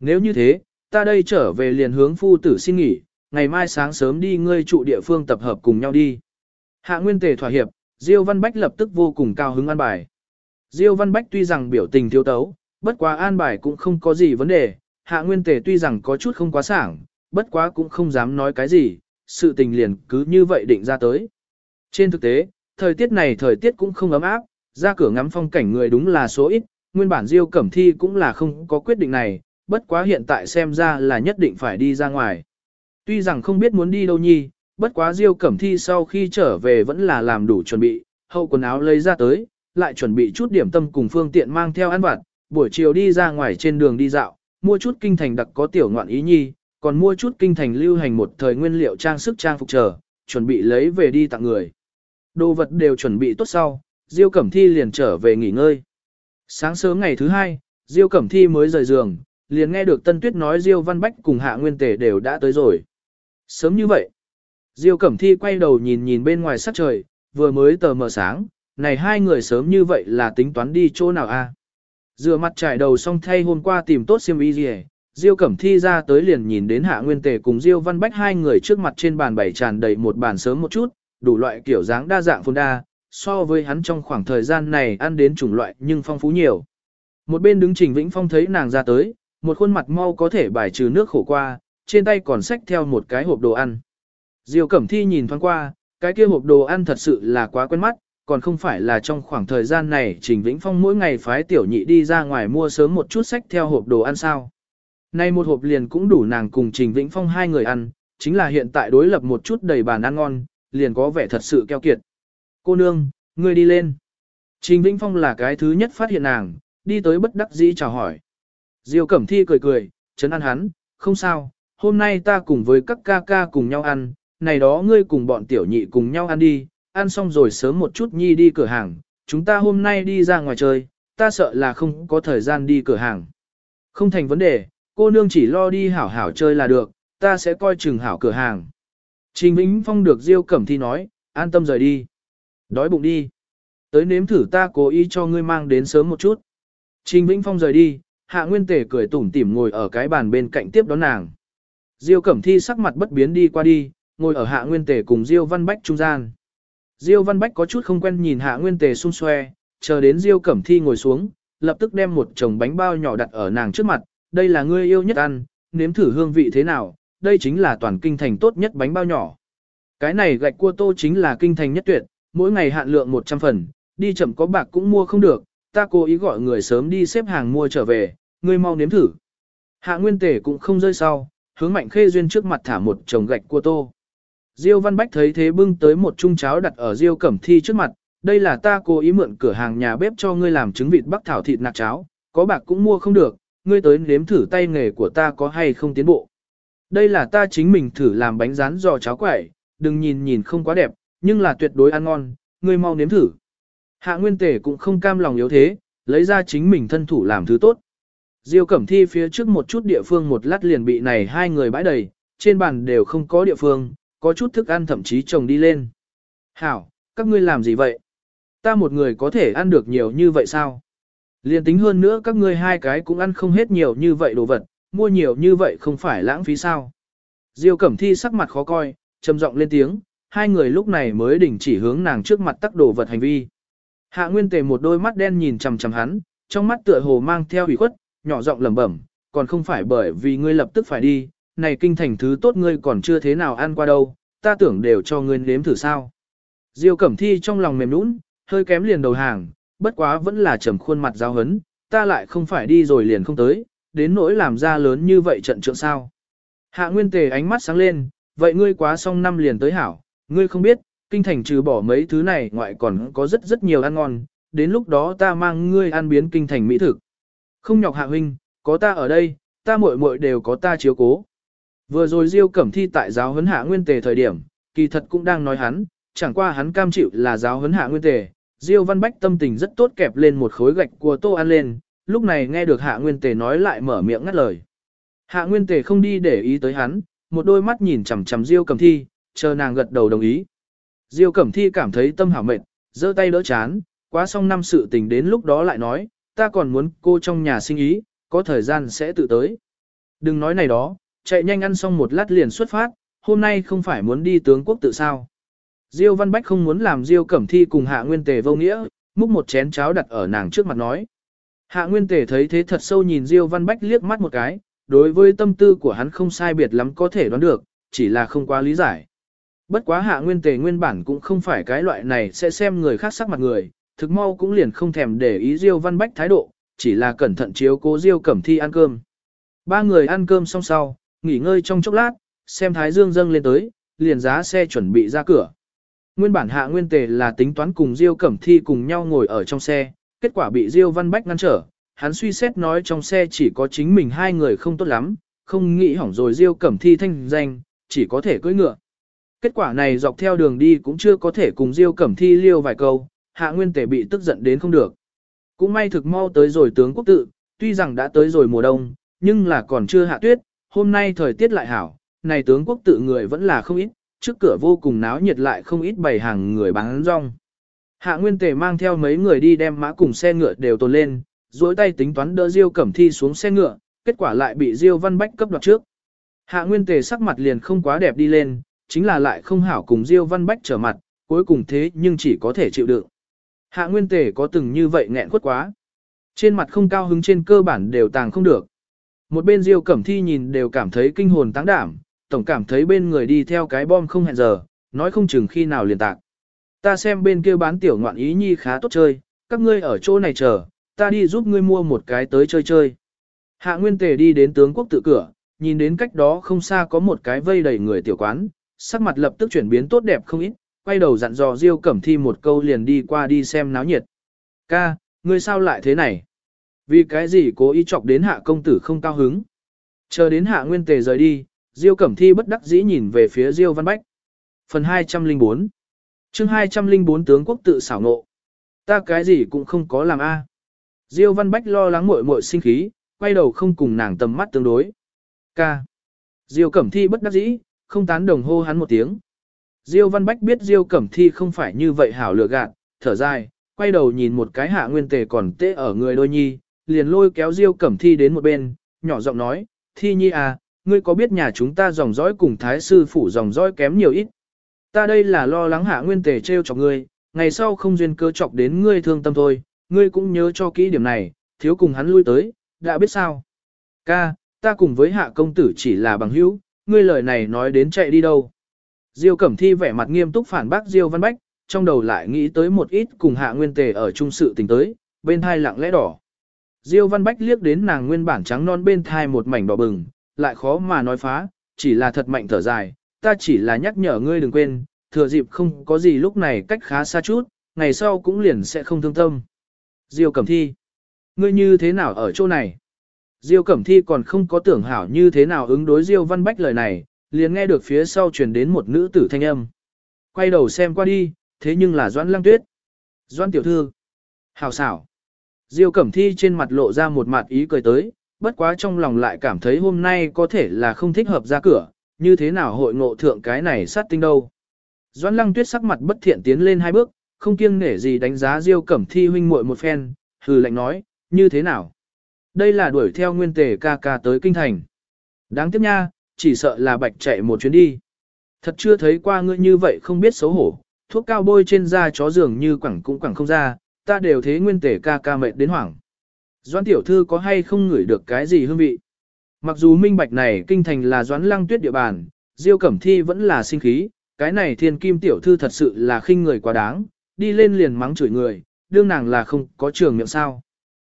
A: Nếu như thế, ta đây trở về liền hướng phu tử xin nghỉ, ngày mai sáng sớm đi ngươi trụ địa phương tập hợp cùng nhau đi. Hạ Nguyên Tề thỏa hiệp, Diêu Văn Bách lập tức vô cùng cao hứng an bài. Diêu Văn Bách tuy rằng biểu tình thiếu tấu, bất quá an bài cũng không có gì vấn đề, Hạ Nguyên Tề tuy rằng có chút không quá sảng, bất quá cũng không dám nói cái gì, sự tình liền cứ như vậy định ra tới. Trên thực tế, thời tiết này thời tiết cũng không ấm áp, ra cửa ngắm phong cảnh người đúng là số ít, nguyên bản Diêu Cẩm Thi cũng là không có quyết định này, bất quá hiện tại xem ra là nhất định phải đi ra ngoài. Tuy rằng không biết muốn đi đâu nhi, bất quá Diêu Cẩm Thi sau khi trở về vẫn là làm đủ chuẩn bị, hậu quần áo lấy ra tới, lại chuẩn bị chút điểm tâm cùng phương tiện mang theo ăn vặt, buổi chiều đi ra ngoài trên đường đi dạo, mua chút kinh thành đặc có tiểu ngoạn ý nhi, còn mua chút kinh thành lưu hành một thời nguyên liệu trang sức trang phục chờ, chuẩn bị lấy về đi tặng người. Đồ vật đều chuẩn bị tốt sau, Diêu Cẩm Thi liền trở về nghỉ ngơi. Sáng sớm ngày thứ hai, Diêu Cẩm Thi mới rời giường, liền nghe được Tân Tuyết nói Diêu Văn Bách cùng Hạ Nguyên Tề đều đã tới rồi. Sớm như vậy, Diêu Cẩm Thi quay đầu nhìn nhìn bên ngoài sắc trời, vừa mới tờ mờ sáng, này hai người sớm như vậy là tính toán đi chỗ nào a? À? Dựa mặt trải đầu xong thay hôm qua tìm tốt xiêm y gì Diêu Cẩm Thi ra tới liền nhìn đến Hạ Nguyên Tề cùng Diêu Văn Bách hai người trước mặt trên bàn bày tràn đầy một bàn sớm một chút, đủ loại kiểu dáng đa dạng phong đa, so với hắn trong khoảng thời gian này ăn đến chủng loại nhưng phong phú nhiều. Một bên đứng Trình Vĩnh Phong thấy nàng ra tới, một khuôn mặt mau có thể bài trừ nước khổ qua, trên tay còn xách theo một cái hộp đồ ăn. Diêu Cẩm Thi nhìn thoáng qua, cái kia hộp đồ ăn thật sự là quá quen mắt, còn không phải là trong khoảng thời gian này Trình Vĩnh Phong mỗi ngày phái tiểu nhị đi ra ngoài mua sớm một chút sách theo hộp đồ ăn sao. Nay một hộp liền cũng đủ nàng cùng Trình Vĩnh Phong hai người ăn, chính là hiện tại đối lập một chút đầy bàn ăn ngon, liền có vẻ thật sự keo kiệt. Cô nương, ngươi đi lên. Trình Vĩnh Phong là cái thứ nhất phát hiện nàng, đi tới bất đắc dĩ chào hỏi. Diêu Cẩm Thi cười cười, chấn an hắn, không sao, hôm nay ta cùng với các ca ca cùng nhau ăn, này đó ngươi cùng bọn tiểu nhị cùng nhau ăn đi, ăn xong rồi sớm một chút nhi đi cửa hàng, chúng ta hôm nay đi ra ngoài chơi, ta sợ là không có thời gian đi cửa hàng. Không thành vấn đề, cô nương chỉ lo đi hảo hảo chơi là được, ta sẽ coi chừng hảo cửa hàng. Trình Vĩnh Phong được Diêu Cẩm Thi nói, an tâm rời đi. Đói bụng đi. Tới nếm thử ta cố ý cho ngươi mang đến sớm một chút. Trình Vĩnh Phong rời đi, Hạ Nguyên Tề cười tủm tỉm ngồi ở cái bàn bên cạnh tiếp đón nàng. Diêu Cẩm Thi sắc mặt bất biến đi qua đi, ngồi ở Hạ Nguyên Tề cùng Diêu Văn Bách trung gian. Diêu Văn Bách có chút không quen nhìn Hạ Nguyên Tề xung xoe, chờ đến Diêu Cẩm Thi ngồi xuống, lập tức đem một chồng bánh bao nhỏ đặt ở nàng trước mặt, đây là ngươi yêu nhất ăn, nếm thử hương vị thế nào, đây chính là toàn kinh thành tốt nhất bánh bao nhỏ. Cái này gạch cua tô chính là kinh thành nhất tuyệt, mỗi ngày hạn lượng 100 phần, đi chậm có bạc cũng mua không được, ta cố ý gọi người sớm đi xếp hàng mua trở về, ngươi mau nếm thử. Hạ Nguyên Tề cũng không rơi sau, hướng Mạnh Khê Duyên trước mặt thả một chồng gạch cua tô. Diêu Văn Bách thấy thế bưng tới một chung cháo đặt ở Diêu Cẩm Thi trước mặt, đây là ta cố ý mượn cửa hàng nhà bếp cho ngươi làm trứng vịt bắc thảo thịt nạc cháo, có bạc cũng mua không được, ngươi tới nếm thử tay nghề của ta có hay không tiến bộ. Đây là ta chính mình thử làm bánh rán giò cháo quẩy, đừng nhìn nhìn không quá đẹp, nhưng là tuyệt đối ăn ngon, ngươi mau nếm thử. Hạ Nguyên Tề cũng không cam lòng yếu thế, lấy ra chính mình thân thủ làm thứ tốt. Diêu Cẩm Thi phía trước một chút địa phương một lát liền bị này hai người bãi đầy, trên bàn đều không có địa phương, có chút thức ăn thậm chí trồng đi lên. Hảo, các ngươi làm gì vậy? Ta một người có thể ăn được nhiều như vậy sao? Liên tính hơn nữa các ngươi hai cái cũng ăn không hết nhiều như vậy đồ vật, mua nhiều như vậy không phải lãng phí sao? Diêu Cẩm Thi sắc mặt khó coi, trầm giọng lên tiếng, hai người lúc này mới đình chỉ hướng nàng trước mặt tắc đồ vật hành vi. Hạ Nguyên Tề một đôi mắt đen nhìn chằm chằm hắn, trong mắt tựa hồ mang theo ủy khuất, nhỏ giọng lẩm bẩm, còn không phải bởi vì ngươi lập tức phải đi, này kinh thành thứ tốt ngươi còn chưa thế nào ăn qua đâu, ta tưởng đều cho ngươi nếm thử sao. Diêu Cẩm Thi trong lòng mềm nũng, hơi kém liền đầu hàng, bất quá vẫn là trầm khuôn mặt giáo hấn, ta lại không phải đi rồi liền không tới, đến nỗi làm ra lớn như vậy trận trượng sao. Hạ Nguyên Tề ánh mắt sáng lên, vậy ngươi quá xong năm liền tới hảo, ngươi không biết, kinh thành trừ bỏ mấy thứ này ngoại còn có rất rất nhiều ăn ngon, đến lúc đó ta mang ngươi ăn biến kinh thành mỹ thực. Không nhọc hạ huynh, có ta ở đây, ta muội muội đều có ta chiếu cố. Vừa rồi Diêu Cẩm Thi tại giáo huấn hạ nguyên tề thời điểm, kỳ thật cũng đang nói hắn, chẳng qua hắn cam chịu là giáo huấn hạ nguyên tề. Diêu Văn Bách tâm tình rất tốt kẹp lên một khối gạch của tô ăn lên, lúc này nghe được hạ nguyên tề nói lại mở miệng ngắt lời. Hạ nguyên tề không đi để ý tới hắn, một đôi mắt nhìn chằm chằm Diêu Cẩm Thi, chờ nàng gật đầu đồng ý. Diêu Cẩm Thi cảm thấy tâm hảo mệt, giơ tay đỡ chán, quá xong năm sự tình đến lúc đó lại nói, ta còn muốn cô trong nhà sinh ý, có thời gian sẽ tự tới. Đừng nói này đó, chạy nhanh ăn xong một lát liền xuất phát, hôm nay không phải muốn đi tướng quốc tự sao. Diêu Văn Bách không muốn làm Diêu Cẩm Thi cùng Hạ Nguyên Tề vô nghĩa, múc một chén cháo đặt ở nàng trước mặt nói. Hạ Nguyên Tề thấy thế thật sâu nhìn Diêu Văn Bách liếc mắt một cái, đối với tâm tư của hắn không sai biệt lắm có thể đoán được, chỉ là không quá lý giải. Bất quá Hạ Nguyên Tề nguyên bản cũng không phải cái loại này sẽ xem người khác sắc mặt người, thực mau cũng liền không thèm để ý Diêu Văn Bách thái độ, chỉ là cẩn thận chiếu cố Diêu Cẩm Thi ăn cơm. Ba người ăn cơm xong sau, nghỉ ngơi trong chốc lát, xem Thái Dương dâng lên tới, liền giá xe chuẩn bị ra cửa. Nguyên bản hạ nguyên tề là tính toán cùng Diêu Cẩm Thi cùng nhau ngồi ở trong xe, kết quả bị Diêu Văn Bách ngăn trở, hắn suy xét nói trong xe chỉ có chính mình hai người không tốt lắm, không nghĩ hỏng rồi Diêu Cẩm Thi thanh danh, chỉ có thể cưỡi ngựa. Kết quả này dọc theo đường đi cũng chưa có thể cùng Diêu Cẩm Thi liêu vài câu, hạ nguyên tề bị tức giận đến không được. Cũng may thực mau tới rồi tướng quốc tự, tuy rằng đã tới rồi mùa đông, nhưng là còn chưa hạ tuyết, hôm nay thời tiết lại hảo, này tướng quốc tự người vẫn là không ít, trước cửa vô cùng náo nhiệt lại không ít bày hàng người bán rong. Hạ Nguyên Tề mang theo mấy người đi đem mã cùng xe ngựa đều tồn lên, duỗi tay tính toán đỡ Diêu Cẩm Thi xuống xe ngựa, kết quả lại bị Diêu Văn Bách cấp đoạt trước. Hạ Nguyên Tề sắc mặt liền không quá đẹp đi lên, chính là lại không hảo cùng Diêu Văn Bách trở mặt, cuối cùng thế nhưng chỉ có thể chịu đựng. Hạ Nguyên Tề có từng như vậy nghẹn khuất quá. Trên mặt không cao hứng trên cơ bản đều tàng không được. Một bên Diêu Cẩm Thi nhìn đều cảm thấy kinh hồn táng đảm, tổng cảm thấy bên người đi theo cái bom không hẹn giờ, nói không chừng khi nào liền tạc. Ta xem bên kia bán tiểu ngoạn ý nhi khá tốt chơi, các ngươi ở chỗ này chờ, ta đi giúp ngươi mua một cái tới chơi chơi. Hạ Nguyên Tề đi đến tướng quốc tự cửa, nhìn đến cách đó không xa có một cái vây đầy người tiểu quán, sắc mặt lập tức chuyển biến tốt đẹp không ít, quay đầu dặn dò Diêu Cẩm Thi một câu liền đi qua đi xem náo nhiệt. Ca, ngươi sao lại thế này? Vì cái gì cố ý chọc đến hạ công tử không cao hứng? Chờ đến hạ nguyên tề rời đi, Diêu Cẩm Thi bất đắc dĩ nhìn về phía Diêu Văn Bách. Phần 204 chương 204 tướng quốc tự xảo ngộ. Ta cái gì cũng không có làm a. À. Diêu Văn Bách lo lắng muội muội sinh khí, quay đầu không cùng nàng tầm mắt tương đối. Ca. Diêu Cẩm Thi bất đắc dĩ, không tán đồng hô hắn một tiếng. Diêu Văn Bách biết Diêu Cẩm Thi không phải như vậy hảo lựa gạt, thở dài, quay đầu nhìn một cái hạ nguyên tề còn tê ở người đôi nhi, liền lôi kéo Diêu Cẩm Thi đến một bên, nhỏ giọng nói, Thi nhi à, ngươi có biết nhà chúng ta dòng dõi cùng thái sư phủ dòng dõi kém nhiều ít. Ta đây là lo lắng hạ nguyên tề treo chọc ngươi, ngày sau không duyên cơ chọc đến ngươi thương tâm thôi, ngươi cũng nhớ cho kỹ điểm này, thiếu cùng hắn lui tới, đã biết sao. Ca, ta cùng với hạ công tử chỉ là bằng hữu, ngươi lời này nói đến chạy đi đâu. Diêu Cẩm Thi vẻ mặt nghiêm túc phản bác Diêu Văn Bách, trong đầu lại nghĩ tới một ít cùng hạ nguyên tề ở trung sự tình tới, bên thai lặng lẽ đỏ. Diêu Văn Bách liếc đến nàng nguyên bản trắng non bên thai một mảnh đỏ bừng, lại khó mà nói phá, chỉ là thật mạnh thở dài, ta chỉ là nhắc nhở ngươi đừng quên, thừa dịp không có gì lúc này cách khá xa chút, ngày sau cũng liền sẽ không thương tâm. Diêu Cẩm Thi, ngươi như thế nào ở chỗ này? Diêu Cẩm Thi còn không có tưởng hảo như thế nào ứng đối Diêu Văn Bách lời này, liền nghe được phía sau truyền đến một nữ tử thanh âm. Quay đầu xem qua đi, thế nhưng là Doãn Lăng Tuyết. Doãn tiểu thư. Hảo xảo. Diêu Cẩm Thi trên mặt lộ ra một mặt ý cười tới, bất quá trong lòng lại cảm thấy hôm nay có thể là không thích hợp ra cửa, như thế nào hội ngộ thượng cái này sát tinh đâu. Doãn Lăng Tuyết sắc mặt bất thiện tiến lên hai bước, không kiêng nể gì đánh giá Diêu Cẩm Thi huynh muội một phen, hừ lạnh nói, như thế nào? Đây là đuổi theo nguyên tề ca ca tới kinh thành. Đáng tiếc nha, chỉ sợ là bạch chạy một chuyến đi. Thật chưa thấy qua ngươi như vậy không biết xấu hổ, thuốc cao bôi trên da chó dường như quẳng cũng quẳng không ra, ta đều thế nguyên tể ca ca mệt đến hoảng. Doãn tiểu thư có hay không ngửi được cái gì hương vị? Mặc dù minh bạch này kinh thành là doãn lăng tuyết địa bàn, Diêu Cẩm Thi vẫn là sinh khí, cái này thiên kim tiểu thư thật sự là khinh người quá đáng, đi lên liền mắng chửi người, đương nàng là không có trường miệng sao.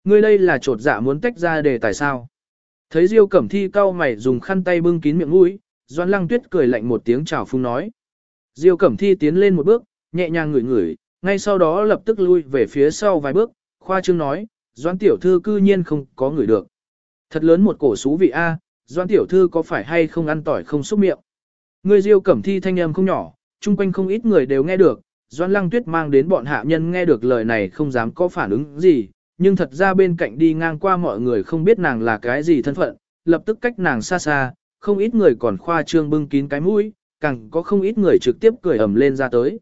A: Ngươi đây là trột dạ muốn tách ra để tại sao? Thấy Diêu Cẩm Thi cau mày dùng khăn tay bưng kín miệng mũi, Doãn Lăng Tuyết cười lạnh một tiếng chào phung nói. Diêu Cẩm Thi tiến lên một bước, nhẹ nhàng ngửi ngửi, ngay sau đó lập tức lui về phía sau vài bước, khoa trương nói, Doãn tiểu thư cư nhiên không có người được. Thật lớn một cổ xú vị a, Doãn tiểu thư có phải hay không ăn tỏi không xúc miệng. Người Diêu Cẩm Thi thanh âm không nhỏ, chung quanh không ít người đều nghe được, Doãn Lăng Tuyết mang đến bọn hạ nhân nghe được lời này không dám có phản ứng gì, nhưng thật ra bên cạnh đi ngang qua mọi người không biết nàng là cái gì thân phận, lập tức cách nàng xa xa, không ít người còn khoa trương bưng kín cái mũi, càng có không ít người trực tiếp cười ầm lên ra tới.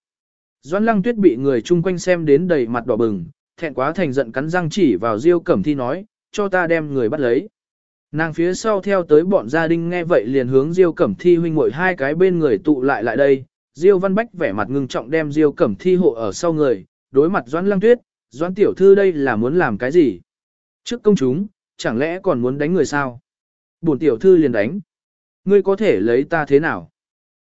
A: Doãn Lăng Tuyết bị người chung quanh xem đến đầy mặt đỏ bừng, thẹn quá thành giận cắn răng chỉ vào Diêu Cẩm Thi nói, cho ta đem người bắt lấy. Nàng phía sau theo tới bọn gia đình nghe vậy liền hướng Diêu Cẩm Thi huynh muội hai cái bên người tụ lại lại đây. Diêu Văn Bách vẻ mặt ngưng trọng đem Diêu Cẩm Thi hộ ở sau người, đối mặt Doãn Lăng Tuyết, Doãn tiểu thư đây là muốn làm cái gì? Trước công chúng, chẳng lẽ còn muốn đánh người sao? Bổn tiểu thư liền đánh. Ngươi có thể lấy ta thế nào?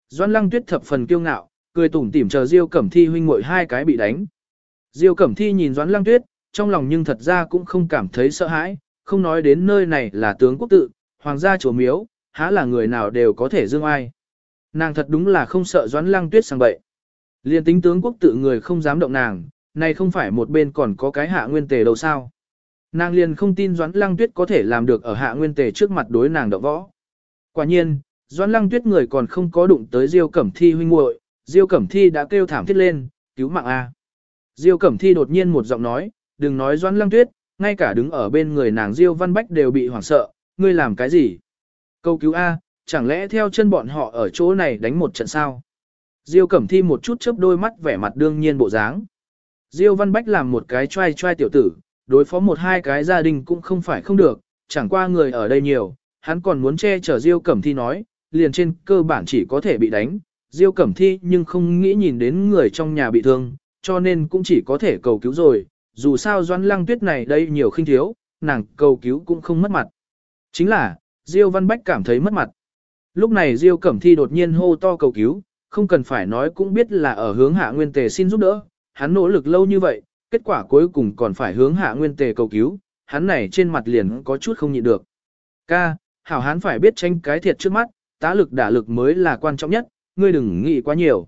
A: Doãn lăng tuyết thập phần kiêu ngạo, cười tủm tỉm chờ Diêu Cẩm Thi huynh muội hai cái bị đánh. Diêu Cẩm Thi nhìn Doãn lăng tuyết, trong lòng nhưng thật ra cũng không cảm thấy sợ hãi, không nói đến nơi này là tướng quốc tự, hoàng gia chùa miếu, há là người nào đều có thể dương ai. Nàng thật đúng là không sợ Doãn lăng tuyết sang bậy. Liên tính tướng quốc tự người không dám động nàng, này không phải một bên còn có cái hạ nguyên tề đâu sao. Nàng liền không tin Doãn Lăng Tuyết có thể làm được ở hạ nguyên tề trước mặt đối nàng đậu võ. Quả nhiên, Doãn Lăng Tuyết người còn không có đụng tới Diêu Cẩm Thi huynh muội, Diêu Cẩm Thi đã kêu thảm thiết lên, cứu mạng a. Diêu Cẩm Thi đột nhiên một giọng nói, đừng nói Doãn Lăng Tuyết, ngay cả đứng ở bên người nàng Diêu Văn Bách đều bị hoảng sợ, ngươi làm cái gì? Câu cứu a, chẳng lẽ theo chân bọn họ ở chỗ này đánh một trận sao? Diêu Cẩm Thi một chút chớp đôi mắt vẻ mặt đương nhiên bộ dáng. Diêu Văn Bách làm một cái trai trai tiểu tử, đối phó một hai cái gia đình cũng không phải không được, chẳng qua người ở đây nhiều, hắn còn muốn che chở Diêu Cẩm Thi nói, liền trên cơ bản chỉ có thể bị đánh, Diêu Cẩm Thi nhưng không nghĩ nhìn đến người trong nhà bị thương, cho nên cũng chỉ có thể cầu cứu rồi, dù sao Doãn Lăng Tuyết này đây nhiều khinh thiếu, nàng cầu cứu cũng không mất mặt. Chính là, Diêu Văn Bách cảm thấy mất mặt. Lúc này Diêu Cẩm Thi đột nhiên hô to cầu cứu, không cần phải nói cũng biết là ở hướng hạ nguyên tề xin giúp đỡ, hắn nỗ lực lâu như vậy, kết quả cuối cùng còn phải hướng hạ nguyên tề cầu cứu, hắn này trên mặt liền có chút không nhịn được. Ca, hảo hán phải biết tranh cái thiệt trước mắt, tá lực đả lực mới là quan trọng nhất, ngươi đừng nghĩ quá nhiều.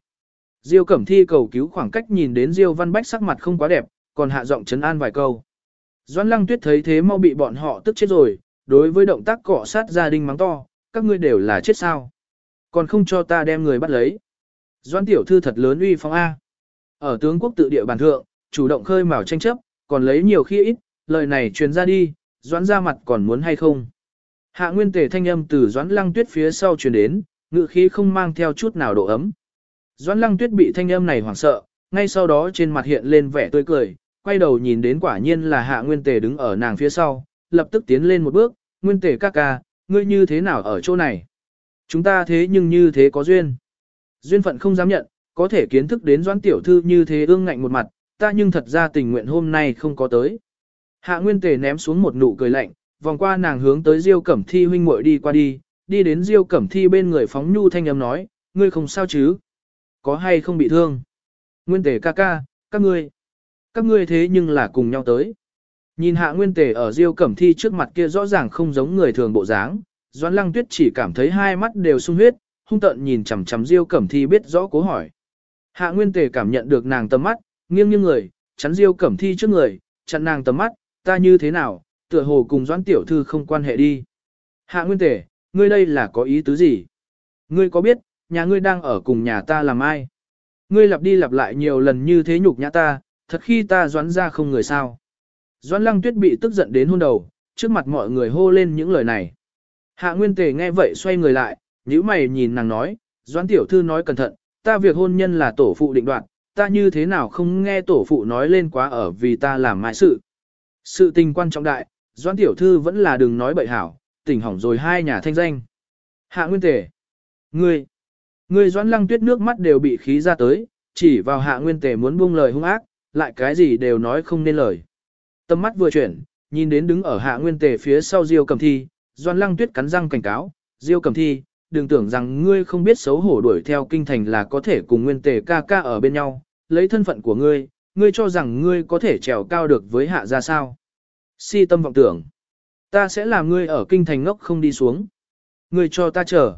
A: Diêu Cẩm Thi cầu cứu khoảng cách nhìn đến Diêu Văn Bách sắc mặt không quá đẹp, còn hạ giọng trấn an vài câu. Doãn Lăng Tuyết thấy thế mau bị bọn họ tức chết rồi, đối với động tác cọ sát gia đình mắng to, các ngươi đều là chết sao? Còn không cho ta đem người bắt lấy. Doãn tiểu thư thật lớn uy phong a. Ở tướng quốc tự địa bàn thượng, chủ động khơi mào tranh chấp, còn lấy nhiều khi ít, lời này truyền ra đi, Doãn ra mặt còn muốn hay không? Hạ Nguyên Tề thanh âm từ Doãn Lăng Tuyết phía sau truyền đến, ngự khí không mang theo chút nào độ ấm. Doãn Lăng Tuyết bị thanh âm này hoảng sợ, ngay sau đó trên mặt hiện lên vẻ tươi cười, quay đầu nhìn đến quả nhiên là Hạ Nguyên Tề đứng ở nàng phía sau, lập tức tiến lên một bước, Nguyên Tề ca ca, ngươi như thế nào ở chỗ này? Chúng ta thế nhưng như thế có duyên. Duyên phận không dám nhận, có thể kiến thức đến Doãn tiểu thư như thế ương ngạnh một mặt, ta nhưng thật ra tình nguyện hôm nay không có tới. Hạ Nguyên Tề ném xuống một nụ cười lạnh, vòng qua nàng hướng tới Diêu Cẩm Thi huynh muội đi qua đi, đi đến Diêu Cẩm Thi bên người phóng nhu thanh âm nói, ngươi không sao chứ? Có hay không bị thương? Nguyên Tề ca ca, các ngươi, các ngươi thế nhưng là cùng nhau tới. Nhìn Hạ Nguyên Tề ở Diêu Cẩm Thi trước mặt kia rõ ràng không giống người thường bộ dáng, Doãn Lăng Tuyết chỉ cảm thấy hai mắt đều sung huyết, hung tợn nhìn chằm chằm Diêu Cẩm Thi biết rõ cố hỏi. Hạ Nguyên Tề cảm nhận được nàng tầm mắt, nghiêng nghiêng người, chắn Diêu Cẩm Thi trước người, chặn nàng tầm mắt, ta như thế nào, tựa hồ cùng Doãn tiểu thư không quan hệ đi. Hạ Nguyên Tề, ngươi đây là có ý tứ gì? Ngươi có biết, nhà ngươi đang ở cùng nhà ta làm ai? Ngươi lặp đi lặp lại nhiều lần như thế nhục nhã ta, thật khi ta doãn ra không người sao. Doãn lăng tuyết bị tức giận đến hôn đầu, trước mặt mọi người hô lên những lời này. Hạ Nguyên Tề nghe vậy xoay người lại, nhíu mày nhìn nàng nói, Doãn tiểu thư nói cẩn thận, ta việc hôn nhân là tổ phụ định đoạt, ta như thế nào không nghe tổ phụ nói lên quá ở vì ta làm mãi sự. Sự tình quan trọng đại, Doãn tiểu thư vẫn là đừng nói bậy hảo, tỉnh hỏng rồi hai nhà thanh danh. Hạ Nguyên Tề, ngươi, ngươi Doãn Lăng Tuyết nước mắt đều bị khí ra tới, chỉ vào Hạ Nguyên Tề muốn buông lời hung ác, lại cái gì đều nói không nên lời. Tâm mắt vừa chuyển, nhìn đến đứng ở Hạ Nguyên Tề phía sau Diêu Cầm Thi, Doãn Lăng Tuyết cắn răng cảnh cáo, Diêu Cầm Thi, đừng tưởng rằng ngươi không biết xấu hổ đuổi theo kinh thành là có thể cùng Nguyên Tề ca ca ở bên nhau, lấy thân phận của ngươi, ngươi cho rằng ngươi có thể trèo cao được với hạ ra sao. Si tâm vọng tưởng. Ta sẽ làm ngươi ở kinh thành ngốc không đi xuống. Ngươi cho ta chờ.